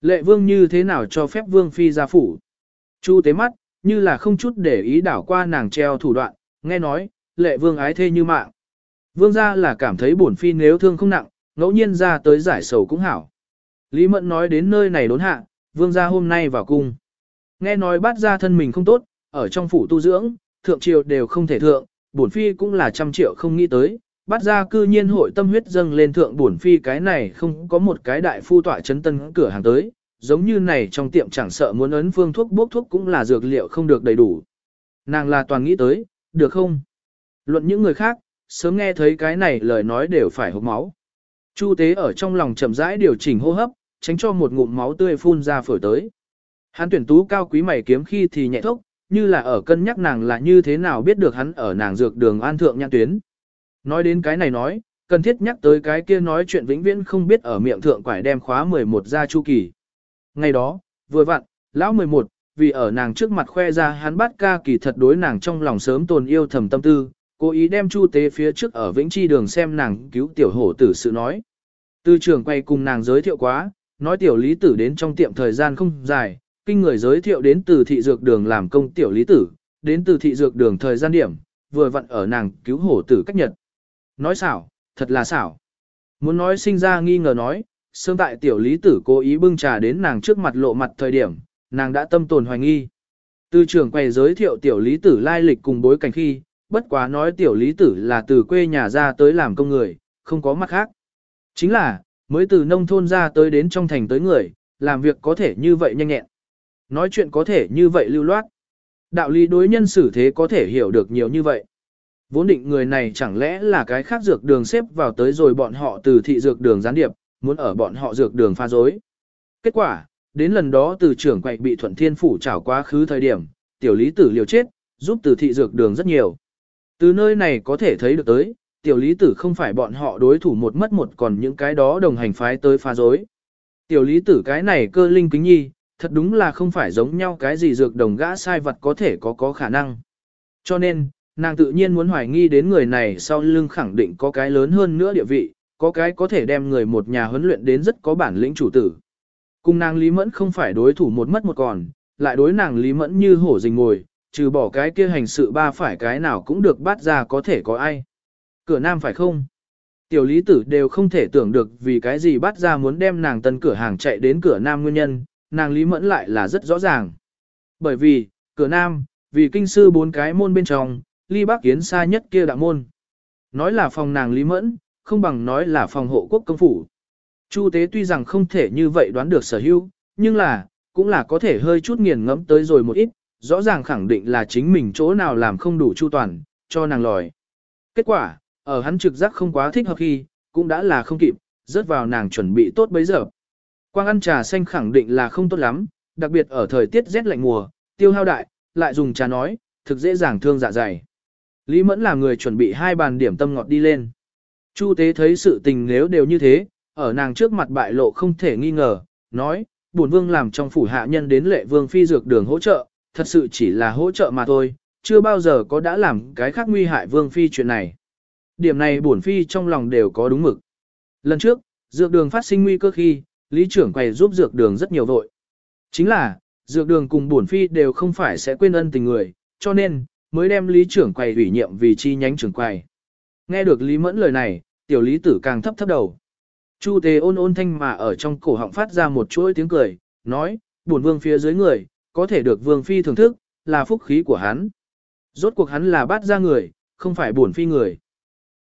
Speaker 1: Lệ vương như thế nào cho phép vương phi ra phủ. Chu tế mắt, như là không chút để ý đảo qua nàng treo thủ đoạn, nghe nói, lệ vương ái thê như mạng. Vương gia là cảm thấy bổn phi nếu thương không nặng, ngẫu nhiên ra tới giải sầu cũng hảo. Lý Mẫn nói đến nơi này đốn hạ, vương gia hôm nay vào cung. Nghe nói bắt ra thân mình không tốt, ở trong phủ tu dưỡng, thượng triều đều không thể thượng, bổn phi cũng là trăm triệu không nghĩ tới, bắt ra cư nhiên hội tâm huyết dâng lên thượng bổn phi cái này không có một cái đại phu tỏa chấn tân cửa hàng tới, giống như này trong tiệm chẳng sợ muốn ấn phương thuốc bốc thuốc cũng là dược liệu không được đầy đủ. Nàng là toàn nghĩ tới, được không? Luận những người khác, sớm nghe thấy cái này lời nói đều phải hộp máu. Chu tế ở trong lòng chậm rãi điều chỉnh hô hấp, tránh cho một ngụm máu tươi phun ra phổi tới. Hắn tuyển tú cao quý mày kiếm khi thì nhẹ thốc, như là ở cân nhắc nàng là như thế nào biết được hắn ở nàng dược đường an thượng nhãn tuyến. Nói đến cái này nói, cần thiết nhắc tới cái kia nói chuyện vĩnh viễn không biết ở miệng thượng quải đem khóa 11 ra chu kỳ. Ngày đó, vừa vặn, lão 11, vì ở nàng trước mặt khoe ra hắn bắt ca kỳ thật đối nàng trong lòng sớm tồn yêu thầm tâm tư, cố ý đem chu tế phía trước ở vĩnh chi đường xem nàng cứu tiểu hổ tử sự nói. Tư trưởng quay cùng nàng giới thiệu quá, nói tiểu lý tử đến trong tiệm thời gian không dài, kinh người giới thiệu đến từ thị dược đường làm công tiểu lý tử, đến từ thị dược đường thời gian điểm, vừa vặn ở nàng cứu hổ tử cách nhật. Nói xảo, thật là xảo. Muốn nói sinh ra nghi ngờ nói, sương tại tiểu lý tử cố ý bưng trà đến nàng trước mặt lộ mặt thời điểm, nàng đã tâm tồn hoài nghi. Từ trưởng quầy giới thiệu tiểu lý tử lai lịch cùng bối cảnh khi, bất quá nói tiểu lý tử là từ quê nhà ra tới làm công người, không có mặt khác. Chính là, mới từ nông thôn ra tới đến trong thành tới người, làm việc có thể như vậy nhanh nhẹn. Nói chuyện có thể như vậy lưu loát. Đạo lý đối nhân xử thế có thể hiểu được nhiều như vậy. Vốn định người này chẳng lẽ là cái khác dược đường xếp vào tới rồi bọn họ từ thị dược đường gián điệp, muốn ở bọn họ dược đường pha dối. Kết quả, đến lần đó từ trưởng quậy bị thuận thiên phủ trảo quá khứ thời điểm, tiểu lý tử liều chết, giúp từ thị dược đường rất nhiều. Từ nơi này có thể thấy được tới, tiểu lý tử không phải bọn họ đối thủ một mất một còn những cái đó đồng hành phái tới pha dối. Tiểu lý tử cái này cơ linh kính nhi, thật đúng là không phải giống nhau cái gì dược đồng gã sai vật có thể có có khả năng. Cho nên, nàng tự nhiên muốn hoài nghi đến người này sau lưng khẳng định có cái lớn hơn nữa địa vị, có cái có thể đem người một nhà huấn luyện đến rất có bản lĩnh chủ tử. Cùng nàng Lý Mẫn không phải đối thủ một mất một còn, lại đối nàng Lý Mẫn như hổ rình ngồi, trừ bỏ cái kia hành sự ba phải cái nào cũng được bắt ra có thể có ai. Cửa nam phải không? Tiểu lý tử đều không thể tưởng được vì cái gì bắt ra muốn đem nàng tân cửa hàng chạy đến cửa nam nguyên nhân, nàng lý mẫn lại là rất rõ ràng. Bởi vì, cửa nam, vì kinh sư bốn cái môn bên trong, ly bác kiến xa nhất kia đạo môn. Nói là phòng nàng lý mẫn, không bằng nói là phòng hộ quốc công phủ. Chu tế tuy rằng không thể như vậy đoán được sở hữu, nhưng là, cũng là có thể hơi chút nghiền ngẫm tới rồi một ít, rõ ràng khẳng định là chính mình chỗ nào làm không đủ chu toàn, cho nàng lòi. Kết quả, ở hắn trực giác không quá thích hợp khi, cũng đã là không kịp, rớt vào nàng chuẩn bị tốt bấy giờ. Quang ăn trà xanh khẳng định là không tốt lắm, đặc biệt ở thời tiết rét lạnh mùa, tiêu hao đại, lại dùng trà nói, thực dễ dàng thương dạ dày. Lý Mẫn là người chuẩn bị hai bàn điểm tâm ngọt đi lên. Chu tế thấy sự tình nếu đều như thế, ở nàng trước mặt bại lộ không thể nghi ngờ, nói, bổn vương làm trong phủ hạ nhân đến lệ vương phi dược đường hỗ trợ, thật sự chỉ là hỗ trợ mà thôi, chưa bao giờ có đã làm cái khác nguy hại vương phi chuyện này. Điểm này bổn phi trong lòng đều có đúng mực. Lần trước, dược đường phát sinh nguy cơ khi, lý trưởng quầy giúp dược đường rất nhiều vội. Chính là, dược đường cùng bổn phi đều không phải sẽ quên ân tình người, cho nên, mới đem lý trưởng quầy ủy nhiệm vì chi nhánh trưởng quầy. Nghe được lý mẫn lời này, tiểu lý tử càng thấp thấp đầu. Chu tề ôn ôn thanh mà ở trong cổ họng phát ra một chuỗi tiếng cười, nói, buồn vương phía dưới người, có thể được vương phi thưởng thức, là phúc khí của hắn. Rốt cuộc hắn là bát ra người, không phải buồn phi người.